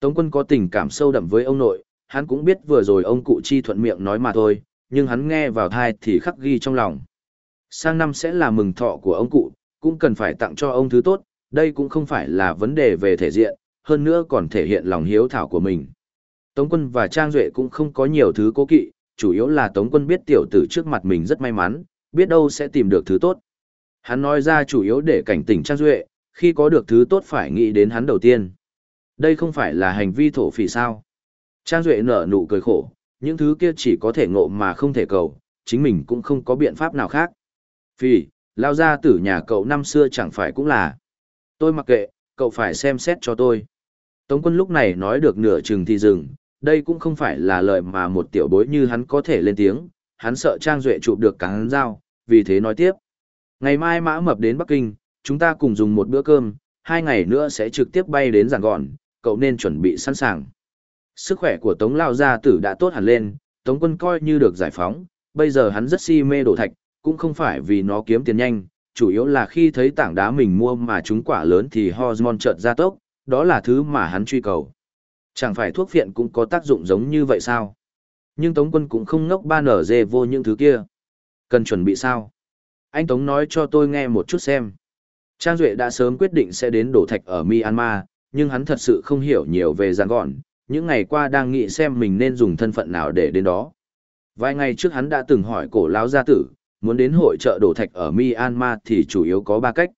Tống quân có tình cảm sâu đậm với ông nội, hắn cũng biết vừa rồi ông cụ chi thuận miệng nói mà thôi, nhưng hắn nghe vào thai thì khắc ghi trong lòng. Sang năm sẽ là mừng thọ của ông cụ, cũng cần phải tặng cho ông thứ tốt, đây cũng không phải là vấn đề về thể diện, hơn nữa còn thể hiện lòng hiếu thảo của mình. Tống quân và Trang Duệ cũng không có nhiều thứ cố kỵ, chủ yếu là Tống quân biết tiểu tử trước mặt mình rất may mắn, biết đâu sẽ tìm được thứ tốt. Hắn nói ra chủ yếu để cảnh tỉnh Trang Duệ, khi có được thứ tốt phải nghĩ đến hắn đầu tiên. Đây không phải là hành vi thổ phỉ sao. Trang Duệ nở nụ cười khổ, những thứ kia chỉ có thể ngộ mà không thể cầu, chính mình cũng không có biện pháp nào khác. Phỉ, lao ra tử nhà cậu năm xưa chẳng phải cũng là. Tôi mặc kệ, cậu phải xem xét cho tôi. Tống quân lúc này nói được nửa chừng thì dừng, đây cũng không phải là lời mà một tiểu bối như hắn có thể lên tiếng, hắn sợ Trang Duệ chụp được cả hắn dao, vì thế nói tiếp. Ngày mai mã mập đến Bắc Kinh, chúng ta cùng dùng một bữa cơm, hai ngày nữa sẽ trực tiếp bay đến giảng gọn, cậu nên chuẩn bị sẵn sàng. Sức khỏe của Tống Lao Gia Tử đã tốt hẳn lên, Tống quân coi như được giải phóng, bây giờ hắn rất si mê đổ thạch, cũng không phải vì nó kiếm tiền nhanh, chủ yếu là khi thấy tảng đá mình mua mà chúng quả lớn thì hormone chợt ra tốc, đó là thứ mà hắn truy cầu. Chẳng phải thuốc phiện cũng có tác dụng giống như vậy sao? Nhưng Tống quân cũng không ngốc ba nở dê vô những thứ kia. Cần chuẩn bị sao? Anh Tống nói cho tôi nghe một chút xem. Trang Duệ đã sớm quyết định sẽ đến đổ thạch ở Myanmar, nhưng hắn thật sự không hiểu nhiều về giàn gọn, những ngày qua đang nghĩ xem mình nên dùng thân phận nào để đến đó. Vài ngày trước hắn đã từng hỏi cổ lão gia tử, muốn đến hội trợ đổ thạch ở Myanmar thì chủ yếu có ba cách.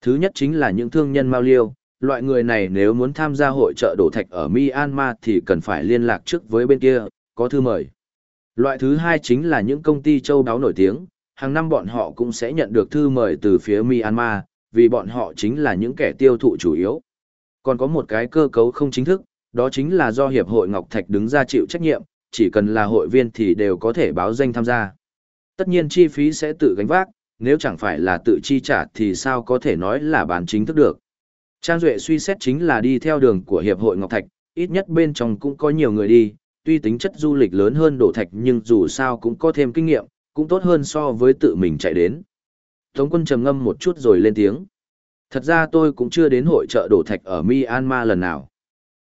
Thứ nhất chính là những thương nhân Mao Liêu, loại người này nếu muốn tham gia hội trợ đổ thạch ở Myanmar thì cần phải liên lạc trước với bên kia, có thư mời. Loại thứ hai chính là những công ty châu đáo nổi tiếng, hàng năm bọn họ cũng sẽ nhận được thư mời từ phía Myanmar, vì bọn họ chính là những kẻ tiêu thụ chủ yếu. Còn có một cái cơ cấu không chính thức, đó chính là do Hiệp hội Ngọc Thạch đứng ra chịu trách nhiệm, chỉ cần là hội viên thì đều có thể báo danh tham gia. Tất nhiên chi phí sẽ tự gánh vác, nếu chẳng phải là tự chi trả thì sao có thể nói là bán chính thức được. Trang Duệ suy xét chính là đi theo đường của Hiệp hội Ngọc Thạch, ít nhất bên trong cũng có nhiều người đi, tuy tính chất du lịch lớn hơn đổ thạch nhưng dù sao cũng có thêm kinh nghiệm, cũng tốt hơn so với tự mình chạy đến. Tống quân trầm ngâm một chút rồi lên tiếng. Thật ra tôi cũng chưa đến hội trợ đổ thạch ở Myanmar lần nào.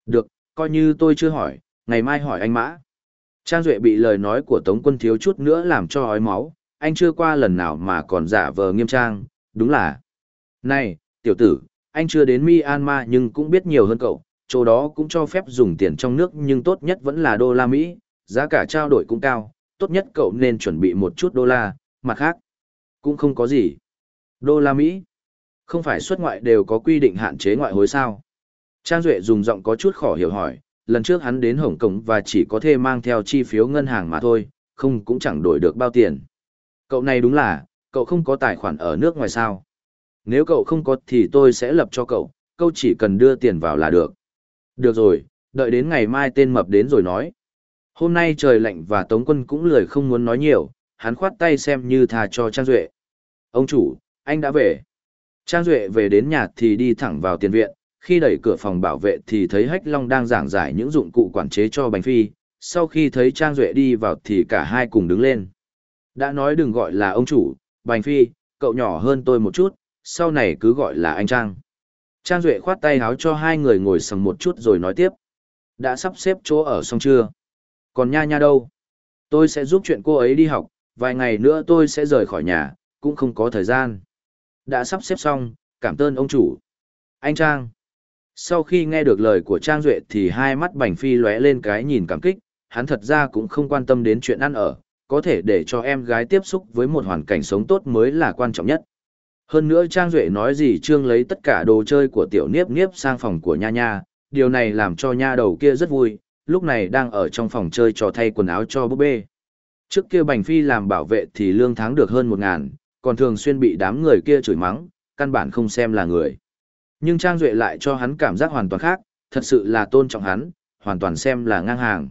Được, coi như tôi chưa hỏi, ngày mai hỏi anh Mã. Trang Duệ bị lời nói của Tống quân thiếu chút nữa làm cho ói máu, anh chưa qua lần nào mà còn giả vờ nghiêm trang, đúng là. Này, tiểu tử, anh chưa đến Myanmar nhưng cũng biết nhiều hơn cậu, chỗ đó cũng cho phép dùng tiền trong nước nhưng tốt nhất vẫn là đô la Mỹ, giá cả trao đổi cũng cao, tốt nhất cậu nên chuẩn bị một chút đô la, mặt khác. Cũng không có gì. Đô la Mỹ. Không phải xuất ngoại đều có quy định hạn chế ngoại hối sao. Trang Duệ dùng giọng có chút khó hiểu hỏi, lần trước hắn đến Hồng Kông và chỉ có thể mang theo chi phiếu ngân hàng mà thôi, không cũng chẳng đổi được bao tiền. Cậu này đúng là, cậu không có tài khoản ở nước ngoài sao. Nếu cậu không có thì tôi sẽ lập cho cậu, cậu chỉ cần đưa tiền vào là được. Được rồi, đợi đến ngày mai tên mập đến rồi nói. Hôm nay trời lạnh và Tống quân cũng lười không muốn nói nhiều, hắn khoát tay xem như thà cho Trang Duệ. Ông chủ, anh đã về. Trang Duệ về đến nhà thì đi thẳng vào tiền viện, khi đẩy cửa phòng bảo vệ thì thấy Hách Long đang giảng giải những dụng cụ quản chế cho Bành Phi, sau khi thấy Trang Duệ đi vào thì cả hai cùng đứng lên. Đã nói đừng gọi là ông chủ, Bành Phi, cậu nhỏ hơn tôi một chút, sau này cứ gọi là anh Trang. Trang Duệ khoát tay háo cho hai người ngồi sầm một chút rồi nói tiếp. Đã sắp xếp chỗ ở xong chưa? Còn nha nha đâu? Tôi sẽ giúp chuyện cô ấy đi học, vài ngày nữa tôi sẽ rời khỏi nhà, cũng không có thời gian. Đã sắp xếp xong, cảm ơn ông chủ. Anh Trang. Sau khi nghe được lời của Trang Duệ thì hai mắt Bành Phi lóe lên cái nhìn cảm kích, hắn thật ra cũng không quan tâm đến chuyện ăn ở, có thể để cho em gái tiếp xúc với một hoàn cảnh sống tốt mới là quan trọng nhất. Hơn nữa Trang Duệ nói gì Trương lấy tất cả đồ chơi của tiểu niếp niếp sang phòng của nha nha, điều này làm cho nha đầu kia rất vui, lúc này đang ở trong phòng chơi trò thay quần áo cho búp bê. Trước kia Bành Phi làm bảo vệ thì lương tháng được hơn một ngàn, còn thường xuyên bị đám người kia chửi mắng, căn bản không xem là người. Nhưng Trang Duệ lại cho hắn cảm giác hoàn toàn khác, thật sự là tôn trọng hắn, hoàn toàn xem là ngang hàng.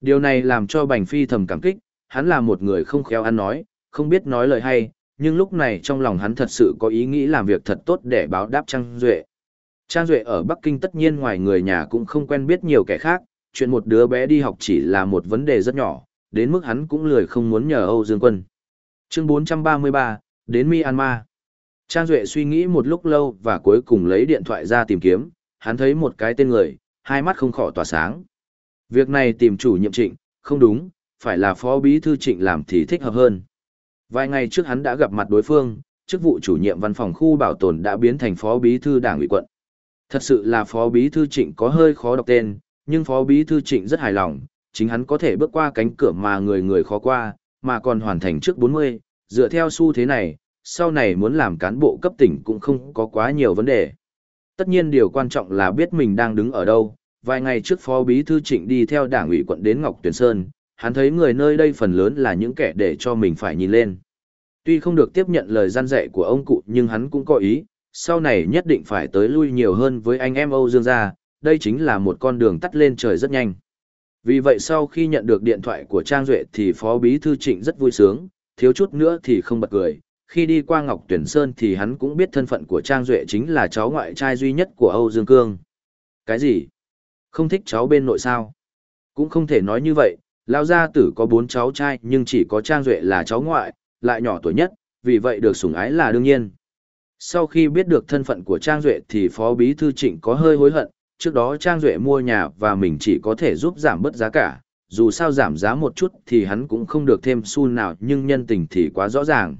Điều này làm cho Bành Phi thầm cảm kích, hắn là một người không khéo ăn nói, không biết nói lời hay, nhưng lúc này trong lòng hắn thật sự có ý nghĩ làm việc thật tốt để báo đáp Trang Duệ. Trang Duệ ở Bắc Kinh tất nhiên ngoài người nhà cũng không quen biết nhiều kẻ khác, chuyện một đứa bé đi học chỉ là một vấn đề rất nhỏ, đến mức hắn cũng lười không muốn nhờ Âu Dương Quân. Chương 433, đến Myanmar. Trang Duệ suy nghĩ một lúc lâu và cuối cùng lấy điện thoại ra tìm kiếm, hắn thấy một cái tên người, hai mắt không khỏi tỏa sáng. Việc này tìm chủ nhiệm trịnh, không đúng, phải là phó bí thư trịnh làm thì thích hợp hơn. Vài ngày trước hắn đã gặp mặt đối phương, chức vụ chủ nhiệm văn phòng khu bảo tồn đã biến thành phó bí thư đảng ủy quận. Thật sự là phó bí thư trịnh có hơi khó đọc tên, nhưng phó bí thư trịnh rất hài lòng, chính hắn có thể bước qua cánh cửa mà người người khó qua, mà còn hoàn thành trước 40, dựa theo xu thế này, sau này muốn làm cán bộ cấp tỉnh cũng không có quá nhiều vấn đề. Tất nhiên điều quan trọng là biết mình đang đứng ở đâu, vài ngày trước phó bí thư trịnh đi theo đảng ủy quận đến Ngọc Tuyền Sơn, hắn thấy người nơi đây phần lớn là những kẻ để cho mình phải nhìn lên. Tuy không được tiếp nhận lời gian dạy của ông cụ nhưng hắn cũng có ý, sau này nhất định phải tới lui nhiều hơn với anh em Âu Dương gia, đây chính là một con đường tắt lên trời rất nhanh. Vì vậy sau khi nhận được điện thoại của Trang Duệ thì Phó Bí Thư Trịnh rất vui sướng, thiếu chút nữa thì không bật cười. Khi đi qua Ngọc Tuyển Sơn thì hắn cũng biết thân phận của Trang Duệ chính là cháu ngoại trai duy nhất của Âu Dương Cương. Cái gì? Không thích cháu bên nội sao? Cũng không thể nói như vậy, Lao gia tử có bốn cháu trai nhưng chỉ có Trang Duệ là cháu ngoại, lại nhỏ tuổi nhất, vì vậy được sủng ái là đương nhiên. Sau khi biết được thân phận của Trang Duệ thì Phó Bí Thư Trịnh có hơi hối hận, trước đó Trang Duệ mua nhà và mình chỉ có thể giúp giảm bớt giá cả, dù sao giảm giá một chút thì hắn cũng không được thêm xu nào nhưng nhân tình thì quá rõ ràng.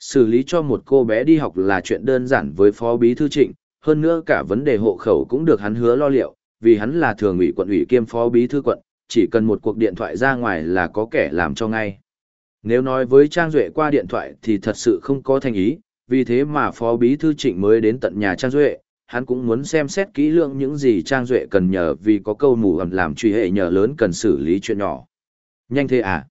Xử lý cho một cô bé đi học là chuyện đơn giản với Phó Bí Thư Trịnh, hơn nữa cả vấn đề hộ khẩu cũng được hắn hứa lo liệu, vì hắn là thường ủy quận ủy kiêm Phó Bí Thư quận, chỉ cần một cuộc điện thoại ra ngoài là có kẻ làm cho ngay. Nếu nói với Trang Duệ qua điện thoại thì thật sự không có thành ý, vì thế mà Phó Bí Thư Trịnh mới đến tận nhà Trang Duệ, hắn cũng muốn xem xét kỹ lưỡng những gì Trang Duệ cần nhờ vì có câu mù ẩm làm truy hệ nhờ lớn cần xử lý chuyện nhỏ. Nhanh thế à?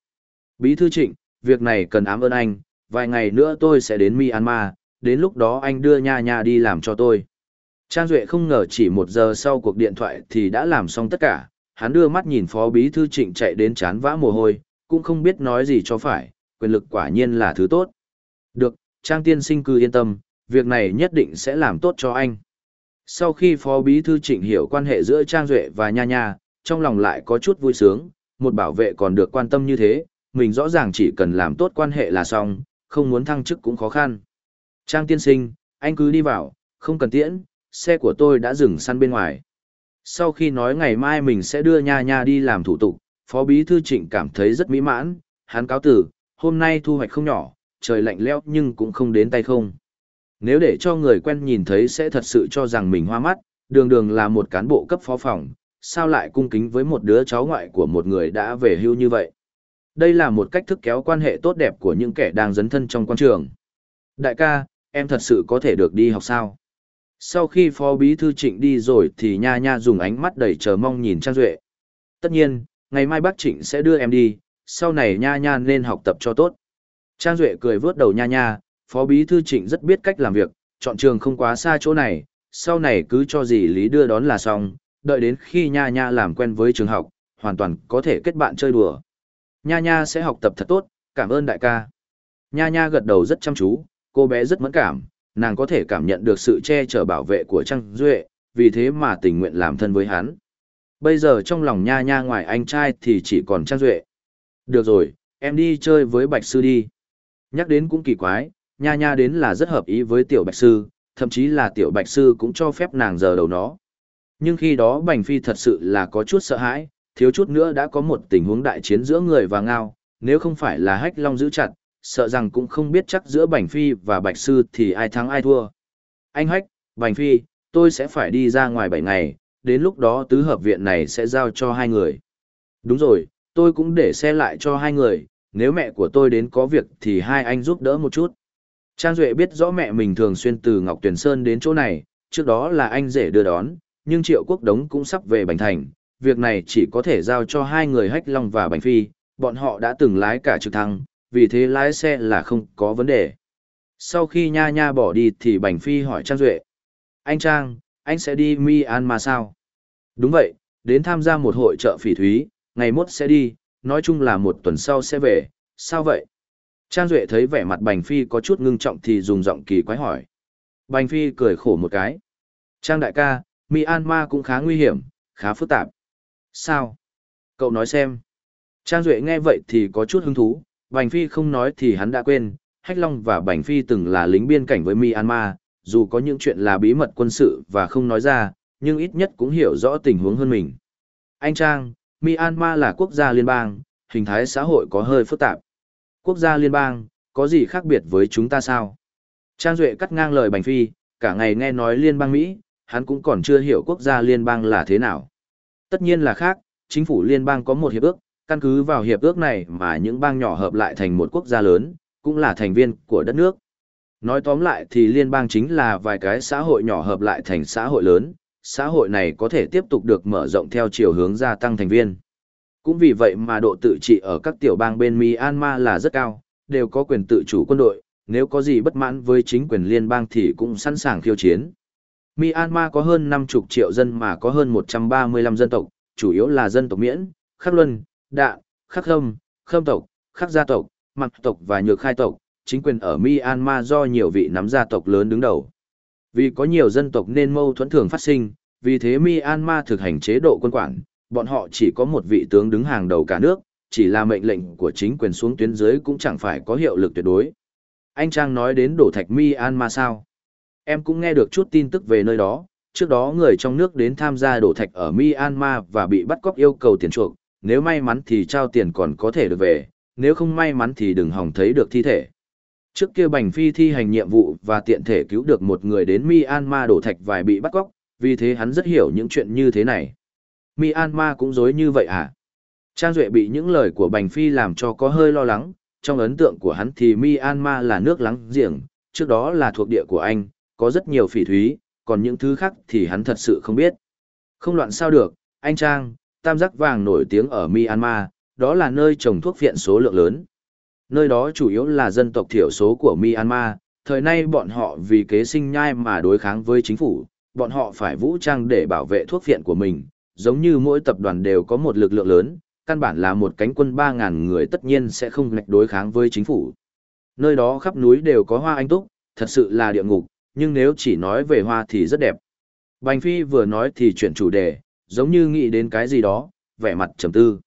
Bí Thư Trịnh, việc này cần ám ơn anh, vài ngày nữa tôi sẽ đến Myanmar, đến lúc đó anh đưa nha nha đi làm cho tôi. Trang Duệ không ngờ chỉ một giờ sau cuộc điện thoại thì đã làm xong tất cả, hắn đưa mắt nhìn Phó Bí Thư Trịnh chạy đến chán vã mồ hôi, cũng không biết nói gì cho phải, quyền lực quả nhiên là thứ tốt. Được, Trang Tiên Sinh cứ yên tâm, việc này nhất định sẽ làm tốt cho anh. Sau khi Phó Bí Thư Trịnh hiểu quan hệ giữa Trang Duệ và Nha Nha, trong lòng lại có chút vui sướng, một bảo vệ còn được quan tâm như thế, mình rõ ràng chỉ cần làm tốt quan hệ là xong, không muốn thăng chức cũng khó khăn. Trang Tiên Sinh, anh cứ đi vào, không cần tiễn, xe của tôi đã dừng săn bên ngoài. Sau khi nói ngày mai mình sẽ đưa Nha Nha đi làm thủ tục, Phó Bí Thư Trịnh cảm thấy rất mỹ mãn, hắn cáo tử, hôm nay thu hoạch không nhỏ, trời lạnh lẽo nhưng cũng không đến tay không. Nếu để cho người quen nhìn thấy sẽ thật sự cho rằng mình hoa mắt, đường đường là một cán bộ cấp phó phòng, sao lại cung kính với một đứa cháu ngoại của một người đã về hưu như vậy. Đây là một cách thức kéo quan hệ tốt đẹp của những kẻ đang dấn thân trong quan trường. Đại ca, em thật sự có thể được đi học sao? Sau khi Phó Bí Thư Trịnh đi rồi thì Nha Nha dùng ánh mắt đầy chờ mong nhìn Trang Duệ. Tất nhiên, ngày mai bác Trịnh sẽ đưa em đi, sau này Nha Nha nên học tập cho tốt. Trang Duệ cười vớt đầu Nha Nha, Phó Bí Thư Trịnh rất biết cách làm việc, chọn trường không quá xa chỗ này, sau này cứ cho gì lý đưa đón là xong, đợi đến khi Nha Nha làm quen với trường học, hoàn toàn có thể kết bạn chơi đùa. Nha Nha sẽ học tập thật tốt, cảm ơn đại ca. Nha Nha gật đầu rất chăm chú, cô bé rất mẫn cảm, nàng có thể cảm nhận được sự che chở bảo vệ của Trang Duệ, vì thế mà tình nguyện làm thân với hắn. Bây giờ trong lòng Nha Nha ngoài anh trai thì chỉ còn Trang Duệ. Được rồi, em đi chơi với Bạch Sư đi. Nhắc đến cũng kỳ quái, Nha Nha đến là rất hợp ý với Tiểu Bạch Sư, thậm chí là Tiểu Bạch Sư cũng cho phép nàng giờ đầu nó. Nhưng khi đó Bành Phi thật sự là có chút sợ hãi, thiếu chút nữa đã có một tình huống đại chiến giữa người và ngao, nếu không phải là hách long giữ chặt, sợ rằng cũng không biết chắc giữa Bành Phi và Bạch Sư thì ai thắng ai thua. Anh hách, Bành Phi, tôi sẽ phải đi ra ngoài 7 ngày, đến lúc đó tứ hợp viện này sẽ giao cho hai người. Đúng rồi, tôi cũng để xe lại cho hai người, nếu mẹ của tôi đến có việc thì hai anh giúp đỡ một chút. Trang Duệ biết rõ mẹ mình thường xuyên từ Ngọc Tuyền Sơn đến chỗ này, trước đó là anh rể đưa đón, nhưng Triệu Quốc Đống cũng sắp về Bành Thành, việc này chỉ có thể giao cho hai người Hách Long và Bành Phi, bọn họ đã từng lái cả trực thăng, vì thế lái xe là không có vấn đề. Sau khi Nha Nha bỏ đi thì Bành Phi hỏi Trang Duệ. Anh Trang, anh sẽ đi Myanmar sao? Đúng vậy, đến tham gia một hội trợ phỉ thúy, ngày mốt sẽ đi, nói chung là một tuần sau sẽ về, sao vậy? Trang Duệ thấy vẻ mặt Bành Phi có chút ngưng trọng thì dùng giọng kỳ quái hỏi. Bành Phi cười khổ một cái. Trang đại ca, Myanmar cũng khá nguy hiểm, khá phức tạp. Sao? Cậu nói xem. Trang Duệ nghe vậy thì có chút hứng thú, Bành Phi không nói thì hắn đã quên, Hách Long và Bành Phi từng là lính biên cảnh với Myanmar, dù có những chuyện là bí mật quân sự và không nói ra, nhưng ít nhất cũng hiểu rõ tình huống hơn mình. Anh Trang, Myanmar là quốc gia liên bang, hình thái xã hội có hơi phức tạp. Quốc gia liên bang, có gì khác biệt với chúng ta sao? Trang Duệ cắt ngang lời Bành Phi, cả ngày nghe nói liên bang Mỹ, hắn cũng còn chưa hiểu quốc gia liên bang là thế nào. Tất nhiên là khác, chính phủ liên bang có một hiệp ước, căn cứ vào hiệp ước này mà những bang nhỏ hợp lại thành một quốc gia lớn, cũng là thành viên của đất nước. Nói tóm lại thì liên bang chính là vài cái xã hội nhỏ hợp lại thành xã hội lớn, xã hội này có thể tiếp tục được mở rộng theo chiều hướng gia tăng thành viên. Cũng vì vậy mà độ tự trị ở các tiểu bang bên Myanmar là rất cao, đều có quyền tự chủ quân đội, nếu có gì bất mãn với chính quyền liên bang thì cũng sẵn sàng khiêu chiến. Myanmar có hơn 50 triệu dân mà có hơn 135 dân tộc, chủ yếu là dân tộc Miễn, Khắc Luân, đạn, Khắc Khâm, Khâm tộc, Khắc gia tộc, Mặc tộc và Nhược khai tộc, chính quyền ở Myanmar do nhiều vị nắm gia tộc lớn đứng đầu. Vì có nhiều dân tộc nên mâu thuẫn thường phát sinh, vì thế Myanmar thực hành chế độ quân quản, bọn họ chỉ có một vị tướng đứng hàng đầu cả nước, chỉ là mệnh lệnh của chính quyền xuống tuyến dưới cũng chẳng phải có hiệu lực tuyệt đối. Anh Trang nói đến đổ thạch Myanmar sao? Em cũng nghe được chút tin tức về nơi đó, trước đó người trong nước đến tham gia đổ thạch ở Myanmar và bị bắt cóc yêu cầu tiền chuộc, nếu may mắn thì trao tiền còn có thể được về, nếu không may mắn thì đừng hòng thấy được thi thể. Trước kia Bành Phi thi hành nhiệm vụ và tiện thể cứu được một người đến Myanmar đổ thạch vài bị bắt cóc, vì thế hắn rất hiểu những chuyện như thế này. Myanmar cũng dối như vậy à? Trang Duệ bị những lời của Bành Phi làm cho có hơi lo lắng, trong ấn tượng của hắn thì Myanmar là nước lắng giềng, trước đó là thuộc địa của anh, có rất nhiều phỉ thúy, còn những thứ khác thì hắn thật sự không biết. Không loạn sao được, anh Trang, tam giác vàng nổi tiếng ở Myanmar, đó là nơi trồng thuốc viện số lượng lớn. Nơi đó chủ yếu là dân tộc thiểu số của Myanmar, thời nay bọn họ vì kế sinh nhai mà đối kháng với chính phủ, bọn họ phải vũ trang để bảo vệ thuốc viện của mình, giống như mỗi tập đoàn đều có một lực lượng lớn, căn bản là một cánh quân 3.000 người tất nhiên sẽ không ngạch đối kháng với chính phủ. Nơi đó khắp núi đều có hoa anh túc, thật sự là địa ngục, nhưng nếu chỉ nói về hoa thì rất đẹp. Bành Phi vừa nói thì chuyển chủ đề, giống như nghĩ đến cái gì đó, vẻ mặt trầm tư.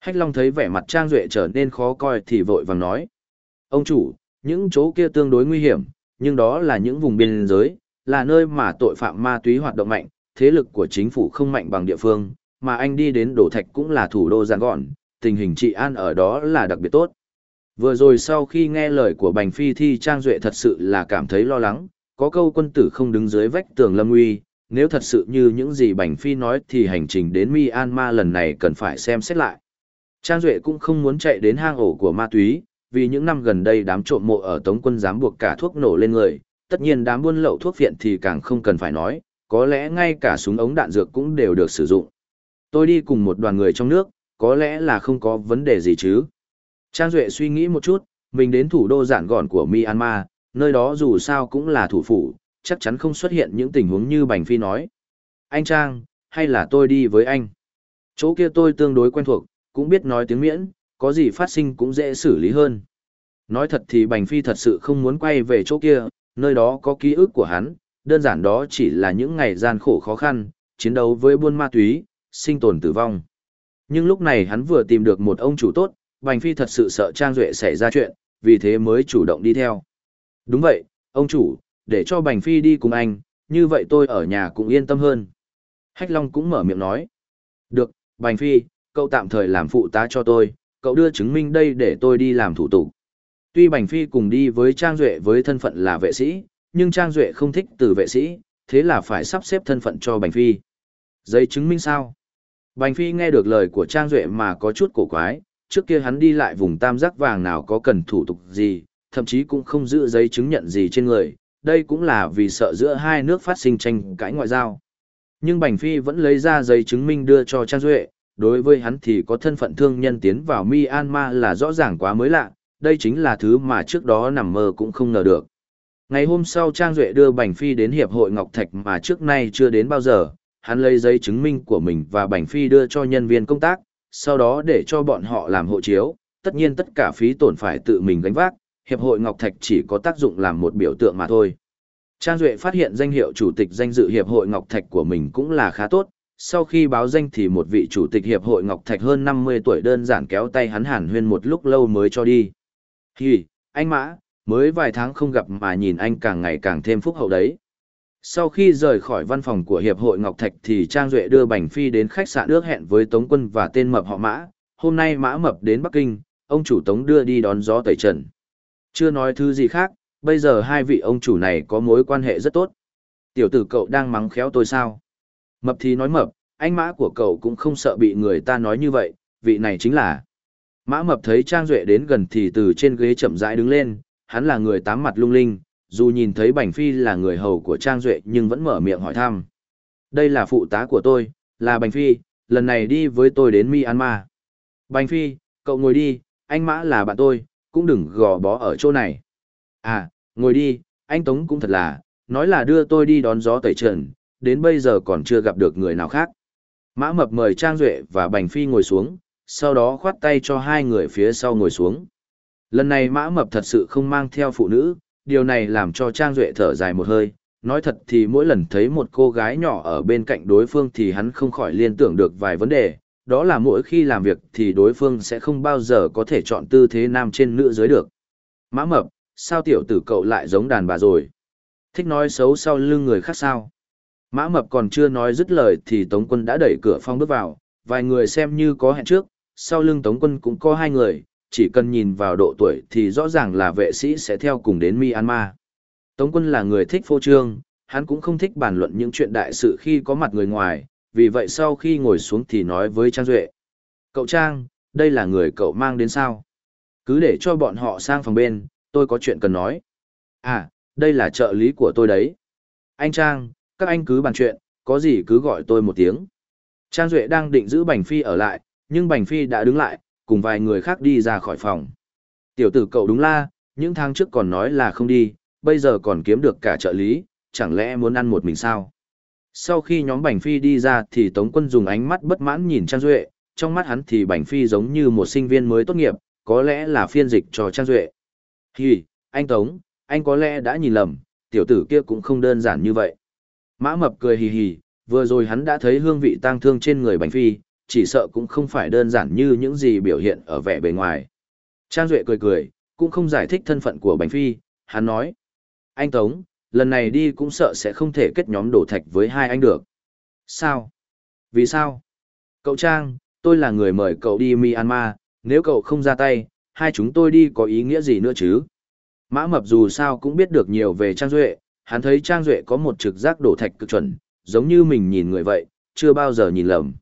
Hách Long thấy vẻ mặt Trang Duệ trở nên khó coi thì vội vàng nói. Ông chủ, những chỗ kia tương đối nguy hiểm, nhưng đó là những vùng biên giới, là nơi mà tội phạm ma túy hoạt động mạnh, thế lực của chính phủ không mạnh bằng địa phương, mà anh đi đến Đổ Thạch cũng là thủ đô giàn gọn, tình hình trị an ở đó là đặc biệt tốt. Vừa rồi sau khi nghe lời của Bành Phi thì Trang Duệ thật sự là cảm thấy lo lắng, có câu quân tử không đứng dưới vách tường lâm uy, nếu thật sự như những gì Bành Phi nói thì hành trình đến Myanmar lần này cần phải xem xét lại. Trang Duệ cũng không muốn chạy đến hang ổ của ma túy, vì những năm gần đây đám trộm mộ ở Tống quân dám buộc cả thuốc nổ lên người, tất nhiên đám buôn lậu thuốc viện thì càng không cần phải nói, có lẽ ngay cả súng ống đạn dược cũng đều được sử dụng. Tôi đi cùng một đoàn người trong nước, có lẽ là không có vấn đề gì chứ. Trang Duệ suy nghĩ một chút, mình đến thủ đô giản gọn của Myanmar, nơi đó dù sao cũng là thủ phủ, chắc chắn không xuất hiện những tình huống như Bành Phi nói. Anh Trang, hay là tôi đi với anh? Chỗ kia tôi tương đối quen thuộc, cũng biết nói tiếng miễn, có gì phát sinh cũng dễ xử lý hơn. Nói thật thì Bành Phi thật sự không muốn quay về chỗ kia, nơi đó có ký ức của hắn, đơn giản đó chỉ là những ngày gian khổ khó khăn, chiến đấu với buôn ma túy, sinh tồn tử vong. Nhưng lúc này hắn vừa tìm được một ông chủ tốt, Bành Phi thật sự sợ Trang Duệ xảy ra chuyện, vì thế mới chủ động đi theo. Đúng vậy, ông chủ, để cho Bành Phi đi cùng anh, như vậy tôi ở nhà cũng yên tâm hơn. Hách Long cũng mở miệng nói. Được, Bành Phi, cậu tạm thời làm phụ tá cho tôi, cậu đưa chứng minh đây để tôi đi làm thủ tục. Tuy Bành Phi cùng đi với Trang Duệ với thân phận là vệ sĩ, nhưng Trang Duệ không thích từ vệ sĩ, thế là phải sắp xếp thân phận cho Bành Phi. Giấy chứng minh sao? Bành Phi nghe được lời của Trang Duệ mà có chút cổ quái, trước kia hắn đi lại vùng tam giác vàng nào có cần thủ tục gì, thậm chí cũng không giữ giấy chứng nhận gì trên người, đây cũng là vì sợ giữa hai nước phát sinh tranh cãi ngoại giao. Nhưng Bành Phi vẫn lấy ra giấy chứng minh đưa cho Trang Duệ, đối với hắn thì có thân phận thương nhân tiến vào Myanmar là rõ ràng quá mới lạ, đây chính là thứ mà trước đó nằm mơ cũng không ngờ được. Ngày hôm sau Trang Duệ đưa Bành Phi đến Hiệp hội Ngọc Thạch mà trước nay chưa đến bao giờ, hắn lấy giấy chứng minh của mình và Bành Phi đưa cho nhân viên công tác, sau đó để cho bọn họ làm hộ chiếu, tất nhiên tất cả phí tổn phải tự mình gánh vác, Hiệp hội Ngọc Thạch chỉ có tác dụng làm một biểu tượng mà thôi. Trang Duệ phát hiện danh hiệu chủ tịch danh dự Hiệp hội Ngọc Thạch của mình cũng là khá tốt, sau khi báo danh thì một vị chủ tịch Hiệp hội Ngọc Thạch hơn 50 tuổi đơn giản kéo tay hắn hàn huyên một lúc lâu mới cho đi. Hì, anh Mã, mới vài tháng không gặp mà nhìn anh càng ngày càng thêm phúc hậu đấy. Sau khi rời khỏi văn phòng của Hiệp hội Ngọc Thạch thì Trang Duệ đưa Bành Phi đến khách sạn ước hẹn với Tống Quân và tên mập họ Mã. Hôm nay Mã Mập đến Bắc Kinh, ông chủ Tống đưa đi đón gió tẩy trần. Chưa nói thứ gì khác, bây giờ hai vị ông chủ này có mối quan hệ rất tốt. Tiểu tử cậu đang mắng khéo tôi sao? Mập thì nói mập, anh Mã của cậu cũng không sợ bị người ta nói như vậy, vị này chính là... Mã Mập thấy Trang Duệ đến gần thì từ trên ghế chậm rãi đứng lên, hắn là người tám mặt lung linh, dù nhìn thấy Bành Phi là người hầu của Trang Duệ nhưng vẫn mở miệng hỏi thăm. Đây là phụ tá của tôi, là Bành Phi, lần này đi với tôi đến Myanmar. Bành Phi, cậu ngồi đi, anh Mã là bạn tôi, cũng đừng gò bó ở chỗ này. À, ngồi đi, anh Tống cũng thật là, nói là đưa tôi đi đón gió tẩy trần, đến bây giờ còn chưa gặp được người nào khác. Mã Mập mời Trang Duệ và Bành Phi ngồi xuống, sau đó khoát tay cho hai người phía sau ngồi xuống. Lần này Mã Mập thật sự không mang theo phụ nữ, điều này làm cho Trang Duệ thở dài một hơi. Nói thật thì mỗi lần thấy một cô gái nhỏ ở bên cạnh đối phương thì hắn không khỏi liên tưởng được vài vấn đề, đó là mỗi khi làm việc thì đối phương sẽ không bao giờ có thể chọn tư thế nam trên nữ dưới được. Mã Mập, sao tiểu tử cậu lại giống đàn bà rồi? Thích nói xấu sau lưng người khác sao? Mã Mập còn chưa nói dứt lời thì Tống Quân đã đẩy cửa phong bước vào, vài người xem như có hẹn trước, sau lưng Tống Quân cũng có hai người, chỉ cần nhìn vào độ tuổi thì rõ ràng là vệ sĩ sẽ theo cùng đến Myanmar. Tống Quân là người thích phô trương, hắn cũng không thích bàn luận những chuyện đại sự khi có mặt người ngoài, vì vậy sau khi ngồi xuống thì nói với Trang Duệ. Cậu Trang, đây là người cậu mang đến sao? Cứ để cho bọn họ sang phòng bên, tôi có chuyện cần nói. À, đây là trợ lý của tôi đấy. Anh Trang, các anh cứ bàn chuyện, có gì cứ gọi tôi một tiếng. Trang Duệ đang định giữ Bành Phi ở lại, nhưng Bành Phi đã đứng lại, cùng vài người khác đi ra khỏi phòng. Tiểu tử cậu đúng la, những tháng trước còn nói là không đi, bây giờ còn kiếm được cả trợ lý, chẳng lẽ muốn ăn một mình sao? Sau khi nhóm Bành Phi đi ra thì Tống Quân dùng ánh mắt bất mãn nhìn Trang Duệ, trong mắt hắn thì Bành Phi giống như một sinh viên mới tốt nghiệp, có lẽ là phiên dịch cho Trang Duệ. Hì, anh Tống, anh có lẽ đã nhìn lầm, tiểu tử kia cũng không đơn giản như vậy. Mã Mập cười hì hì, vừa rồi hắn đã thấy hương vị tang thương trên người Bành Phi, chỉ sợ cũng không phải đơn giản như những gì biểu hiện ở vẻ bề ngoài. Trang Duệ cười cười, cũng không giải thích thân phận của Bành Phi, hắn nói. Anh Tống, lần này đi cũng sợ sẽ không thể kết nhóm đổ thạch với hai anh được. Sao? Vì sao? Cậu Trang, tôi là người mời cậu đi Myanmar, nếu cậu không ra tay, hai chúng tôi đi có ý nghĩa gì nữa chứ? Mã Mập dù sao cũng biết được nhiều về Trang Duệ, hắn thấy Trang Duệ có một trực giác đổ thạch cực chuẩn, giống như mình nhìn người vậy, chưa bao giờ nhìn lầm.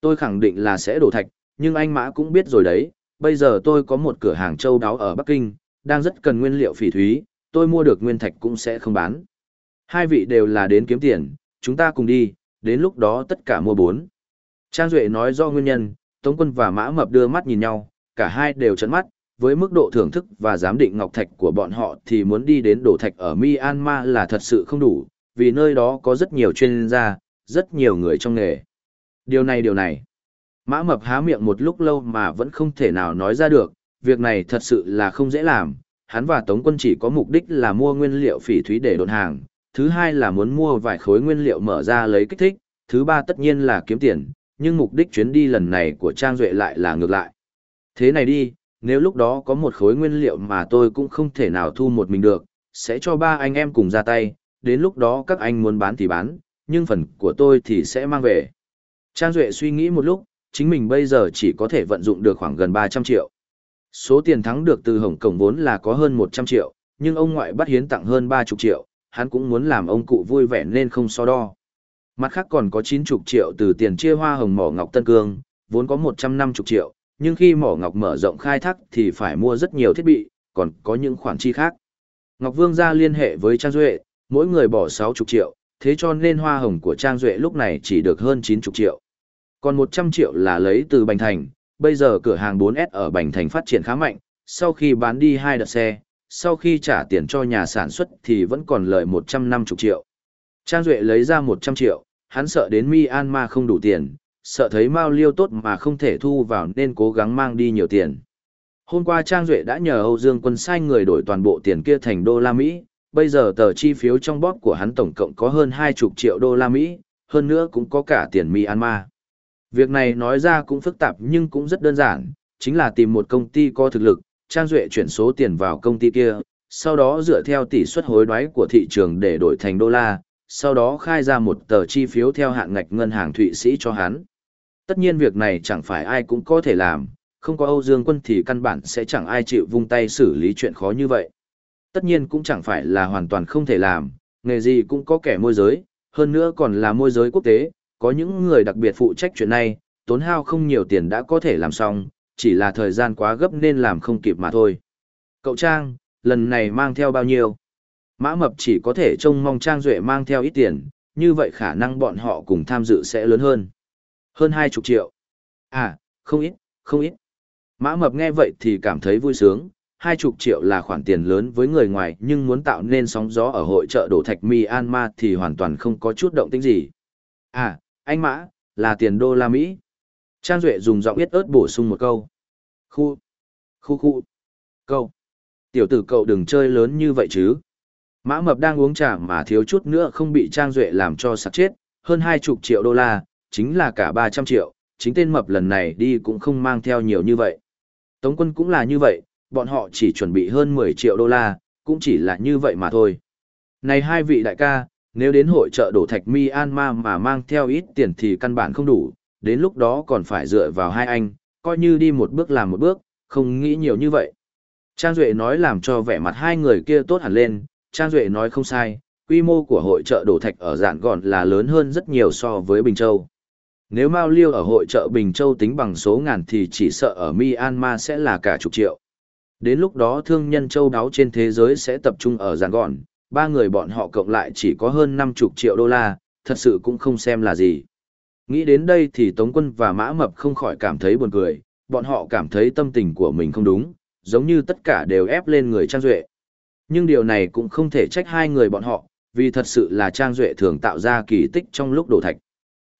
Tôi khẳng định là sẽ đổ thạch, nhưng anh Mã cũng biết rồi đấy, bây giờ tôi có một cửa hàng châu đáo ở Bắc Kinh, đang rất cần nguyên liệu phỉ thúy, tôi mua được nguyên thạch cũng sẽ không bán. Hai vị đều là đến kiếm tiền, chúng ta cùng đi, đến lúc đó tất cả mua bốn. Trang Duệ nói do nguyên nhân, Tống Quân và Mã Mập đưa mắt nhìn nhau, cả hai đều trấn mắt, với mức độ thưởng thức và giám định ngọc thạch của bọn họ thì muốn đi đến đổ thạch ở Myanmar là thật sự không đủ, vì nơi đó có rất nhiều chuyên gia, rất nhiều người trong nghề. Điều này điều này. Mã Mập há miệng một lúc lâu mà vẫn không thể nào nói ra được, việc này thật sự là không dễ làm. Hắn và Tống Quân chỉ có mục đích là mua nguyên liệu phỉ thúy để đồn hàng, thứ hai là muốn mua vài khối nguyên liệu mở ra lấy kích thích, thứ ba tất nhiên là kiếm tiền, nhưng mục đích chuyến đi lần này của Trang Duệ lại là ngược lại. Thế này đi, nếu lúc đó có một khối nguyên liệu mà tôi cũng không thể nào thu một mình được, sẽ cho ba anh em cùng ra tay, đến lúc đó các anh muốn bán thì bán, nhưng phần của tôi thì sẽ mang về. Trang Duệ suy nghĩ một lúc, chính mình bây giờ chỉ có thể vận dụng được khoảng gần 300 triệu. Số tiền thắng được từ Hồng Cổng vốn là có hơn 100 triệu, nhưng ông ngoại bắt hiến tặng hơn 30 triệu, hắn cũng muốn làm ông cụ vui vẻ nên không so đo. Mặt khác còn có 90 triệu từ tiền chia hoa hồng mỏ ngọc Tân Cương, vốn có 150 triệu, nhưng khi mỏ ngọc mở rộng khai thác thì phải mua rất nhiều thiết bị, còn có những khoản chi khác. Ngọc Vương ra liên hệ với Trang Duệ, mỗi người bỏ 60 triệu, thế cho nên hoa hồng của Trang Duệ lúc này chỉ được hơn 90 triệu. Còn 100 triệu là lấy từ Bành Thành, bây giờ cửa hàng 4S ở Bành Thành phát triển khá mạnh, sau khi bán đi hai đợt xe, sau khi trả tiền cho nhà sản xuất thì vẫn còn lợi 150 triệu. Trang Duệ lấy ra 100 triệu, hắn sợ đến Myanmar không đủ tiền, sợ thấy Mao Liêu tốt mà không thể thu vào nên cố gắng mang đi nhiều tiền. Hôm qua Trang Duệ đã nhờ Âu Dương quân sai người đổi toàn bộ tiền kia thành đô la Mỹ, bây giờ tờ chi phiếu trong bóp của hắn tổng cộng có hơn 20 triệu đô la Mỹ, hơn nữa cũng có cả tiền Myanmar. Việc này nói ra cũng phức tạp nhưng cũng rất đơn giản, chính là tìm một công ty có thực lực, Trang Duệ chuyển số tiền vào công ty kia, sau đó dựa theo tỷ suất hối đoái của thị trường để đổi thành đô la, sau đó khai ra một tờ chi phiếu theo hạn ngạch ngân hàng Thụy Sĩ cho hắn. Tất nhiên việc này chẳng phải ai cũng có thể làm, không có Âu Dương quân thì căn bản sẽ chẳng ai chịu vung tay xử lý chuyện khó như vậy. Tất nhiên cũng chẳng phải là hoàn toàn không thể làm, nghề gì cũng có kẻ môi giới, hơn nữa còn là môi giới quốc tế, có những người đặc biệt phụ trách chuyện này, tốn hao không nhiều tiền đã có thể làm xong, chỉ là thời gian quá gấp nên làm không kịp mà thôi. Cậu Trang, lần này mang theo bao nhiêu? Mã Mập chỉ có thể trông mong Trang Duệ mang theo ít tiền, như vậy khả năng bọn họ cùng tham dự sẽ lớn hơn. Hơn hai chục triệu. À, không ít, không ít. Mã Mập nghe vậy thì cảm thấy vui sướng, hai chục triệu là khoản tiền lớn với người ngoài nhưng muốn tạo nên sóng gió ở hội chợ đổ thạch Myanmar thì hoàn toàn không có chút động tĩnh gì. À, anh Mã, là tiền đô la Mỹ. Trang Duệ dùng giọng biết ớt bổ sung một câu. Khu, khu khu, câu. Tiểu tử cậu đừng chơi lớn như vậy chứ. Mã Mập đang uống trà mà thiếu chút nữa không bị Trang Duệ làm cho sạc chết, hơn hai chục triệu đô la, chính là cả ba trăm triệu, chính tên Mập lần này đi cũng không mang theo nhiều như vậy. Tống quân cũng là như vậy, bọn họ chỉ chuẩn bị hơn 10 triệu đô la, cũng chỉ là như vậy mà thôi. Này hai vị đại ca, nếu đến hội trợ đổ thạch Myanmar mà mang theo ít tiền thì căn bản không đủ, đến lúc đó còn phải dựa vào hai anh, coi như đi một bước làm một bước, không nghĩ nhiều như vậy. Trang Duệ nói làm cho vẻ mặt hai người kia tốt hẳn lên, Trang Duệ nói không sai, quy mô của hội trợ đổ thạch ở dạng gọn là lớn hơn rất nhiều so với Bình Châu. Nếu Mao Liêu ở hội trợ Bình Châu tính bằng số ngàn thì chỉ sợ ở Myanmar sẽ là cả chục triệu. Đến lúc đó thương nhân châu đáo trên thế giới sẽ tập trung ở dạng gọn, ba người bọn họ cộng lại chỉ có hơn 50 triệu đô la, thật sự cũng không xem là gì. Nghĩ đến đây thì Tống quân và Mã Mập không khỏi cảm thấy buồn cười, bọn họ cảm thấy tâm tình của mình không đúng, giống như tất cả đều ép lên người Trang Duệ. Nhưng điều này cũng không thể trách hai người bọn họ, vì thật sự là Trang Duệ thường tạo ra kỳ tích trong lúc đổ thạch.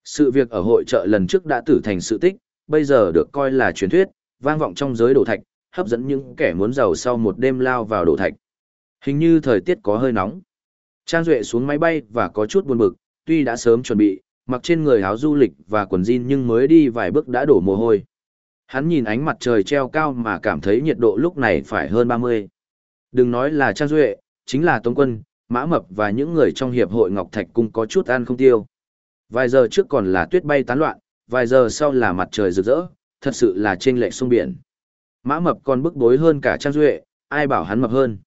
Sự việc ở hội trợ lần trước đã tử thành sự tích, bây giờ được coi là truyền thuyết, vang vọng trong giới đổ thạch, hấp dẫn những kẻ muốn giàu sau một đêm lao vào đổ thạch. Hình như thời tiết có hơi nóng. Trang Duệ xuống máy bay và có chút buồn bực, tuy đã sớm chuẩn bị, mặc trên người áo du lịch và quần jean nhưng mới đi vài bước đã đổ mồ hôi. Hắn nhìn ánh mặt trời treo cao mà cảm thấy nhiệt độ lúc này phải hơn 30. Đừng nói là Trang Duệ, chính là Tống Quân, Mã Mập và những người trong hiệp hội Ngọc Thạch cũng có chút ăn không tiêu. Vài giờ trước còn là tuyết bay tán loạn, vài giờ sau là mặt trời rực rỡ, thật sự là trên lệch sông biển. Mã Mập còn bức bối hơn cả Trang Duệ, ai bảo hắn mập hơn.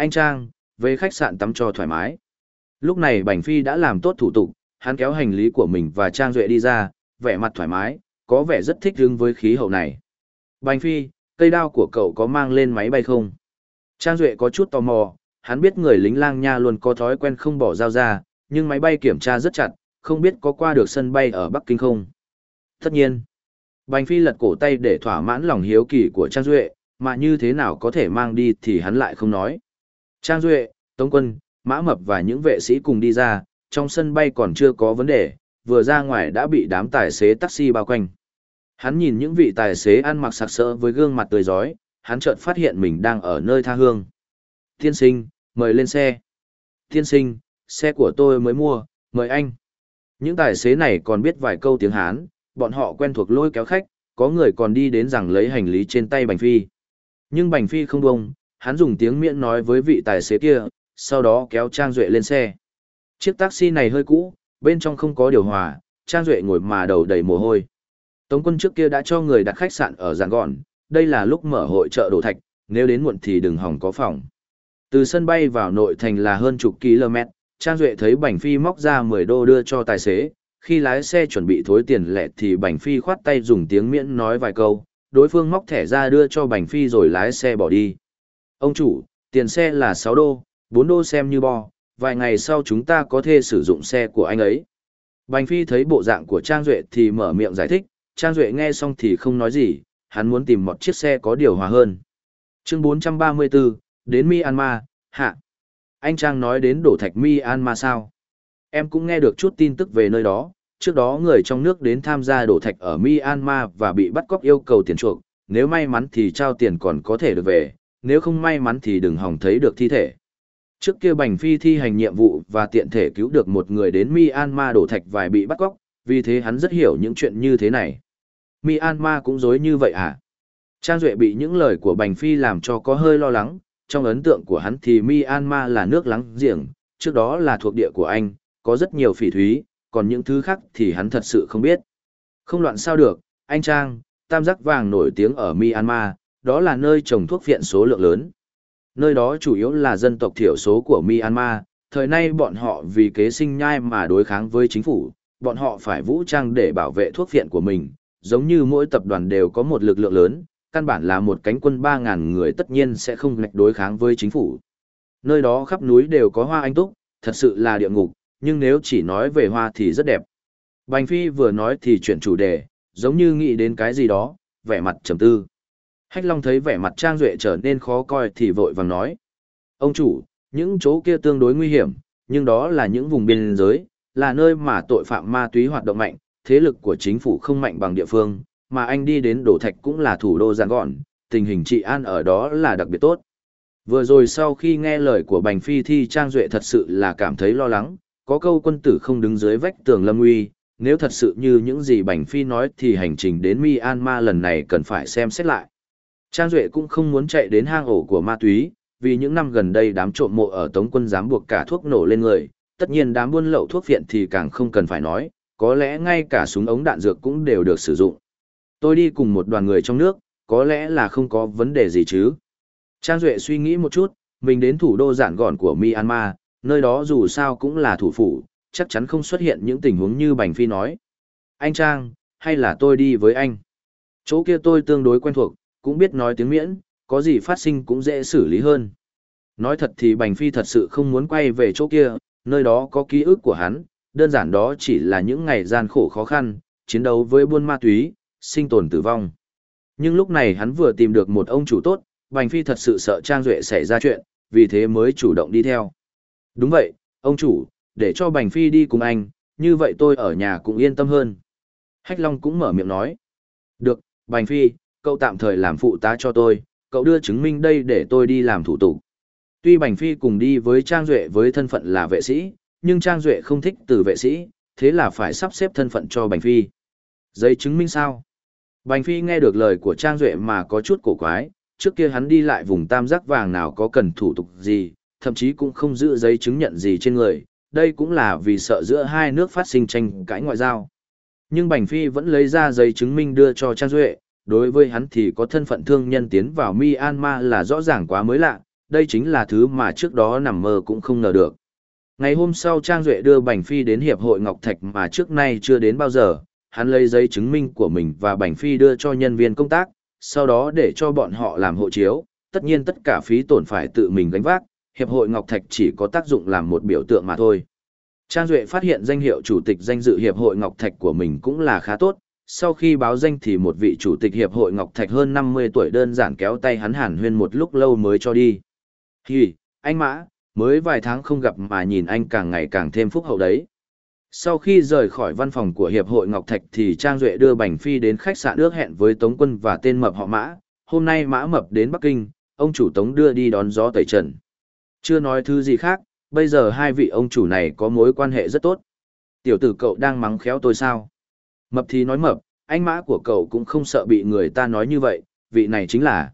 Anh Trang, về khách sạn tắm cho thoải mái. Lúc này Bành Phi đã làm tốt thủ tục, hắn kéo hành lý của mình và Trang Duệ đi ra, vẻ mặt thoải mái, có vẻ rất thích hứng với khí hậu này. Bành Phi, cây đao của cậu có mang lên máy bay không? Trang Duệ có chút tò mò, hắn biết người lính lang nha luôn có thói quen không bỏ dao ra, nhưng máy bay kiểm tra rất chặt, không biết có qua được sân bay ở Bắc Kinh không. Tất nhiên, Bành Phi lật cổ tay để thỏa mãn lòng hiếu kỳ của Trang Duệ, mà như thế nào có thể mang đi thì hắn lại không nói. Trang Duệ, Tống Quân, Mã Mập và những vệ sĩ cùng đi ra, trong sân bay còn chưa có vấn đề, vừa ra ngoài đã bị đám tài xế taxi bao quanh. Hắn nhìn những vị tài xế ăn mặc sặc sỡ với gương mặt tươi giói, hắn chợt phát hiện mình đang ở nơi tha hương. Tiên sinh, mời lên xe. Tiên sinh, xe của tôi mới mua, mời anh. Những tài xế này còn biết vài câu tiếng Hán, bọn họ quen thuộc lôi kéo khách, có người còn đi đến rằng lấy hành lý trên tay Bành Phi. Nhưng Bành Phi không bông, hắn dùng tiếng miễn nói với vị tài xế kia, sau đó kéo Trang Duệ lên xe. Chiếc taxi này hơi cũ, bên trong không có điều hòa, Trang Duệ ngồi mà đầu đầy mồ hôi. Tống quân trước kia đã cho người đặt khách sạn ở giàn Gòn, đây là lúc mở hội chợ đồ thạch, nếu đến muộn thì đừng hỏng có phòng. Từ sân bay vào nội thành là hơn chục km, Trang Duệ thấy Bành Phi móc ra 10 đô đưa cho tài xế, khi lái xe chuẩn bị thối tiền lẻ thì Bành Phi khoát tay dùng tiếng miễn nói vài câu, đối phương móc thẻ ra đưa cho Bành Phi rồi lái xe bỏ đi. Ông chủ, tiền xe là 6 đô, 4 đô xem như bo, vài ngày sau chúng ta có thể sử dụng xe của anh ấy. Bành Phi thấy bộ dạng của Trang Duệ thì mở miệng giải thích, Trang Duệ nghe xong thì không nói gì, hắn muốn tìm một chiếc xe có điều hòa hơn. Chương 434, đến Myanmar, hạ. Anh Trang nói đến đổ thạch Myanmar sao? Em cũng nghe được chút tin tức về nơi đó, trước đó người trong nước đến tham gia đổ thạch ở Myanmar và bị bắt cóc yêu cầu tiền chuộc, nếu may mắn thì trao tiền còn có thể được về, nếu không may mắn thì đừng hỏng thấy được thi thể. Trước kia Bành Phi thi hành nhiệm vụ và tiện thể cứu được một người đến Myanmar đổ thạch vài bị bắt cóc, vì thế hắn rất hiểu những chuyện như thế này. Myanmar cũng dối như vậy à? Trang Duệ bị những lời của Bành Phi làm cho có hơi lo lắng, trong ấn tượng của hắn thì Myanmar là nước lắng giềng, trước đó là thuộc địa của anh, có rất nhiều phỉ thúy, còn những thứ khác thì hắn thật sự không biết. Không loạn sao được, anh Trang, tam giác vàng nổi tiếng ở Myanmar, đó là nơi trồng thuốc viện số lượng lớn. Nơi đó chủ yếu là dân tộc thiểu số của Myanmar, thời nay bọn họ vì kế sinh nhai mà đối kháng với chính phủ, bọn họ phải vũ trang để bảo vệ thuốc viện của mình, giống như mỗi tập đoàn đều có một lực lượng lớn, căn bản là một cánh quân 3.000 người tất nhiên sẽ không ngạch đối kháng với chính phủ. Nơi đó khắp núi đều có hoa anh túc, thật sự là địa ngục, nhưng nếu chỉ nói về hoa thì rất đẹp. Bành Phi vừa nói thì chuyển chủ đề, giống như nghĩ đến cái gì đó, vẻ mặt trầm tư. Hách Long thấy vẻ mặt Trang Duệ trở nên khó coi thì vội vàng nói. Ông chủ, những chỗ kia tương đối nguy hiểm, nhưng đó là những vùng biên giới, là nơi mà tội phạm ma túy hoạt động mạnh, thế lực của chính phủ không mạnh bằng địa phương, mà anh đi đến đổ thạch cũng là thủ đô giàn gọn, tình hình trị an ở đó là đặc biệt tốt. Vừa rồi sau khi nghe lời của Bành Phi thì Trang Duệ thật sự là cảm thấy lo lắng, có câu quân tử không đứng dưới vách tường lâm uy, nếu thật sự như những gì Bành Phi nói thì hành trình đến Myanmar lần này cần phải xem xét lại. Trang Duệ cũng không muốn chạy đến hang ổ của ma túy, vì những năm gần đây đám trộm mộ ở Tống quân dám buộc cả thuốc nổ lên người, tất nhiên đám buôn lậu thuốc viện thì càng không cần phải nói, có lẽ ngay cả súng ống đạn dược cũng đều được sử dụng. Tôi đi cùng một đoàn người trong nước, có lẽ là không có vấn đề gì chứ. Trang Duệ suy nghĩ một chút, mình đến thủ đô giản gọn của Myanmar, nơi đó dù sao cũng là thủ phủ, chắc chắn không xuất hiện những tình huống như Bành Phi nói. Anh Trang, hay là tôi đi với anh? Chỗ kia tôi tương đối quen thuộc, cũng biết nói tiếng miễn, có gì phát sinh cũng dễ xử lý hơn. Nói thật thì Bành Phi thật sự không muốn quay về chỗ kia, nơi đó có ký ức của hắn, đơn giản đó chỉ là những ngày gian khổ khó khăn, chiến đấu với buôn ma túy, sinh tồn tử vong. Nhưng lúc này hắn vừa tìm được một ông chủ tốt, Bành Phi thật sự sợ Trang Duệ xảy ra chuyện, vì thế mới chủ động đi theo. Đúng vậy, ông chủ, để cho Bành Phi đi cùng anh, như vậy tôi ở nhà cũng yên tâm hơn. Hách Long cũng mở miệng nói. Được, Bành Phi, cậu tạm thời làm phụ tá cho tôi, cậu đưa chứng minh đây để tôi đi làm thủ tục. Tuy Bành Phi cùng đi với Trang Duệ với thân phận là vệ sĩ, nhưng Trang Duệ không thích từ vệ sĩ, thế là phải sắp xếp thân phận cho Bành Phi. Giấy chứng minh sao? Bành Phi nghe được lời của Trang Duệ mà có chút cổ quái, trước kia hắn đi lại vùng tam giác vàng nào có cần thủ tục gì, thậm chí cũng không giữ giấy chứng nhận gì trên người, đây cũng là vì sợ giữa hai nước phát sinh tranh cãi ngoại giao. Nhưng Bành Phi vẫn lấy ra giấy chứng minh đưa cho Trang Duệ, đối với hắn thì có thân phận thương nhân tiến vào Myanmar là rõ ràng quá mới lạ, đây chính là thứ mà trước đó nằm mơ cũng không ngờ được. Ngày hôm sau Trang Duệ đưa Bành Phi đến Hiệp hội Ngọc Thạch mà trước nay chưa đến bao giờ, hắn lấy giấy chứng minh của mình và Bành Phi đưa cho nhân viên công tác, sau đó để cho bọn họ làm hộ chiếu, tất nhiên tất cả phí tổn phải tự mình gánh vác, Hiệp hội Ngọc Thạch chỉ có tác dụng làm một biểu tượng mà thôi. Trang Duệ phát hiện danh hiệu chủ tịch danh dự Hiệp hội Ngọc Thạch của mình cũng là khá tốt, sau khi báo danh thì một vị chủ tịch Hiệp hội Ngọc Thạch hơn 50 tuổi đơn giản kéo tay hắn hàn huyên một lúc lâu mới cho đi. Hì, anh Mã, mới vài tháng không gặp mà nhìn anh càng ngày càng thêm phúc hậu đấy. Sau khi rời khỏi văn phòng của Hiệp hội Ngọc Thạch thì Trang Duệ đưa Bành Phi đến khách sạn ước hẹn với Tống Quân và tên mập họ Mã. Hôm nay Mã Mập đến Bắc Kinh, ông chủ Tống đưa đi đón gió tẩy trần. Chưa nói thứ gì khác, bây giờ hai vị ông chủ này có mối quan hệ rất tốt. Tiểu tử cậu đang mắng khéo tôi sao? Mập thì nói mập, anh Mã của cậu cũng không sợ bị người ta nói như vậy, vị này chính là...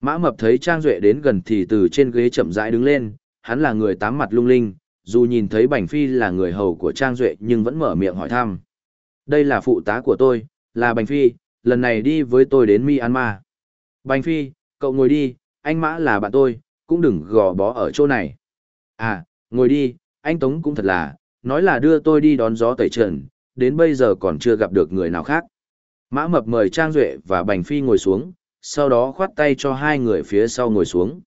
Mã Mập thấy Trang Duệ đến gần thì từ trên ghế chậm rãi đứng lên, hắn là người tám mặt lung linh, dù nhìn thấy Bành Phi là người hầu của Trang Duệ nhưng vẫn mở miệng hỏi thăm. Đây là phụ tá của tôi, là Bành Phi, lần này đi với tôi đến Myanmar. Bành Phi, cậu ngồi đi, anh Mã là bạn tôi, cũng đừng gò bó ở chỗ này. À, ngồi đi, anh Tống cũng thật là, nói là đưa tôi đi đón gió tẩy trần, đến bây giờ còn chưa gặp được người nào khác. Mã Mập mời Trang Duệ và Bành Phi ngồi xuống, sau đó khoát tay cho hai người phía sau ngồi xuống.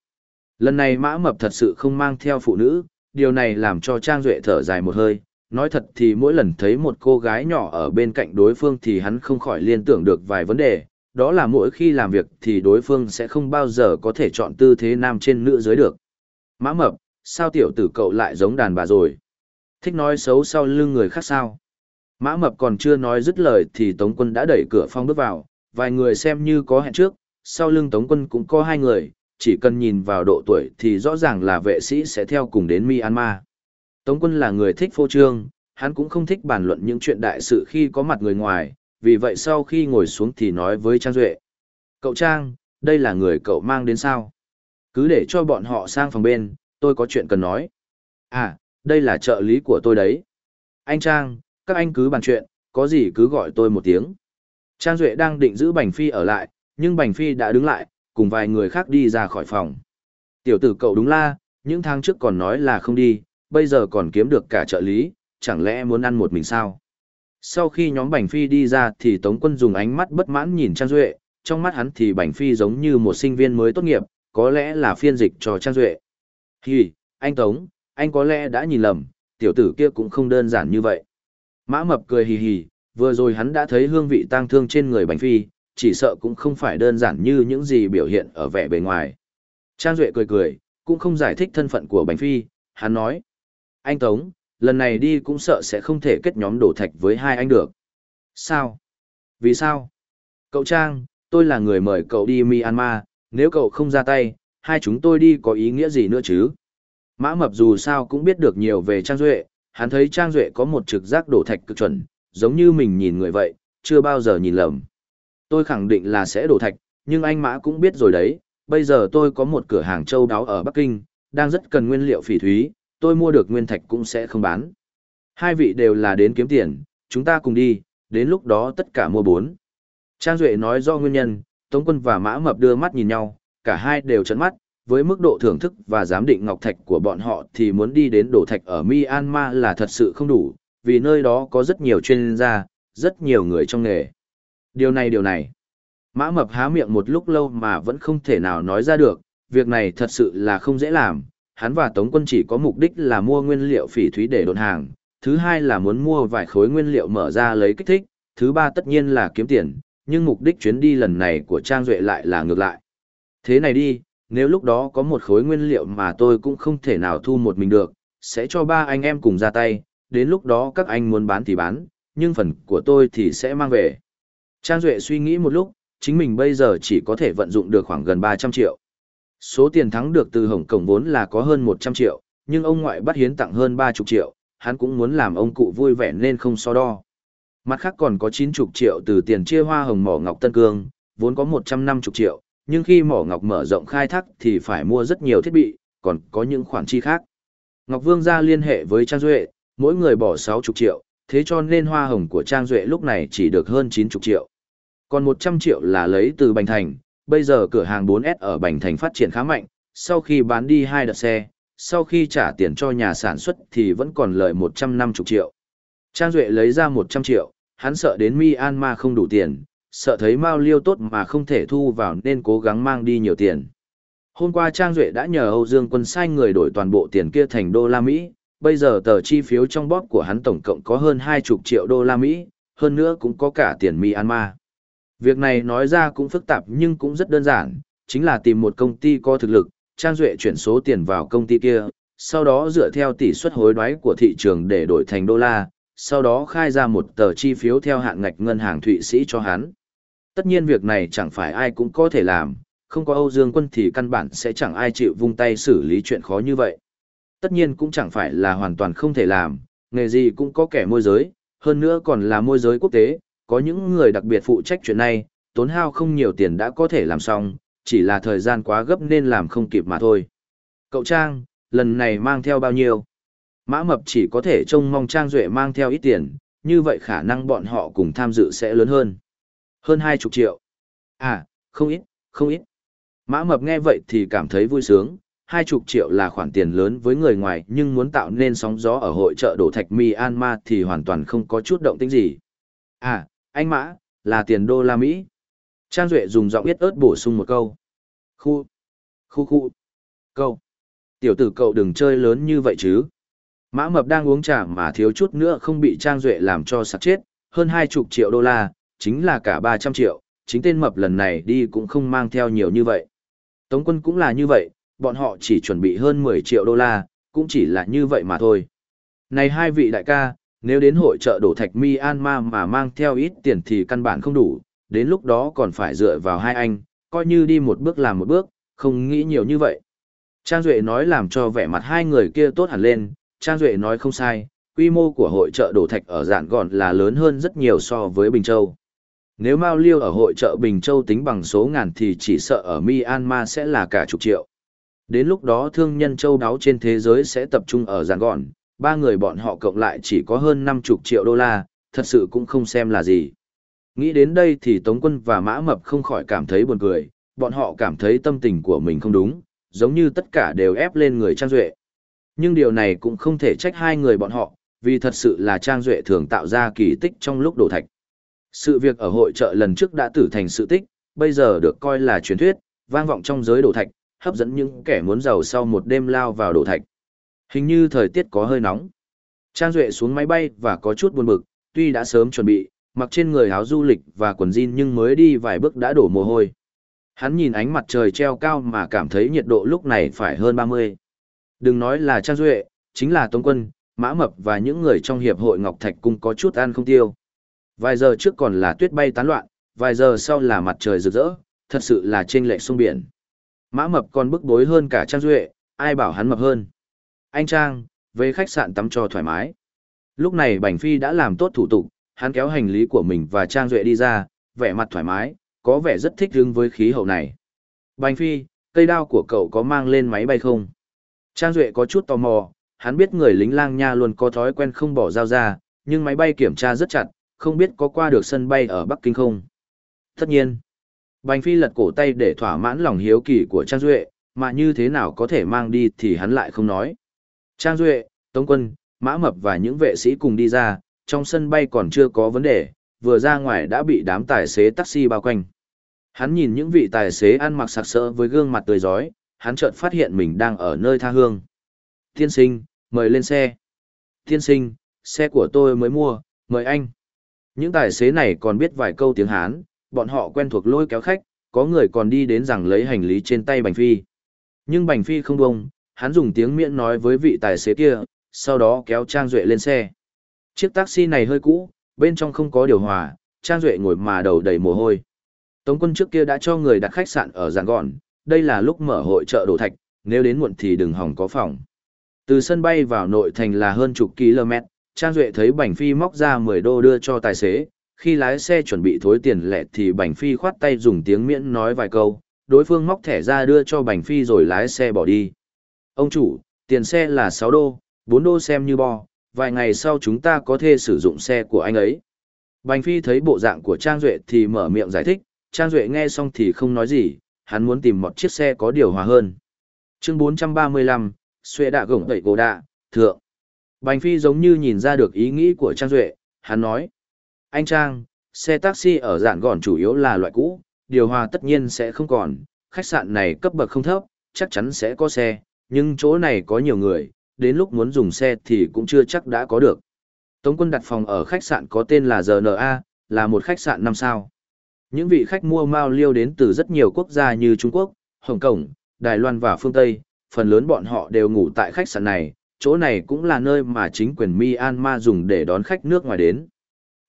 Lần này Mã Mập thật sự không mang theo phụ nữ, điều này làm cho Trang Duệ thở dài một hơi. Nói thật thì mỗi lần thấy một cô gái nhỏ ở bên cạnh đối phương thì hắn không khỏi liên tưởng được vài vấn đề, đó là mỗi khi làm việc thì đối phương sẽ không bao giờ có thể chọn tư thế nam trên nữ dưới được. Mã mập, sao tiểu tử cậu lại giống đàn bà rồi? Thích nói xấu sau lưng người khác sao? Mã mập còn chưa nói dứt lời thì Tống quân đã đẩy cửa phong bước vào, vài người xem như có hẹn trước, sau lưng Tống quân cũng có hai người, chỉ cần nhìn vào độ tuổi thì rõ ràng là vệ sĩ sẽ theo cùng đến Myanmar. Tống quân là người thích phô trương, hắn cũng không thích bàn luận những chuyện đại sự khi có mặt người ngoài, vì vậy sau khi ngồi xuống thì nói với Trang Duệ. Cậu Trang, đây là người cậu mang đến sao? Cứ để cho bọn họ sang phòng bên, tôi có chuyện cần nói. À, đây là trợ lý của tôi đấy. Anh Trang, các anh cứ bàn chuyện, có gì cứ gọi tôi một tiếng. Trang Duệ đang định giữ Bành Phi ở lại, nhưng Bành Phi đã đứng lại, cùng vài người khác đi ra khỏi phòng. Tiểu tử cậu đúng la, những tháng trước còn nói là không đi, bây giờ còn kiếm được cả trợ lý, chẳng lẽ muốn ăn một mình sao? Sau khi nhóm Bành Phi đi ra thì Tống Quân dùng ánh mắt bất mãn nhìn Trang Duệ, trong mắt hắn thì Bành Phi giống như một sinh viên mới tốt nghiệp, có lẽ là phiên dịch cho Trang Duệ. Hì, anh Tống, anh có lẽ đã nhìn lầm, tiểu tử kia cũng không đơn giản như vậy. Mã Mập cười hì hì, vừa rồi hắn đã thấy hương vị tang thương trên người Bành Phi, chỉ sợ cũng không phải đơn giản như những gì biểu hiện ở vẻ bề ngoài. Trang Duệ cười cười, cũng không giải thích thân phận của Bành Phi, hắn nói. Anh Tống, lần này đi cũng sợ sẽ không thể kết nhóm đổ thạch với hai anh được. Sao? Vì sao? Cậu Trang, tôi là người mời cậu đi Myanmar, nếu cậu không ra tay, hai chúng tôi đi có ý nghĩa gì nữa chứ? Mã Mập dù sao cũng biết được nhiều về Trang Duệ, hắn thấy Trang Duệ có một trực giác đổ thạch cực chuẩn, giống như mình nhìn người vậy, chưa bao giờ nhìn lầm. Tôi khẳng định là sẽ đổ thạch, nhưng anh Mã cũng biết rồi đấy, bây giờ tôi có một cửa hàng châu đáo ở Bắc Kinh, đang rất cần nguyên liệu phỉ thúy, tôi mua được nguyên thạch cũng sẽ không bán. Hai vị đều là đến kiếm tiền, chúng ta cùng đi, đến lúc đó tất cả mua bốn. Trang Duệ nói do nguyên nhân, Tống Quân và Mã Mập đưa mắt nhìn nhau, cả hai đều chấn mắt, với mức độ thưởng thức và giám định ngọc thạch của bọn họ thì muốn đi đến đổ thạch ở Myanmar là thật sự không đủ, vì nơi đó có rất nhiều chuyên gia, rất nhiều người trong nghề. Điều này điều này. Mã Mập há miệng một lúc lâu mà vẫn không thể nào nói ra được, việc này thật sự là không dễ làm, hắn và Tống quân chỉ có mục đích là mua nguyên liệu phỉ thúy để đồn hàng, thứ hai là muốn mua vài khối nguyên liệu mở ra lấy kích thích, thứ ba tất nhiên là kiếm tiền, nhưng mục đích chuyến đi lần này của Trang Duệ lại là ngược lại. Thế này đi, nếu lúc đó có một khối nguyên liệu mà tôi cũng không thể nào thu một mình được, sẽ cho ba anh em cùng ra tay, đến lúc đó các anh muốn bán thì bán, nhưng phần của tôi thì sẽ mang về. Trang Duệ suy nghĩ một lúc, chính mình bây giờ chỉ có thể vận dụng được khoảng gần 300 triệu. Số tiền thắng được từ Hồng Cổng vốn là có hơn 100 triệu, nhưng ông ngoại bắt hiến tặng hơn 30 triệu, hắn cũng muốn làm ông cụ vui vẻ nên không so đo. Mặt khác còn có 90 triệu từ tiền chia hoa hồng mỏ ngọc Tân Cương, vốn có 150 triệu, nhưng khi mỏ ngọc mở rộng khai thác thì phải mua rất nhiều thiết bị, còn có những khoản chi khác. Ngọc Vương ra liên hệ với Trang Duệ, mỗi người bỏ 60 triệu, thế cho nên hoa hồng của Trang Duệ lúc này chỉ được hơn 90 triệu. Còn 100 triệu là lấy từ Bành Thành, bây giờ cửa hàng 4S ở Bành Thành phát triển khá mạnh, sau khi bán đi hai đợt xe, sau khi trả tiền cho nhà sản xuất thì vẫn còn lợi 150 triệu. Trang Duệ lấy ra 100 triệu, hắn sợ đến Myanmar không đủ tiền, sợ thấy Mao Liêu tốt mà không thể thu vào nên cố gắng mang đi nhiều tiền. Hôm qua Trang Duệ đã nhờ Âu Dương quân sai người đổi toàn bộ tiền kia thành đô la Mỹ, bây giờ tờ chi phiếu trong bóp của hắn tổng cộng có hơn 20 triệu đô la Mỹ, hơn nữa cũng có cả tiền Myanmar. Việc này nói ra cũng phức tạp nhưng cũng rất đơn giản, chính là tìm một công ty có thực lực, Trang Duệ chuyển số tiền vào công ty kia, sau đó dựa theo tỷ suất hối đoái của thị trường để đổi thành đô la, sau đó khai ra một tờ chi phiếu theo hạn ngạch ngân hàng Thụy Sĩ cho hắn. Tất nhiên việc này chẳng phải ai cũng có thể làm, không có Âu Dương quân thì căn bản sẽ chẳng ai chịu vung tay xử lý chuyện khó như vậy. Tất nhiên cũng chẳng phải là hoàn toàn không thể làm, nghề gì cũng có kẻ môi giới, hơn nữa còn là môi giới quốc tế, có những người đặc biệt phụ trách chuyện này, tốn hao không nhiều tiền đã có thể làm xong, chỉ là thời gian quá gấp nên làm không kịp mà thôi. Cậu Trang, lần này mang theo bao nhiêu? Mã Mập chỉ có thể trông mong Trang Duệ mang theo ít tiền, như vậy khả năng bọn họ cùng tham dự sẽ lớn hơn. Hơn 20 triệu. À, không ít, không ít. Mã Mập nghe vậy thì cảm thấy vui sướng, 20 triệu là khoản tiền lớn với người ngoài nhưng muốn tạo nên sóng gió ở hội chợ đổ thạch Myanmar thì hoàn toàn không có chút động tĩnh gì. À, anh Mã, là tiền đô la Mỹ. Trang Duệ dùng giọng biết ớt bổ sung một câu. Khu, khu khu, câu. Tiểu tử cậu đừng chơi lớn như vậy chứ. Mã Mập đang uống trà mà thiếu chút nữa không bị Trang Duệ làm cho sạc chết, hơn 20 triệu đô la, chính là cả 300 triệu, chính tên Mập lần này đi cũng không mang theo nhiều như vậy. Tống quân cũng là như vậy, bọn họ chỉ chuẩn bị hơn 10 triệu đô la, cũng chỉ là như vậy mà thôi. Này hai vị đại ca, nếu đến hội trợ đổ thạch Myanmar mà mang theo ít tiền thì căn bản không đủ, đến lúc đó còn phải dựa vào hai anh, coi như đi một bước làm một bước, không nghĩ nhiều như vậy. Trang Duệ nói làm cho vẻ mặt hai người kia tốt hẳn lên, Trang Duệ nói không sai, quy mô của hội trợ đổ thạch ở dạng gọn là lớn hơn rất nhiều so với Bình Châu. Nếu Mao Liêu ở hội trợ Bình Châu tính bằng số ngàn thì chỉ sợ ở Myanmar sẽ là cả chục triệu. Đến lúc đó thương nhân châu đáo trên thế giới sẽ tập trung ở giàn gọn, ba người bọn họ cộng lại chỉ có hơn 50 triệu đô la, thật sự cũng không xem là gì. Nghĩ đến đây thì Tống Quân và Mã Mập không khỏi cảm thấy buồn cười, bọn họ cảm thấy tâm tình của mình không đúng, giống như tất cả đều ép lên người Trang Duệ. Nhưng điều này cũng không thể trách hai người bọn họ, vì thật sự là Trang Duệ thường tạo ra kỳ tích trong lúc đổ thạch. Sự việc ở hội trợ lần trước đã tử thành sự tích, bây giờ được coi là truyền thuyết, vang vọng trong giới đồ thạch, hấp dẫn những kẻ muốn giàu sau một đêm lao vào đồ thạch. Hình như thời tiết có hơi nóng. Trang Duệ xuống máy bay và có chút buồn bực, tuy đã sớm chuẩn bị, mặc trên người áo du lịch và quần jean nhưng mới đi vài bước đã đổ mồ hôi. Hắn nhìn ánh mặt trời treo cao mà cảm thấy nhiệt độ lúc này phải hơn 30. Đừng nói là Trang Duệ, chính là Tống Quân, Mã Mập và những người trong hiệp hội Ngọc Thạch cũng có chút ăn không tiêu. Vài giờ trước còn là tuyết bay tán loạn, vài giờ sau là mặt trời rực rỡ, thật sự là trên lệ sông biển. Mã Mập còn bức bối hơn cả Trang Duệ, ai bảo hắn mập hơn. Anh Trang, về khách sạn tắm cho thoải mái. Lúc này Bành Phi đã làm tốt thủ tục, hắn kéo hành lý của mình và Trang Duệ đi ra, vẻ mặt thoải mái, có vẻ rất thích hứng với khí hậu này. Bành Phi, cây đao của cậu có mang lên máy bay không? Trang Duệ có chút tò mò, hắn biết người lính lang nha luôn có thói quen không bỏ dao ra, nhưng máy bay kiểm tra rất chặt, không biết có qua được sân bay ở Bắc Kinh không. Tất nhiên, Bành Phi lật cổ tay để thỏa mãn lòng hiếu kỳ của Trang Duệ, mà như thế nào có thể mang đi thì hắn lại không nói. Trang Duệ, Tống Quân, Mã Mập và những vệ sĩ cùng đi ra, trong sân bay còn chưa có vấn đề, vừa ra ngoài đã bị đám tài xế taxi bao quanh. Hắn nhìn những vị tài xế ăn mặc sặc sỡ với gương mặt tươi giói, hắn chợt phát hiện mình đang ở nơi tha hương. Tiên sinh, mời lên xe. Tiên sinh, xe của tôi mới mua, mời anh. Những tài xế này còn biết vài câu tiếng Hán, bọn họ quen thuộc lôi kéo khách, có người còn đi đến rằng lấy hành lý trên tay Bành Phi. Nhưng Bành Phi không bông, hắn dùng tiếng miễn nói với vị tài xế kia, sau đó kéo Trang Duệ lên xe. Chiếc taxi này hơi cũ, bên trong không có điều hòa, Trang Duệ ngồi mà đầu đầy mồ hôi. Tống quân trước kia đã cho người đặt khách sạn ở giàn Gòn, đây là lúc mở hội chợ đồ thạch, nếu đến muộn thì đừng hỏng có phòng. Từ sân bay vào nội thành là hơn chục km, Trang Duệ thấy Bành Phi móc ra 10 đô đưa cho tài xế, khi lái xe chuẩn bị thối tiền lẹ thì Bành Phi khoát tay dùng tiếng miễn nói vài câu, đối phương móc thẻ ra đưa cho Bành Phi rồi lái xe bỏ đi. Ông chủ, tiền xe là 6 đô, 4 đô xem như bo, vài ngày sau chúng ta có thể sử dụng xe của anh ấy. Bành Phi thấy bộ dạng của Trang Duệ thì mở miệng giải thích, Trang Duệ nghe xong thì không nói gì, hắn muốn tìm một chiếc xe có điều hòa hơn. Chương 435, Xuệ đạ gổng tẩy cổ đạ, thượng. Bành Phi giống như nhìn ra được ý nghĩ của Trang Duệ, hắn nói. Anh Trang, xe taxi ở dạng gòn chủ yếu là loại cũ, điều hòa tất nhiên sẽ không còn, khách sạn này cấp bậc không thấp, chắc chắn sẽ có xe, nhưng chỗ này có nhiều người, đến lúc muốn dùng xe thì cũng chưa chắc đã có được. Tống quân đặt phòng ở khách sạn có tên là GNA, là một khách sạn 5 sao. Những vị khách mua mao liêu đến từ rất nhiều quốc gia như Trung Quốc, Hồng Kông, Đài Loan và phương Tây, phần lớn bọn họ đều ngủ tại khách sạn này, chỗ này cũng là nơi mà chính quyền Myanmar dùng để đón khách nước ngoài đến.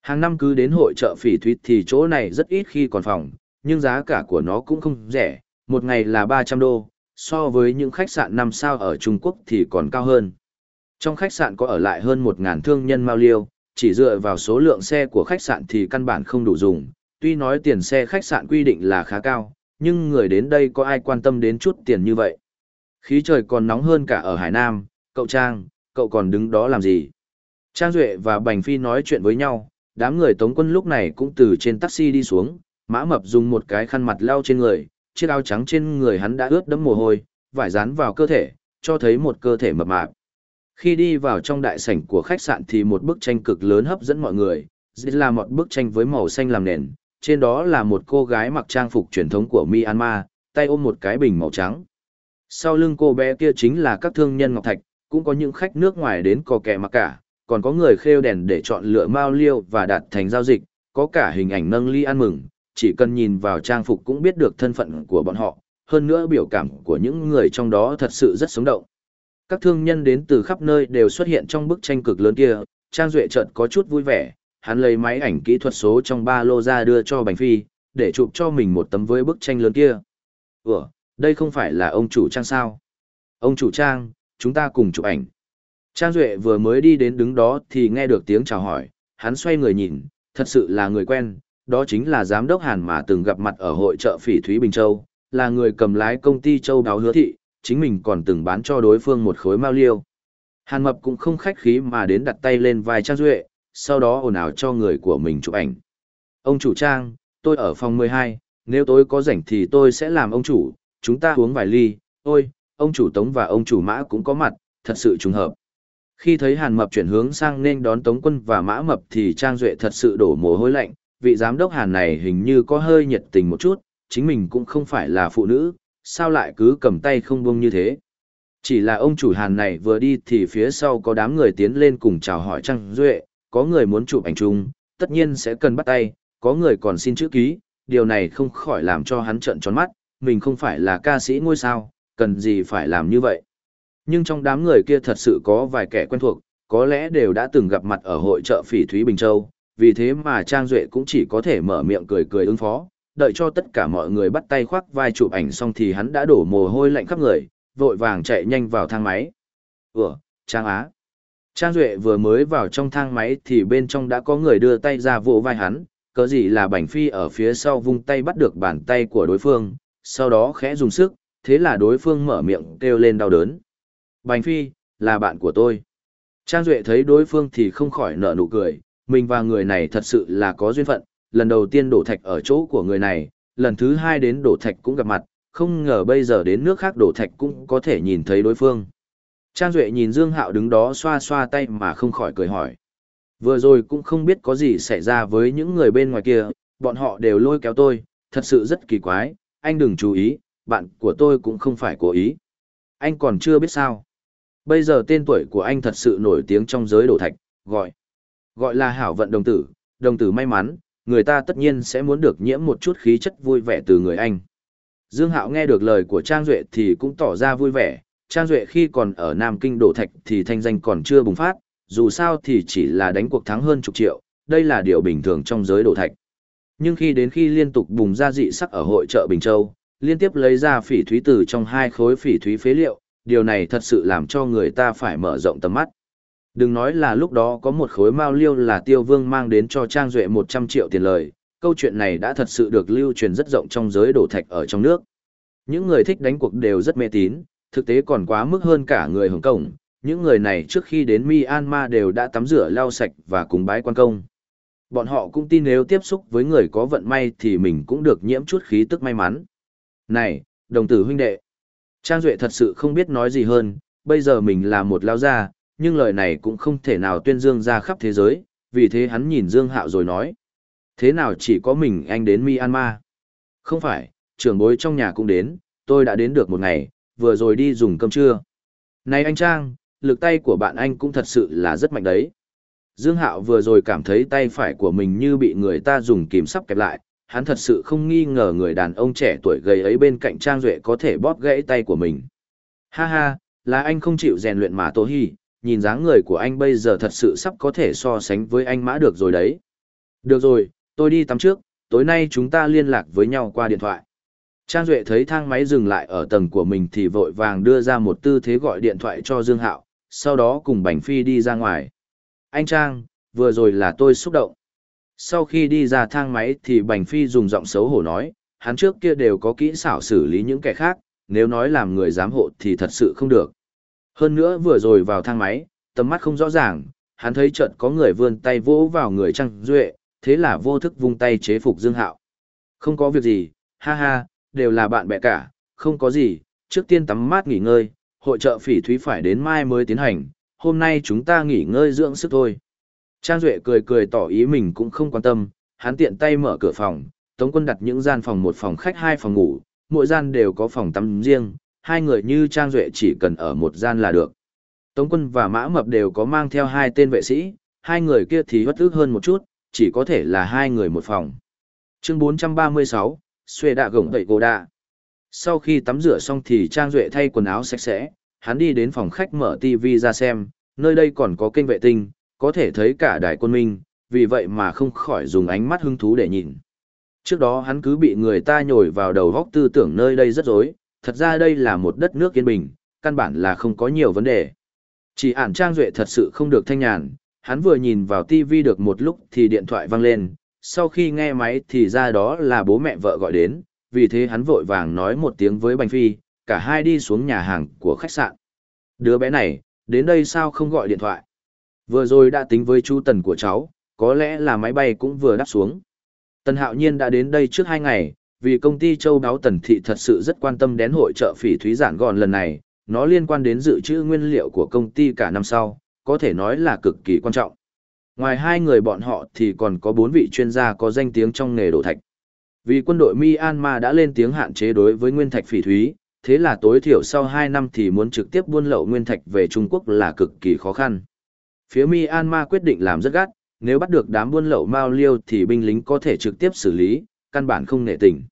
Hàng năm cứ đến hội chợ phỉ thúy thì chỗ này rất ít khi còn phòng, nhưng giá cả của nó cũng không rẻ, một ngày là 300 đô, so với những khách sạn 5 sao ở Trung Quốc thì còn cao hơn. Trong khách sạn có ở lại hơn 1.000 thương nhân Mao Liêu, chỉ dựa vào số lượng xe của khách sạn thì căn bản không đủ dùng, tuy nói tiền xe khách sạn quy định là khá cao, nhưng người đến đây có ai quan tâm đến chút tiền như vậy. Khí trời còn nóng hơn cả ở Hải Nam, cậu Trang, cậu còn đứng đó làm gì? Trang Duệ và Bành Phi nói chuyện với nhau, đám người tống quân lúc này cũng từ trên taxi đi xuống, mã mập dùng một cái khăn mặt lau trên người, chiếc áo trắng trên người hắn đã ướt đẫm mồ hôi, vải dán vào cơ thể, cho thấy một cơ thể mập mạp. Khi đi vào trong đại sảnh của khách sạn thì một bức tranh cực lớn hấp dẫn mọi người, dĩ là một bức tranh với màu xanh làm nền, trên đó là một cô gái mặc trang phục truyền thống của Myanmar, tay ôm một cái bình màu trắng. Sau lưng cô bé kia chính là các thương nhân ngọc thạch, cũng có những khách nước ngoài đến cò kẹ mặc cả, còn có người khêu đèn để chọn lựa mao liêu và đặt thành giao dịch, có cả hình ảnh nâng ly ăn mừng, chỉ cần nhìn vào trang phục cũng biết được thân phận của bọn họ, hơn nữa biểu cảm của những người trong đó thật sự rất sống động. Các thương nhân đến từ khắp nơi đều xuất hiện trong bức tranh cực lớn kia, Trang Duệ chợt có chút vui vẻ, hắn lấy máy ảnh kỹ thuật số trong ba lô ra đưa cho Bành Phi, để chụp cho mình một tấm với bức tranh lớn kia. Ủa, đây không phải là ông chủ Trang sao? Ông chủ Trang, chúng ta cùng chụp ảnh. Trang Duệ vừa mới đi đến đứng đó thì nghe được tiếng chào hỏi, hắn xoay người nhìn, thật sự là người quen, đó chính là giám đốc Hàn mà từng gặp mặt ở hội chợ phỉ Thúy Bình Châu, là người cầm lái công ty Châu Đáo Hứa Thị, chính mình còn từng bán cho đối phương một khối mao liêu. Hàn Mập cũng không khách khí mà đến đặt tay lên vai Trang Duệ, sau đó ồn ào cho người của mình chụp ảnh. Ông chủ Trang, tôi ở phòng 12, nếu tôi có rảnh thì tôi sẽ làm ông chủ, chúng ta uống vài ly, ôi, ông chủ Tống và ông chủ Mã cũng có mặt, thật sự trùng hợp. Khi thấy Hàn Mập chuyển hướng sang nên đón Tống Quân và Mã Mập thì Trang Duệ thật sự đổ mồ hôi lạnh, vị giám đốc Hàn này hình như có hơi nhiệt tình một chút, chính mình cũng không phải là phụ nữ, sao lại cứ cầm tay không buông như thế. Chỉ là ông chủ Hàn này vừa đi thì phía sau có đám người tiến lên cùng chào hỏi Trang Duệ, có người muốn chụp ảnh chung, tất nhiên sẽ cần bắt tay, có người còn xin chữ ký, điều này không khỏi làm cho hắn trợn tròn mắt, mình không phải là ca sĩ ngôi sao, cần gì phải làm như vậy. Nhưng trong đám người kia thật sự có vài kẻ quen thuộc, có lẽ đều đã từng gặp mặt ở hội chợ phỉ Thúy Bình Châu, vì thế mà Trang Duệ cũng chỉ có thể mở miệng cười cười ứng phó, đợi cho tất cả mọi người bắt tay khoác vai chụp ảnh xong thì hắn đã đổ mồ hôi lạnh khắp người, vội vàng chạy nhanh vào thang máy. Ủa, Trang Á. Trang Duệ vừa mới vào trong thang máy thì bên trong đã có người đưa tay ra vỗ vai hắn, cớ gì là bảnh Phi ở phía sau vung tay bắt được bàn tay của đối phương, sau đó khẽ dùng sức, thế là đối phương mở miệng kêu lên đau đớn. Bành Phi, là bạn của tôi. Trang Duệ thấy đối phương thì không khỏi nở nụ cười, mình và người này thật sự là có duyên phận, lần đầu tiên đổ thạch ở chỗ của người này, lần thứ hai đến đổ thạch cũng gặp mặt, không ngờ bây giờ đến nước khác đổ thạch cũng có thể nhìn thấy đối phương. Trang Duệ nhìn Dương Hạo đứng đó xoa xoa tay mà không khỏi cười hỏi. Vừa rồi cũng không biết có gì xảy ra với những người bên ngoài kia, bọn họ đều lôi kéo tôi, thật sự rất kỳ quái, anh đừng chú ý, bạn của tôi cũng không phải cố ý. Anh còn chưa biết sao. Bây giờ tên tuổi của anh thật sự nổi tiếng trong giới đổ thạch, gọi. Gọi là hảo vận đồng tử, đồng tử may mắn, người ta tất nhiên sẽ muốn được nhiễm một chút khí chất vui vẻ từ người anh. Dương Hạo nghe được lời của Trang Duệ thì cũng tỏ ra vui vẻ, Trang Duệ khi còn ở Nam Kinh đổ thạch thì thanh danh còn chưa bùng phát, dù sao thì chỉ là đánh cuộc thắng hơn chục triệu, đây là điều bình thường trong giới đổ thạch. Nhưng khi đến khi liên tục bùng ra dị sắc ở hội chợ Bình Châu, liên tiếp lấy ra phỉ thúy từ trong hai khối phỉ thúy phế liệu, điều này thật sự làm cho người ta phải mở rộng tầm mắt. Đừng nói là lúc đó có một khối mao liêu là tiêu vương mang đến cho Trang Duệ 100 triệu tiền lời, câu chuyện này đã thật sự được lưu truyền rất rộng trong giới đổ thạch ở trong nước. Những người thích đánh cuộc đều rất mê tín, thực tế còn quá mức hơn cả người Hồng Kông, những người này trước khi đến Myanmar đều đã tắm rửa lau sạch và cúng bái quan công. Bọn họ cũng tin nếu tiếp xúc với người có vận may thì mình cũng được nhiễm chút khí tức may mắn. Này, đồng tử huynh đệ. Trang Duệ thật sự không biết nói gì hơn, bây giờ mình là một lao gia, nhưng lời này cũng không thể nào tuyên dương ra khắp thế giới, vì thế hắn nhìn Dương Hạo rồi nói. Thế nào chỉ có mình anh đến Myanmar? Không phải, trưởng bối trong nhà cũng đến, tôi đã đến được một ngày, vừa rồi đi dùng cơm trưa. Này anh Trang, lực tay của bạn anh cũng thật sự là rất mạnh đấy. Dương Hạo vừa rồi cảm thấy tay phải của mình như bị người ta dùng kìm sắp kẹp lại, hắn thật sự không nghi ngờ người đàn ông trẻ tuổi gầy ấy bên cạnh Trang Duệ có thể bóp gãy tay của mình. Ha ha, là anh không chịu rèn luyện mà Tô Hi, nhìn dáng người của anh bây giờ thật sự sắp có thể so sánh với anh mã được rồi đấy. Được rồi, tôi đi tắm trước, tối nay chúng ta liên lạc với nhau qua điện thoại. Trang Duệ thấy thang máy dừng lại ở tầng của mình thì vội vàng đưa ra một tư thế gọi điện thoại cho Dương Hạo, sau đó cùng Bành Phi đi ra ngoài. Anh Trang, vừa rồi là tôi xúc động. Sau khi đi ra thang máy thì Bành Phi dùng giọng xấu hổ nói, hắn trước kia đều có kỹ xảo xử lý những kẻ khác, nếu nói làm người giám hộ thì thật sự không được. Hơn nữa vừa rồi vào thang máy, tầm mắt không rõ ràng, hắn thấy chợt có người vươn tay vỗ vào người Trang Duệ, thế là vô thức vung tay chế phục Dương Hạo. Không có việc gì, ha ha, đều là bạn bè cả, không có gì, trước tiên tắm mát nghỉ ngơi, hội trợ phỉ thúy phải đến mai mới tiến hành, hôm nay chúng ta nghỉ ngơi dưỡng sức thôi. Trang Duệ cười cười tỏ ý mình cũng không quan tâm, hắn tiện tay mở cửa phòng, Tống quân đặt những gian phòng một phòng khách hai phòng ngủ, mỗi gian đều có phòng tắm riêng, hai người như Trang Duệ chỉ cần ở một gian là được. Tống quân và Mã Mập đều có mang theo hai tên vệ sĩ, hai người kia thì hất ước hơn một chút, chỉ có thể là hai người một phòng. Chương 436, Xuê đạ gồng tẩy cô đạ. Sau khi tắm rửa xong thì Trang Duệ thay quần áo sạch sẽ, hắn đi đến phòng khách mở TV ra xem, nơi đây còn có kênh vệ tinh, có thể thấy cả đài quân minh, vì vậy mà không khỏi dùng ánh mắt hứng thú để nhìn. Trước đó hắn cứ bị người ta nhồi vào đầu góc tư tưởng nơi đây rất rối, thật ra đây là một đất nước yên bình, căn bản là không có nhiều vấn đề. Chỉ ản Trang Duệ thật sự không được thanh nhàn, hắn vừa nhìn vào tivi được một lúc thì điện thoại vang lên, sau khi nghe máy thì ra đó là bố mẹ vợ gọi đến, vì thế hắn vội vàng nói một tiếng với Bành Phi, cả hai đi xuống nhà hàng của khách sạn. Đứa bé này, đến đây sao không gọi điện thoại? Vừa rồi đã tính với chú Tần của cháu, có lẽ là máy bay cũng vừa đáp xuống. Tần Hạo Nhiên đã đến đây trước hai ngày, vì công ty châu đáo Tần Thị thật sự rất quan tâm đến hội trợ phỉ thúy giản gòn lần này, nó liên quan đến dự trữ nguyên liệu của công ty cả năm sau, có thể nói là cực kỳ quan trọng. Ngoài hai người bọn họ thì còn có bốn vị chuyên gia có danh tiếng trong nghề đổ thạch. Vì quân đội Myanmar đã lên tiếng hạn chế đối với nguyên thạch phỉ thúy, thế là tối thiểu sau 2 năm thì muốn trực tiếp buôn lậu nguyên thạch về Trung Quốc là cực kỳ khó khăn. Phía Myanmar quyết định làm rất gắt, nếu bắt được đám buôn lậu Mao Liêu thì binh lính có thể trực tiếp xử lý, căn bản không nể tình.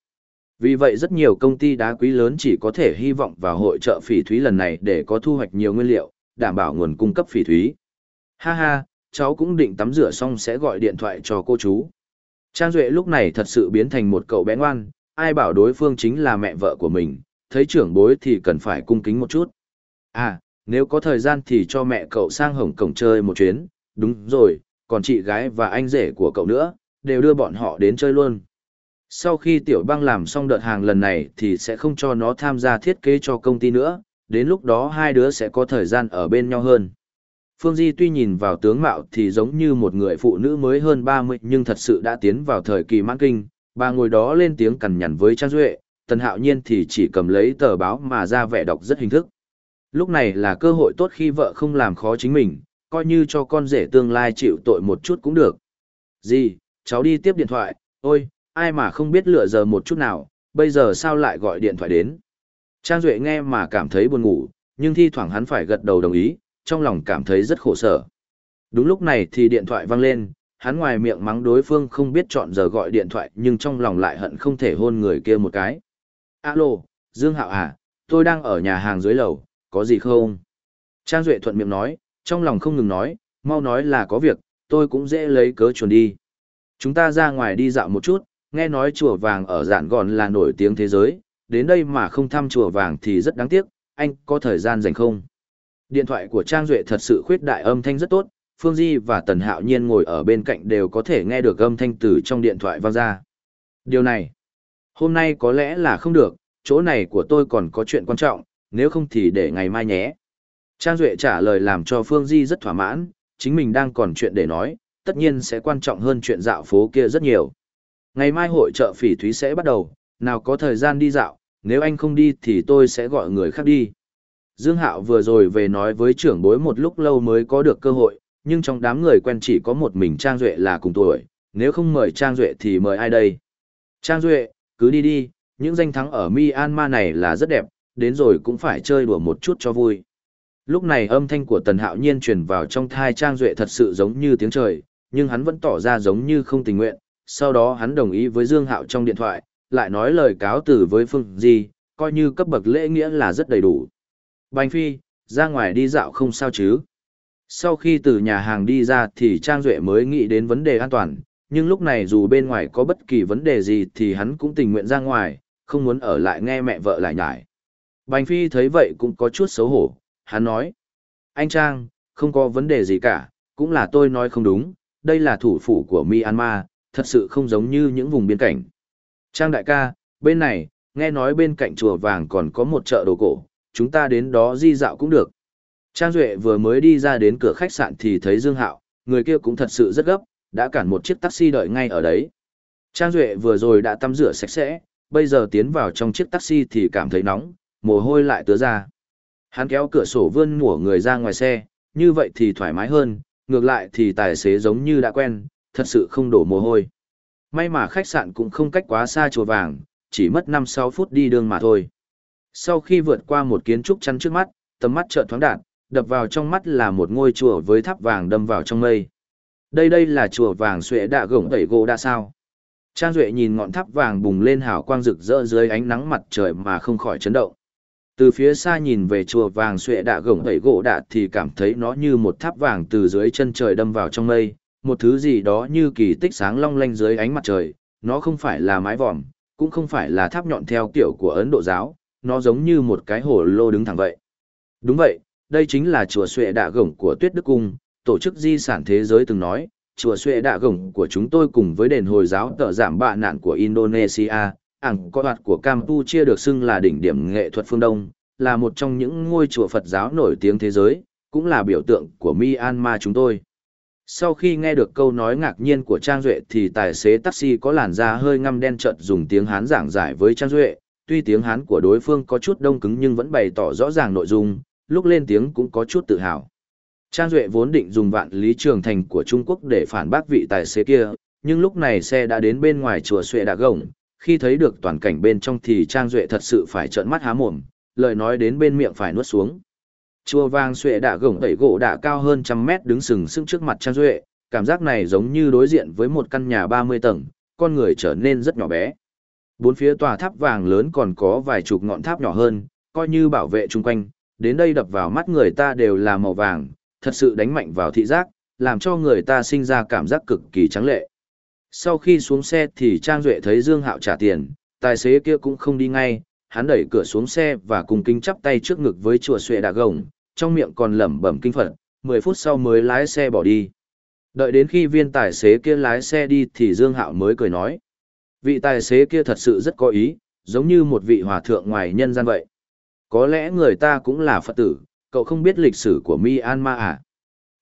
Vì vậy rất nhiều công ty đá quý lớn chỉ có thể hy vọng vào hội trợ phỉ thúy lần này để có thu hoạch nhiều nguyên liệu, đảm bảo nguồn cung cấp phỉ thúy. Ha ha, cháu cũng định tắm rửa xong sẽ gọi điện thoại cho cô chú. Trang Duệ lúc này thật sự biến thành một cậu bé ngoan, ai bảo đối phương chính là mẹ vợ của mình, thấy trưởng bối thì cần phải cung kính một chút. À, nếu có thời gian thì cho mẹ cậu sang Hồng Cổng chơi một chuyến, đúng rồi, còn chị gái và anh rể của cậu nữa, đều đưa bọn họ đến chơi luôn. Sau khi tiểu băng làm xong đợt hàng lần này thì sẽ không cho nó tham gia thiết kế cho công ty nữa, đến lúc đó hai đứa sẽ có thời gian ở bên nhau hơn. Phương Di tuy nhìn vào tướng mạo thì giống như một người phụ nữ mới hơn 30 nhưng thật sự đã tiến vào thời kỳ mãn kinh, bà ngồi đó lên tiếng cằn nhằn với Trang Duệ, Tần Hạo Nhiên thì chỉ cầm lấy tờ báo mà ra vẻ đọc rất hình thức. Lúc này là cơ hội tốt khi vợ không làm khó chính mình, coi như cho con rể tương lai chịu tội một chút cũng được. Gì, cháu đi tiếp điện thoại, ôi, ai mà không biết lựa giờ một chút nào, bây giờ sao lại gọi điện thoại đến. Trang Duệ nghe mà cảm thấy buồn ngủ, nhưng thi thoảng hắn phải gật đầu đồng ý, trong lòng cảm thấy rất khổ sở. Đúng lúc này thì điện thoại vang lên, hắn ngoài miệng mắng đối phương không biết chọn giờ gọi điện thoại nhưng trong lòng lại hận không thể hôn người kia một cái. Alo, Dương Hạo à, tôi đang ở nhà hàng dưới lầu, có gì không? Trang Duệ thuận miệng nói, trong lòng không ngừng nói, mau nói là có việc, tôi cũng dễ lấy cớ chuồn đi. Chúng ta ra ngoài đi dạo một chút, nghe nói chùa vàng ở giản gòn là nổi tiếng thế giới, đến đây mà không thăm chùa vàng thì rất đáng tiếc, anh có thời gian dành không? Điện thoại của Trang Duệ thật sự khuyết đại âm thanh rất tốt, Phương Di và Tần Hạo Nhiên ngồi ở bên cạnh đều có thể nghe được âm thanh từ trong điện thoại vang ra. Điều này, hôm nay có lẽ là không được, chỗ này của tôi còn có chuyện quan trọng, nếu không thì để ngày mai nhé. Trang Duệ trả lời làm cho Phương Di rất thỏa mãn, chính mình đang còn chuyện để nói, tất nhiên sẽ quan trọng hơn chuyện dạo phố kia rất nhiều. Ngày mai hội trợ phỉ thúy sẽ bắt đầu, nào có thời gian đi dạo, nếu anh không đi thì tôi sẽ gọi người khác đi. Dương Hạo vừa rồi về nói với trưởng bối một lúc lâu mới có được cơ hội, nhưng trong đám người quen chỉ có một mình Trang Duệ là cùng tuổi, nếu không mời Trang Duệ thì mời ai đây? Trang Duệ, cứ đi đi, những danh thắng ở Myanmar này là rất đẹp, đến rồi cũng phải chơi đùa một chút cho vui. Lúc này âm thanh của Tần Hạo Nhiên truyền vào trong thai Trang Duệ thật sự giống như tiếng trời, nhưng hắn vẫn tỏ ra giống như không tình nguyện, sau đó hắn đồng ý với Dương Hạo trong điện thoại, lại nói lời cáo từ với Phương Di, coi như cấp bậc lễ nghĩa là rất đầy đủ. Bành Phi, ra ngoài đi dạo không sao chứ. Sau khi từ nhà hàng đi ra thì Trang Duệ mới nghĩ đến vấn đề an toàn, nhưng lúc này dù bên ngoài có bất kỳ vấn đề gì thì hắn cũng tình nguyện ra ngoài, không muốn ở lại nghe mẹ vợ lại nhải. Bành Phi thấy vậy cũng có chút xấu hổ, hắn nói. Anh Trang, không có vấn đề gì cả, cũng là tôi nói không đúng, đây là thủ phủ của Myanmar, thật sự không giống như những vùng biên cảnh. Trang đại ca, bên này, nghe nói bên cạnh chùa vàng còn có một chợ đồ cổ, chúng ta đến đó di dạo cũng được. Trang Duệ vừa mới đi ra đến cửa khách sạn thì thấy Dương Hạo, người kia cũng thật sự rất gấp, đã cản một chiếc taxi đợi ngay ở đấy. Trang Duệ vừa rồi đã tắm rửa sạch sẽ, bây giờ tiến vào trong chiếc taxi thì cảm thấy nóng, mồ hôi lại tứa ra. Hắn kéo cửa sổ vươn mùa người ra ngoài xe, như vậy thì thoải mái hơn, ngược lại thì tài xế giống như đã quen, thật sự không đổ mồ hôi. May mà khách sạn cũng không cách quá xa chùa vàng, chỉ mất 5-6 phút đi đường mà thôi. Sau khi vượt qua một kiến trúc chắn trước mắt, tầm mắt chợt thoáng đạt, đập vào trong mắt là một ngôi chùa với tháp vàng đâm vào trong mây. Đây đây là chùa vàng xuệ đạ gổng tẩy gỗ đa sao. Trang Duệ nhìn ngọn tháp vàng bùng lên hào quang rực rỡ dưới ánh nắng mặt trời mà không khỏi chấn động. Từ phía xa nhìn về chùa vàng xuệ đạ gổng tẩy gỗ đạ thì cảm thấy nó như một tháp vàng từ dưới chân trời đâm vào trong mây, một thứ gì đó như kỳ tích sáng long lanh dưới ánh mặt trời, nó không phải là mái vòm, cũng không phải là tháp nhọn theo kiểu của Ấn Độ giáo, nó giống như một cái hồ lô đứng thẳng vậy. Đúng vậy, đây chính là chùa Xuệ Đạ Gổng của Tuyết Đức Cung, tổ chức di sản thế giới từng nói, chùa Xuệ Đạ Gổng của chúng tôi cùng với đền Hồi giáo tợ giảm bạ nạn của Indonesia, ảng có hoạt của Campuchia được xưng là đỉnh điểm nghệ thuật phương Đông, là một trong những ngôi chùa Phật giáo nổi tiếng thế giới, cũng là biểu tượng của Myanmar chúng tôi. Sau khi nghe được câu nói ngạc nhiên của Trang Duệ thì tài xế taxi có làn da hơi ngăm đen chợt dùng tiếng Hán giảng giải với Trang Duệ, tuy tiếng Hán của đối phương có chút đông cứng nhưng vẫn bày tỏ rõ ràng nội dung, lúc lên tiếng cũng có chút tự hào. Trang Duệ vốn định dùng vạn lý trường thành của Trung Quốc để phản bác vị tài xế kia, nhưng lúc này xe đã đến bên ngoài chùa Xuệ Đạ Gồng, khi thấy được toàn cảnh bên trong thì Trang Duệ thật sự phải trợn mắt há mồm, lời nói đến bên miệng phải nuốt xuống. Chùa vàng Xuệ đã Gồng tẩy gỗ đã cao hơn trăm mét đứng sừng sững trước mặt Trang Duệ, cảm giác này giống như đối diện với một căn nhà 30 tầng, con người trở nên rất nhỏ bé. Bốn phía tòa tháp vàng lớn còn có vài chục ngọn tháp nhỏ hơn, coi như bảo vệ chung quanh, đến đây đập vào mắt người ta đều là màu vàng, thật sự đánh mạnh vào thị giác, làm cho người ta sinh ra cảm giác cực kỳ trắng lệ. Sau khi xuống xe thì Trang Duệ thấy Dương Hạo trả tiền, tài xế kia cũng không đi ngay, hắn đẩy cửa xuống xe và cùng kính chắp tay trước ngực với chùa xuệ đạ gồng, trong miệng còn lẩm bẩm kinh phật, 10 phút sau mới lái xe bỏ đi. Đợi đến khi viên tài xế kia lái xe đi thì Dương Hạo mới cười nói. Vị tài xế kia thật sự rất có ý, giống như một vị hòa thượng ngoài nhân gian vậy. Có lẽ người ta cũng là Phật tử, cậu không biết lịch sử của Myanmar à?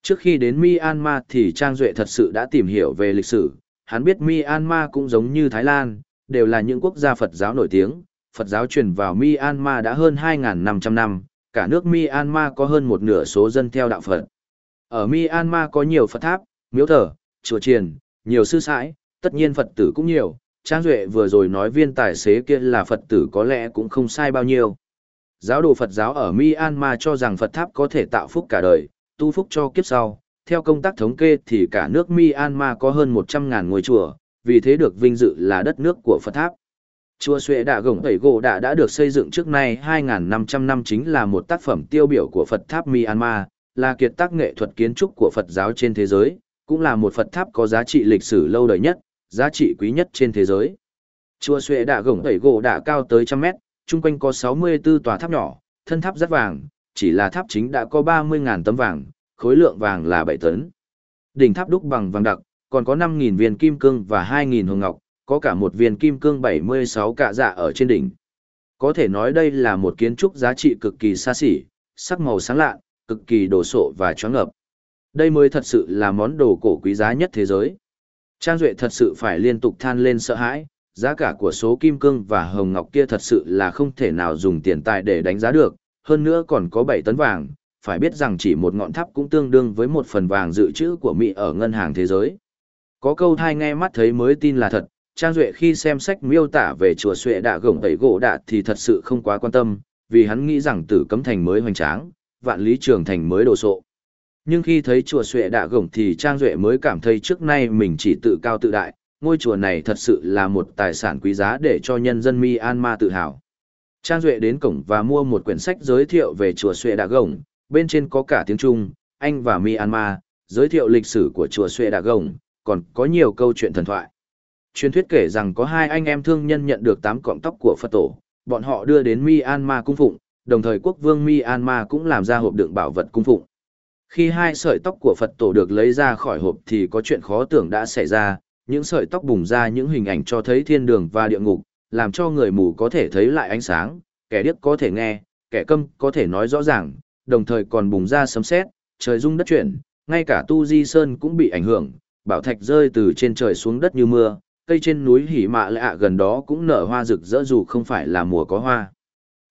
Trước khi đến Myanmar thì Trang Duệ thật sự đã tìm hiểu về lịch sử, hắn biết Myanmar cũng giống như Thái Lan, đều là những quốc gia Phật giáo nổi tiếng, Phật giáo truyền vào Myanmar đã hơn 2.500 năm, cả nước Myanmar có hơn một nửa số dân theo đạo Phật. Ở Myanmar có nhiều Phật tháp, miếu thờ, chùa triền, nhiều sư sãi, tất nhiên Phật tử cũng nhiều, Trang Duệ vừa rồi nói viên tài xế kia là Phật tử có lẽ cũng không sai bao nhiêu. Giáo đồ Phật giáo ở Myanmar cho rằng Phật tháp có thể tạo phúc cả đời, tu phúc cho kiếp sau. Theo công tác thống kê thì cả nước Myanmar có hơn 100.000 ngôi chùa, vì thế được vinh dự là đất nước của Phật tháp. Chùa Xuệ Đạ Gồng Tẩy Gỗ Đạ đã được xây dựng trước nay 2.500 năm chính là một tác phẩm tiêu biểu của Phật tháp Myanmar, là kiệt tác nghệ thuật kiến trúc của Phật giáo trên thế giới, cũng là một Phật tháp có giá trị lịch sử lâu đời nhất, giá trị quý nhất trên thế giới. Chùa Xuệ Đạ Gồng Tẩy Gỗ Đạ cao tới trăm mét, chung quanh có 64 tòa tháp nhỏ, thân tháp rất vàng, chỉ là tháp chính đã có 30.000 tấm vàng, khối lượng vàng là 7 tấn. Đỉnh tháp đúc bằng vàng đặc, còn có 5.000 viên kim cương và 2.000 hồng ngọc, có cả một viên kim cương 76 cạ dạ ở trên đỉnh. Có thể nói đây là một kiến trúc giá trị cực kỳ xa xỉ, sắc màu sáng lạ, cực kỳ đồ sộ và choáng ngợp. Đây mới thật sự là món đồ cổ quý giá nhất thế giới. Trang Duệ thật sự phải liên tục than lên sợ hãi, giá cả của số kim cương và hồng ngọc kia thật sự là không thể nào dùng tiền tài để đánh giá được, hơn nữa còn có 7 tấn vàng, phải biết rằng chỉ một ngọn tháp cũng tương đương với một phần vàng dự trữ của Mỹ ở ngân hàng thế giới. Có câu thai nghe mắt thấy mới tin là thật, Trang Duệ khi xem sách miêu tả về chùa Xuệ đạ gổng tẩy gỗ đạ thì thật sự không quá quan tâm, vì hắn nghĩ rằng tử cấm thành mới hoành tráng, vạn lý trường thành mới đồ sộ. Nhưng khi thấy chùa Xuệ Đạ Gồng thì Trang Duệ mới cảm thấy trước nay mình chỉ tự cao tự đại, ngôi chùa này thật sự là một tài sản quý giá để cho nhân dân Myanmar tự hào. Trang Duệ đến cổng và mua một quyển sách giới thiệu về chùa Xuệ Đạ Gồng, bên trên có cả tiếng Trung, Anh và Myanmar, giới thiệu lịch sử của chùa Xuê Đà Gồng, còn có nhiều câu chuyện thần thoại. Truyền thuyết kể rằng có hai anh em thương nhân nhận được 8 cọng tóc của Phật tổ, bọn họ đưa đến Myanmar cung phụng, đồng thời quốc vương Myanmar cũng làm ra hộp đựng bảo vật cung phụng. Khi hai sợi tóc của Phật tổ được lấy ra khỏi hộp thì có chuyện khó tưởng đã xảy ra, những sợi tóc bùng ra những hình ảnh cho thấy thiên đường và địa ngục, làm cho người mù có thể thấy lại ánh sáng, kẻ điếc có thể nghe, kẻ câm có thể nói rõ ràng, đồng thời còn bùng ra sấm sét, trời rung đất chuyển, ngay cả Tu Di Sơn cũng bị ảnh hưởng, bảo thạch rơi từ trên trời xuống đất như mưa, cây trên núi hỉ mạ lạ gần đó cũng nở hoa rực rỡ dù không phải là mùa có hoa.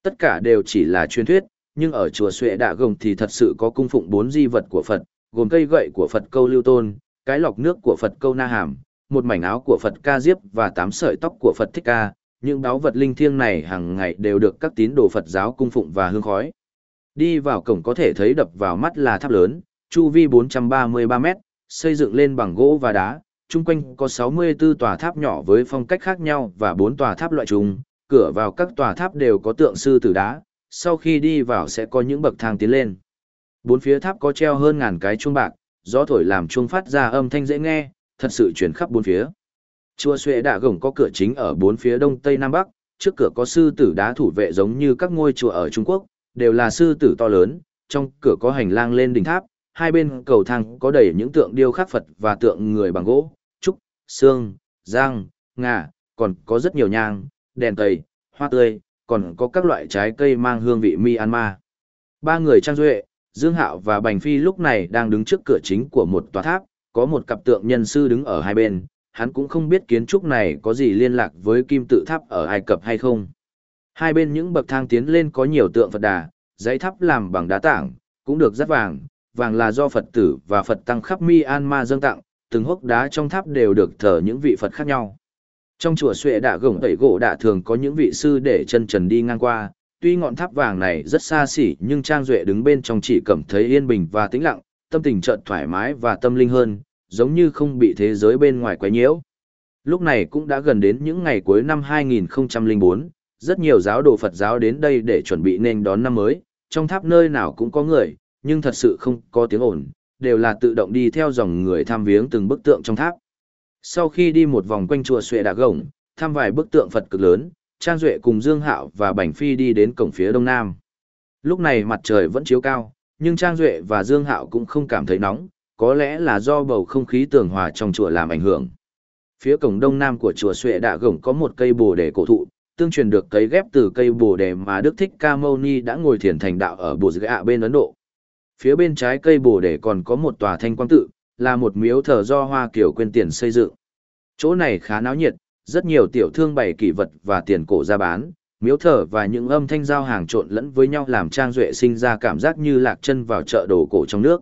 Tất cả đều chỉ là truyền thuyết, nhưng ở chùa Xuệ Đạ Gồng thì thật sự có cung phụng bốn di vật của Phật, gồm cây gậy của Phật câu lưu tôn, cái lọc nước của Phật câu na hàm, một mảnh áo của Phật ca diếp và tám sợi tóc của Phật thích ca. Những đáo vật linh thiêng này hàng ngày đều được các tín đồ Phật giáo cung phụng và hương khói. Đi vào cổng có thể thấy đập vào mắt là tháp lớn, chu vi 433 mét, xây dựng lên bằng gỗ và đá, chung quanh có 64 tòa tháp nhỏ với phong cách khác nhau và 4 tòa tháp loại chung. cửa vào các tòa tháp đều có tượng sư tử đá, sau khi đi vào sẽ có những bậc thang tiến lên. Bốn phía tháp có treo hơn ngàn cái chuông bạc, gió thổi làm chuông phát ra âm thanh dễ nghe, thật sự chuyển khắp bốn phía. Chùa Xuệ Đạ Gổng có cửa chính ở bốn phía đông tây nam bắc, trước cửa có sư tử đá thủ vệ giống như các ngôi chùa ở Trung Quốc, đều là sư tử to lớn, trong cửa có hành lang lên đỉnh tháp, hai bên cầu thang có đầy những tượng điêu khắc Phật và tượng người bằng gỗ, trúc, xương, giang, ngà, còn có rất nhiều nhang, đèn tây, hoa tươi, còn có các loại trái cây mang hương vị Myanmar. Ba người Trang Duệ, Dương Hạo và Bành Phi lúc này đang đứng trước cửa chính của một tòa tháp, có một cặp tượng nhân sư đứng ở hai bên, hắn cũng không biết kiến trúc này có gì liên lạc với kim tự tháp ở Ai Cập hay không. Hai bên những bậc thang tiến lên có nhiều tượng Phật đà, dãy tháp làm bằng đá tảng, cũng được rất vàng, vàng là do Phật tử và Phật tăng khắp Myanmar dâng tặng, từng hốc đá trong tháp đều được thờ những vị Phật khác nhau. Trong chùa Xuệ Đạ Gồng Tẩy Gỗ Đạ thường có những vị sư để chân trần đi ngang qua, tuy ngọn tháp vàng này rất xa xỉ nhưng Trang Duệ đứng bên trong chỉ cảm thấy yên bình và tĩnh lặng, tâm tình chợt thoải mái và tâm linh hơn, giống như không bị thế giới bên ngoài quấy nhiễu. Lúc này cũng đã gần đến những ngày cuối năm 2004, rất nhiều giáo đồ Phật giáo đến đây để chuẩn bị nên đón năm mới, trong tháp nơi nào cũng có người, nhưng thật sự không có tiếng ồn, đều là tự động đi theo dòng người tham viếng từng bức tượng trong tháp. Sau khi đi một vòng quanh chùa Xuệ Đà Gồng, thăm vài bức tượng Phật cực lớn, Trang Duệ cùng Dương Hạo và Bành Phi đi đến cổng phía đông nam. Lúc này mặt trời vẫn chiếu cao, nhưng Trang Duệ và Dương Hạo cũng không cảm thấy nóng, có lẽ là do bầu không khí tường hòa trong chùa làm ảnh hưởng. Phía cổng đông nam của chùa Xuệ Đạ Gổng có một cây bồ đề cổ thụ, tương truyền được cấy ghép từ cây bồ đề mà Đức Thích Ca Mâu Ni đã ngồi thiền thành đạo ở Bồ Gạ bên Ấn Độ. Phía bên trái cây bồ đề còn có một tòa thanh quang tự, là một miếu thờ do Hoa Kiều quên tiền xây dựng. Chỗ này khá náo nhiệt, rất nhiều tiểu thương bày kỷ vật và tiền cổ ra bán, miếu thờ và những âm thanh giao hàng trộn lẫn với nhau làm Trang Duệ sinh ra cảm giác như lạc chân vào chợ đồ cổ trong nước.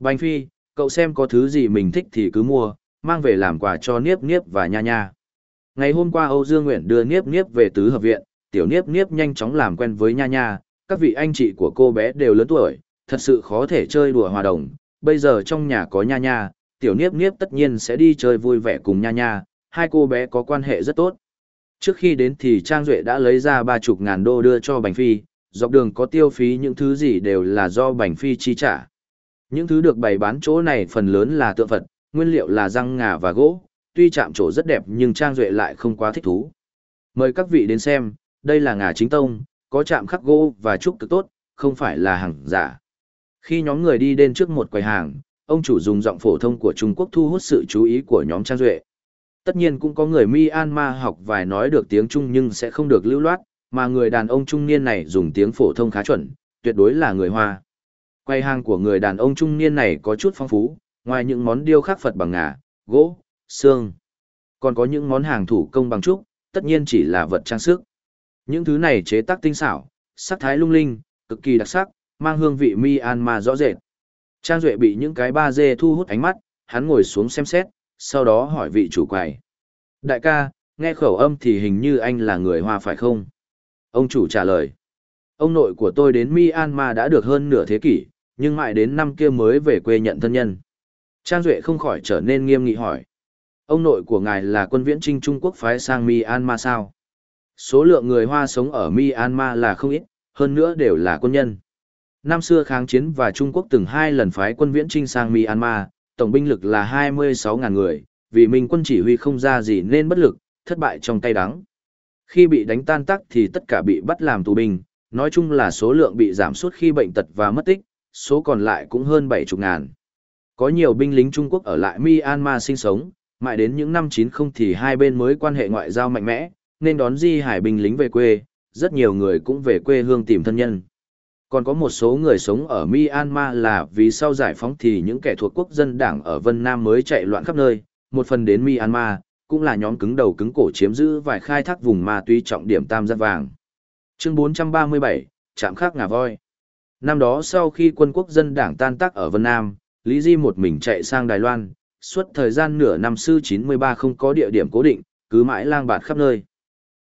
Bánh Phi, cậu xem có thứ gì mình thích thì cứ mua, mang về làm quà cho Niếp Niếp và Nha Nha. Ngày hôm qua Âu Dương Nguyện đưa Niếp Niếp về tứ hợp viện, tiểu Niếp Niếp nhanh chóng làm quen với Nha Nha, các vị anh chị của cô bé đều lớn tuổi, thật sự khó thể chơi đùa hòa đồng, bây giờ trong nhà có Nha Nha, tiểu Niếp Niếp tất nhiên sẽ đi chơi vui vẻ cùng Nha Nha, hai cô bé có quan hệ rất tốt. Trước khi đến thì Trang Duệ đã lấy ra ba chục ngàn đô đưa cho Bành Phi, dọc đường có tiêu phí những thứ gì đều là do Bành Phi chi trả. Những thứ được bày bán chỗ này phần lớn là tượng Phật, nguyên liệu là răng ngà và gỗ, tuy chạm trổ rất đẹp nhưng Trang Duệ lại không quá thích thú. Mời các vị đến xem, đây là ngà chính tông, có chạm khắc gỗ và trúc cực tốt, không phải là hàng giả. Khi nhóm người đi đến trước một quầy hàng, ông chủ dùng giọng phổ thông của Trung Quốc thu hút sự chú ý của nhóm Trang Duệ. Tất nhiên cũng có người Myanmar học vài nói được tiếng Trung nhưng sẽ không được lưu loát, mà người đàn ông trung niên này dùng tiếng phổ thông khá chuẩn, tuyệt đối là người Hoa. Quầy hàng của người đàn ông trung niên này có chút phong phú, ngoài những món điêu khắc Phật bằng ngà, gỗ, xương. Còn có những món hàng thủ công bằng trúc, tất nhiên chỉ là vật trang sức. Những thứ này chế tác tinh xảo, sắc thái lung linh, cực kỳ đặc sắc, mang hương vị Myanmar rõ rệt. Trang Duệ bị những cái ba dê thu hút ánh mắt, hắn ngồi xuống xem xét, sau đó hỏi vị chủ quầy. Đại ca, nghe khẩu âm thì hình như anh là người Hoa phải không? Ông chủ trả lời. Ông nội của tôi đến Myanmar đã được hơn nửa thế kỷ, nhưng mãi đến năm kia mới về quê nhận thân nhân. Trang Duệ không khỏi trở nên nghiêm nghị hỏi. Ông nội của ngài là quân viễn trinh Trung Quốc phái sang Myanmar sao? Số lượng người Hoa sống ở Myanmar là không ít, hơn nữa đều là quân nhân. Năm xưa kháng chiến và Trung Quốc từng hai lần phái quân viễn trinh sang Myanmar, tổng binh lực là 26.000 người, vì mình quân chỉ huy không ra gì nên bất lực, thất bại trong tay đắng. Khi bị đánh tan tác thì tất cả bị bắt làm tù binh, nói chung là số lượng bị giảm sút khi bệnh tật và mất tích, số còn lại cũng hơn 70 ngàn. Có nhiều binh lính Trung Quốc ở lại Myanmar sinh sống, mãi đến những năm 90 thì hai bên mới quan hệ ngoại giao mạnh mẽ, nên đón di hải binh lính về quê, rất nhiều người cũng về quê hương tìm thân nhân. Còn có một số người sống ở Myanmar là vì sau giải phóng thì những kẻ thuộc quốc dân đảng ở Vân Nam mới chạy loạn khắp nơi, một phần đến Myanmar, cũng là nhóm cứng đầu cứng cổ chiếm giữ và khai thác vùng ma túy trọng điểm tam giác vàng. Chương 437, Trạm khắc ngà voi. Năm đó sau khi quân quốc dân đảng tan tác ở Vân Nam, Lý Di một mình chạy sang Đài Loan, suốt thời gian nửa năm sư 93 không có địa điểm cố định, cứ mãi lang bạt khắp nơi.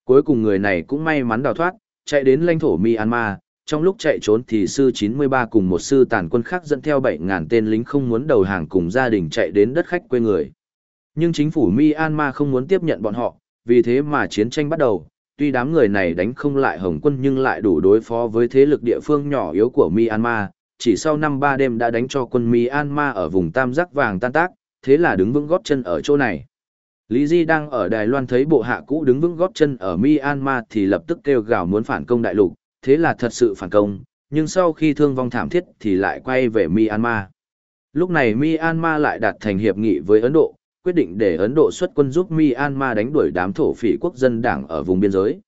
Cuối cùng người này cũng may mắn đào thoát, chạy đến lãnh thổ Myanmar, trong lúc chạy trốn thì sư 93 cùng một sư tàn quân khác dẫn theo 7.000 tên lính không muốn đầu hàng cùng gia đình chạy đến đất khách quê người. Nhưng chính phủ Myanmar không muốn tiếp nhận bọn họ, vì thế mà chiến tranh bắt đầu. Tuy đám người này đánh không lại Hồng quân nhưng lại đủ đối phó với thế lực địa phương nhỏ yếu của Myanmar, chỉ sau năm ba đêm đã đánh cho quân Myanmar ở vùng Tam Giác Vàng tan tác, thế là đứng vững gót chân ở chỗ này. Lý Di đang ở Đài Loan thấy bộ hạ cũ đứng vững gót chân ở Myanmar thì lập tức kêu gào muốn phản công đại lục, thế là thật sự phản công, nhưng sau khi thương vong thảm thiết thì lại quay về Myanmar. Lúc này Myanmar lại đạt thành hiệp nghị với Ấn Độ, quyết định để Ấn Độ xuất quân giúp Myanmar đánh đuổi đám thổ phỉ quốc dân đảng ở vùng biên giới.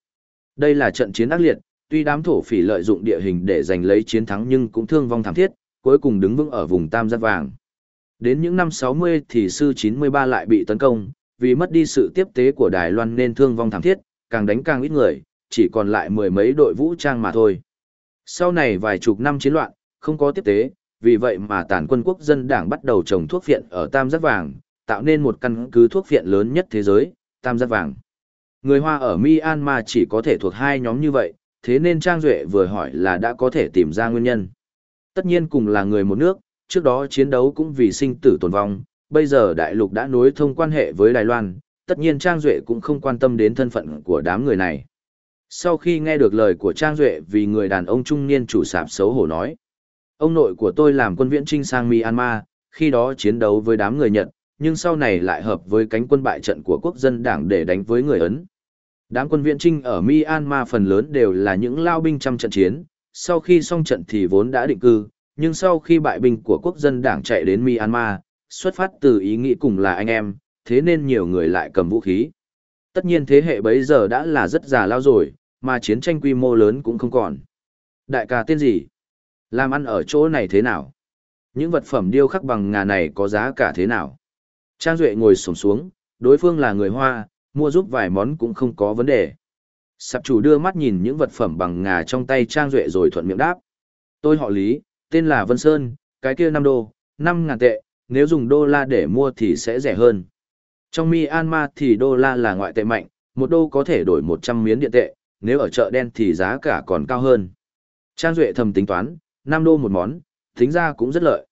Đây là trận chiến ác liệt, tuy đám thổ phỉ lợi dụng địa hình để giành lấy chiến thắng nhưng cũng thương vong thảm thiết, cuối cùng đứng vững ở vùng Tam Giác Vàng. Đến những năm 60 thì sư 93 lại bị tấn công, vì mất đi sự tiếp tế của Đài Loan nên thương vong thảm thiết, càng đánh càng ít người, chỉ còn lại mười mấy đội vũ trang mà thôi. Sau này vài chục năm chiến loạn, không có tiếp tế, vì vậy mà tàn quân quốc dân đảng bắt đầu trồng thuốc viện ở Tam Giác Vàng, tạo nên một căn cứ thuốc viện lớn nhất thế giới, Tam Giác Vàng. Người Hoa ở Myanmar chỉ có thể thuộc hai nhóm như vậy, thế nên Trang Duệ vừa hỏi là đã có thể tìm ra nguyên nhân. Tất nhiên cùng là người một nước, trước đó chiến đấu cũng vì sinh tử tồn vong, bây giờ đại lục đã nối thông quan hệ với Đài Loan, tất nhiên Trang Duệ cũng không quan tâm đến thân phận của đám người này. Sau khi nghe được lời của Trang Duệ vì người đàn ông trung niên chủ sạp xấu hổ nói, ông nội của tôi làm quân viễn trinh sang Myanmar, khi đó chiến đấu với đám người Nhật, nhưng sau này lại hợp với cánh quân bại trận của quốc dân đảng để đánh với người Ấn. Đám quân viễn trinh ở Myanmar phần lớn đều là những lao binh trăm trận chiến, sau khi xong trận thì vốn đã định cư, nhưng sau khi bại binh của quốc dân đảng chạy đến Myanmar, xuất phát từ ý nghĩ cùng là anh em, thế nên nhiều người lại cầm vũ khí. Tất nhiên thế hệ bấy giờ đã là rất già lao rồi, mà chiến tranh quy mô lớn cũng không còn. Đại ca tên gì? Làm ăn ở chỗ này thế nào? Những vật phẩm điêu khắc bằng ngà này có giá cả thế nào? Trang Duệ ngồi sổng xuống, đối phương là người Hoa, mua giúp vài món cũng không có vấn đề. Sạp chủ đưa mắt nhìn những vật phẩm bằng ngà trong tay Trang Duệ rồi thuận miệng đáp. Tôi họ Lý, tên là Vân Sơn, cái kia 5 đô, 5 ngàn tệ, nếu dùng đô la để mua thì sẽ rẻ hơn. Trong Myanmar thì đô la là ngoại tệ mạnh, một đô có thể đổi 100 miếng điện tệ, nếu ở chợ đen thì giá cả còn cao hơn. Trang Duệ thầm tính toán, 5 đô một món, tính ra cũng rất lợi.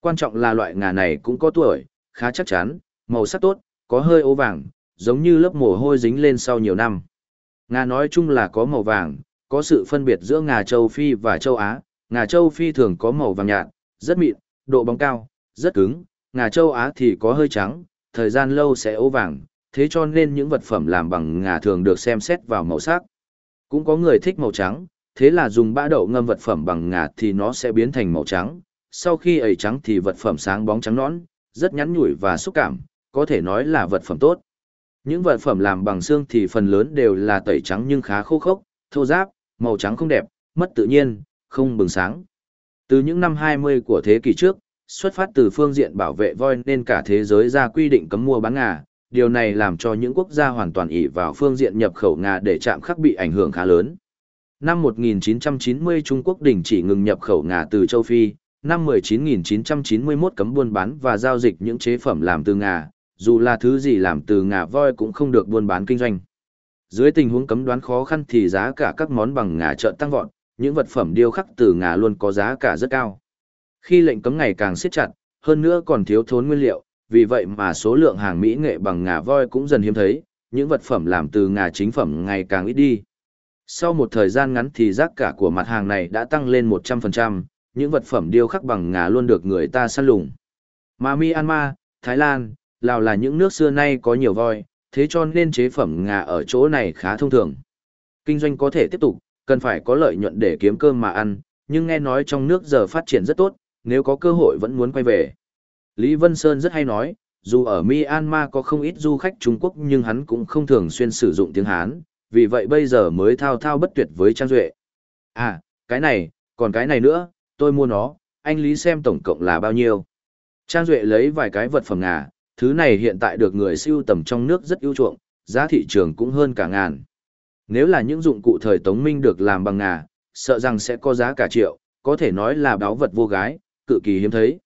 Quan trọng là loại ngà này cũng có tuổi, khá chắc chắn, màu sắc tốt, có hơi ố vàng, giống như lớp mồ hôi dính lên sau nhiều năm. Ngà nói chung là có màu vàng, có sự phân biệt giữa ngà châu Phi và châu Á. Ngà châu Phi thường có màu vàng nhạt, rất mịn, độ bóng cao, rất cứng. Ngà châu Á thì có hơi trắng, thời gian lâu sẽ ố vàng, thế cho nên những vật phẩm làm bằng ngà thường được xem xét vào màu sắc. Cũng có người thích màu trắng, thế là dùng bã đậu ngâm vật phẩm bằng ngà thì nó sẽ biến thành màu trắng. Sau khi ẩy trắng thì vật phẩm sáng bóng trắng nõn, rất nhắn nhủi và xúc cảm, có thể nói là vật phẩm tốt. Những vật phẩm làm bằng xương thì phần lớn đều là tẩy trắng nhưng khá khô khốc, thô ráp, màu trắng không đẹp, mất tự nhiên, không bừng sáng. Từ những năm 20 của thế kỷ trước, xuất phát từ phương diện bảo vệ voi nên cả thế giới ra quy định cấm mua bán ngà, điều này làm cho những quốc gia hoàn toàn ỷ vào phương diện nhập khẩu ngà để chạm khắc bị ảnh hưởng khá lớn. Năm 1990 Trung Quốc đình chỉ ngừng nhập khẩu ngà từ châu Phi, năm 19991 cấm buôn bán và giao dịch những chế phẩm làm từ ngà, dù là thứ gì làm từ ngà voi cũng không được buôn bán kinh doanh. Dưới tình huống cấm đoán khó khăn thì giá cả các món bằng ngà chợt tăng vọt, những vật phẩm điêu khắc từ ngà luôn có giá cả rất cao. Khi lệnh cấm ngày càng siết chặt, hơn nữa còn thiếu thốn nguyên liệu, vì vậy mà số lượng hàng mỹ nghệ bằng ngà voi cũng dần hiếm thấy, những vật phẩm làm từ ngà chính phẩm ngày càng ít đi. Sau một thời gian ngắn thì giá cả của mặt hàng này đã tăng lên 100%, những vật phẩm điêu khắc bằng ngà luôn được người ta săn lùng. Mà Myanmar, Thái Lan, Lào là những nước xưa nay có nhiều voi, thế cho nên chế phẩm ngà ở chỗ này khá thông thường. Kinh doanh có thể tiếp tục, cần phải có lợi nhuận để kiếm cơm mà ăn, nhưng nghe nói trong nước giờ phát triển rất tốt, nếu có cơ hội vẫn muốn quay về. Lý Vân Sơn rất hay nói, dù ở Myanmar có không ít du khách Trung Quốc nhưng hắn cũng không thường xuyên sử dụng tiếng Hán, vì vậy bây giờ mới thao thao bất tuyệt với Trang Duệ. À, cái này, còn cái này nữa, tôi mua nó, anh Lý xem tổng cộng là bao nhiêu. Trang Duệ lấy vài cái vật phẩm ngà, thứ này hiện tại được người siêu tầm trong nước rất ưu chuộng, giá thị trường cũng hơn cả ngàn. Nếu là những dụng cụ thời Tống Minh được làm bằng ngà, sợ rằng sẽ có giá cả triệu, có thể nói là báo vật vô gái, cự kỳ hiếm thấy.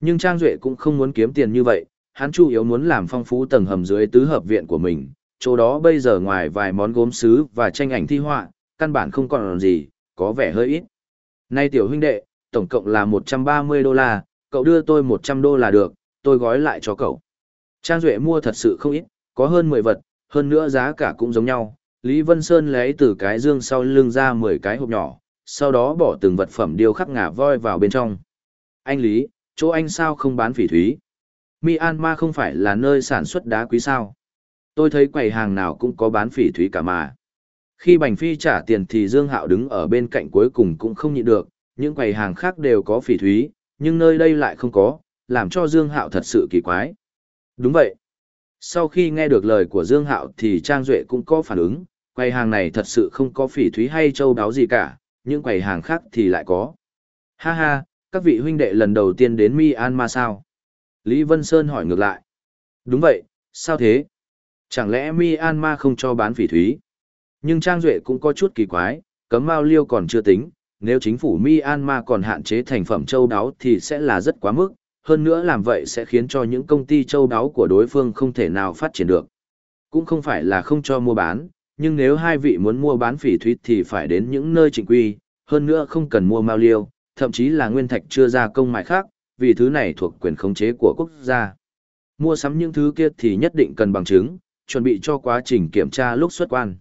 Nhưng Trang Duệ cũng không muốn kiếm tiền như vậy, hắn chủ yếu muốn làm phong phú tầng hầm dưới tứ hợp viện của mình, chỗ đó bây giờ ngoài vài món gốm sứ và tranh ảnh thi họa, căn bản không còn gì, có vẻ hơi ít. Nay tiểu huynh đệ, tổng cộng là 130 đô la, cậu đưa tôi 100 đô là được, tôi gói lại cho cậu. Trang Duệ mua thật sự không ít, có hơn 10 vật, hơn nữa giá cả cũng giống nhau. Lý Vân Sơn lấy từ cái dương sau lưng ra 10 cái hộp nhỏ, sau đó bỏ từng vật phẩm điêu khắc ngả voi vào bên trong. Anh Lý, chỗ anh sao không bán phỉ thúy? Myanmar không phải là nơi sản xuất đá quý sao? Tôi thấy quầy hàng nào cũng có bán phỉ thúy cả mà. Khi Bành Phi trả tiền thì Dương Hạo đứng ở bên cạnh cuối cùng cũng không nhịn được, những quầy hàng khác đều có phỉ thúy, nhưng nơi đây lại không có, làm cho Dương Hạo thật sự kỳ quái. Đúng vậy. Sau khi nghe được lời của Dương Hạo thì Trang Duệ cũng có phản ứng, quầy hàng này thật sự không có phỉ thúy hay châu đáo gì cả, nhưng quầy hàng khác thì lại có. Ha ha, các vị huynh đệ lần đầu tiên đến Myanmar sao? Lý Vân Sơn hỏi ngược lại. Đúng vậy, sao thế? Chẳng lẽ Myanmar không cho bán phỉ thúy? Nhưng Trang Duệ cũng có chút kỳ quái, cấm mao liêu còn chưa tính, nếu chính phủ Myanmar còn hạn chế thành phẩm châu đáo thì sẽ là rất quá mức, hơn nữa làm vậy sẽ khiến cho những công ty châu đáo của đối phương không thể nào phát triển được. Cũng không phải là không cho mua bán, nhưng nếu hai vị muốn mua bán phỉ thúy thì phải đến những nơi chính quy, hơn nữa không cần mua mao liêu, thậm chí là nguyên thạch chưa ra công mại khác, vì thứ này thuộc quyền khống chế của quốc gia. Mua sắm những thứ kia thì nhất định cần bằng chứng, chuẩn bị cho quá trình kiểm tra lúc xuất quan.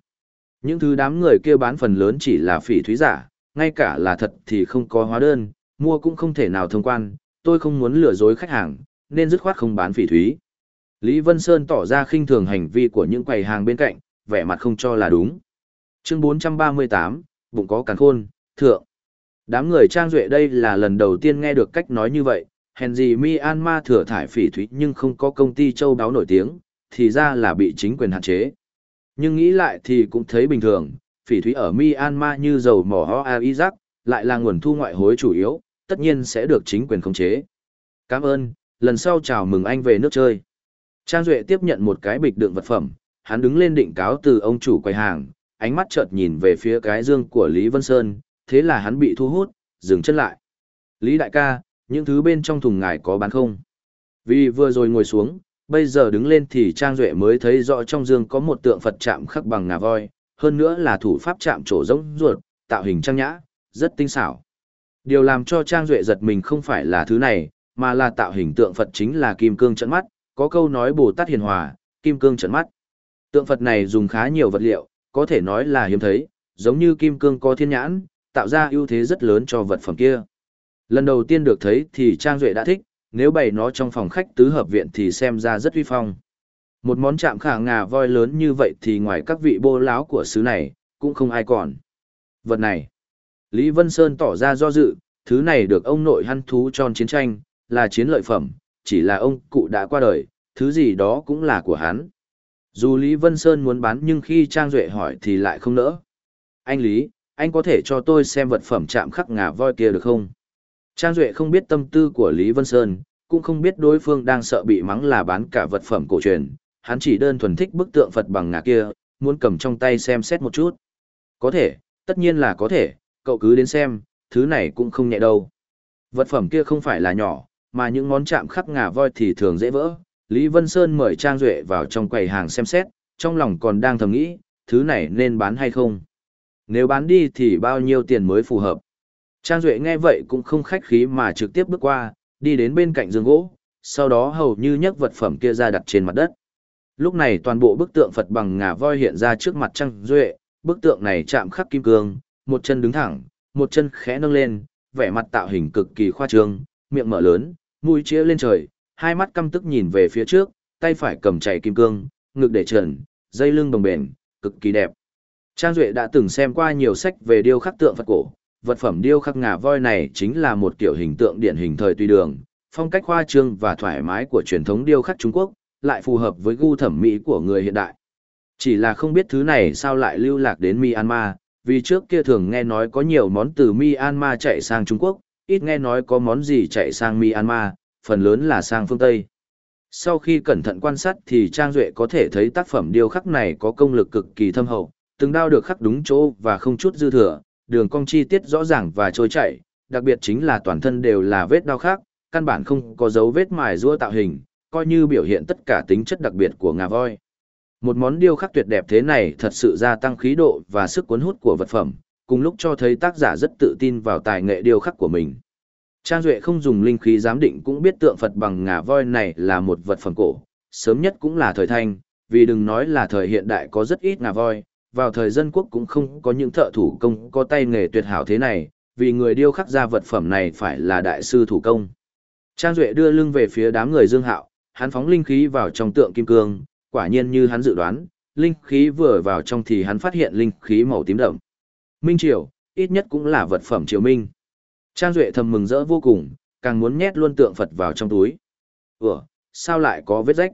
Những thứ đám người kia bán phần lớn chỉ là phỉ thúy giả, ngay cả là thật thì không có hóa đơn, mua cũng không thể nào thông quan, tôi không muốn lừa dối khách hàng, nên dứt khoát không bán phỉ thúy. Lý Vân Sơn tỏ ra khinh thường hành vi của những quầy hàng bên cạnh, vẻ mặt không cho là đúng. Chương 438, bụng có càn khôn, thượng. Đám người trang duệ đây là lần đầu tiên nghe được cách nói như vậy, hèn gì Myanmar thừa thải phỉ thúy nhưng không có công ty châu đáo nổi tiếng, thì ra là bị chính quyền hạn chế. Nhưng nghĩ lại thì cũng thấy bình thường, phỉ thúy ở Myanmar như dầu mỏ hoa Iraq, lại là nguồn thu ngoại hối chủ yếu, tất nhiên sẽ được chính quyền khống chế. Cảm ơn, lần sau chào mừng anh về nước chơi. Trang Duệ tiếp nhận một cái bịch đựng vật phẩm, hắn đứng lên định cáo từ ông chủ quầy hàng, ánh mắt chợt nhìn về phía cái dương của Lý Vân Sơn, thế là hắn bị thu hút, dừng chân lại. Lý đại ca, những thứ bên trong thùng ngài có bán không? Vì vừa rồi ngồi xuống, bây giờ đứng lên thì Trang Duệ mới thấy rõ trong dương có một tượng Phật chạm khắc bằng ngà voi, hơn nữa là thủ pháp chạm trổ rỗng ruột, tạo hình trang nhã, rất tinh xảo. Điều làm cho Trang Duệ giật mình không phải là thứ này, mà là tạo hình tượng Phật chính là kim cương trận mắt, có câu nói Bồ Tát hiền hòa, kim cương trận mắt. Tượng Phật này dùng khá nhiều vật liệu, có thể nói là hiếm thấy, giống như kim cương có thiên nhãn, tạo ra ưu thế rất lớn cho vật phẩm kia. Lần đầu tiên được thấy thì Trang Duệ đã thích, nếu bày nó trong phòng khách tứ hợp viện thì xem ra rất uy phong. Một món chạm khả ngà voi lớn như vậy thì ngoài các vị bô láo của xứ này, cũng không ai còn. Vật này, Lý Vân Sơn tỏ ra do dự, thứ này được ông nội hăn thú tròn chiến tranh, là chiến lợi phẩm, chỉ là ông cụ đã qua đời, thứ gì đó cũng là của hắn. Dù Lý Vân Sơn muốn bán nhưng khi Trang Duệ hỏi thì lại không nỡ. Anh Lý, anh có thể cho tôi xem vật phẩm chạm khắc ngà voi kia được không? Trang Duệ không biết tâm tư của Lý Vân Sơn, cũng không biết đối phương đang sợ bị mắng là bán cả vật phẩm cổ truyền, hắn chỉ đơn thuần thích bức tượng Phật bằng ngà kia, muốn cầm trong tay xem xét một chút. Có thể, tất nhiên là có thể, cậu cứ đến xem, thứ này cũng không nhẹ đâu. Vật phẩm kia không phải là nhỏ, mà những món chạm khắc ngà voi thì thường dễ vỡ. Lý Vân Sơn mời Trang Duệ vào trong quầy hàng xem xét, trong lòng còn đang thầm nghĩ, thứ này nên bán hay không. Nếu bán đi thì bao nhiêu tiền mới phù hợp? Trang Duệ nghe vậy cũng không khách khí mà trực tiếp bước qua, đi đến bên cạnh giường gỗ, sau đó hầu như nhấc vật phẩm kia ra đặt trên mặt đất. Lúc này toàn bộ bức tượng Phật bằng ngà voi hiện ra trước mặt Trang Duệ, bức tượng này chạm khắc kim cương, một chân đứng thẳng, một chân khẽ nâng lên, vẻ mặt tạo hình cực kỳ khoa trương, miệng mở lớn, mũi chĩa lên trời, hai mắt căm tức nhìn về phía trước, tay phải cầm chạy kim cương, ngực để trần, dây lưng đồng bền, cực kỳ đẹp. Trang Duệ đã từng xem qua nhiều sách về điêu khắc tượng Phật cổ, vật phẩm điêu khắc ngà voi này chính là một kiểu hình tượng điển hình thời tùy đường, phong cách khoa trương và thoải mái của truyền thống điêu khắc Trung Quốc, lại phù hợp với gu thẩm mỹ của người hiện đại. Chỉ là không biết thứ này sao lại lưu lạc đến Myanmar, vì trước kia thường nghe nói có nhiều món từ Myanmar chạy sang Trung Quốc, ít nghe nói có món gì chạy sang Myanmar, phần lớn là sang phương Tây. Sau khi cẩn thận quan sát thì Trang Duệ có thể thấy tác phẩm điêu khắc này có công lực cực kỳ thâm hậu, từng đao được khắc đúng chỗ và không chút dư thừa, đường cong chi tiết rõ ràng và trôi chảy, đặc biệt chính là toàn thân đều là vết đao khắc, căn bản không có dấu vết mài rua tạo hình, coi như biểu hiện tất cả tính chất đặc biệt của ngà voi. Một món điêu khắc tuyệt đẹp thế này thật sự gia tăng khí độ và sức cuốn hút của vật phẩm, cùng lúc cho thấy tác giả rất tự tin vào tài nghệ điêu khắc của mình. Trang Duệ không dùng linh khí giám định cũng biết tượng Phật bằng ngà voi này là một vật phẩm cổ, sớm nhất cũng là thời thanh, vì đừng nói là thời hiện đại có rất ít ngà voi, vào thời dân quốc cũng không có những thợ thủ công có tay nghề tuyệt hảo thế này, vì người điêu khắc ra vật phẩm này phải là đại sư thủ công. Trang Duệ đưa lưng về phía đám người Dương Hạo, hắn phóng linh khí vào trong tượng kim cương, quả nhiên như hắn dự đoán, linh khí vừa vào trong thì hắn phát hiện linh khí màu tím đậm. Minh Triều, ít nhất cũng là vật phẩm triều minh. Trang Duệ thầm mừng rỡ vô cùng, càng muốn nhét luôn tượng Phật vào trong túi. Ủa, sao lại có vết rách?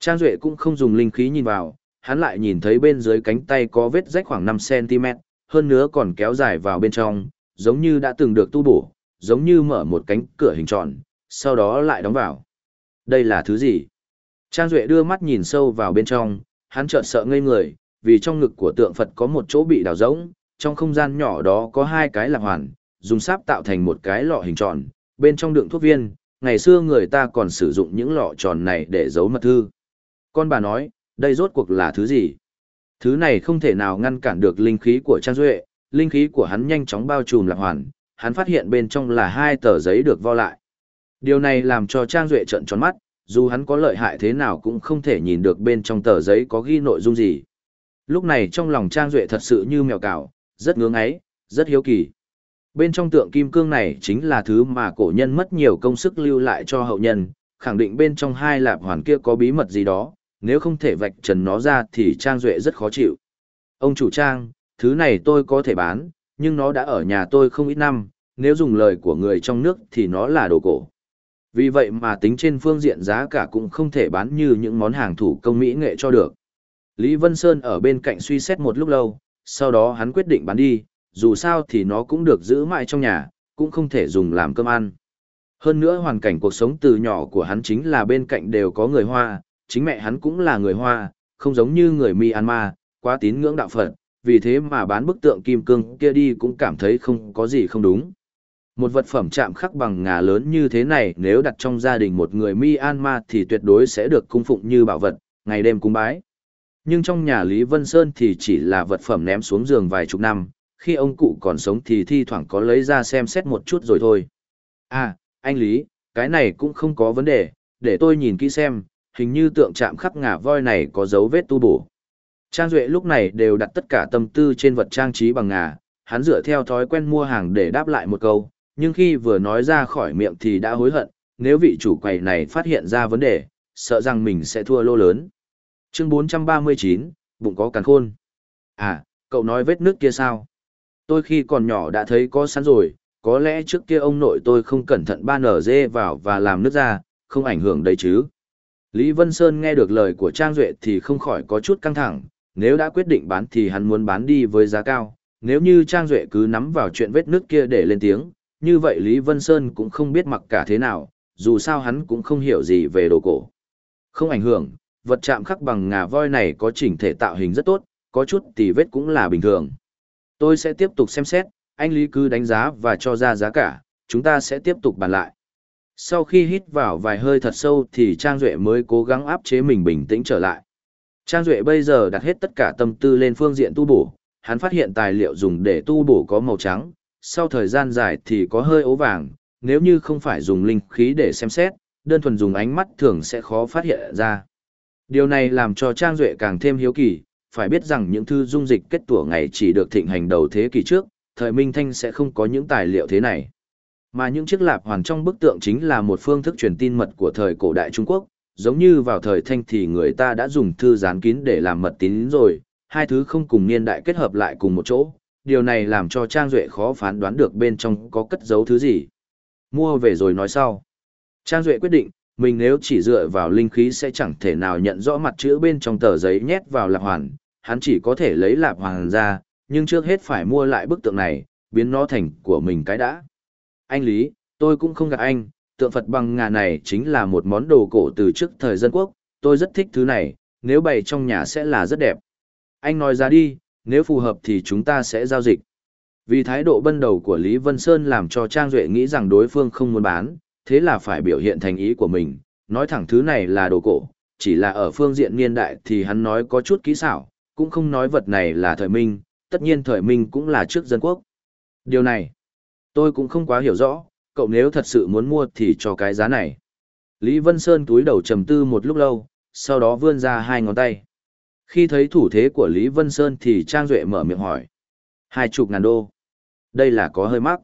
Trang Duệ cũng không dùng linh khí nhìn vào, hắn lại nhìn thấy bên dưới cánh tay có vết rách khoảng 5cm, hơn nữa còn kéo dài vào bên trong, giống như đã từng được tu bổ, giống như mở một cánh cửa hình tròn, sau đó lại đóng vào. Đây là thứ gì? Trang Duệ đưa mắt nhìn sâu vào bên trong, hắn chợt sợ ngây người, vì trong ngực của tượng Phật có một chỗ bị đào rỗng, trong không gian nhỏ đó có hai cái lạc hoàn, dùng sáp tạo thành một cái lọ hình tròn, bên trong đựng thuốc viên, ngày xưa người ta còn sử dụng những lọ tròn này để giấu mật thư. Con bà nói, đây rốt cuộc là thứ gì? Thứ này không thể nào ngăn cản được linh khí của Trang Duệ, linh khí của hắn nhanh chóng bao trùm lạc hoàn, hắn phát hiện bên trong là hai tờ giấy được vo lại. Điều này làm cho Trang Duệ trận tròn mắt, dù hắn có lợi hại thế nào cũng không thể nhìn được bên trong tờ giấy có ghi nội dung gì. Lúc này trong lòng Trang Duệ thật sự như mèo cào, rất ngưỡng ấy, rất hiếu kỳ. Bên trong tượng kim cương này chính là thứ mà cổ nhân mất nhiều công sức lưu lại cho hậu nhân, khẳng định bên trong hai lạp hoàn kia có bí mật gì đó, nếu không thể vạch trần nó ra thì Trang Duệ rất khó chịu. Ông chủ Trang, thứ này tôi có thể bán, nhưng nó đã ở nhà tôi không ít năm, nếu dùng lời của người trong nước thì nó là đồ cổ. Vì vậy mà tính trên phương diện giá cả cũng không thể bán như những món hàng thủ công mỹ nghệ cho được. Lý Vân Sơn ở bên cạnh suy xét một lúc lâu, sau đó hắn quyết định bán đi, dù sao thì nó cũng được giữ mãi trong nhà, cũng không thể dùng làm cơm ăn. Hơn nữa hoàn cảnh cuộc sống từ nhỏ của hắn chính là bên cạnh đều có người Hoa, chính mẹ hắn cũng là người Hoa, không giống như người Myanmar, quá tín ngưỡng đạo Phật, vì thế mà bán bức tượng kim cương kia đi cũng cảm thấy không có gì không đúng. Một vật phẩm chạm khắc bằng ngà lớn như thế này nếu đặt trong gia đình một người Myanmar thì tuyệt đối sẽ được cung phụng như bảo vật, ngày đêm cung bái. Nhưng trong nhà Lý Vân Sơn thì chỉ là vật phẩm ném xuống giường vài chục năm, khi ông cụ còn sống thì thi thoảng có lấy ra xem xét một chút rồi thôi. À, anh Lý, cái này cũng không có vấn đề, để tôi nhìn kỹ xem, hình như tượng chạm khắc ngà voi này có dấu vết tu bổ. Trang Duệ lúc này đều đặt tất cả tâm tư trên vật trang trí bằng ngà, hắn dựa theo thói quen mua hàng để đáp lại một câu, nhưng khi vừa nói ra khỏi miệng thì đã hối hận, nếu vị chủ quầy này phát hiện ra vấn đề, sợ rằng mình sẽ thua lô lớn. Chương 439, bụng có càng khôn. À, cậu nói vết nước kia sao? Tôi khi còn nhỏ đã thấy có sẵn rồi, có lẽ trước kia ông nội tôi không cẩn thận ba nở dê vào và làm nước ra, không ảnh hưởng đấy chứ. Lý Vân Sơn nghe được lời của Trang Duệ thì không khỏi có chút căng thẳng, nếu đã quyết định bán thì hắn muốn bán đi với giá cao, nếu như Trang Duệ cứ nắm vào chuyện vết nước kia để lên tiếng, như vậy Lý Vân Sơn cũng không biết mặc cả thế nào, dù sao hắn cũng không hiểu gì về đồ cổ. Không ảnh hưởng, vật chạm khắc bằng ngà voi này có chỉnh thể tạo hình rất tốt, có chút tì vết cũng là bình thường. Tôi sẽ tiếp tục xem xét, anh Lý cứ đánh giá và cho ra giá cả, chúng ta sẽ tiếp tục bàn lại. Sau khi hít vào vài hơi thật sâu thì Trang Duệ mới cố gắng áp chế mình bình tĩnh trở lại. Trang Duệ bây giờ đặt hết tất cả tâm tư lên phương diện tu bổ, hắn phát hiện tài liệu dùng để tu bổ có màu trắng, sau thời gian dài thì có hơi ố vàng, nếu như không phải dùng linh khí để xem xét, đơn thuần dùng ánh mắt thường sẽ khó phát hiện ra. Điều này làm cho Trang Duệ càng thêm hiếu kỳ, phải biết rằng những thư dung dịch kết tủa ngày chỉ được thịnh hành đầu thế kỷ trước, thời Minh Thanh sẽ không có những tài liệu thế này. Mà những chiếc lạp hoàn trong bức tượng chính là một phương thức truyền tin mật của thời cổ đại Trung Quốc, giống như vào thời Thanh thì người ta đã dùng thư dán kín để làm mật tín rồi, hai thứ không cùng niên đại kết hợp lại cùng một chỗ, điều này làm cho Trang Duệ khó phán đoán được bên trong có cất giấu thứ gì. Mua về rồi nói sau. Trang Duệ quyết định, mình nếu chỉ dựa vào linh khí sẽ chẳng thể nào nhận rõ mặt chữ bên trong tờ giấy nhét vào lạp hoàn, hắn chỉ có thể lấy lạp hoàn ra, nhưng trước hết phải mua lại bức tượng này, biến nó thành của mình cái đã. Anh Lý, tôi cũng không gặp anh, tượng Phật bằng ngà này chính là một món đồ cổ từ trước thời dân quốc, tôi rất thích thứ này, nếu bày trong nhà sẽ là rất đẹp. Anh nói ra đi, nếu phù hợp thì chúng ta sẽ giao dịch. Vì thái độ ban đầu của Lý Vân Sơn làm cho Trang Duệ nghĩ rằng đối phương không muốn bán, thế là phải biểu hiện thành ý của mình, nói thẳng thứ này là đồ cổ, chỉ là ở phương diện niên đại thì hắn nói có chút kỹ xảo, cũng không nói vật này là thời minh, tất nhiên thời minh cũng là trước dân quốc. Điều này, tôi cũng không quá hiểu rõ, cậu nếu thật sự muốn mua thì cho cái giá này. Lý Vân Sơn túi đầu trầm tư một lúc lâu, sau đó vươn ra hai ngón tay. Khi thấy thủ thế của Lý Vân Sơn thì Trang Duệ mở miệng hỏi. Hai chục ngàn đô. Đây là có hơi mắc.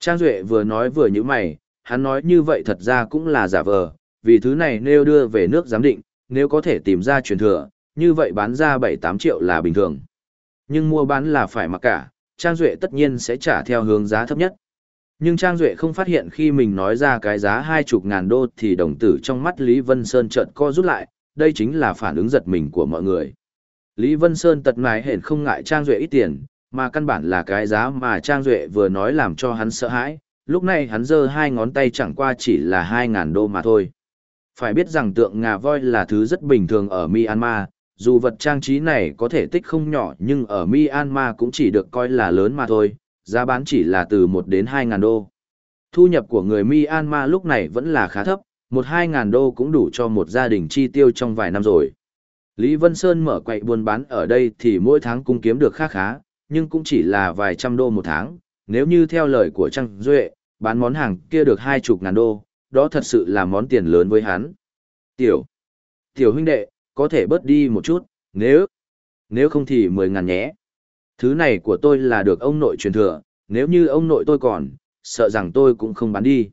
Trang Duệ vừa nói vừa như mày, hắn nói như vậy thật ra cũng là giả vờ, vì thứ này nếu đưa về nước giám định, nếu có thể tìm ra truyền thừa, như vậy bán ra 7-8 triệu là bình thường. Nhưng mua bán là phải mặc cả, Trang Duệ tất nhiên sẽ trả theo hướng giá thấp nhất. Nhưng Trang Duệ không phát hiện khi mình nói ra cái giá hai chục ngàn đô thì đồng tử trong mắt Lý Vân Sơn chợt co rút lại, đây chính là phản ứng giật mình của mọi người. Lý Vân Sơn tật mái hển không ngại Trang Duệ ít tiền, mà căn bản là cái giá mà Trang Duệ vừa nói làm cho hắn sợ hãi, lúc này hắn giơ hai ngón tay chẳng qua chỉ là hai ngàn đô mà thôi. Phải biết rằng tượng ngà voi là thứ rất bình thường ở Myanmar, dù vật trang trí này có thể tích không nhỏ nhưng ở Myanmar cũng chỉ được coi là lớn mà thôi, giá bán chỉ là từ 1 đến 2 ngàn đô. Thu nhập của người Myanmar lúc này vẫn là khá thấp, 1-2 ngàn đô cũng đủ cho một gia đình chi tiêu trong vài năm rồi. Lý Vân Sơn mở quậy buôn bán ở đây thì mỗi tháng cũng kiếm được khá khá, nhưng cũng chỉ là vài trăm đô một tháng, nếu như theo lời của Trăng Duệ, bán món hàng kia được hai chục ngàn đô, đó thật sự là món tiền lớn với hắn. Tiểu, tiểu huynh đệ, có thể bớt đi một chút, nếu, nếu không thì mười ngàn nhé. Thứ này của tôi là được ông nội truyền thừa, nếu như ông nội tôi còn, sợ rằng tôi cũng không bán đi.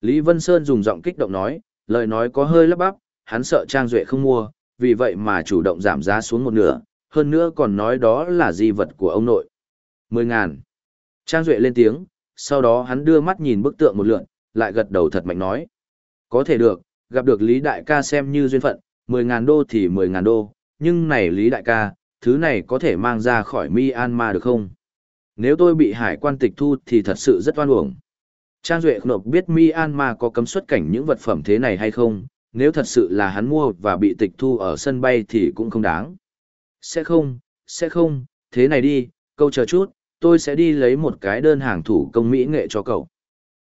Lý Vân Sơn dùng giọng kích động nói, lời nói có hơi lắp bắp, hắn sợ Trang Duệ không mua, vì vậy mà chủ động giảm giá xuống một nửa, hơn nữa còn nói đó là di vật của ông nội. Mười ngàn. Trang Duệ lên tiếng, sau đó hắn đưa mắt nhìn bức tượng một lượn, lại gật đầu thật mạnh nói. Có thể được, gặp được Lý Đại ca xem như duyên phận, mười ngàn đô thì mười ngàn đô, nhưng này Lý Đại ca, thứ này có thể mang ra khỏi Myanmar được không? Nếu tôi bị hải quan tịch thu thì thật sự rất oan uổng. Trang Duệ nộp biết Myanmar có cấm xuất cảnh những vật phẩm thế này hay không, nếu thật sự là hắn mua và bị tịch thu ở sân bay thì cũng không đáng. Sẽ không, sẽ không, thế này đi, câu chờ chút, tôi sẽ đi lấy một cái đơn hàng thủ công mỹ nghệ cho cậu.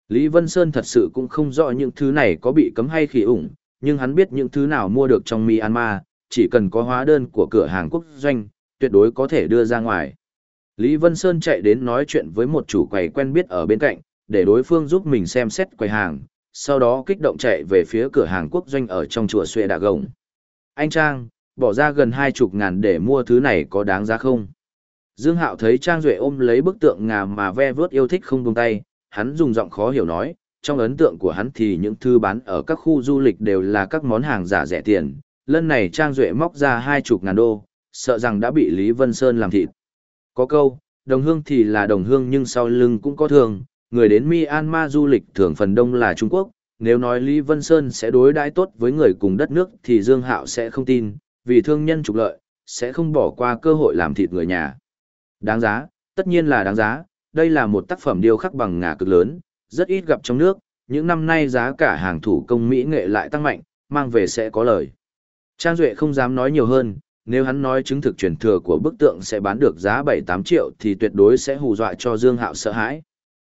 Lý Vân Sơn thật sự cũng không rõ những thứ này có bị cấm hay khỉ ủng, nhưng hắn biết những thứ nào mua được trong Myanmar, chỉ cần có hóa đơn của cửa hàng quốc doanh, tuyệt đối có thể đưa ra ngoài. Lý Vân Sơn chạy đến nói chuyện với một chủ quầy quen biết ở bên cạnh, để đối phương giúp mình xem xét quầy hàng, sau đó kích động chạy về phía cửa hàng quốc doanh ở trong chùa Xuê Đạ Gồng. Anh Trang, bỏ ra gần hai chục ngàn để mua thứ này có đáng giá không? Dương Hạo thấy Trang Duệ ôm lấy bức tượng ngà mà ve vớt yêu thích không buông tay, hắn dùng giọng khó hiểu nói, trong ấn tượng của hắn thì những thư bán ở các khu du lịch đều là các món hàng giả rẻ tiền, lần này Trang Duệ móc ra hai chục ngàn đô, sợ rằng đã bị Lý Vân Sơn làm thịt. Có câu, đồng hương thì là đồng hương nhưng sau lưng cũng có thường, người đến Myanmar du lịch thường phần đông là Trung Quốc, nếu nói Lý Vân Sơn sẽ đối đãi tốt với người cùng đất nước thì Dương Hạo sẽ không tin, vì thương nhân trục lợi, sẽ không bỏ qua cơ hội làm thịt người nhà. Đáng giá, tất nhiên là đáng giá, đây là một tác phẩm điêu khắc bằng ngà cực lớn, rất ít gặp trong nước, những năm nay giá cả hàng thủ công mỹ nghệ lại tăng mạnh, mang về sẽ có lời. Trang Duệ không dám nói nhiều hơn, nếu hắn nói chứng thực truyền thừa của bức tượng sẽ bán được giá 7-8 triệu thì tuyệt đối sẽ hù dọa cho Dương Hạo sợ hãi.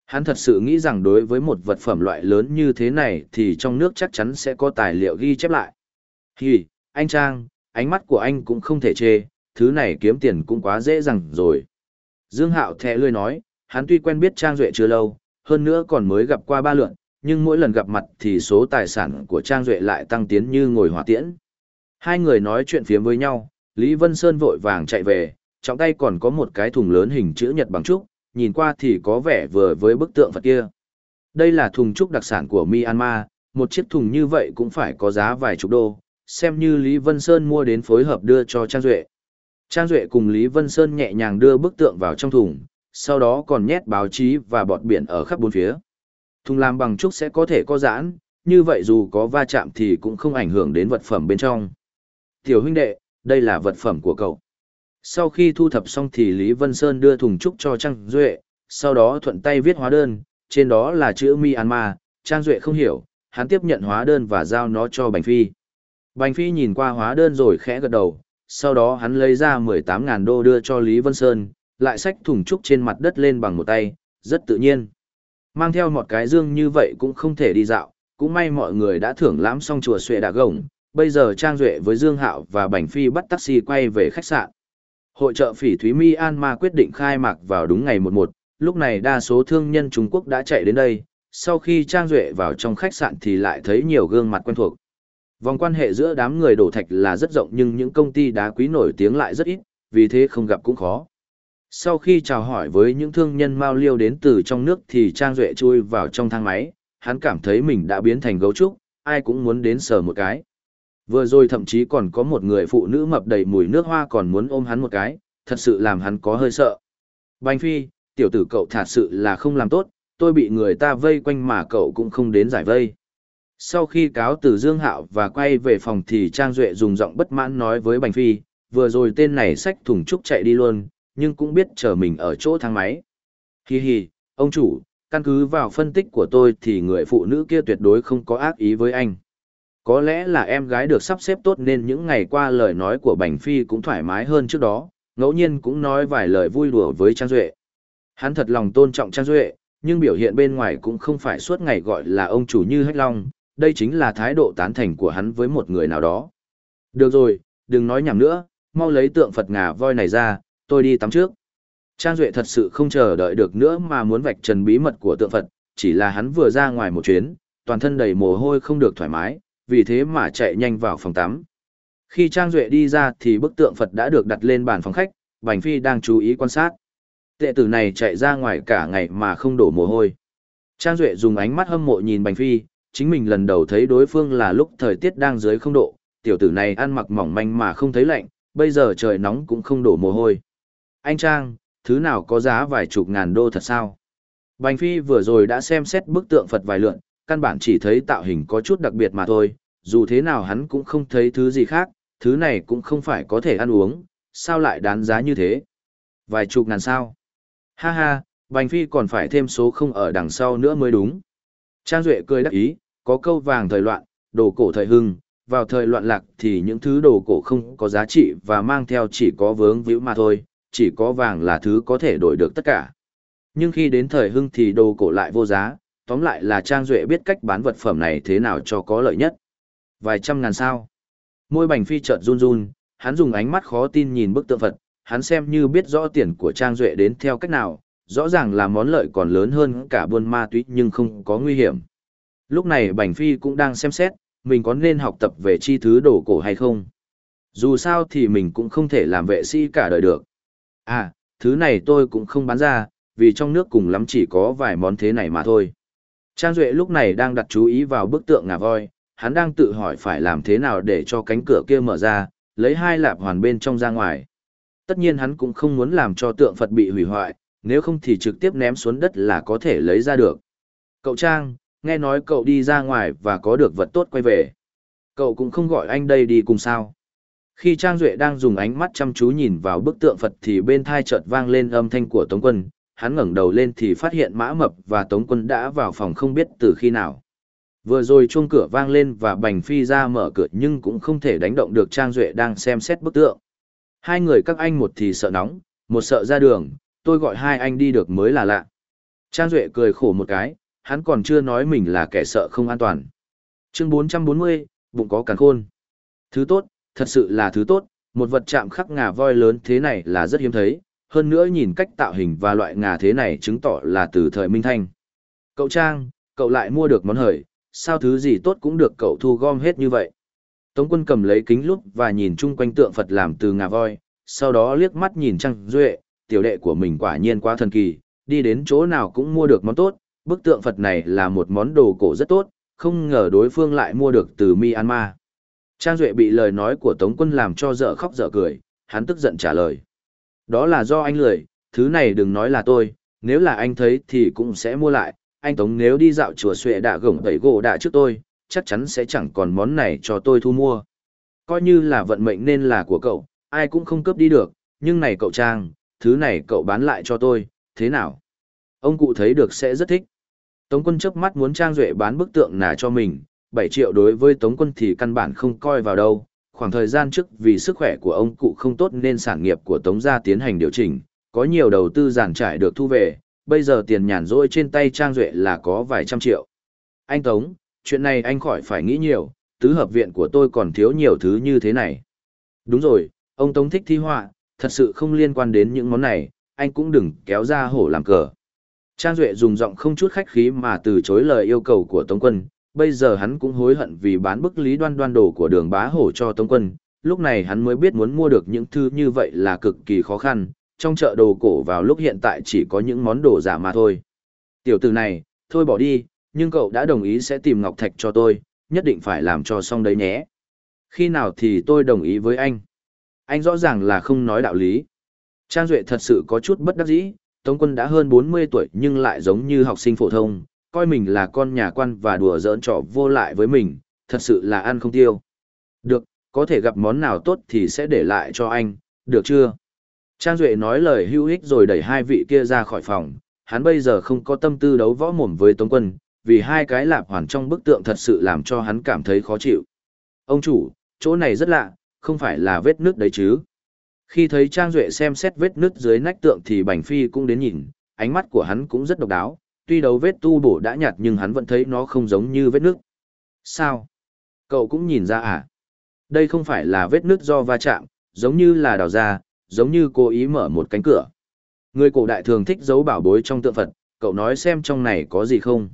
Hắn thật sự nghĩ rằng đối với một vật phẩm loại lớn như thế này thì trong nước chắc chắn sẽ có tài liệu ghi chép lại. Hì, anh Trang, ánh mắt của anh cũng không thể chê, thứ này kiếm tiền cũng quá dễ dàng rồi. Dương Hạo thẻ lươi nói, hắn tuy quen biết Trang Duệ chưa lâu, hơn nữa còn mới gặp qua ba lượn, nhưng mỗi lần gặp mặt thì số tài sản của Trang Duệ lại tăng tiến như ngồi hỏa tiễn. Hai người nói chuyện phía với nhau, Lý Vân Sơn vội vàng chạy về, trong tay còn có một cái thùng lớn hình chữ nhật bằng trúc, nhìn qua thì có vẻ vừa với bức tượng Phật kia. Đây là thùng trúc đặc sản của Myanmar, một chiếc thùng như vậy cũng phải có giá vài chục đô, xem như Lý Vân Sơn mua đến phối hợp đưa cho Trang Duệ. Trang Duệ cùng Lý Vân Sơn nhẹ nhàng đưa bức tượng vào trong thùng, sau đó còn nhét báo chí và bọt biển ở khắp bốn phía. Thùng làm bằng trúc sẽ có thể có giãn, như vậy dù có va chạm thì cũng không ảnh hưởng đến vật phẩm bên trong. Tiểu huynh đệ, đây là vật phẩm của cậu. Sau khi thu thập xong thì Lý Vân Sơn đưa thùng trúc cho Trang Duệ, sau đó thuận tay viết hóa đơn, trên đó là chữ Myanmar, Trang Duệ không hiểu, hắn tiếp nhận hóa đơn và giao nó cho Bành Phi. Bành Phi nhìn qua hóa đơn rồi khẽ gật đầu, sau đó hắn lấy ra 18.000 đô đưa cho Lý Vân Sơn, lại xách thùng trúc trên mặt đất lên bằng một tay, rất tự nhiên. Mang theo một cái dương như vậy cũng không thể đi dạo, cũng may mọi người đã thưởng lãm xong chùa Xuệ Đà Gồng, bây giờ Trang Duệ với Dương Hạo và Bành Phi bắt taxi quay về khách sạn. Hội trợ phỉ Thúy Mi An Ma quyết định khai mạc vào đúng ngày 11, lúc này đa số thương nhân Trung Quốc đã chạy đến đây, sau khi Trang Duệ vào trong khách sạn thì lại thấy nhiều gương mặt quen thuộc. Vòng quan hệ giữa đám người đổ thạch là rất rộng nhưng những công ty đá quý nổi tiếng lại rất ít, vì thế không gặp cũng khó. Sau khi chào hỏi với những thương nhân mao liêu đến từ trong nước thì Trang Duệ chui vào trong thang máy, hắn cảm thấy mình đã biến thành gấu trúc, ai cũng muốn đến sờ một cái. Vừa rồi thậm chí còn có một người phụ nữ mập đầy mùi nước hoa còn muốn ôm hắn một cái, thật sự làm hắn có hơi sợ. Bành Phi, tiểu tử cậu thật sự là không làm tốt, tôi bị người ta vây quanh mà cậu cũng không đến giải vây. Sau khi cáo từ Dương Hạo và quay về phòng thì Trang Duệ dùng giọng bất mãn nói với Bành Phi, vừa rồi tên này xách thùng trúc chạy đi luôn, nhưng cũng biết chờ mình ở chỗ thang máy. Hi hi, ông chủ, căn cứ vào phân tích của tôi thì người phụ nữ kia tuyệt đối không có ác ý với anh. Có lẽ là em gái được sắp xếp tốt nên những ngày qua lời nói của Bành Phi cũng thoải mái hơn trước đó, ngẫu nhiên cũng nói vài lời vui đùa với Trang Duệ. Hắn thật lòng tôn trọng Trang Duệ, nhưng biểu hiện bên ngoài cũng không phải suốt ngày gọi là ông chủ như Hách Long, đây chính là thái độ tán thành của hắn với một người nào đó. Được rồi, đừng nói nhảm nữa, mau lấy tượng Phật ngà voi này ra, tôi đi tắm trước. Trang Duệ thật sự không chờ đợi được nữa mà muốn vạch trần bí mật của tượng Phật, chỉ là hắn vừa ra ngoài một chuyến, toàn thân đầy mồ hôi không được thoải mái, vì thế mà chạy nhanh vào phòng tắm. Khi Trang Duệ đi ra thì bức tượng Phật đã được đặt lên bàn phòng khách, Bành Phi đang chú ý quan sát. Tệ tử này chạy ra ngoài cả ngày mà không đổ mồ hôi. Trang Duệ dùng ánh mắt hâm mộ nhìn Bành Phi, chính mình lần đầu thấy đối phương là lúc thời tiết đang dưới không độ, tiểu tử này ăn mặc mỏng manh mà không thấy lạnh, bây giờ trời nóng cũng không đổ mồ hôi. Anh Trang, thứ nào có giá vài chục ngàn đô thật sao? Bành Phi vừa rồi đã xem xét bức tượng Phật vài lượn, căn bản chỉ thấy tạo hình có chút đặc biệt mà thôi, dù thế nào hắn cũng không thấy thứ gì khác, thứ này cũng không phải có thể ăn uống, sao lại đáng giá như thế? Vài chục ngàn sao? Ha ha, Bành Phi còn phải thêm số không ở đằng sau nữa mới đúng. Trang Duệ cười đắc ý, có câu vàng thời loạn, đồ cổ thời hưng, vào thời loạn lạc thì những thứ đồ cổ không có giá trị và mang theo chỉ có vướng víu mà thôi, chỉ có vàng là thứ có thể đổi được tất cả. Nhưng khi đến thời hưng thì đồ cổ lại vô giá, tóm lại là Trang Duệ biết cách bán vật phẩm này thế nào cho có lợi nhất. Vài trăm ngàn sao. Môi bành phi chợt run run, hắn dùng ánh mắt khó tin nhìn bức tượng Phật, hắn xem như biết rõ tiền của Trang Duệ đến theo cách nào, rõ ràng là món lợi còn lớn hơn cả buôn ma túy nhưng không có nguy hiểm. Lúc này Bành Phi cũng đang xem xét, mình có nên học tập về chi thứ đồ cổ hay không. Dù sao thì mình cũng không thể làm vệ sĩ cả đời được. À, thứ này tôi cũng không bán ra, vì trong nước cùng lắm chỉ có vài món thế này mà thôi. Trang Duệ lúc này đang đặt chú ý vào bức tượng ngà voi, hắn đang tự hỏi phải làm thế nào để cho cánh cửa kia mở ra, lấy hai lạp hoàn bên trong ra ngoài. Tất nhiên hắn cũng không muốn làm cho tượng Phật bị hủy hoại, nếu không thì trực tiếp ném xuống đất là có thể lấy ra được. Cậu Trang, nghe nói cậu đi ra ngoài và có được vật tốt quay về. Cậu cũng không gọi anh đây đi cùng sao. Khi Trang Duệ đang dùng ánh mắt chăm chú nhìn vào bức tượng Phật thì bên thai chợt vang lên âm thanh của Tống Quân, hắn ngẩng đầu lên thì phát hiện Mã Mập và Tống Quân đã vào phòng không biết từ khi nào. Vừa rồi chuông cửa vang lên và Bành Phi ra mở cửa nhưng cũng không thể đánh động được Trang Duệ đang xem xét bức tượng. Hai người các anh một thì sợ nóng, một sợ ra đường, tôi gọi hai anh đi được mới là lạ. Trang Duệ cười khổ một cái, hắn còn chưa nói mình là kẻ sợ không an toàn. Chương 440, bụng có càng khôn. Thứ tốt, thật sự là thứ tốt, một vật chạm khắc ngà voi lớn thế này là rất hiếm thấy, hơn nữa nhìn cách tạo hình và loại ngà thế này chứng tỏ là từ thời Minh Thanh. Cậu Trang, cậu lại mua được món hời, sao thứ gì tốt cũng được cậu thu gom hết như vậy. Tống quân cầm lấy kính lúp và nhìn chung quanh tượng Phật làm từ ngà voi, sau đó liếc mắt nhìn Trang Duệ, tiểu đệ của mình quả nhiên quá thần kỳ, đi đến chỗ nào cũng mua được món tốt, bức tượng Phật này là một món đồ cổ rất tốt, không ngờ đối phương lại mua được từ Myanmar. Trang Duệ bị lời nói của Tống quân làm cho dở khóc dở cười, hắn tức giận trả lời. Đó là do anh lười, thứ này đừng nói là tôi, nếu là anh thấy thì cũng sẽ mua lại, anh Tống nếu đi dạo chùa Xuệ đã gổng tẩy gỗ đã trước tôi, chắc chắn sẽ chẳng còn món này cho tôi thu mua. Coi như là vận mệnh nên là của cậu, ai cũng không cướp đi được, nhưng này cậu Trang, thứ này cậu bán lại cho tôi, thế nào? Ông cụ thấy được sẽ rất thích. Tống quân chớp mắt muốn Trang Duệ bán bức tượng nà cho mình, 7 triệu đối với Tống quân thì căn bản không coi vào đâu. Khoảng thời gian trước vì sức khỏe của ông cụ không tốt nên sản nghiệp của Tống gia tiến hành điều chỉnh, có nhiều đầu tư giản trải được thu về, bây giờ tiền nhàn rỗi trên tay Trang Duệ là có vài trăm triệu. Anh Tống, chuyện này anh khỏi phải nghĩ nhiều, tứ hợp viện của tôi còn thiếu nhiều thứ như thế này. Đúng rồi, ông Tống thích thi họa, thật sự không liên quan đến những món này, anh cũng đừng kéo ra hổ làm cờ. Trang Duệ dùng giọng không chút khách khí mà từ chối lời yêu cầu của Tống Quân, bây giờ hắn cũng hối hận vì bán bức lý đoan đoan đồ của đường bá hổ cho Tống Quân, lúc này hắn mới biết muốn mua được những thứ như vậy là cực kỳ khó khăn, trong chợ đồ cổ vào lúc hiện tại chỉ có những món đồ giả mà thôi. Tiểu tử này, thôi bỏ đi, nhưng cậu đã đồng ý sẽ tìm Ngọc Thạch cho tôi, nhất định phải làm cho xong đấy nhé. Khi nào thì tôi đồng ý với anh? Anh rõ ràng là không nói đạo lý. Trang Duệ thật sự có chút bất đắc dĩ, Tống quân đã hơn 40 tuổi nhưng lại giống như học sinh phổ thông, coi mình là con nhà quan và đùa giỡn trò vô lại với mình, thật sự là ăn không tiêu. Được, có thể gặp món nào tốt thì sẽ để lại cho anh, được chưa? Trang Duệ nói lời hữu ích rồi đẩy hai vị kia ra khỏi phòng, hắn bây giờ không có tâm tư đấu võ mồm với Tống quân, vì hai cái lạp hoàn trong bức tượng thật sự làm cho hắn cảm thấy khó chịu. Ông chủ, chỗ này rất lạ, không phải là vết nước đấy chứ? Khi thấy Trang Duệ xem xét vết nứt dưới nách tượng thì Bành Phi cũng đến nhìn, ánh mắt của hắn cũng rất độc đáo, tuy đấu vết tu bổ đã nhạt nhưng hắn vẫn thấy nó không giống như vết nứt. Sao? Cậu cũng nhìn ra à? Đây không phải là vết nứt do va chạm, giống như là đào ra, giống như cố ý mở một cánh cửa. Người cổ đại thường thích giấu bảo bối trong tượng Phật, cậu nói xem trong này có gì không?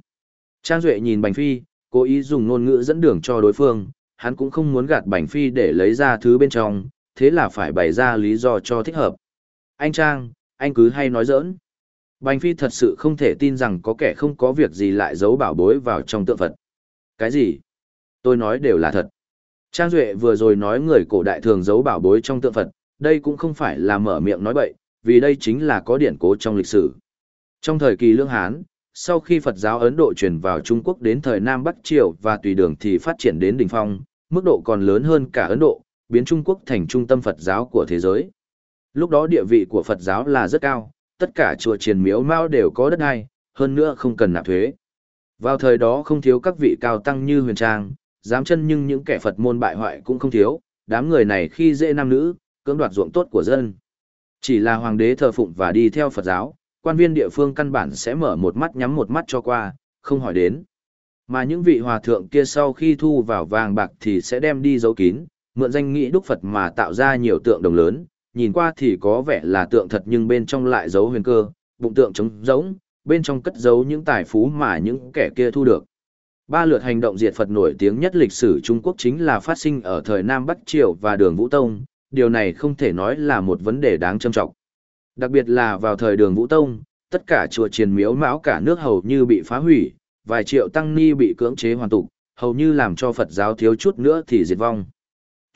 Trang Duệ nhìn Bành Phi, cố ý dùng ngôn ngữ dẫn đường cho đối phương, hắn cũng không muốn gạt Bành Phi để lấy ra thứ bên trong, thế là phải bày ra lý do cho thích hợp. Anh Trang, anh cứ hay nói giỡn. Bành Phi thật sự không thể tin rằng có kẻ không có việc gì lại giấu bảo bối vào trong tượng Phật. Cái gì? Tôi nói đều là thật. Trang Duệ vừa rồi nói người cổ đại thường giấu bảo bối trong tượng Phật, đây cũng không phải là mở miệng nói bậy, vì đây chính là có điển cố trong lịch sử. Trong thời kỳ Lương Hán, sau khi Phật giáo Ấn Độ truyền vào Trung Quốc đến thời Nam Bắc Triều và tùy đường thì phát triển đến đỉnh phong, mức độ còn lớn hơn cả Ấn Độ, biến Trung Quốc thành trung tâm Phật giáo của thế giới. Lúc đó địa vị của Phật giáo là rất cao, tất cả chùa triền miếu mao đều có đất đai, hơn nữa không cần nạp thuế. Vào thời đó không thiếu các vị cao tăng như huyền trang, dám chân nhưng những kẻ Phật môn bại hoại cũng không thiếu, đám người này khi dễ nam nữ, cưỡng đoạt ruộng tốt của dân. Chỉ là hoàng đế thờ phụng và đi theo Phật giáo, quan viên địa phương căn bản sẽ mở một mắt nhắm một mắt cho qua, không hỏi đến. Mà những vị hòa thượng kia sau khi thu vào vàng bạc thì sẽ đem đi giấu kín, mượn danh nghĩ đúc Phật mà tạo ra nhiều tượng đồng lớn, nhìn qua thì có vẻ là tượng thật nhưng bên trong lại giấu huyền cơ, bụng tượng trống rỗng, bên trong cất giấu những tài phú mà những kẻ kia thu được. Ba lượt hành động diệt Phật nổi tiếng nhất lịch sử Trung Quốc chính là phát sinh ở thời Nam Bắc Triều và đường Vũ Tông, điều này không thể nói là một vấn đề đáng trâm trọng. Đặc biệt là vào thời đường Vũ Tông, tất cả chùa triền miếu mão cả nước hầu như bị phá hủy, vài triệu tăng ni bị cưỡng chế hoàn tục, hầu như làm cho Phật giáo thiếu chút nữa thì diệt vong.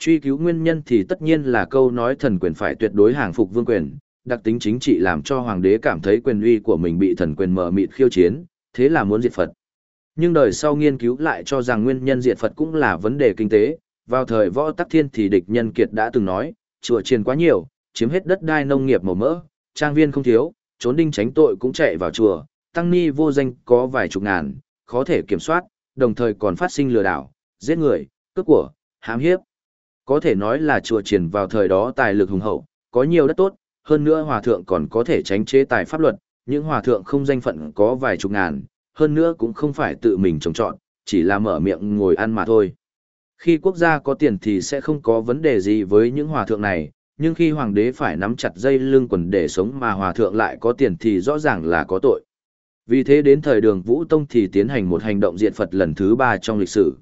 Truy cứu nguyên nhân thì tất nhiên là câu nói thần quyền phải tuyệt đối hàng phục vương quyền, đặc tính chính trị làm cho hoàng đế cảm thấy quyền uy của mình bị thần quyền mở mịt khiêu chiến, thế là muốn diệt Phật. Nhưng đời sau nghiên cứu lại cho rằng nguyên nhân diệt Phật cũng là vấn đề kinh tế, vào thời võ tắc thiên thì địch nhân kiệt đã từng nói, chùa chiền quá nhiều, chiếm hết đất đai nông nghiệp màu mỡ, trang viên không thiếu, trốn đinh tránh tội cũng chạy vào chùa, tăng ni vô danh có vài chục ngàn, khó thể kiểm soát, đồng thời còn phát sinh lừa đảo, giết người, cướp của, hãm hiếp. Có thể nói là chùa triển vào thời đó tài lực hùng hậu, có nhiều đất tốt, hơn nữa hòa thượng còn có thể tránh chế tài pháp luật, những hòa thượng không danh phận có vài chục ngàn, hơn nữa cũng không phải tự mình trồng trọn, chỉ là mở miệng ngồi ăn mà thôi. Khi quốc gia có tiền thì sẽ không có vấn đề gì với những hòa thượng này, Nhưng khi hoàng đế phải nắm chặt dây lưng quần để sống mà hòa thượng lại có tiền thì rõ ràng là có tội. Vì thế đến thời đường Vũ Tông thì tiến hành một hành động diện Phật lần thứ ba trong lịch sử.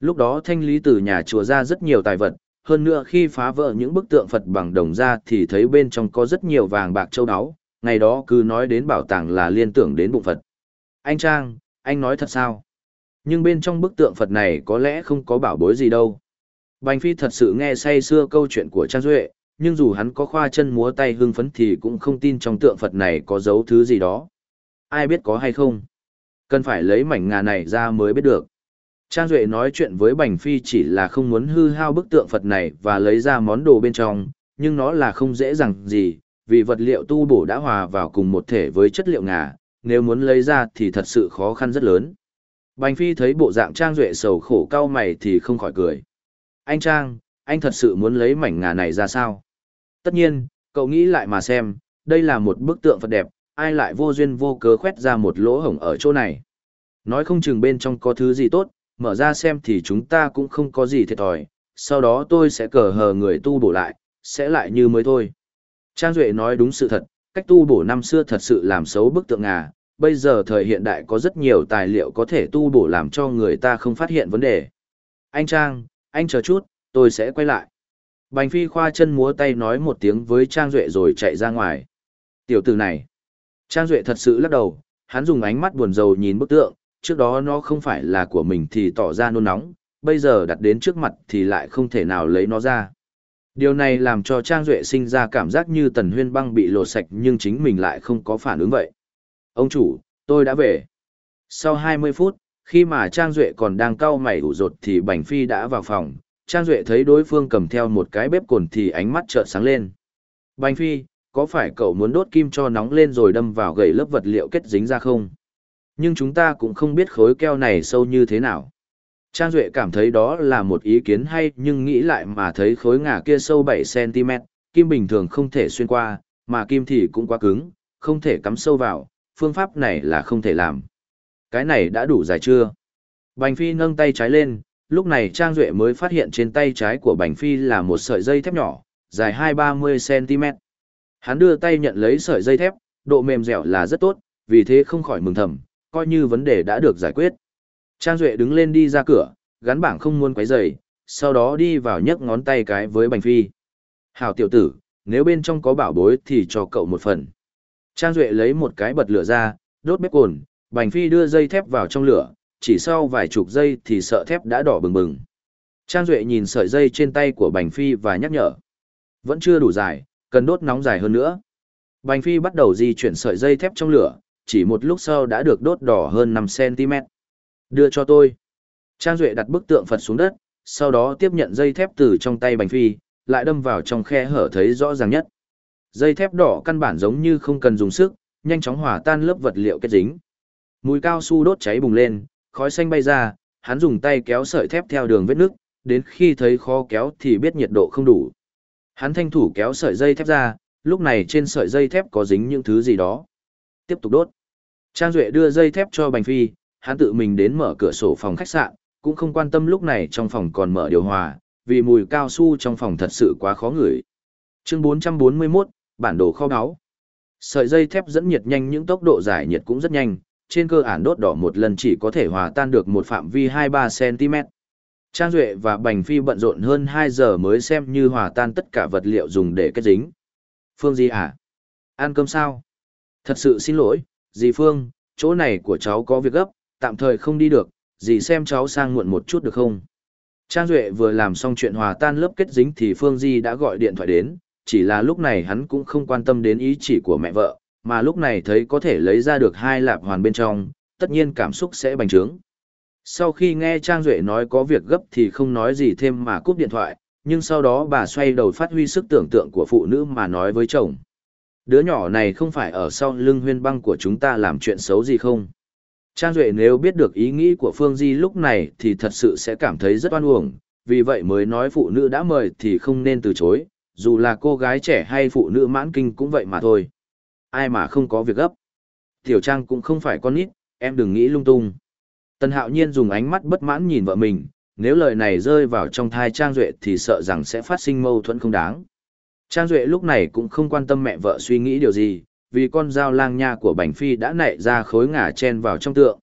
Lúc đó thanh lý từ nhà chùa ra rất nhiều tài vật, hơn nữa khi phá vỡ những bức tượng Phật bằng đồng ra thì thấy bên trong có rất nhiều vàng bạc châu áo, ngày đó cứ nói đến bảo tàng là liên tưởng đến bụng Phật. Anh Trang, anh nói thật sao? Nhưng bên trong bức tượng Phật này có lẽ không có bảo bối gì đâu. Bành Phi thật sự nghe say xưa câu chuyện của Trang Duệ, nhưng dù hắn có khoa chân múa tay hưng phấn thì cũng không tin trong tượng Phật này có dấu thứ gì đó. Ai biết có hay không? Cần phải lấy mảnh ngà này ra mới biết được. Trang Duệ nói chuyện với Bành Phi chỉ là không muốn hư hao bức tượng Phật này và lấy ra món đồ bên trong, nhưng nó là không dễ dàng gì, vì vật liệu tu bổ đã hòa vào cùng một thể với chất liệu ngà, nếu muốn lấy ra thì thật sự khó khăn rất lớn. Bành Phi thấy bộ dạng Trang Duệ sầu khổ cao mày thì không khỏi cười. Anh Trang, anh thật sự muốn lấy mảnh ngà này ra sao? Tất nhiên, cậu nghĩ lại mà xem, đây là một bức tượng Phật đẹp, ai lại vô duyên vô cớ khoét ra một lỗ hổng ở chỗ này. Nói không chừng bên trong có thứ gì tốt, mở ra xem thì chúng ta cũng không có gì thiệt thòi, sau đó tôi sẽ cờ hờ người tu bổ lại, sẽ lại như mới thôi. Trang Duệ nói đúng sự thật, cách tu bổ năm xưa thật sự làm xấu bức tượng ngà, bây giờ thời hiện đại có rất nhiều tài liệu có thể tu bổ làm cho người ta không phát hiện vấn đề. Anh Trang, anh chờ chút, tôi sẽ quay lại. Bành Phi khoa chân múa tay nói một tiếng với Trang Duệ rồi chạy ra ngoài. Tiểu tử này. Trang Duệ thật sự lắc đầu, hắn dùng ánh mắt buồn rầu nhìn bức tượng, trước đó nó không phải là của mình thì tỏ ra nôn nóng, bây giờ đặt đến trước mặt thì lại không thể nào lấy nó ra. Điều này làm cho Trang Duệ sinh ra cảm giác như tần huyên băng bị lột sạch nhưng chính mình lại không có phản ứng vậy. Ông chủ, tôi đã về. Sau 20 phút, khi mà Trang Duệ còn đang cau mày ủ rột thì Bành Phi đã vào phòng, Trang Duệ thấy đối phương cầm theo một cái bếp cồn thì ánh mắt trợn sáng lên. Bành Phi, có phải cậu muốn đốt kim cho nóng lên rồi đâm vào gậy lớp vật liệu kết dính ra không? Nhưng chúng ta cũng không biết khối keo này sâu như thế nào. Trang Duệ cảm thấy đó là một ý kiến hay nhưng nghĩ lại mà thấy khối ngà kia sâu 7cm, kim bình thường không thể xuyên qua, mà kim thì cũng quá cứng, không thể cắm sâu vào, phương pháp này là không thể làm. Cái này đã đủ dài chưa? Bành Phi nâng tay trái lên, lúc này Trang Duệ mới phát hiện trên tay trái của Bành Phi là một sợi dây thép nhỏ, dài 2-30cm. Hắn đưa tay nhận lấy sợi dây thép, độ mềm dẻo là rất tốt, vì thế không khỏi mừng thầm, coi như vấn đề đã được giải quyết. Trang Duệ đứng lên đi ra cửa, gắn bảng không muốn quấy rầy, sau đó đi vào nhấc ngón tay cái với Bành Phi. Hảo tiểu tử, nếu bên trong có bảo bối thì cho cậu một phần. Trang Duệ lấy một cái bật lửa ra, đốt bếp cồn, Bành Phi đưa dây thép vào trong lửa, chỉ sau vài chục giây thì sợ thép đã đỏ bừng bừng. Trang Duệ nhìn sợi dây trên tay của Bành Phi và nhắc nhở. Vẫn chưa đủ dài, cần đốt nóng dài hơn nữa. Bành Phi bắt đầu di chuyển sợi dây thép trong lửa, chỉ một lúc sau đã được đốt đỏ hơn 5cm. Đưa cho tôi. Trang Duệ đặt bức tượng Phật xuống đất, sau đó tiếp nhận dây thép từ trong tay Bành Phi, lại đâm vào trong khe hở thấy rõ ràng nhất. Dây thép đỏ căn bản giống như không cần dùng sức, nhanh chóng hòa tan lớp vật liệu kết dính. Mùi cao su đốt cháy bùng lên, khói xanh bay ra, hắn dùng tay kéo sợi thép theo đường vết nước, đến khi thấy khó kéo thì biết nhiệt độ không đủ. Hắn thanh thủ kéo sợi dây thép ra, lúc này trên sợi dây thép có dính những thứ gì đó. Tiếp tục đốt. Trang Duệ đưa dây thép cho Bành Phi, hắn tự mình đến mở cửa sổ phòng khách sạn, cũng không quan tâm lúc này trong phòng còn mở điều hòa, vì mùi cao su trong phòng thật sự quá khó ngửi. Chương 441, bản đồ kho báu. Sợi dây thép dẫn nhiệt nhanh những tốc độ giải nhiệt cũng rất nhanh, trên cơ ản đốt đỏ một lần chỉ có thể hòa tan được một phạm vi 2-3 cm. Trang Duệ và Bành Phi bận rộn hơn 2 giờ mới xem như hòa tan tất cả vật liệu dùng để kết dính. Phương Di à? Ăn cơm sao? Thật sự xin lỗi, dì Phương, chỗ này của cháu có việc gấp, tạm thời không đi được, dì xem cháu sang muộn một chút được không? Trang Duệ vừa làm xong chuyện hòa tan lớp kết dính thì Phương Di đã gọi điện thoại đến, chỉ là lúc này hắn cũng không quan tâm đến ý chỉ của mẹ vợ, mà lúc này thấy có thể lấy ra được hai lạp hoàn bên trong, tất nhiên cảm xúc sẽ bành trướng. Sau khi nghe Trang Duệ nói có việc gấp thì không nói gì thêm mà cúp điện thoại, nhưng sau đó bà xoay đầu phát huy sức tưởng tượng của phụ nữ mà nói với chồng. Đứa nhỏ này không phải ở sau lưng huyên băng của chúng ta làm chuyện xấu gì không? Trang Duệ nếu biết được ý nghĩ của Phương Di lúc này thì thật sự sẽ cảm thấy rất oan uổng, vì vậy mới nói phụ nữ đã mời thì không nên từ chối, dù là cô gái trẻ hay phụ nữ mãn kinh cũng vậy mà thôi. Ai mà không có việc gấp. Tiểu Trang cũng không phải con nít, em đừng nghĩ lung tung. Tần Hạo Nhiên dùng ánh mắt bất mãn nhìn vợ mình, nếu lời này rơi vào trong thai Trang Duệ thì sợ rằng sẽ phát sinh mâu thuẫn không đáng. Trang Duệ lúc này cũng không quan tâm mẹ vợ suy nghĩ điều gì, vì con dao lang nha của Bành Phi đã nảy ra khối ngả chen vào trong tượng.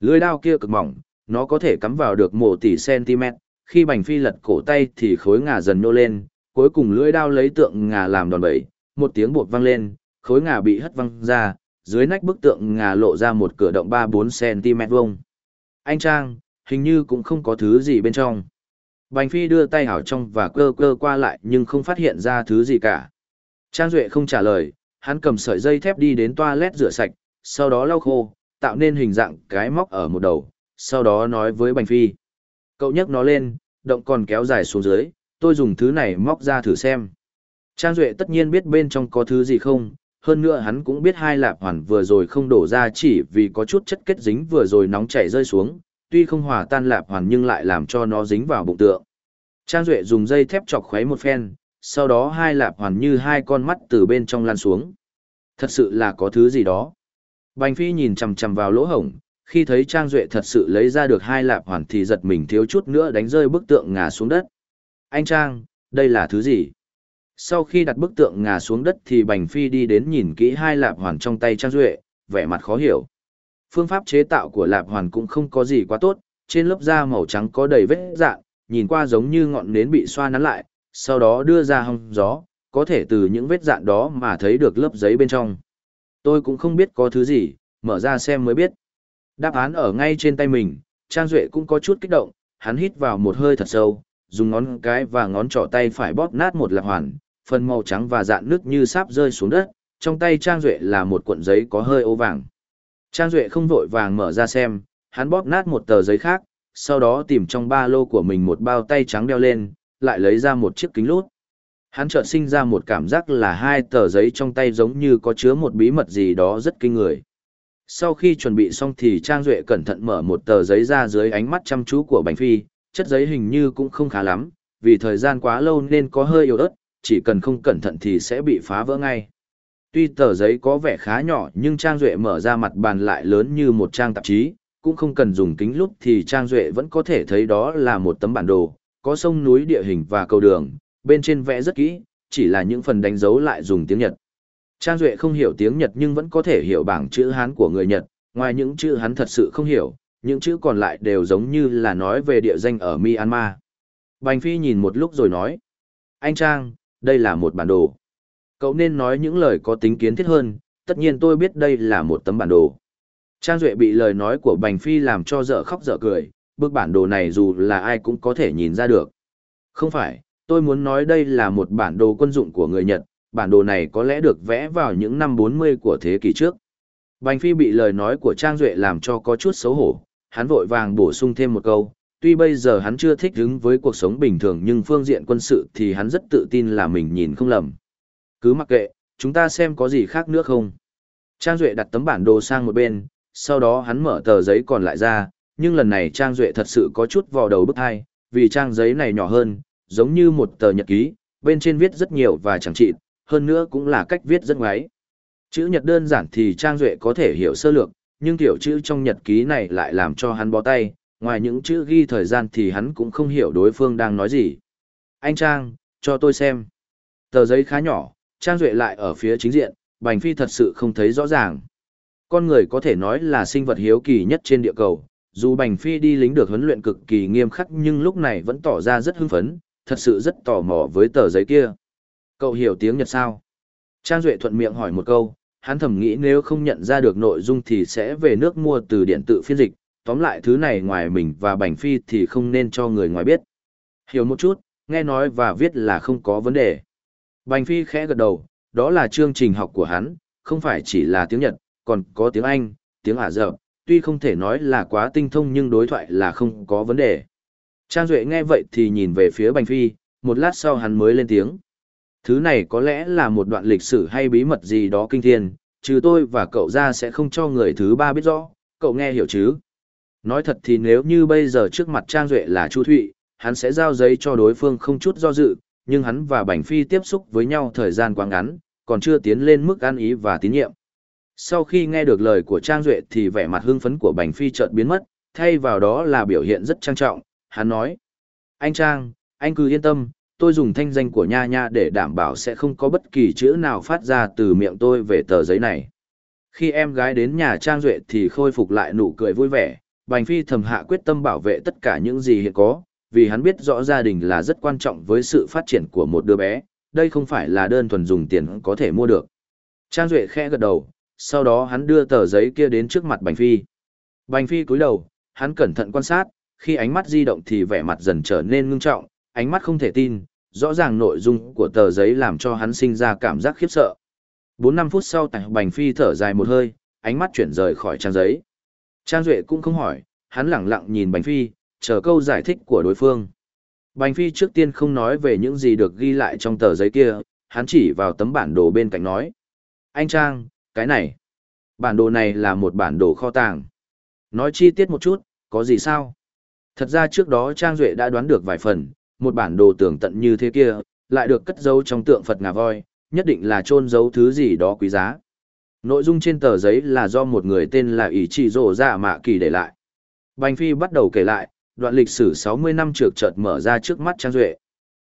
Lưới đao kia cực mỏng, nó có thể cắm vào được một tỷ cm, khi Bành Phi lật cổ tay thì khối ngà dần nô lên, cuối cùng lưỡi đao lấy tượng ngà làm đòn bẩy, một tiếng bột vang lên, khối ngà bị hất văng ra, dưới nách bức tượng ngà lộ ra một cửa động 3-4 cm vuông. Anh Trang, hình như cũng không có thứ gì bên trong. Bành Phi đưa tay hảo trong và cơ cơ qua lại nhưng không phát hiện ra thứ gì cả. Trang Duệ không trả lời, hắn cầm sợi dây thép đi đến toilet rửa sạch, sau đó lau khô, tạo nên hình dạng cái móc ở một đầu, sau đó nói với Bành Phi. Cậu nhấc nó lên, động còn kéo dài xuống dưới, tôi dùng thứ này móc ra thử xem. Trang Duệ tất nhiên biết bên trong có thứ gì không, hơn nữa hắn cũng biết hai lạp hoàn vừa rồi không đổ ra chỉ vì có chút chất kết dính vừa rồi nóng chảy rơi xuống, tuy không hòa tan lạp hoàn nhưng lại làm cho nó dính vào bụng tượng. Trang Duệ dùng dây thép chọc khuấy một phen, sau đó hai lạp hoàn như hai con mắt từ bên trong lan xuống. Thật sự là có thứ gì đó. Bành Phi nhìn chầm chầm vào lỗ hổng, khi thấy Trang Duệ thật sự lấy ra được hai lạp hoàn thì giật mình thiếu chút nữa đánh rơi bức tượng ngà xuống đất. Anh Trang, đây là thứ gì? Sau khi đặt bức tượng ngà xuống đất thì Bành Phi đi đến nhìn kỹ hai lạp hoàn trong tay Trang Duệ, vẻ mặt khó hiểu. Phương pháp chế tạo của lạp hoàn cũng không có gì quá tốt, trên lớp da màu trắng có đầy vết dạng, nhìn qua giống như ngọn nến bị xoa nắn lại, sau đó đưa ra hong gió, có thể từ những vết dạn đó mà thấy được lớp giấy bên trong. Tôi cũng không biết có thứ gì, mở ra xem mới biết. Đáp án ở ngay trên tay mình, Trang Duệ cũng có chút kích động, hắn hít vào một hơi thật sâu, dùng ngón cái và ngón trỏ tay phải bóp nát một lạc hoàn, phần màu trắng và dạn nước như sáp rơi xuống đất, trong tay Trang Duệ là một cuộn giấy có hơi ố vàng. Trang Duệ không vội vàng mở ra xem, hắn bóp nát một tờ giấy khác, sau đó tìm trong ba lô của mình một bao tay trắng đeo lên, lại lấy ra một chiếc kính lút. Hắn chợt sinh ra một cảm giác là hai tờ giấy trong tay giống như có chứa một bí mật gì đó rất kinh người. Sau khi chuẩn bị xong thì Trang Duệ cẩn thận mở một tờ giấy ra dưới ánh mắt chăm chú của Bành Phi, chất giấy hình như cũng không khá lắm, vì thời gian quá lâu nên có hơi yếu ớt, chỉ cần không cẩn thận thì sẽ bị phá vỡ ngay. Tuy tờ giấy có vẻ khá nhỏ nhưng Trang Duệ mở ra mặt bàn lại lớn như một trang tạp chí, cũng không cần dùng kính lúc thì Trang Duệ vẫn có thể thấy đó là một tấm bản đồ, có sông núi địa hình và cầu đường, bên trên vẽ rất kỹ, chỉ là những phần đánh dấu lại dùng tiếng Nhật. Trang Duệ không hiểu tiếng Nhật nhưng vẫn có thể hiểu bảng chữ Hán của người Nhật, ngoài những chữ hắn thật sự không hiểu, những chữ còn lại đều giống như là nói về địa danh ở Myanmar. Bành Phi nhìn một lúc rồi nói, anh Trang, đây là một bản đồ. Cậu nên nói những lời có tính kiến thiết hơn, tất nhiên tôi biết đây là một tấm bản đồ. Trang Duệ bị lời nói của Bành Phi làm cho dở khóc dở cười, bức bản đồ này dù là ai cũng có thể nhìn ra được. Không phải, tôi muốn nói đây là một bản đồ quân dụng của người Nhật, bản đồ này có lẽ được vẽ vào những năm 40 của thế kỷ trước. Bành Phi bị lời nói của Trang Duệ làm cho có chút xấu hổ, hắn vội vàng bổ sung thêm một câu, tuy bây giờ hắn chưa thích ứng với cuộc sống bình thường nhưng phương diện quân sự thì hắn rất tự tin là mình nhìn không lầm. Cứ mặc kệ, chúng ta xem có gì khác nữa không. Trang Duệ đặt tấm bản đồ sang một bên, sau đó hắn mở tờ giấy còn lại ra, nhưng lần này Trang Duệ thật sự có chút vò đầu bức hai, vì trang giấy này nhỏ hơn, giống như một tờ nhật ký, bên trên viết rất nhiều và chẳng trị, hơn nữa cũng là cách viết rất ngoáy. Chữ nhật đơn giản thì Trang Duệ có thể hiểu sơ lược, nhưng tiểu chữ trong nhật ký này lại làm cho hắn bó tay, ngoài những chữ ghi thời gian thì hắn cũng không hiểu đối phương đang nói gì. Anh Trang, cho tôi xem. Tờ giấy khá nhỏ, Trang Duệ lại ở phía chính diện, Bành Phi thật sự không thấy rõ ràng. Con người có thể nói là sinh vật hiếu kỳ nhất trên địa cầu, dù Bành Phi đi lính được huấn luyện cực kỳ nghiêm khắc nhưng lúc này vẫn tỏ ra rất hưng phấn, thật sự rất tò mò với tờ giấy kia. Cậu hiểu tiếng Nhật sao? Trang Duệ thuận miệng hỏi một câu, hắn thầm nghĩ nếu không nhận ra được nội dung thì sẽ về nước mua từ điện tự phiên dịch, tóm lại thứ này ngoài mình và Bành Phi thì không nên cho người ngoài biết. Hiểu một chút, nghe nói và viết là không có vấn đề. Bành Phi khẽ gật đầu, đó là chương trình học của hắn, không phải chỉ là tiếng Nhật, còn có tiếng Anh, tiếng Ả Rập, tuy không thể nói là quá tinh thông nhưng đối thoại là không có vấn đề. Trang Duệ nghe vậy thì nhìn về phía Bành Phi, một lát sau hắn mới lên tiếng. Thứ này có lẽ là một đoạn lịch sử hay bí mật gì đó kinh thiên, trừ tôi và cậu ra sẽ không cho người thứ ba biết rõ, cậu nghe hiểu chứ? Nói thật thì nếu như bây giờ trước mặt Trang Duệ là Chu Thụy, hắn sẽ giao giấy cho đối phương không chút do dự, nhưng hắn và Bành Phi tiếp xúc với nhau thời gian quá ngắn, còn chưa tiến lên mức an ý và tín nhiệm. Sau khi nghe được lời của Trang Duệ thì vẻ mặt hưng phấn của Bành Phi chợt biến mất, thay vào đó là biểu hiện rất trang trọng, hắn nói. Anh Trang, anh cứ yên tâm, tôi dùng thanh danh của nha nha để đảm bảo sẽ không có bất kỳ chữ nào phát ra từ miệng tôi về tờ giấy này. Khi em gái đến nhà Trang Duệ thì khôi phục lại nụ cười vui vẻ, Bành Phi thầm hạ quyết tâm bảo vệ tất cả những gì hiện có, vì hắn biết rõ gia đình là rất quan trọng với sự phát triển của một đứa bé, đây không phải là đơn thuần dùng tiền có thể mua được. Trang Duệ khẽ gật đầu, sau đó hắn đưa tờ giấy kia đến trước mặt Bành Phi. Bành Phi cúi đầu, hắn cẩn thận quan sát, khi ánh mắt di động thì vẻ mặt dần trở nên ngưng trọng, ánh mắt không thể tin, rõ ràng nội dung của tờ giấy làm cho hắn sinh ra cảm giác khiếp sợ. 4-5 phút sau tại Bành Phi thở dài một hơi, ánh mắt chuyển rời khỏi trang giấy. Trang Duệ cũng không hỏi, hắn lặng lặng nhìn Bành Phi, chờ câu giải thích của đối phương. Bành Phi trước tiên không nói về những gì được ghi lại trong tờ giấy kia, hắn chỉ vào tấm bản đồ bên cạnh nói. Anh Trang, cái này. Bản đồ này là một bản đồ kho tàng. Nói chi tiết một chút, có gì sao? Thật ra trước đó Trang Duệ đã đoán được vài phần, một bản đồ tưởng tận như thế kia, lại được cất giấu trong tượng Phật ngà voi, nhất định là trôn giấu thứ gì đó quý giá. Nội dung trên tờ giấy là do một người tên là Ý Chỉ Rồ Dạ Mạ Kỳ để lại. Bành Phi bắt đầu kể lại, đoạn lịch sử 60 năm trượt chợt mở ra trước mắt Trang Duệ.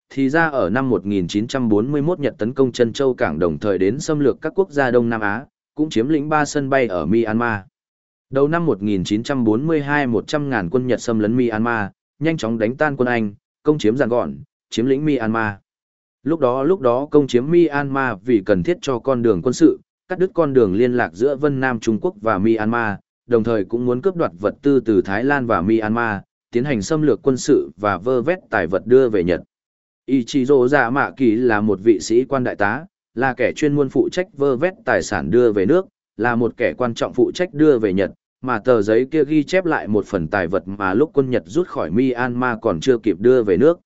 Thì ra ở năm 1941 Nhật tấn công chân châu cảng đồng thời đến xâm lược các quốc gia Đông Nam Á, cũng chiếm lĩnh ba sân bay ở Myanmar. Đầu năm 1942 100.000 quân Nhật xâm lấn Myanmar, nhanh chóng đánh tan quân Anh, công chiếm giàn gọn, chiếm lĩnh Myanmar. Lúc đó lúc đó công chiếm Myanmar vì cần thiết cho con đường quân sự, cắt đứt con đường liên lạc giữa Vân Nam Trung Quốc và Myanmar, đồng thời cũng muốn cướp đoạt vật tư từ Thái Lan và Myanmar, tiến hành xâm lược quân sự và vơ vét tài vật đưa về Nhật. Ichizo Dạ Mạ Kỳ là một vị sĩ quan đại tá, là kẻ chuyên môn phụ trách vơ vét tài sản đưa về nước, là một kẻ quan trọng phụ trách đưa về Nhật, mà tờ giấy kia ghi chép lại một phần tài vật mà lúc quân Nhật rút khỏi Myanmar còn chưa kịp đưa về nước.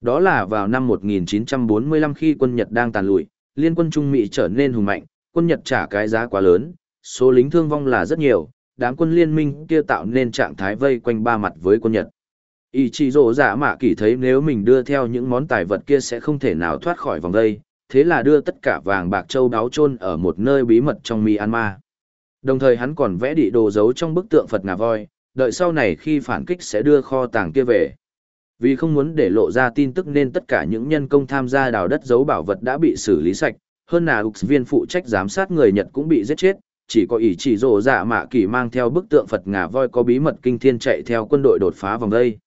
Đó là vào năm 1945 khi quân Nhật đang tàn lụi, liên quân Trung Mỹ trở nên hùng mạnh, quân Nhật trả cái giá quá lớn, số lính thương vong là rất nhiều, đám quân liên minh kia tạo nên trạng thái vây quanh ba mặt với quân Nhật. Ichiro giả dạ mạ kỳ thấy nếu mình đưa theo những món tài vật kia sẽ không thể nào thoát khỏi vòng đây, thế là đưa tất cả vàng bạc châu đáo chôn ở một nơi bí mật trong Myanmar. Đồng thời hắn còn vẽ địa đồ giấu trong bức tượng Phật ngà voi, đợi sau này khi phản kích sẽ đưa kho tàng kia về. Vì không muốn để lộ ra tin tức nên tất cả những nhân công tham gia đào đất giấu bảo vật đã bị xử lý sạch, hơn là ục viên phụ trách giám sát người Nhật cũng bị giết chết, chỉ có ý chỉ rổ dạ mạ kỳ mang theo bức tượng Phật ngà voi có bí mật kinh thiên chạy theo quân đội đột phá vòng đây.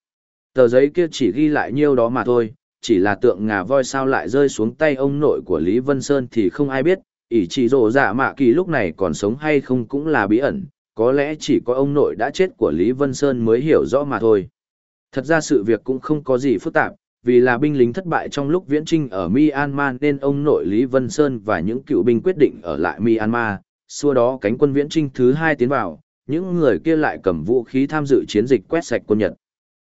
Tờ giấy kia chỉ ghi lại nhiêu đó mà thôi, chỉ là tượng ngà voi sao lại rơi xuống tay ông nội của Lý Vân Sơn thì không ai biết, ý chỉ rổ dạ mạ kỳ lúc này còn sống hay không cũng là bí ẩn, có lẽ chỉ có ông nội đã chết của Lý Vân Sơn mới hiểu rõ mà thôi. Thật ra sự việc cũng không có gì phức tạp, vì là binh lính thất bại trong lúc viễn trinh ở Myanmar nên ông nội Lý Vân Sơn và những cựu binh quyết định ở lại Myanmar, xua đó cánh quân viễn trinh thứ hai tiến vào, những người kia lại cầm vũ khí tham dự chiến dịch quét sạch quân Nhật.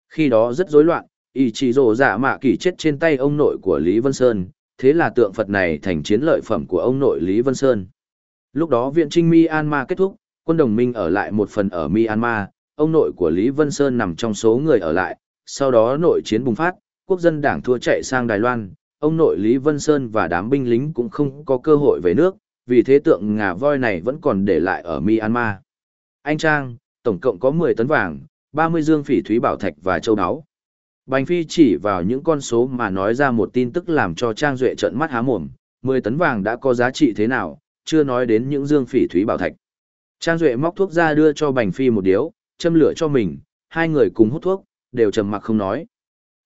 Khi đó rất rối loạn, ý chỉ rồ giả mạ kỷ chết trên tay ông nội của Lý Vân Sơn, thế là tượng Phật này thành chiến lợi phẩm của ông nội Lý Vân Sơn. Lúc đó viện trinh Myanmar kết thúc, quân đồng minh ở lại một phần ở Myanmar, ông nội của Lý Vân Sơn nằm trong số người ở lại, sau đó nội chiến bùng phát, quốc dân đảng thua chạy sang Đài Loan, ông nội Lý Vân Sơn và đám binh lính cũng không có cơ hội về nước, vì thế tượng ngà voi này vẫn còn để lại ở Myanmar. Anh Trang, tổng cộng có 10 tấn vàng, 30 dương phỉ thúy bảo thạch và châu áo. Bành Phi chỉ vào những con số mà nói ra một tin tức làm cho Trang Duệ trợn mắt há mồm, 10 tấn vàng đã có giá trị thế nào, chưa nói đến những dương phỉ thúy bảo thạch. Trang Duệ móc thuốc ra đưa cho Bành Phi một điếu, châm lửa cho mình, hai người cùng hút thuốc, đều trầm mặc không nói.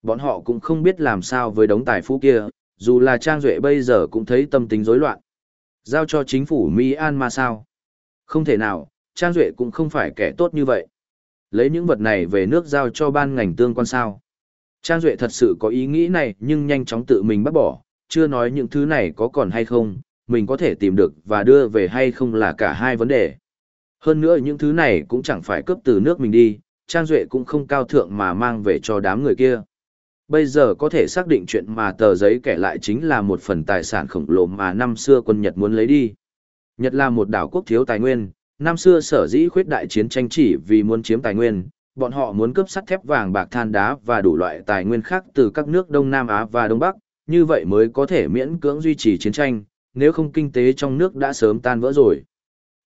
Bọn họ cũng không biết làm sao với đống tài phú kia, dù là Trang Duệ bây giờ cũng thấy tâm tính rối loạn. Giao cho chính phủ Myanmar sao? Không thể nào, Trang Duệ cũng không phải kẻ tốt như vậy. Lấy những vật này về nước giao cho ban ngành tương quan sao. Trang Duệ thật sự có ý nghĩ này nhưng nhanh chóng tự mình bắt bỏ, chưa nói những thứ này có còn hay không, mình có thể tìm được và đưa về hay không là cả hai vấn đề. Hơn nữa những thứ này cũng chẳng phải cướp từ nước mình đi, Trang Duệ cũng không cao thượng mà mang về cho đám người kia. Bây giờ có thể xác định chuyện mà tờ giấy kể lại chính là một phần tài sản khổng lồ mà năm xưa quân Nhật muốn lấy đi. Nhật là một đảo quốc thiếu tài nguyên, năm xưa sở dĩ khuyết đại chiến tranh chỉ vì muốn chiếm tài nguyên, bọn họ muốn cướp sắt thép vàng bạc than đá và đủ loại tài nguyên khác từ các nước Đông Nam Á và Đông Bắc, như vậy mới có thể miễn cưỡng duy trì chiến tranh, nếu không kinh tế trong nước đã sớm tan vỡ rồi.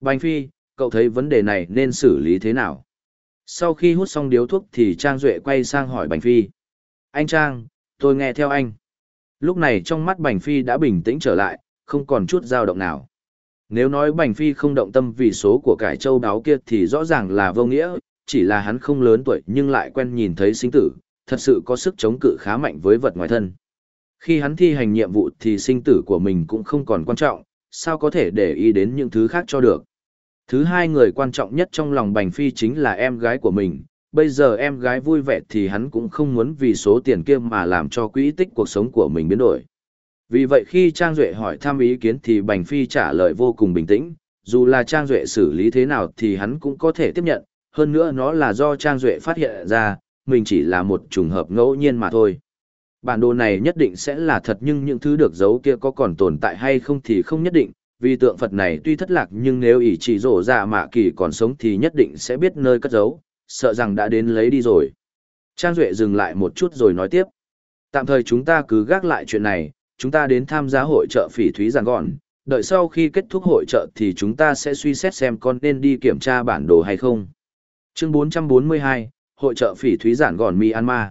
Bành Phi, cậu thấy vấn đề này nên xử lý thế nào? Sau khi hút xong điếu thuốc thì Trang Duệ quay sang hỏi Bành Phi. Anh Trang, tôi nghe theo anh. Lúc này trong mắt Bành Phi đã bình tĩnh trở lại, không còn chút dao động nào. Nếu nói Bành Phi không động tâm vì số của cải châu đáo kia thì rõ ràng là vô nghĩa, chỉ là hắn không lớn tuổi nhưng lại quen nhìn thấy sinh tử, thật sự có sức chống cự khá mạnh với vật ngoài thân. Khi hắn thi hành nhiệm vụ thì sinh tử của mình cũng không còn quan trọng, sao có thể để ý đến những thứ khác cho được. Thứ hai người quan trọng nhất trong lòng Bành Phi chính là em gái của mình, bây giờ em gái vui vẻ thì hắn cũng không muốn vì số tiền kia mà làm cho quỹ tích cuộc sống của mình biến đổi. Vì vậy khi Trang Duệ hỏi thăm ý kiến thì Bành Phi trả lời vô cùng bình tĩnh, dù là Trang Duệ xử lý thế nào thì hắn cũng có thể tiếp nhận, hơn nữa nó là do Trang Duệ phát hiện ra, mình chỉ là một trùng hợp ngẫu nhiên mà thôi. Bản đồ này nhất định sẽ là thật nhưng những thứ được giấu kia có còn tồn tại hay không thì không nhất định, vì tượng Phật này tuy thất lạc nhưng nếu ỷ chỉ rổ ra mạ kỳ còn sống thì nhất định sẽ biết nơi cất giấu, sợ rằng đã đến lấy đi rồi. Trang Duệ dừng lại một chút rồi nói tiếp. Tạm thời chúng ta cứ gác lại chuyện này, chúng ta đến tham gia hội trợ phỉ thúy giàn gọn, đợi sau khi kết thúc hội trợ thì chúng ta sẽ suy xét xem con nên đi kiểm tra bản đồ hay không. Chương 442, hội trợ phỉ thúy giản gọn Myanmar.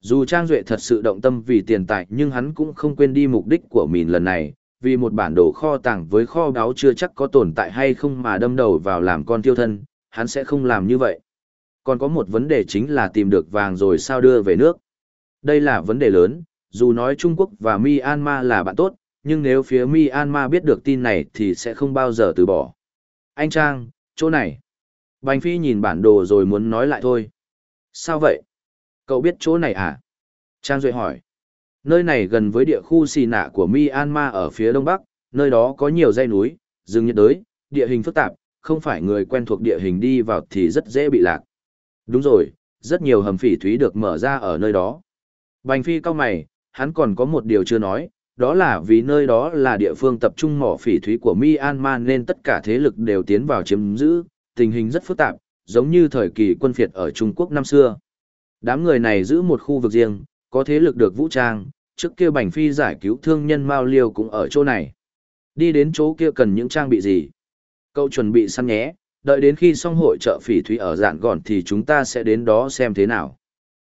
Dù Trang Duệ thật sự động tâm vì tiền tài nhưng hắn cũng không quên đi mục đích của mình lần này, vì một bản đồ kho tàng với kho báu chưa chắc có tồn tại hay không mà đâm đầu vào làm con tiêu thân, hắn sẽ không làm như vậy. Còn có một vấn đề chính là tìm được vàng rồi sao đưa về nước. Đây là vấn đề lớn, dù nói Trung Quốc và Myanmar là bạn tốt, nhưng nếu phía Myanmar biết được tin này thì sẽ không bao giờ từ bỏ. Anh Trang, chỗ này. Bành Phi nhìn bản đồ rồi muốn nói lại thôi. Sao vậy? Cậu biết chỗ này à? Trang Duệ hỏi. Nơi này gần với địa khu xì nạ của Myanmar ở phía đông bắc, nơi đó có nhiều dãy núi, rừng nhiệt đới, địa hình phức tạp, không phải người quen thuộc địa hình đi vào thì rất dễ bị lạc. Đúng rồi, rất nhiều hầm phỉ thúy được mở ra ở nơi đó. Bành Phi cao mày, hắn còn có một điều chưa nói, đó là vì nơi đó là địa phương tập trung mỏ phỉ thúy của Myanmar nên tất cả thế lực đều tiến vào chiếm giữ, tình hình rất phức tạp, giống như thời kỳ quân phiệt ở Trung Quốc năm xưa. Đám người này giữ một khu vực riêng, có thế lực được vũ trang, trước kia Bành Phi giải cứu thương nhân Mao Liêu cũng ở chỗ này. Đi đến chỗ kia cần những trang bị gì? Cậu chuẩn bị săn nhé, đợi đến khi xong hội trợ phỉ thúy ở dạng gòn thì chúng ta sẽ đến đó xem thế nào.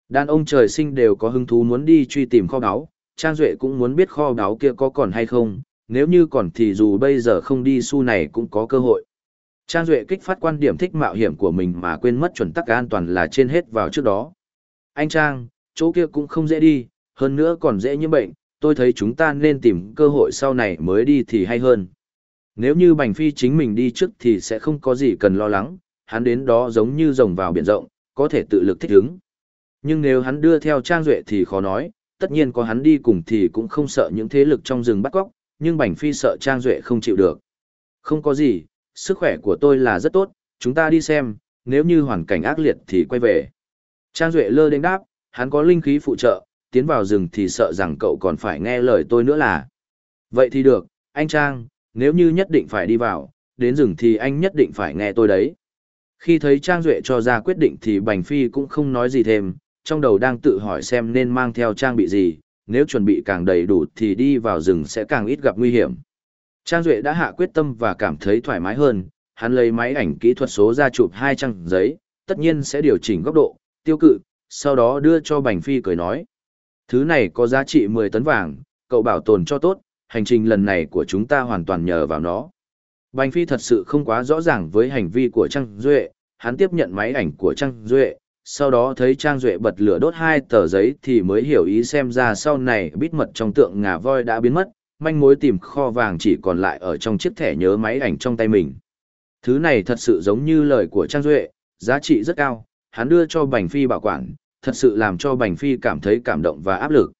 Đàn ông trời sinh đều có hứng thú muốn đi truy tìm kho báu, Trang Duệ cũng muốn biết kho báu kia có còn hay không, nếu như còn thì dù bây giờ không đi su này cũng có cơ hội. Trang Duệ kích phát quan điểm thích mạo hiểm của mình mà quên mất chuẩn tắc an toàn là trên hết vào trước đó. Anh Trang, chỗ kia cũng không dễ đi, hơn nữa còn dễ như bệnh, tôi thấy chúng ta nên tìm cơ hội sau này mới đi thì hay hơn. Nếu như Bành Phi chính mình đi trước thì sẽ không có gì cần lo lắng, hắn đến đó giống như rồng vào biển rộng, có thể tự lực thích ứng. Nhưng nếu hắn đưa theo Trang Duệ thì khó nói, tất nhiên có hắn đi cùng thì cũng không sợ những thế lực trong rừng bắt góc, nhưng Bành Phi sợ Trang Duệ không chịu được. Không có gì, sức khỏe của tôi là rất tốt, chúng ta đi xem, nếu như hoàn cảnh ác liệt thì quay về. Trang Duệ lơ đến đáp, hắn có linh khí phụ trợ, tiến vào rừng thì sợ rằng cậu còn phải nghe lời tôi nữa là. Vậy thì được, anh Trang, nếu như nhất định phải đi vào, đến rừng thì anh nhất định phải nghe tôi đấy. Khi thấy Trang Duệ cho ra quyết định thì Bành Phi cũng không nói gì thêm, trong đầu đang tự hỏi xem nên mang theo trang bị gì, nếu chuẩn bị càng đầy đủ thì đi vào rừng sẽ càng ít gặp nguy hiểm. Trang Duệ đã hạ quyết tâm và cảm thấy thoải mái hơn, hắn lấy máy ảnh kỹ thuật số ra chụp hai trang giấy, tất nhiên sẽ điều chỉnh góc độ, tiêu cự, sau đó đưa cho Bành Phi cười nói. Thứ này có giá trị 10 tấn vàng, cậu bảo tồn cho tốt, hành trình lần này của chúng ta hoàn toàn nhờ vào nó. Bành Phi thật sự không quá rõ ràng với hành vi của Trang Duệ, hắn tiếp nhận máy ảnh của Trang Duệ, sau đó thấy Trang Duệ bật lửa đốt hai tờ giấy thì mới hiểu ý xem ra sau này bít mật trong tượng ngà voi đã biến mất, manh mối tìm kho vàng chỉ còn lại ở trong chiếc thẻ nhớ máy ảnh trong tay mình. Thứ này thật sự giống như lời của Trang Duệ, giá trị rất cao, hắn đưa cho Bành Phi bảo quản, thật sự làm cho Bành Phi cảm thấy cảm động và áp lực.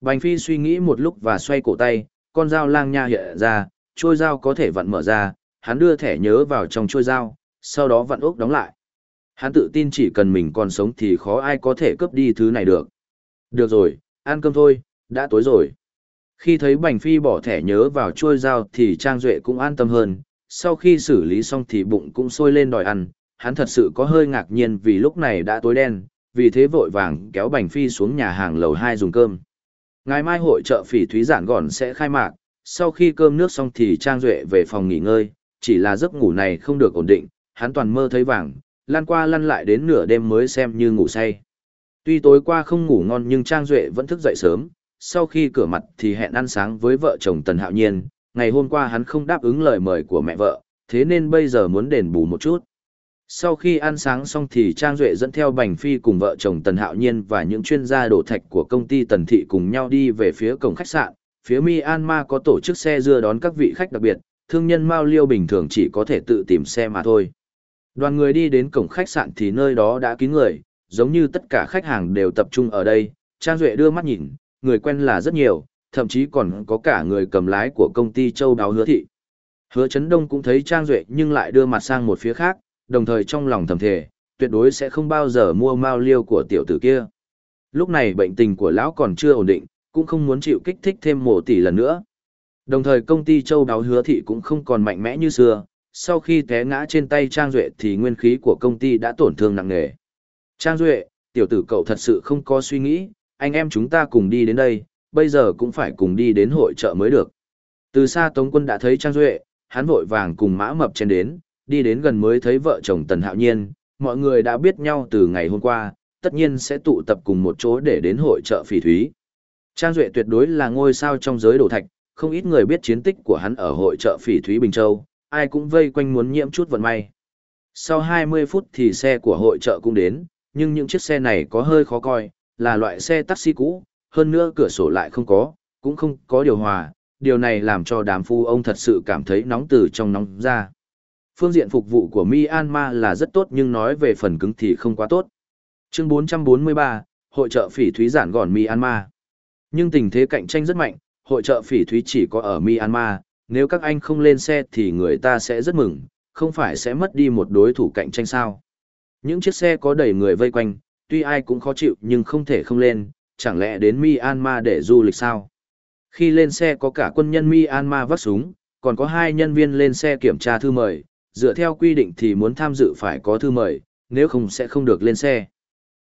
Bành Phi suy nghĩ một lúc và xoay cổ tay, con dao lang nha hiện ra, trôi dao có thể vặn mở ra, hắn đưa thẻ nhớ vào trong trôi dao, sau đó vặn ốc đóng lại. Hắn tự tin chỉ cần mình còn sống thì khó ai có thể cướp đi thứ này được. Được rồi, ăn cơm thôi, đã tối rồi. Khi thấy Bành Phi bỏ thẻ nhớ vào trôi dao thì Trang Duệ cũng an tâm hơn, sau khi xử lý xong thì bụng cũng sôi lên đòi ăn, hắn thật sự có hơi ngạc nhiên vì lúc này đã tối đen, vì thế vội vàng kéo Bành Phi xuống nhà hàng lầu 2 dùng cơm. Ngày mai hội trợ phỉ thúy giản gòn sẽ khai mạc, sau khi cơm nước xong thì Trang Duệ về phòng nghỉ ngơi, chỉ là giấc ngủ này không được ổn định, hắn toàn mơ thấy vàng, Lan qua lăn lại đến nửa đêm mới xem như ngủ say. Tuy tối qua không ngủ ngon nhưng Trang Duệ vẫn thức dậy sớm, sau khi cửa mặt thì hẹn ăn sáng với vợ chồng Tần Hạo Nhiên, ngày hôm qua hắn không đáp ứng lời mời của mẹ vợ, thế nên bây giờ muốn đền bù một chút. Sau khi ăn sáng xong thì Trang Duệ dẫn theo Bành Phi cùng vợ chồng Tần Hạo Nhiên và những chuyên gia đổ thạch của công ty Tần Thị cùng nhau đi về phía cổng khách sạn. Phía Myanmar có tổ chức xe dưa đón các vị khách đặc biệt, thương nhân Mao Liêu bình thường chỉ có thể tự tìm xe mà thôi. Đoàn người đi đến cổng khách sạn thì nơi đó đã kín người, giống như tất cả khách hàng đều tập trung ở đây. Trang Duệ đưa mắt nhìn, người quen là rất nhiều, thậm chí còn có cả người cầm lái của công ty châu đáo hứa thị. Hứa Trấn Đông cũng thấy Trang Duệ nhưng lại đưa mặt sang một phía khác, đồng thời trong lòng thầm thề, tuyệt đối sẽ không bao giờ mua mao liêu của tiểu tử kia. Lúc này bệnh tình của lão còn chưa ổn định, cũng không muốn chịu kích thích thêm mổ tỷ lần nữa. Đồng thời công ty châu đáo hứa thị cũng không còn mạnh mẽ như xưa, sau khi té ngã trên tay Trang Duệ thì nguyên khí của công ty đã tổn thương nặng nề. Trang Duệ, tiểu tử cậu thật sự không có suy nghĩ, anh em chúng ta cùng đi đến đây, bây giờ cũng phải cùng đi đến hội trợ mới được. Từ xa Tống quân đã thấy Trang Duệ, hắn vội vàng cùng mã mập chen đến, đi đến gần mới thấy vợ chồng Tần Hạo Nhiên, mọi người đã biết nhau từ ngày hôm qua, tất nhiên sẽ tụ tập cùng một chỗ để đến hội trợ phỉ thúy. Trang Duệ tuyệt đối là ngôi sao trong giới đồ thạch, không ít người biết chiến tích của hắn ở hội trợ phỉ thúy Bình Châu, ai cũng vây quanh muốn nhiễm chút vận may. Sau 20 phút thì xe của hội trợ cũng đến, nhưng những chiếc xe này có hơi khó coi, là loại xe taxi cũ, hơn nữa cửa sổ lại không có, cũng không có điều hòa, điều này làm cho đám phu ông thật sự cảm thấy nóng từ trong nóng ra. Phương diện phục vụ của Myanmar là rất tốt nhưng nói về phần cứng thì không quá tốt. Chương 443, Hội trợ phỉ thúy giản gọn Myanmar. Nhưng tình thế cạnh tranh rất mạnh, hội trợ phỉ thúy chỉ có ở Myanmar, nếu các anh không lên xe thì người ta sẽ rất mừng, không phải sẽ mất đi một đối thủ cạnh tranh sao. Những chiếc xe có đầy người vây quanh, tuy ai cũng khó chịu nhưng không thể không lên, chẳng lẽ đến Myanmar để du lịch sao? Khi lên xe có cả quân nhân Myanmar vác súng, còn có hai nhân viên lên xe kiểm tra thư mời, dựa theo quy định thì muốn tham dự phải có thư mời, nếu không sẽ không được lên xe.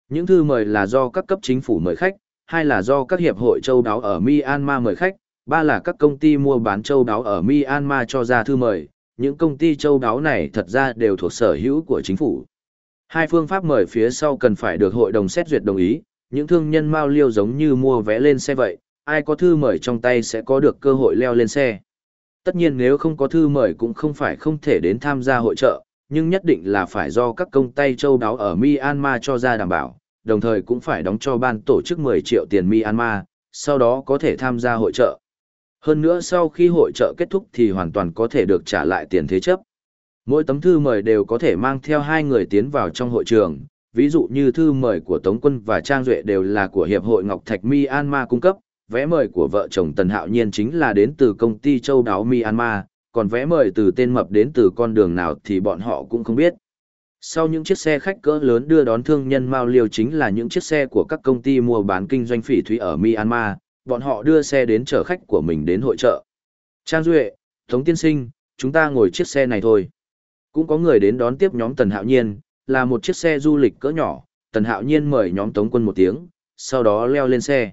Những thư mời là do các cấp chính phủ mời khách, hai là do các hiệp hội châu đáo ở Myanmar mời khách, ba là các công ty mua bán châu đáo ở Myanmar cho ra thư mời. Những công ty châu đáo này thật ra đều thuộc sở hữu của chính phủ. Hai phương pháp mời phía sau cần phải được hội đồng xét duyệt đồng ý, những thương nhân mao liêu giống như mua vé lên xe vậy, ai có thư mời trong tay sẽ có được cơ hội leo lên xe. Tất nhiên nếu không có thư mời cũng không phải không thể đến tham gia hội trợ, nhưng nhất định là phải do các công tay châu đáo ở Myanmar cho ra đảm bảo, đồng thời cũng phải đóng cho ban tổ chức 10 triệu tiền Myanmar, sau đó có thể tham gia hội trợ. Hơn nữa sau khi hội trợ kết thúc thì hoàn toàn có thể được trả lại tiền thế chấp. Mỗi tấm thư mời đều có thể mang theo hai người tiến vào trong hội trường, ví dụ như thư mời của Tống Quân và Trang Duệ đều là của Hiệp hội Ngọc Thạch Myanmar cung cấp, vé mời của vợ chồng Tần Hạo Nhiên chính là đến từ công ty châu đáo Myanmar, còn vé mời từ tên mập đến từ con đường nào thì bọn họ cũng không biết. Sau những chiếc xe khách cỡ lớn đưa đón thương nhân Mao Liêu chính là những chiếc xe của các công ty mua bán kinh doanh phỉ thúy ở Myanmar, bọn họ đưa xe đến chở khách của mình đến hội trợ. Trang Duệ, Tống Tiên Sinh, chúng ta ngồi chiếc xe này thôi. Cũng có người đến đón tiếp nhóm Tần Hạo Nhiên, là một chiếc xe du lịch cỡ nhỏ, Tần Hạo Nhiên mời nhóm Tống Quân một tiếng, sau đó leo lên xe.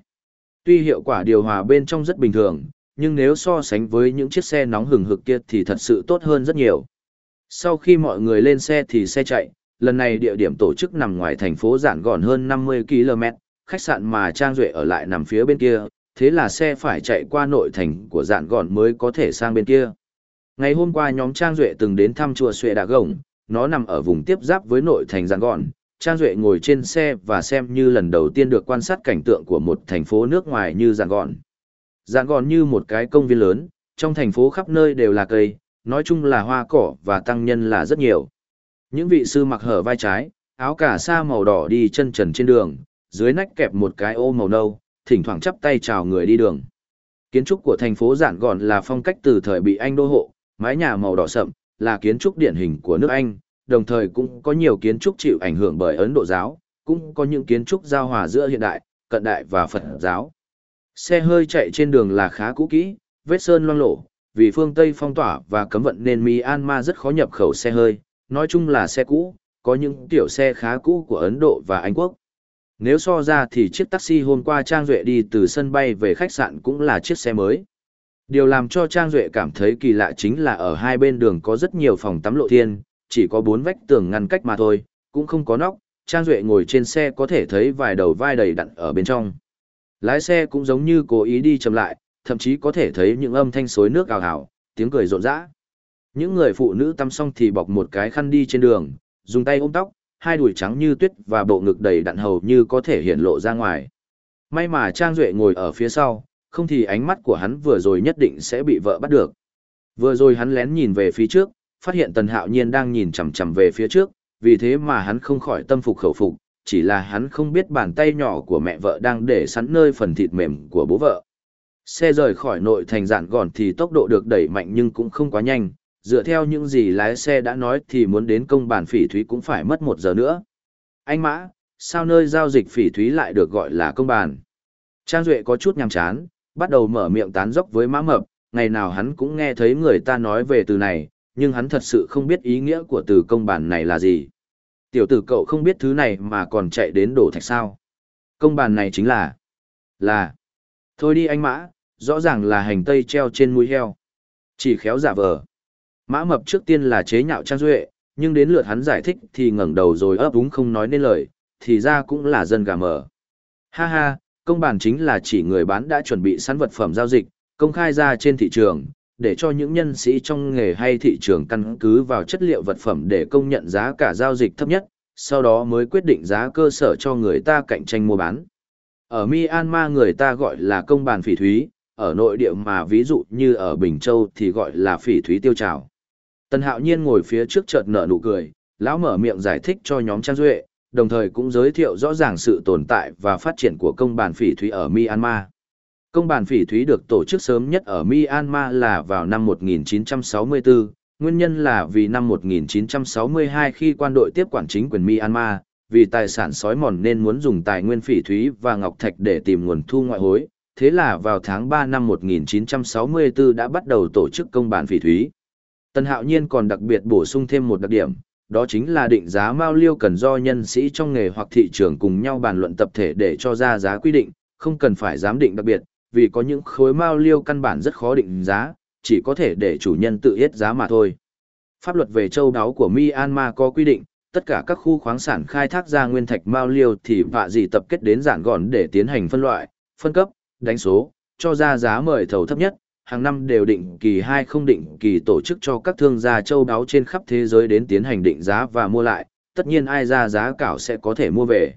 Tuy hiệu quả điều hòa bên trong rất bình thường, nhưng nếu so sánh với những chiếc xe nóng hừng hực kia thì thật sự tốt hơn rất nhiều. Sau khi mọi người lên xe thì xe chạy, lần này địa điểm tổ chức nằm ngoài thành phố giản gọn hơn 50 km, khách sạn mà Trang Duệ ở lại nằm phía bên kia, thế là xe phải chạy qua nội thành của giản gọn mới có thể sang bên kia. Ngày hôm qua nhóm Trang Duệ từng đến thăm chùa Xuệ Đà Gồng, nó nằm ở vùng tiếp giáp với nội thành giản gọn, Trang Duệ ngồi trên xe và xem như lần đầu tiên được quan sát cảnh tượng của một thành phố nước ngoài như Giàn Gòn. Giàn Gòn như một cái công viên lớn, trong thành phố khắp nơi đều là cây, nói chung là hoa cỏ và tăng nhân là rất nhiều. Những vị sư mặc hở vai trái, áo cả sa màu đỏ đi chân trần trên đường, dưới nách kẹp một cái ô màu nâu, thỉnh thoảng chắp tay chào người đi đường. Kiến trúc của thành phố Giản Gòn là phong cách từ thời bị Anh đô hộ, mái nhà màu đỏ sậm, là kiến trúc điển hình của nước Anh, đồng thời cũng có nhiều kiến trúc chịu ảnh hưởng bởi Ấn Độ giáo, cũng có những kiến trúc giao hòa giữa hiện đại, cận đại và Phật giáo. Xe hơi chạy trên đường là khá cũ kỹ, vết sơn loang lổ, vì phương Tây phong tỏa và cấm vận nên Myanmar rất khó nhập khẩu xe hơi, nói chung là xe cũ, có những tiểu xe khá cũ của Ấn Độ và Anh Quốc. Nếu so ra thì chiếc taxi hôm qua Trang Duệ đi từ sân bay về khách sạn cũng là chiếc xe mới. Điều làm cho Trang Duệ cảm thấy kỳ lạ chính là ở hai bên đường có rất nhiều phòng tắm lộ thiên, chỉ có bốn vách tường ngăn cách mà thôi, cũng không có nóc, Trang Duệ ngồi trên xe có thể thấy vài đầu vai đầy đặn ở bên trong. Lái xe cũng giống như cố ý đi chậm lại, thậm chí có thể thấy những âm thanh xối nước ào ào, tiếng cười rộn rã. Những người phụ nữ tắm xong thì bọc một cái khăn đi trên đường, dùng tay ôm tóc, hai đùi trắng như tuyết và bộ ngực đầy đặn hầu như có thể hiện lộ ra ngoài. May mà Trang Duệ ngồi ở phía sau, không thì ánh mắt của hắn vừa rồi nhất định sẽ bị vợ bắt được. Vừa rồi hắn lén nhìn về phía trước, phát hiện Tần Hạo Nhiên đang nhìn chằm chằm về phía trước, vì thế mà hắn không khỏi tâm phục khẩu phục, chỉ là hắn không biết bàn tay nhỏ của mẹ vợ đang để sẵn nơi phần thịt mềm của bố vợ. Xe rời khỏi nội thành giản gòn thì tốc độ được đẩy mạnh nhưng cũng không quá nhanh, dựa theo những gì lái xe đã nói thì muốn đến công bản phỉ thúy cũng phải mất một giờ nữa. Anh Mã, sao nơi giao dịch phỉ thúy lại được gọi là công bản? Trang Duệ có chút nhằm chán, bắt đầu mở miệng tán dốc với Mã Mập, ngày nào hắn cũng nghe thấy người ta nói về từ này, nhưng hắn thật sự không biết ý nghĩa của từ công bản này là gì. Tiểu tử cậu không biết thứ này mà còn chạy đến đổ thạch sao. Công bản này chính là... là... Thôi đi anh Mã, rõ ràng là hành tây treo trên mũi heo. Chỉ khéo giả vờ. Mã mập trước tiên là chế nhạo Trang Duệ, nhưng đến lượt hắn giải thích thì ngẩng đầu rồi ấp úng không nói nên lời, thì ra cũng là dân gà mờ. Ha ha, công bản chính là chỉ người bán đã chuẩn bị sẵn vật phẩm giao dịch, công khai ra trên thị trường, để cho những nhân sĩ trong nghề hay thị trường căn cứ vào chất liệu vật phẩm để công nhận giá cả giao dịch thấp nhất, sau đó mới quyết định giá cơ sở cho người ta cạnh tranh mua bán. Ở Myanmar người ta gọi là công bàn phỉ thúy, ở nội địa mà ví dụ như ở Bình Châu thì gọi là phỉ thúy tiêu trào. Tần Hạo Nhiên ngồi phía trước chợt nở nụ cười, lão mở miệng giải thích cho nhóm Trang Duệ, đồng thời cũng giới thiệu rõ ràng sự tồn tại và phát triển của công bàn phỉ thúy ở Myanmar. Công bàn phỉ thúy được tổ chức sớm nhất ở Myanmar là vào năm 1964, nguyên nhân là vì năm 1962 khi quan đội tiếp quản chính quyền Myanmar, vì tài sản sói mòn nên muốn dùng tài nguyên phỉ thúy và ngọc thạch để tìm nguồn thu ngoại hối, thế là vào tháng 3 năm 1964 đã bắt đầu tổ chức công bản phỉ thúy. Tần Hạo Nhiên còn đặc biệt bổ sung thêm một đặc điểm, đó chính là định giá mao liêu cần do nhân sĩ trong nghề hoặc thị trường cùng nhau bàn luận tập thể để cho ra giá quy định, không cần phải giám định đặc biệt, vì có những khối mao liêu căn bản rất khó định giá, chỉ có thể để chủ nhân tự yết giá mà thôi. Pháp luật về châu đáo của Myanmar có quy định, tất cả các khu khoáng sản khai thác ra nguyên thạch mao liêu thì vạ gì tập kết đến giản gọn để tiến hành phân loại, phân cấp, đánh số, cho ra giá mời thầu thấp nhất, hàng năm đều định kỳ hay không định kỳ tổ chức cho các thương gia châu đáo trên khắp thế giới đến tiến hành định giá và mua lại, tất nhiên ai ra giá cảo sẽ có thể mua về.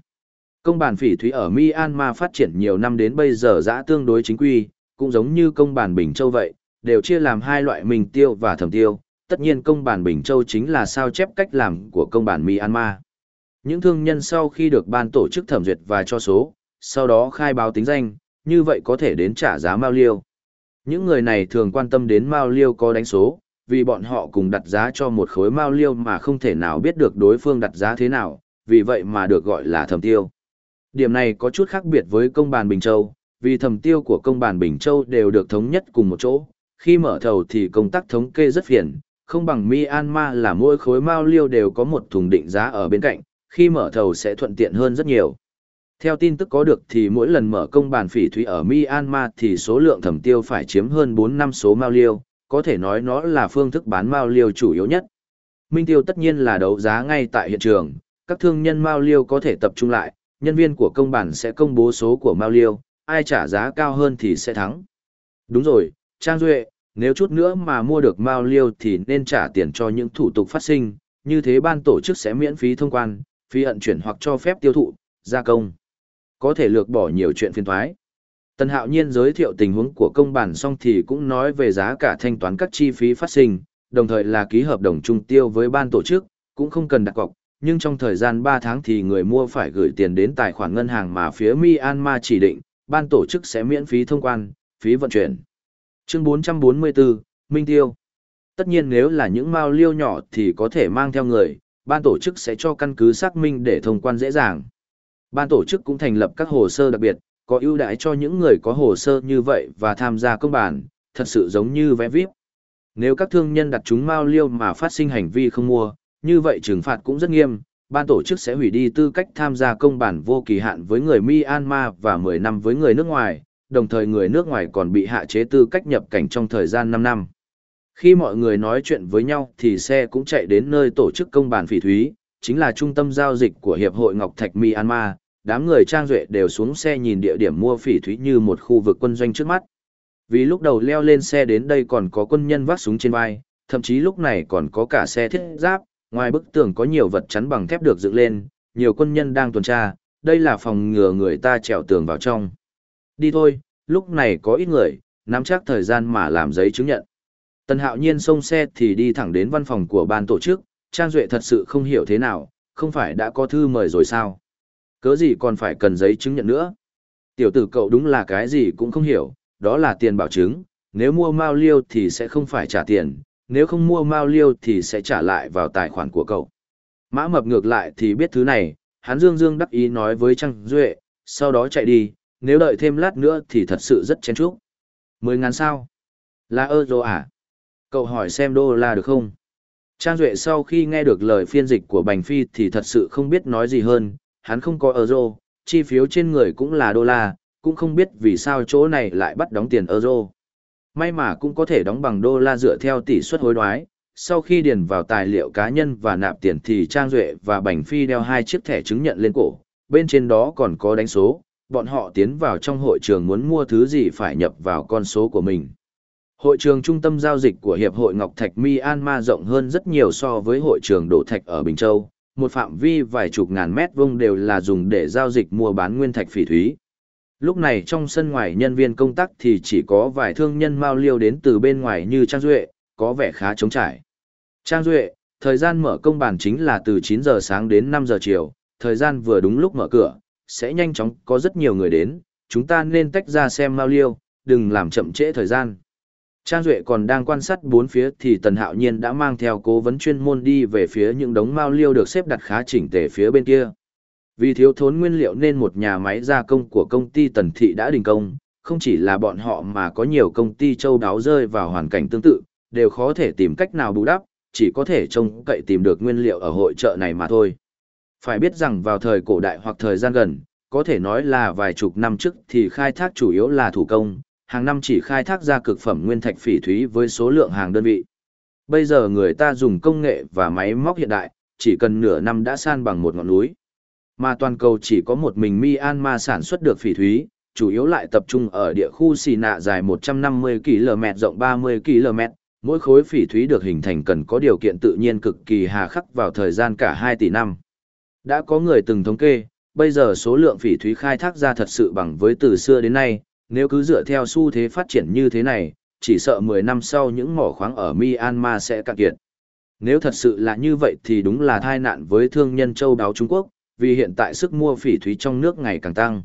Công bản phỉ thúy ở Myanmar phát triển nhiều năm đến bây giờ đã tương đối chính quy, cũng giống như công bản Bình Châu vậy, đều chia làm hai loại mình tiêu và thẩm tiêu. Tất nhiên công bản Bình Châu chính là sao chép cách làm của công bản Myanmar. Những thương nhân sau khi được ban tổ chức thẩm duyệt và cho số, sau đó khai báo tính danh, như vậy có thể đến trả giá mao liêu. Những người này thường quan tâm đến mao liêu có đánh số, vì bọn họ cùng đặt giá cho một khối mao liêu mà không thể nào biết được đối phương đặt giá thế nào, vì vậy mà được gọi là thẩm tiêu. Điểm này có chút khác biệt với công bàn Bình Châu, vì thẩm tiêu của công bàn Bình Châu đều được thống nhất cùng một chỗ, khi mở thầu thì công tác thống kê rất phiền, không bằng Myanmar là mỗi khối mao liêu đều có một thùng định giá ở bên cạnh, khi mở thầu sẽ thuận tiện hơn rất nhiều. Theo tin tức có được thì mỗi lần mở công bàn phỉ thúy ở Myanmar thì số lượng thẩm tiêu phải chiếm hơn 4 năm số mao liêu, có thể nói nó là phương thức bán mao liêu chủ yếu nhất. Minh tiêu tất nhiên là đấu giá ngay tại hiện trường, các thương nhân mao liêu có thể tập trung lại, nhân viên của công bản sẽ công bố số của mao liêu, ai trả giá cao hơn thì sẽ thắng. Đúng rồi, Trang Duệ, nếu chút nữa mà mua được mao liêu thì nên trả tiền cho những thủ tục phát sinh, như thế ban tổ chức sẽ miễn phí thông quan, phí ẩn chuyển hoặc cho phép tiêu thụ, gia công. Có thể lược bỏ nhiều chuyện phiền thoái. Tần Hạo Nhiên giới thiệu tình huống của công bản xong thì cũng nói về giá cả thanh toán các chi phí phát sinh, đồng thời là ký hợp đồng trung tiêu với ban tổ chức, cũng không cần đặt cọc, nhưng trong thời gian 3 tháng thì người mua phải gửi tiền đến tài khoản ngân hàng mà phía Myanmar chỉ định, ban tổ chức sẽ miễn phí thông quan, phí vận chuyển. Chương 444, Minh Tiêu Tất nhiên nếu là những mao liêu nhỏ thì có thể mang theo người, ban tổ chức sẽ cho căn cứ xác minh để thông quan dễ dàng. Ban tổ chức cũng thành lập các hồ sơ đặc biệt, có ưu đãi cho những người có hồ sơ như vậy và tham gia công bản, thật sự giống như vé VIP. Nếu các thương nhân đặt chúng mao liêu mà phát sinh hành vi không mua, như vậy trừng phạt cũng rất nghiêm, ban tổ chức sẽ hủy đi tư cách tham gia công bản vô kỳ hạn với người Myanmar và 10 năm với người nước ngoài, đồng thời người nước ngoài còn bị hạ chế tư cách nhập cảnh trong thời gian 5 năm. Khi mọi người nói chuyện với nhau thì xe cũng chạy đến nơi tổ chức công bản phỉ thúy, chính là trung tâm giao dịch của Hiệp hội Ngọc Thạch Myanmar, đám người trang duệ đều xuống xe nhìn địa điểm mua phỉ thúy như một khu vực quân doanh trước mắt. Vì lúc đầu leo lên xe đến đây còn có quân nhân vác súng trên vai, thậm chí lúc này còn có cả xe thiết giáp, ngoài bức tường có nhiều vật chắn bằng thép được dựng lên, nhiều quân nhân đang tuần tra, đây là phòng ngừa người ta trèo tường vào trong. Đi thôi, lúc này có ít người, nắm chắc thời gian mà làm giấy chứng nhận. Tần Hạo Nhiên xông xe thì đi thẳng đến văn phòng của ban tổ chức, Trang Duệ thật sự không hiểu thế nào, không phải đã có thư mời rồi sao? Cớ gì còn phải cần giấy chứng nhận nữa? Tiểu tử cậu đúng là cái gì cũng không hiểu, đó là tiền bảo chứng, nếu mua mao liêu thì sẽ không phải trả tiền, nếu không mua mao liêu thì sẽ trả lại vào tài khoản của cậu. Mã mập ngược lại thì biết thứ này, hắn dương dương đắc ý nói với Trang Duệ, sau đó chạy đi, nếu đợi thêm lát nữa thì thật sự rất chen chúc. Mười ngàn sao? Là euro à? Cậu hỏi xem đô la được không? Trang Duệ sau khi nghe được lời phiên dịch của Bành Phi thì thật sự không biết nói gì hơn, hắn không có euro, chi phiếu trên người cũng là đô la, cũng không biết vì sao chỗ này lại bắt đóng tiền euro. May mà cũng có thể đóng bằng đô la dựa theo tỷ suất hối đoái. Sau khi điền vào tài liệu cá nhân và nạp tiền thì Trang Duệ và Bành Phi đeo hai chiếc thẻ chứng nhận lên cổ, bên trên đó còn có đánh số, bọn họ tiến vào trong hội trường muốn mua thứ gì phải nhập vào con số của mình. Hội trường trung tâm giao dịch của Hiệp hội Ngọc Thạch Myanmar rộng hơn rất nhiều so với hội trường Đổ Thạch ở Bình Châu, một phạm vi vài chục ngàn mét vuông đều là dùng để giao dịch mua bán nguyên thạch phỉ thúy. Lúc này trong sân ngoài nhân viên công tác thì chỉ có vài thương nhân mao liêu đến từ bên ngoài như Trang Duệ, có vẻ khá trống trải. Trang Duệ, thời gian mở công bàn chính là từ 9 giờ sáng đến 5 giờ chiều, thời gian vừa đúng lúc mở cửa, sẽ nhanh chóng có rất nhiều người đến, chúng ta nên tách ra xem mao liêu, đừng làm chậm trễ thời gian. Trang Duệ còn đang quan sát bốn phía thì Tần Hạo Nhiên đã mang theo cố vấn chuyên môn đi về phía những đống mao liêu được xếp đặt khá chỉnh tề phía bên kia. Vì thiếu thốn nguyên liệu nên một nhà máy gia công của công ty Tần Thị đã đình công, không chỉ là bọn họ mà có nhiều công ty châu đáo rơi vào hoàn cảnh tương tự, đều khó thể tìm cách nào bù đắp, chỉ có thể trông cậy tìm được nguyên liệu ở hội trợ này mà thôi. Phải biết rằng vào thời cổ đại hoặc thời gian gần, có thể nói là vài chục năm trước thì khai thác chủ yếu là thủ công, hàng năm chỉ khai thác ra cực phẩm nguyên thạch phỉ thúy với số lượng hàng đơn vị. Bây giờ người ta dùng công nghệ và máy móc hiện đại, chỉ cần nửa năm đã san bằng một ngọn núi. Mà toàn cầu chỉ có một mình Myanmar sản xuất được phỉ thúy, chủ yếu lại tập trung ở địa khu xì nạ dài 150 km rộng 30 km. Mỗi khối phỉ thúy được hình thành cần có điều kiện tự nhiên cực kỳ hà khắc vào thời gian cả 2 tỷ năm. Đã có người từng thống kê, bây giờ số lượng phỉ thúy khai thác ra thật sự bằng với từ xưa đến nay, nếu cứ dựa theo xu thế phát triển như thế này, chỉ sợ 10 năm sau những mỏ khoáng ở Myanmar sẽ cạn kiệt. Nếu thật sự là như vậy thì đúng là tai nạn với thương nhân châu đáo Trung Quốc, vì hiện tại sức mua phỉ thúy trong nước ngày càng tăng.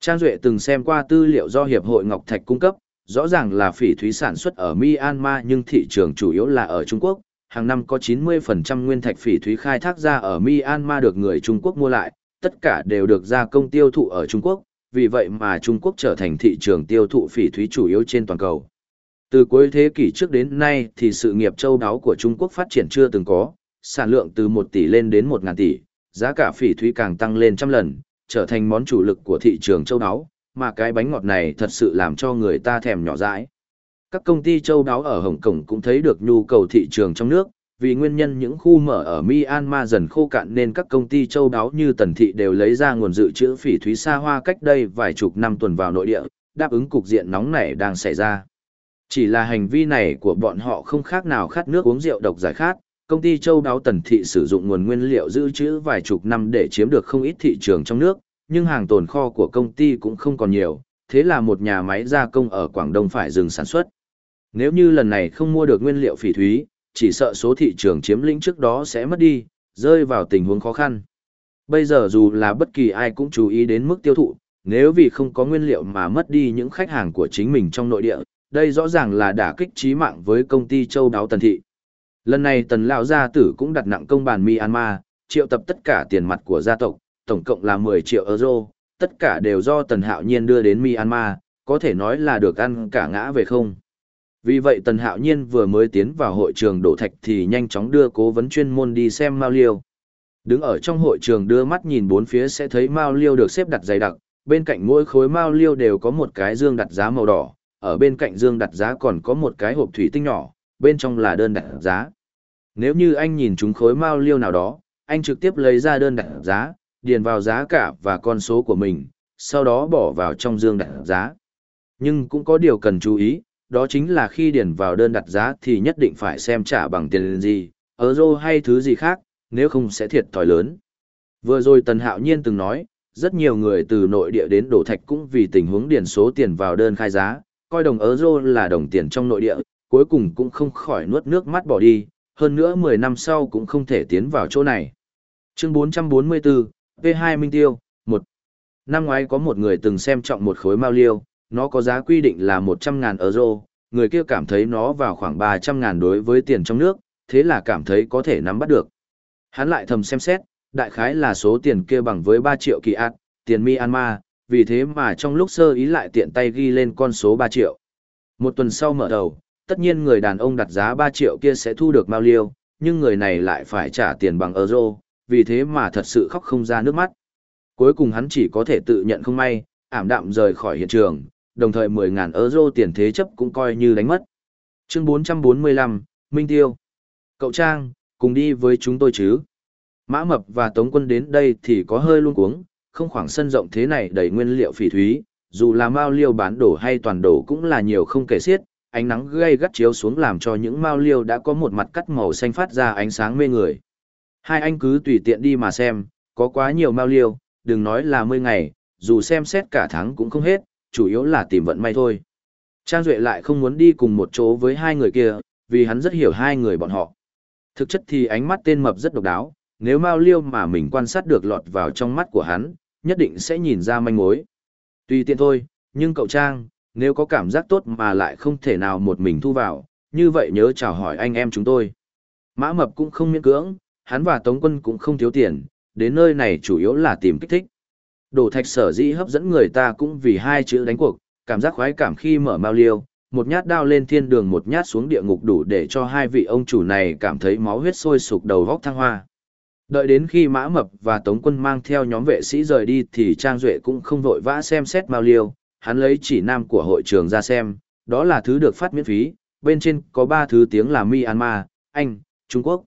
Trang Duệ từng xem qua tư liệu do Hiệp hội Ngọc Thạch cung cấp, rõ ràng là phỉ thúy sản xuất ở Myanmar nhưng thị trường chủ yếu là ở Trung Quốc, hàng năm có 90% nguyên thạch phỉ thúy khai thác ra ở Myanmar được người Trung Quốc mua lại, tất cả đều được gia công tiêu thụ ở Trung Quốc, vì vậy mà Trung Quốc trở thành thị trường tiêu thụ phỉ thúy chủ yếu trên toàn cầu. Từ cuối thế kỷ trước đến nay thì sự nghiệp châu đáo của Trung Quốc phát triển chưa từng có, sản lượng từ 1 tỷ lên đến 1 ngàn tỷ, giá cả phỉ thúy càng tăng lên trăm lần, trở thành món chủ lực của thị trường châu đáo, mà cái bánh ngọt này thật sự làm cho người ta thèm nhỏ dãi. Các công ty châu đáo ở Hồng Kông cũng thấy được nhu cầu thị trường trong nước, vì nguyên nhân những khu mở ở Myanmar dần khô cạn nên các công ty châu đáo như Tần Thị đều lấy ra nguồn dự trữ phỉ thúy xa hoa cách đây vài chục năm tuần vào nội địa, đáp ứng cục diện nóng này đang xảy ra. Chỉ là hành vi này của bọn họ không khác nào khát nước uống rượu độc giải khát, công ty châu đáo Tần Thị sử dụng nguồn nguyên liệu dự trữ vài chục năm để chiếm được không ít thị trường trong nước, nhưng hàng tồn kho của công ty cũng không còn nhiều, thế là một nhà máy gia công ở Quảng Đông phải dừng sản xuất. Nếu như lần này không mua được nguyên liệu phỉ thúy, chỉ sợ số thị trường chiếm lĩnh trước đó sẽ mất đi, rơi vào tình huống khó khăn. Bây giờ dù là bất kỳ ai cũng chú ý đến mức tiêu thụ, nếu vì không có nguyên liệu mà mất đi những khách hàng của chính mình trong nội địa, đây rõ ràng là đả kích chí mạng với công ty châu đáo tần thị. Lần này tần lão gia tử cũng đặt nặng công bàn Myanmar, triệu tập tất cả tiền mặt của gia tộc, tổng cộng là 10 triệu euro, tất cả đều do tần hạo nhiên đưa đến Myanmar, có thể nói là được ăn cả ngã về không. Vì vậy Tần Hạo Nhiên vừa mới tiến vào hội trường đổ thạch thì nhanh chóng đưa cố vấn chuyên môn đi xem Mao Liêu. Đứng ở trong hội trường đưa mắt nhìn bốn phía sẽ thấy Mao Liêu được xếp đặt dày đặc, bên cạnh mỗi khối Mao Liêu đều có một cái dương đặt giá màu đỏ, ở bên cạnh dương đặt giá còn có một cái hộp thủy tinh nhỏ, bên trong là đơn đặt giá. Nếu như anh nhìn chúng khối Mao Liêu nào đó, anh trực tiếp lấy ra đơn đặt giá, điền vào giá cả và con số của mình, sau đó bỏ vào trong dương đặt giá. Nhưng cũng có điều cần chú ý, đó chính là khi điền vào đơn đặt giá thì nhất định phải xem trả bằng tiền gì, euro hay thứ gì khác, nếu không sẽ thiệt thòi lớn. Vừa rồi Tần Hạo Nhiên từng nói, rất nhiều người từ nội địa đến đổ thạch cũng vì tình huống điền số tiền vào đơn khai giá, coi đồng euro là đồng tiền trong nội địa, cuối cùng cũng không khỏi nuốt nước mắt bỏ đi, hơn nữa 10 năm sau cũng không thể tiến vào chỗ này. Chương 444, V2 Minh Tiêu, 1. Năm ngoái có một người từng xem trọng một khối mao liêu, nó có giá quy định là 100.000 euro, người kia cảm thấy nó vào khoảng 300.000 đối với tiền trong nước, thế là cảm thấy có thể nắm bắt được. Hắn lại thầm xem xét, đại khái là số tiền kia bằng với 3 triệu kỳ ạt, tiền Myanmar, vì thế mà trong lúc sơ ý lại tiện tay ghi lên con số 3 triệu. Một tuần sau mở đầu, tất nhiên người đàn ông đặt giá 3 triệu kia sẽ thu được bao liêu, nhưng người này lại phải trả tiền bằng euro, vì thế mà thật sự khóc không ra nước mắt. Cuối cùng hắn chỉ có thể tự nhận không may, ảm đạm rời khỏi hiện trường, đồng thời 10.000 euro tiền thế chấp cũng coi như đánh mất. Chương 445, Minh Tiêu. Cậu Trang, cùng đi với chúng tôi chứ. Mã Mập và Tống Quân đến đây thì có hơi luôn cuống, không khoảng sân rộng thế này đầy nguyên liệu phỉ thúy, dù là mao liêu bán đổ hay toàn đổ cũng là nhiều không kể xiết, ánh nắng gay gắt chiếu xuống làm cho những mao liêu đã có một mặt cắt màu xanh phát ra ánh sáng mê người. Hai anh cứ tùy tiện đi mà xem, có quá nhiều mao liêu, đừng nói là 10 ngày, dù xem xét cả tháng cũng không hết, chủ yếu là tìm vận may thôi. Trang Duệ lại không muốn đi cùng một chỗ với hai người kia, vì hắn rất hiểu hai người bọn họ. Thực chất thì ánh mắt tên mập rất độc đáo, nếu Mao Liêu mà mình quan sát được lọt vào trong mắt của hắn, nhất định sẽ nhìn ra manh mối. Tùy tiện thôi, nhưng cậu Trang, nếu có cảm giác tốt mà lại không thể nào một mình thu vào, như vậy nhớ chào hỏi anh em chúng tôi. Mã Mập cũng không miễn cưỡng, hắn và Tống Quân cũng không thiếu tiền, đến nơi này chủ yếu là tìm kích thích. Đồ thạch sở dĩ hấp dẫn người ta cũng vì hai chữ đánh cuộc, cảm giác khoái cảm khi mở Mao Liêu, một nhát đao lên thiên đường một nhát xuống địa ngục đủ để cho hai vị ông chủ này cảm thấy máu huyết sôi sục đầu góc thăng hoa. Đợi đến khi Mã Mập và Tống Quân mang theo nhóm vệ sĩ rời đi thì Trang Duệ cũng không vội vã xem xét Mao Liêu, hắn lấy chỉ nam của hội trường ra xem, đó là thứ được phát miễn phí, bên trên có ba thứ tiếng là Myanmar, Anh, Trung Quốc.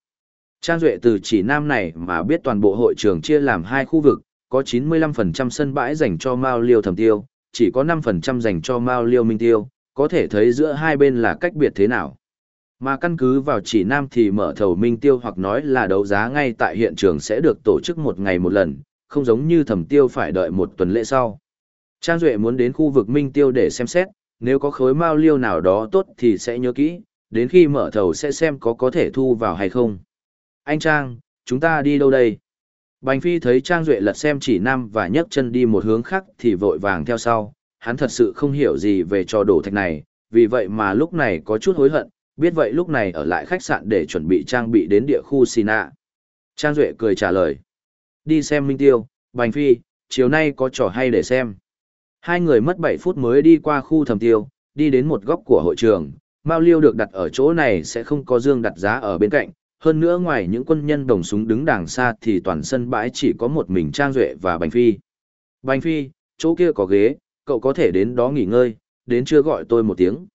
Trang Duệ từ chỉ nam này mà biết toàn bộ hội trường chia làm hai khu vực, có 95% sân bãi dành cho Mao Liêu thẩm tiêu, chỉ có 5% dành cho Mao Liêu minh tiêu, có thể thấy giữa hai bên là cách biệt thế nào. Mà căn cứ vào chỉ nam thì mở thầu minh tiêu hoặc nói là đấu giá ngay tại hiện trường sẽ được tổ chức một ngày một lần, không giống như thẩm tiêu phải đợi một tuần lễ sau. Trang Duệ muốn đến khu vực minh tiêu để xem xét, nếu có khối mao liêu nào đó tốt thì sẽ nhớ kỹ, đến khi mở thầu sẽ xem có có thể thu vào hay không. Anh Trang, chúng ta đi đâu đây? Bành Phi thấy Trang Duệ lật xem chỉ nam và nhấc chân đi một hướng khác thì vội vàng theo sau, hắn thật sự không hiểu gì về trò đổ thạch này, vì vậy mà lúc này có chút hối hận, biết vậy lúc này ở lại khách sạn để chuẩn bị trang bị đến địa khu Sina. Trang Duệ cười trả lời. Đi xem Minh Tiêu, Bành Phi, chiều nay có trò hay để xem. Hai người mất 7 phút mới đi qua khu thầm tiêu, đi đến một góc của hội trường. Mao Liêu được đặt ở chỗ này sẽ không có dương đặt giá ở bên cạnh. Hơn nữa ngoài những quân nhân đồng súng đứng đằng xa thì toàn sân bãi chỉ có một mình Trang Duệ và Bành Phi. Bành Phi, chỗ kia có ghế, cậu có thể đến đó nghỉ ngơi, đến chưa gọi tôi một tiếng.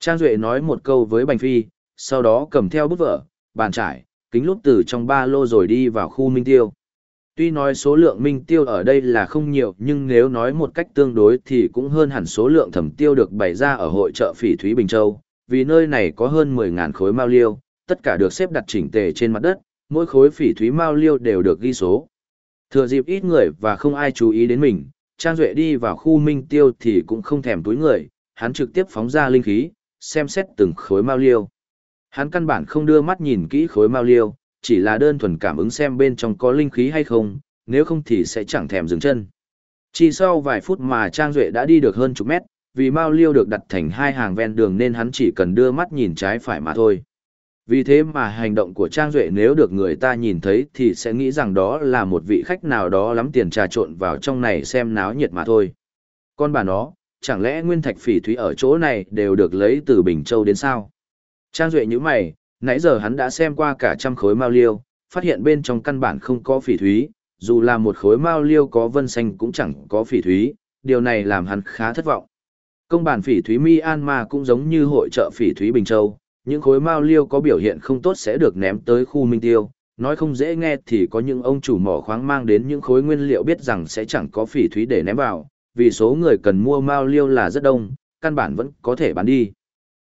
Trang Duệ nói một câu với Bành Phi, sau đó cầm theo bút vở, bàn trải, kính lúp từ trong ba lô rồi đi vào khu Minh Tiêu. Tuy nói số lượng Minh Tiêu ở đây là không nhiều nhưng nếu nói một cách tương đối thì cũng hơn hẳn số lượng thẩm tiêu được bày ra ở hội chợ phỉ Thúy Bình Châu, vì nơi này có hơn 10.000 khối mao liêu, tất cả được xếp đặt chỉnh tề trên mặt đất, mỗi khối phỉ thúy mao liêu đều được ghi số. Thừa dịp ít người và không ai chú ý đến mình, Trang Duệ đi vào khu Minh Tiêu thì cũng không thèm túi người, hắn trực tiếp phóng ra linh khí, xem xét từng khối mao liêu. Hắn căn bản không đưa mắt nhìn kỹ khối mao liêu, chỉ là đơn thuần cảm ứng xem bên trong có linh khí hay không, nếu không thì sẽ chẳng thèm dừng chân. Chỉ sau vài phút mà Trang Duệ đã đi được hơn chục mét, vì mao liêu được đặt thành hai hàng ven đường nên hắn chỉ cần đưa mắt nhìn trái phải mà thôi. Vì thế mà hành động của Trang Duệ nếu được người ta nhìn thấy thì sẽ nghĩ rằng đó là một vị khách nào đó lắm tiền trà trộn vào trong này xem náo nhiệt mà thôi. Con bà nó, chẳng lẽ nguyên thạch phỉ thúy ở chỗ này đều được lấy từ Bình Châu đến sao? Trang Duệ như mày, nãy giờ hắn đã xem qua cả trăm khối mao liêu, phát hiện bên trong căn bản không có phỉ thúy, dù là một khối mao liêu có vân xanh cũng chẳng có phỉ thúy, điều này làm hắn khá thất vọng. Công bản phỉ thúy Myanmar cũng giống như hội trợ phỉ thúy Bình Châu, những khối mao liêu có biểu hiện không tốt sẽ được ném tới khu Minh Tiêu, Nói không dễ nghe thì có những ông chủ mỏ khoáng mang đến những khối nguyên liệu biết rằng sẽ chẳng có phỉ thúy để ném vào, vì số người cần mua mao liêu là rất đông, căn bản vẫn có thể bán đi.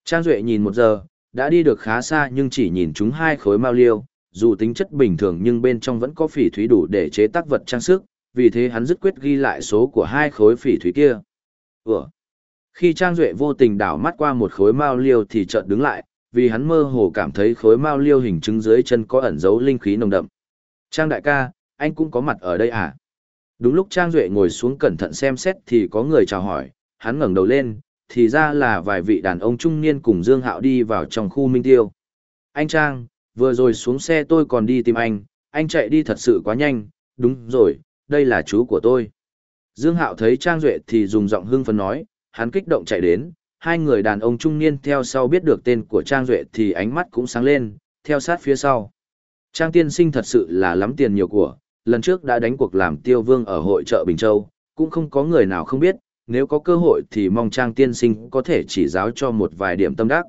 Trang Duệ nhìn một giờ, đã đi được khá xa nhưng chỉ nhìn chúng hai khối mao liêu, dù tính chất bình thường nhưng bên trong vẫn có phỉ thúy đủ để chế tác vật trang sức, vì thế hắn dứt quyết ghi lại số của hai khối phỉ thúy kia. Ủa? Khi Trang Duệ vô tình đảo mắt qua một khối mao liêu thì chợt đứng lại, vì hắn mơ hồ cảm thấy khối mao liêu hình trứng dưới chân có ẩn dấu linh khí nồng đậm. Trang đại ca, anh cũng có mặt ở đây à? Đúng lúc Trang Duệ ngồi xuống cẩn thận xem xét thì có người chào hỏi, hắn ngẩng đầu lên, thì ra là vài vị đàn ông trung niên cùng Dương Hạo đi vào trong khu Minh Tiêu. Anh Trang, vừa rồi xuống xe tôi còn đi tìm anh, anh chạy đi thật sự quá nhanh, đúng rồi, đây là chú của tôi. Dương Hạo thấy Trang Duệ thì dùng giọng hưng phấn nói, hắn kích động chạy đến, hai người đàn ông trung niên theo sau biết được tên của Trang Duệ thì ánh mắt cũng sáng lên, theo sát phía sau. Trang tiên sinh thật sự là lắm tiền nhiều của, lần trước đã đánh cuộc làm tiêu vương ở hội chợ Bình Châu, cũng không có người nào không biết, nếu có cơ hội thì mong Trang tiên sinh có thể chỉ giáo cho một vài điểm tâm đắc.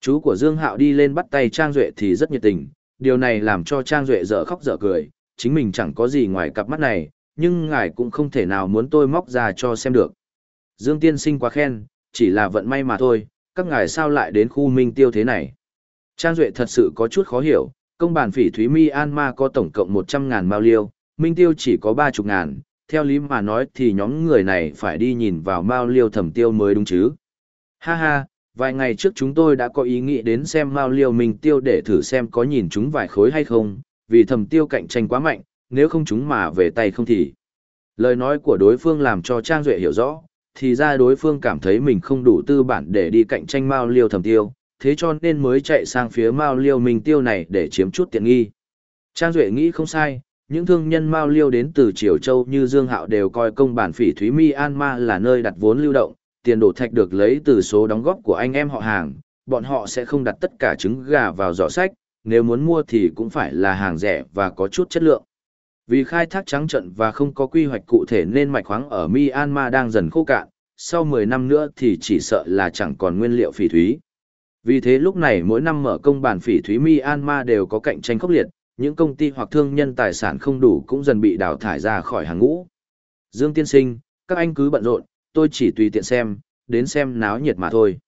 Chú của Dương Hạo đi lên bắt tay Trang Duệ thì rất nhiệt tình, điều này làm cho Trang Duệ dở khóc dở cười, chính mình chẳng có gì ngoài cặp mắt này, nhưng ngài cũng không thể nào muốn tôi móc ra cho xem được. Dương tiên sinh quá khen, chỉ là vận may mà thôi, các ngài sao lại đến khu minh tiêu thế này. Trang Duệ thật sự có chút khó hiểu, công bản phỉ Thúy Mi An Ma có tổng cộng 100.000 mao liêu, minh tiêu chỉ có 30.000, theo lý mà nói thì nhóm người này phải đi nhìn vào mao liêu thẩm tiêu mới đúng chứ. Ha ha, vài ngày trước chúng tôi đã có ý nghĩ đến xem mao liêu minh tiêu để thử xem có nhìn chúng vài khối hay không, vì thẩm tiêu cạnh tranh quá mạnh, nếu không chúng mà về tay không thì. Lời nói của đối phương làm cho Trang Duệ hiểu rõ, thì ra đối phương cảm thấy mình không đủ tư bản để đi cạnh tranh Mao Liêu thẩm tiêu, thế cho nên mới chạy sang phía Mao Liêu Minh Tiêu này để chiếm chút tiện nghi. Trang Duệ nghĩ không sai, những thương nhân Mao Liêu đến từ Triều Châu như Dương Hạo đều coi công bản phỉ Thúy Mi An Ma là nơi đặt vốn lưu động, tiền đổ thạch được lấy từ số đóng góp của anh em họ hàng, bọn họ sẽ không đặt tất cả trứng gà vào giỏ sách, nếu muốn mua thì cũng phải là hàng rẻ và có chút chất lượng. Vì khai thác trắng trận và không có quy hoạch cụ thể nên mạch khoáng ở Myanmar đang dần khô cạn, sau 10 năm nữa thì chỉ sợ là chẳng còn nguyên liệu phỉ thúy. Vì thế lúc này mỗi năm mở công bản phỉ thúy Myanmar đều có cạnh tranh khốc liệt, những công ty hoặc thương nhân tài sản không đủ cũng dần bị đào thải ra khỏi hàng ngũ. Dương tiên sinh, các anh cứ bận rộn, tôi chỉ tùy tiện xem, đến xem náo nhiệt mà thôi.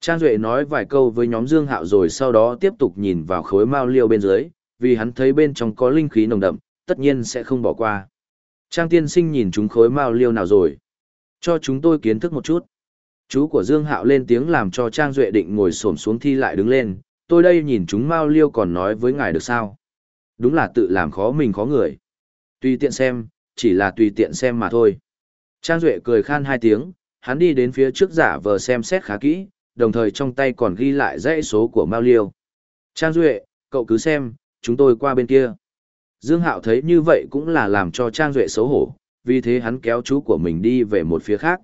Trang Duệ nói vài câu với nhóm Dương Hạo rồi sau đó tiếp tục nhìn vào khối mao liêu bên dưới, vì hắn thấy bên trong có linh khí nồng đậm, tất nhiên sẽ không bỏ qua. Trang tiên sinh nhìn chúng khối mao liêu nào rồi? Cho chúng tôi kiến thức một chút. Chú của Dương Hạo lên tiếng làm cho Trang Duệ định ngồi xổm xuống thi lại đứng lên, tôi đây nhìn chúng mao liêu còn nói với ngài được sao? Đúng là tự làm khó mình khó người. Tùy tiện xem, chỉ là tùy tiện xem mà thôi. Trang Duệ cười khan hai tiếng, hắn đi đến phía trước giả vờ xem xét khá kỹ, đồng thời trong tay còn ghi lại dãy số của Mao Liêu. Trang Duệ, cậu cứ xem, chúng tôi qua bên kia. Dương Hạo thấy như vậy cũng là làm cho Trang Duệ xấu hổ, vì thế hắn kéo chú của mình đi về một phía khác.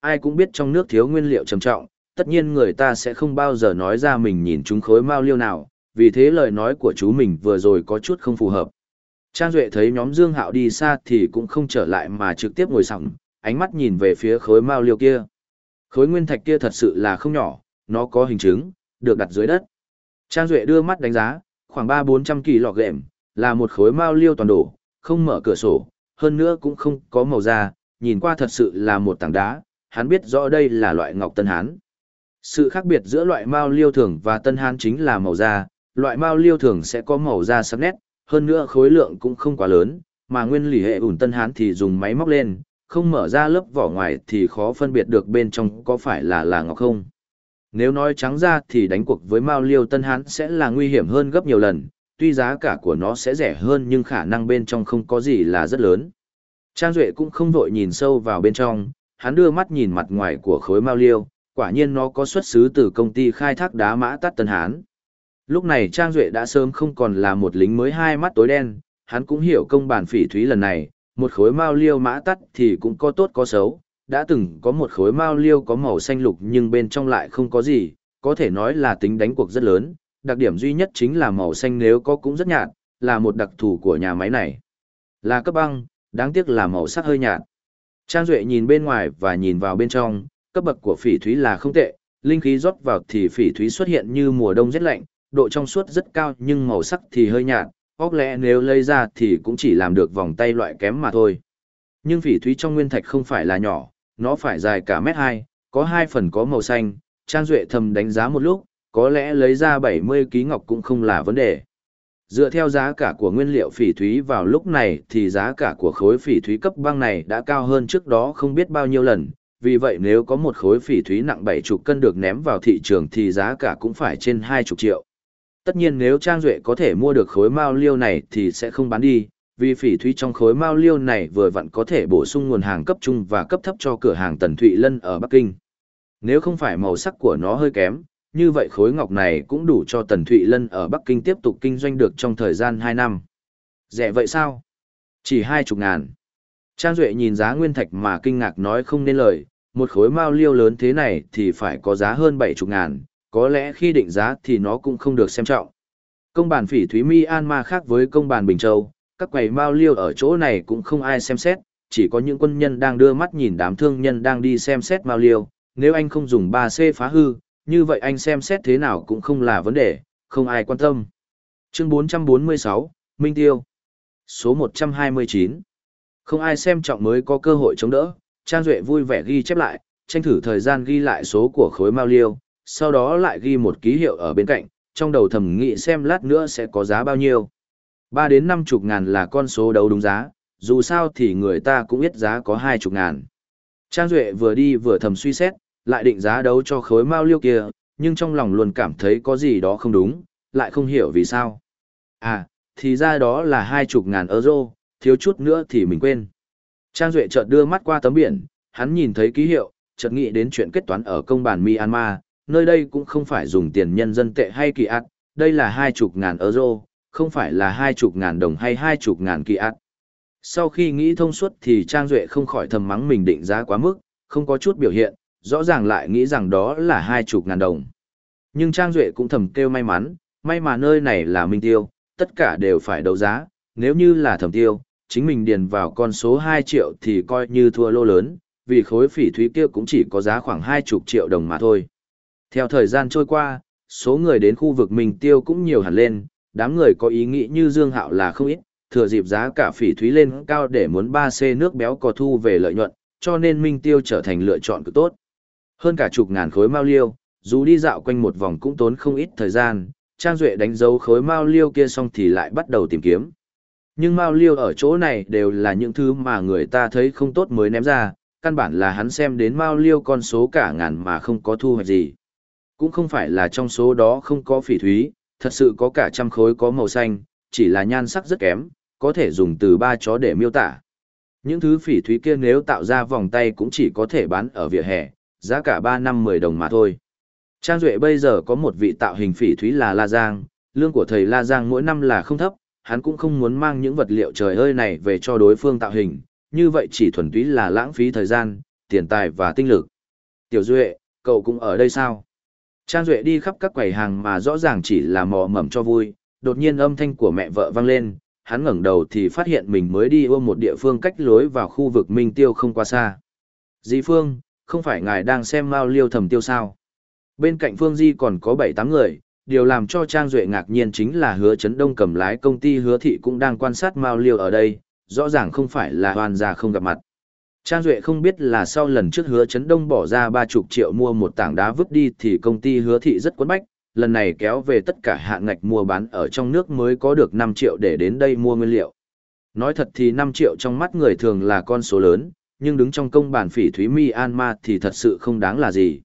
Ai cũng biết trong nước thiếu nguyên liệu trầm trọng, tất nhiên người ta sẽ không bao giờ nói ra mình nhìn chúng khối mao liêu nào, vì thế lời nói của chú mình vừa rồi có chút không phù hợp. Trang Duệ thấy nhóm Dương Hạo đi xa thì cũng không trở lại mà trực tiếp ngồi sẵn, ánh mắt nhìn về phía khối mao liêu kia. Khối nguyên thạch kia thật sự là không nhỏ, nó có hình chứng, được đặt dưới đất. Trang Duệ đưa mắt đánh giá, khoảng 3-400 kỳ lọ gệm, là một khối mao liêu toàn đổ, không mở cửa sổ, hơn nữa cũng không có màu da, nhìn qua thật sự là một tảng đá, hắn biết rõ đây là loại ngọc tân hán. Sự khác biệt giữa loại mao liêu thường và tân hán chính là màu da, loại mao liêu thường sẽ có màu da sắc nét, hơn nữa khối lượng cũng không quá lớn, mà nguyên lý hệ ủn tân hán thì dùng máy móc lên, không mở ra lớp vỏ ngoài thì khó phân biệt được bên trong có phải là là ngọc không. Nếu nói trắng ra thì đánh cuộc với mao liêu tân hán sẽ là nguy hiểm hơn gấp nhiều lần, tuy giá cả của nó sẽ rẻ hơn nhưng khả năng bên trong không có gì là rất lớn. Trang Duệ cũng không vội nhìn sâu vào bên trong, hắn đưa mắt nhìn mặt ngoài của khối mao liêu, quả nhiên nó có xuất xứ từ công ty khai thác đá mã tắt Tân Hán. Lúc này Trang Duệ đã sớm không còn là một lính mới hai mắt tối đen, hắn cũng hiểu công bản phỉ thúy lần này, một khối mao liêu mã tắt thì cũng có tốt có xấu, đã từng có một khối mao liêu có màu xanh lục nhưng bên trong lại không có gì, có thể nói là tính đánh cuộc rất lớn, đặc điểm duy nhất chính là màu xanh nếu có cũng rất nhạt, là một đặc thù của nhà máy này. Là cấp băng, đáng tiếc là màu sắc hơi nhạt. Trang Duệ nhìn bên ngoài và nhìn vào bên trong, cấp bậc của phỉ thúy là không tệ, linh khí rót vào thì phỉ thúy xuất hiện như mùa đông rất lạnh, độ trong suốt rất cao nhưng màu sắc thì hơi nhạt, óc lẽ nếu lấy ra thì cũng chỉ làm được vòng tay loại kém mà thôi. Nhưng phỉ thúy trong nguyên thạch không phải là nhỏ, nó phải dài cả mét hai, có hai phần có màu xanh, Trang Duệ thầm đánh giá một lúc, có lẽ lấy ra 70 ký ngọc cũng không là vấn đề. Dựa theo giá cả của nguyên liệu phỉ thúy vào lúc này thì giá cả của khối phỉ thúy cấp băng này đã cao hơn trước đó không biết bao nhiêu lần, vì vậy nếu có một khối phỉ thúy nặng 70 cân được ném vào thị trường thì giá cả cũng phải trên 20 triệu. Tất nhiên nếu Trang Duệ có thể mua được khối mao liêu này thì sẽ không bán đi, vì phỉ thúy trong khối mao liêu này vừa vặn có thể bổ sung nguồn hàng cấp trung và cấp thấp cho cửa hàng Tần Thụy Lân ở Bắc Kinh. Nếu không phải màu sắc của nó hơi kém, như vậy khối ngọc này cũng đủ cho Tần Thụy Lân ở Bắc Kinh tiếp tục kinh doanh được trong thời gian 2 năm. Rẻ vậy sao? Chỉ hai chục ngàn. Trang Duệ nhìn giá nguyên thạch mà kinh ngạc nói không nên lời, một khối mao liêu lớn thế này thì phải có giá hơn bảy chục ngàn, có lẽ khi định giá thì nó cũng không được xem trọng. Công bàn phỉ Thúy Mi An Ma khác với công bàn Bình Châu, các quầy mao liêu ở chỗ này cũng không ai xem xét, chỉ có những quân nhân đang đưa mắt nhìn đám thương nhân đang đi xem xét mao liêu, nếu anh không dùng 3C phá hư, như vậy anh xem xét thế nào cũng không là vấn đề, không ai quan tâm. Chương 446, Minh Tiêu Số 129 Không ai xem trọng mới có cơ hội chống đỡ, Trang Duệ vui vẻ ghi chép lại, tranh thử thời gian ghi lại số của khối mao liêu, sau đó lại ghi một ký hiệu ở bên cạnh, trong đầu thầm nghĩ xem lát nữa sẽ có giá bao nhiêu. 3 đến 50 ngàn là con số đấu đúng giá, dù sao thì người ta cũng biết giá có 20 ngàn. Trang Duệ vừa đi vừa thầm suy xét, lại định giá đấu cho khối mao liêu kia, nhưng trong lòng luôn cảm thấy có gì đó không đúng, lại không hiểu vì sao. À, thì ra đó là 20 ngàn euro, thiếu chút nữa thì mình quên. Trang Duệ chợt đưa mắt qua tấm biển, hắn nhìn thấy ký hiệu, chợt nghĩ đến chuyện kết toán ở công bản Myanmar, nơi đây cũng không phải dùng tiền nhân dân tệ hay kỳ ạt, đây là 20 ngàn euro, không phải là 20 ngàn đồng hay 20 ngàn kỳ ạt. Sau khi nghĩ thông suốt thì Trang Duệ không khỏi thầm mắng mình định giá quá mức, không có chút biểu hiện, rõ ràng lại nghĩ rằng đó là 20 ngàn đồng. Nhưng Trang Duệ cũng thầm kêu may mắn, may mà nơi này là minh tiêu, tất cả đều phải đấu giá, nếu như là thầm tiêu, chính mình điền vào con số 2 triệu thì coi như thua lô lớn, vì khối phỉ thúy kia cũng chỉ có giá khoảng 20 triệu đồng mà thôi. Theo thời gian trôi qua, số người đến khu vực Minh Tiêu cũng nhiều hẳn lên, đám người có ý nghĩ như Dương Hạo là không ít, thừa dịp giá cả phỉ thúy lên cao để muốn 3C nước béo có thu về lợi nhuận, cho nên Minh Tiêu trở thành lựa chọn cực tốt. Hơn cả chục ngàn khối mao liêu, dù đi dạo quanh một vòng cũng tốn không ít thời gian, Trang Duệ đánh dấu khối mao liêu kia xong thì lại bắt đầu tìm kiếm. Nhưng mao liêu ở chỗ này đều là những thứ mà người ta thấy không tốt mới ném ra, căn bản là hắn xem đến mao liêu con số cả ngàn mà không có thu hoạch gì. Cũng không phải là trong số đó không có phỉ thúy, thật sự có cả trăm khối có màu xanh, chỉ là nhan sắc rất kém, có thể dùng từ ba chó để miêu tả. Những thứ phỉ thúy kia nếu tạo ra vòng tay cũng chỉ có thể bán ở vỉa hè, giá cả 3 năm 10 đồng mà thôi. Trang Duệ bây giờ có một vị tạo hình phỉ thúy là La Giang, lương của thầy La Giang mỗi năm là không thấp, hắn cũng không muốn mang những vật liệu trời ơi này về cho đối phương tạo hình, như vậy chỉ thuần túy là lãng phí thời gian, tiền tài và tinh lực. Tiểu Duệ, cậu cũng ở đây sao? Trang Duệ đi khắp các quầy hàng mà rõ ràng chỉ là mò mẩm cho vui, đột nhiên âm thanh của mẹ vợ vang lên, hắn ngẩng đầu thì phát hiện mình mới đi ôm một địa phương cách lối vào khu vực Minh Tiêu không quá xa. Di Phương, không phải ngài đang xem Mao Liêu thẩm tiêu sao? Bên cạnh Phương Di còn có 7-8 người, điều làm cho Trang Duệ ngạc nhiên chính là hứa chấn đông cầm lái công ty hứa thị cũng đang quan sát Mao Liêu ở đây, rõ ràng không phải là hoàn gia không gặp mặt. Trang Duệ không biết là sau lần trước hứa chấn đông bỏ ra 30 triệu mua một tảng đá vứt đi thì công ty hứa thị rất quấn bách, lần này kéo về tất cả hạn ngạch mua bán ở trong nước mới có được 5 triệu để đến đây mua nguyên liệu. Nói thật thì 5 triệu trong mắt người thường là con số lớn, nhưng đứng trong công bản phỉ Thúy Mi An Ma thì thật sự không đáng là gì.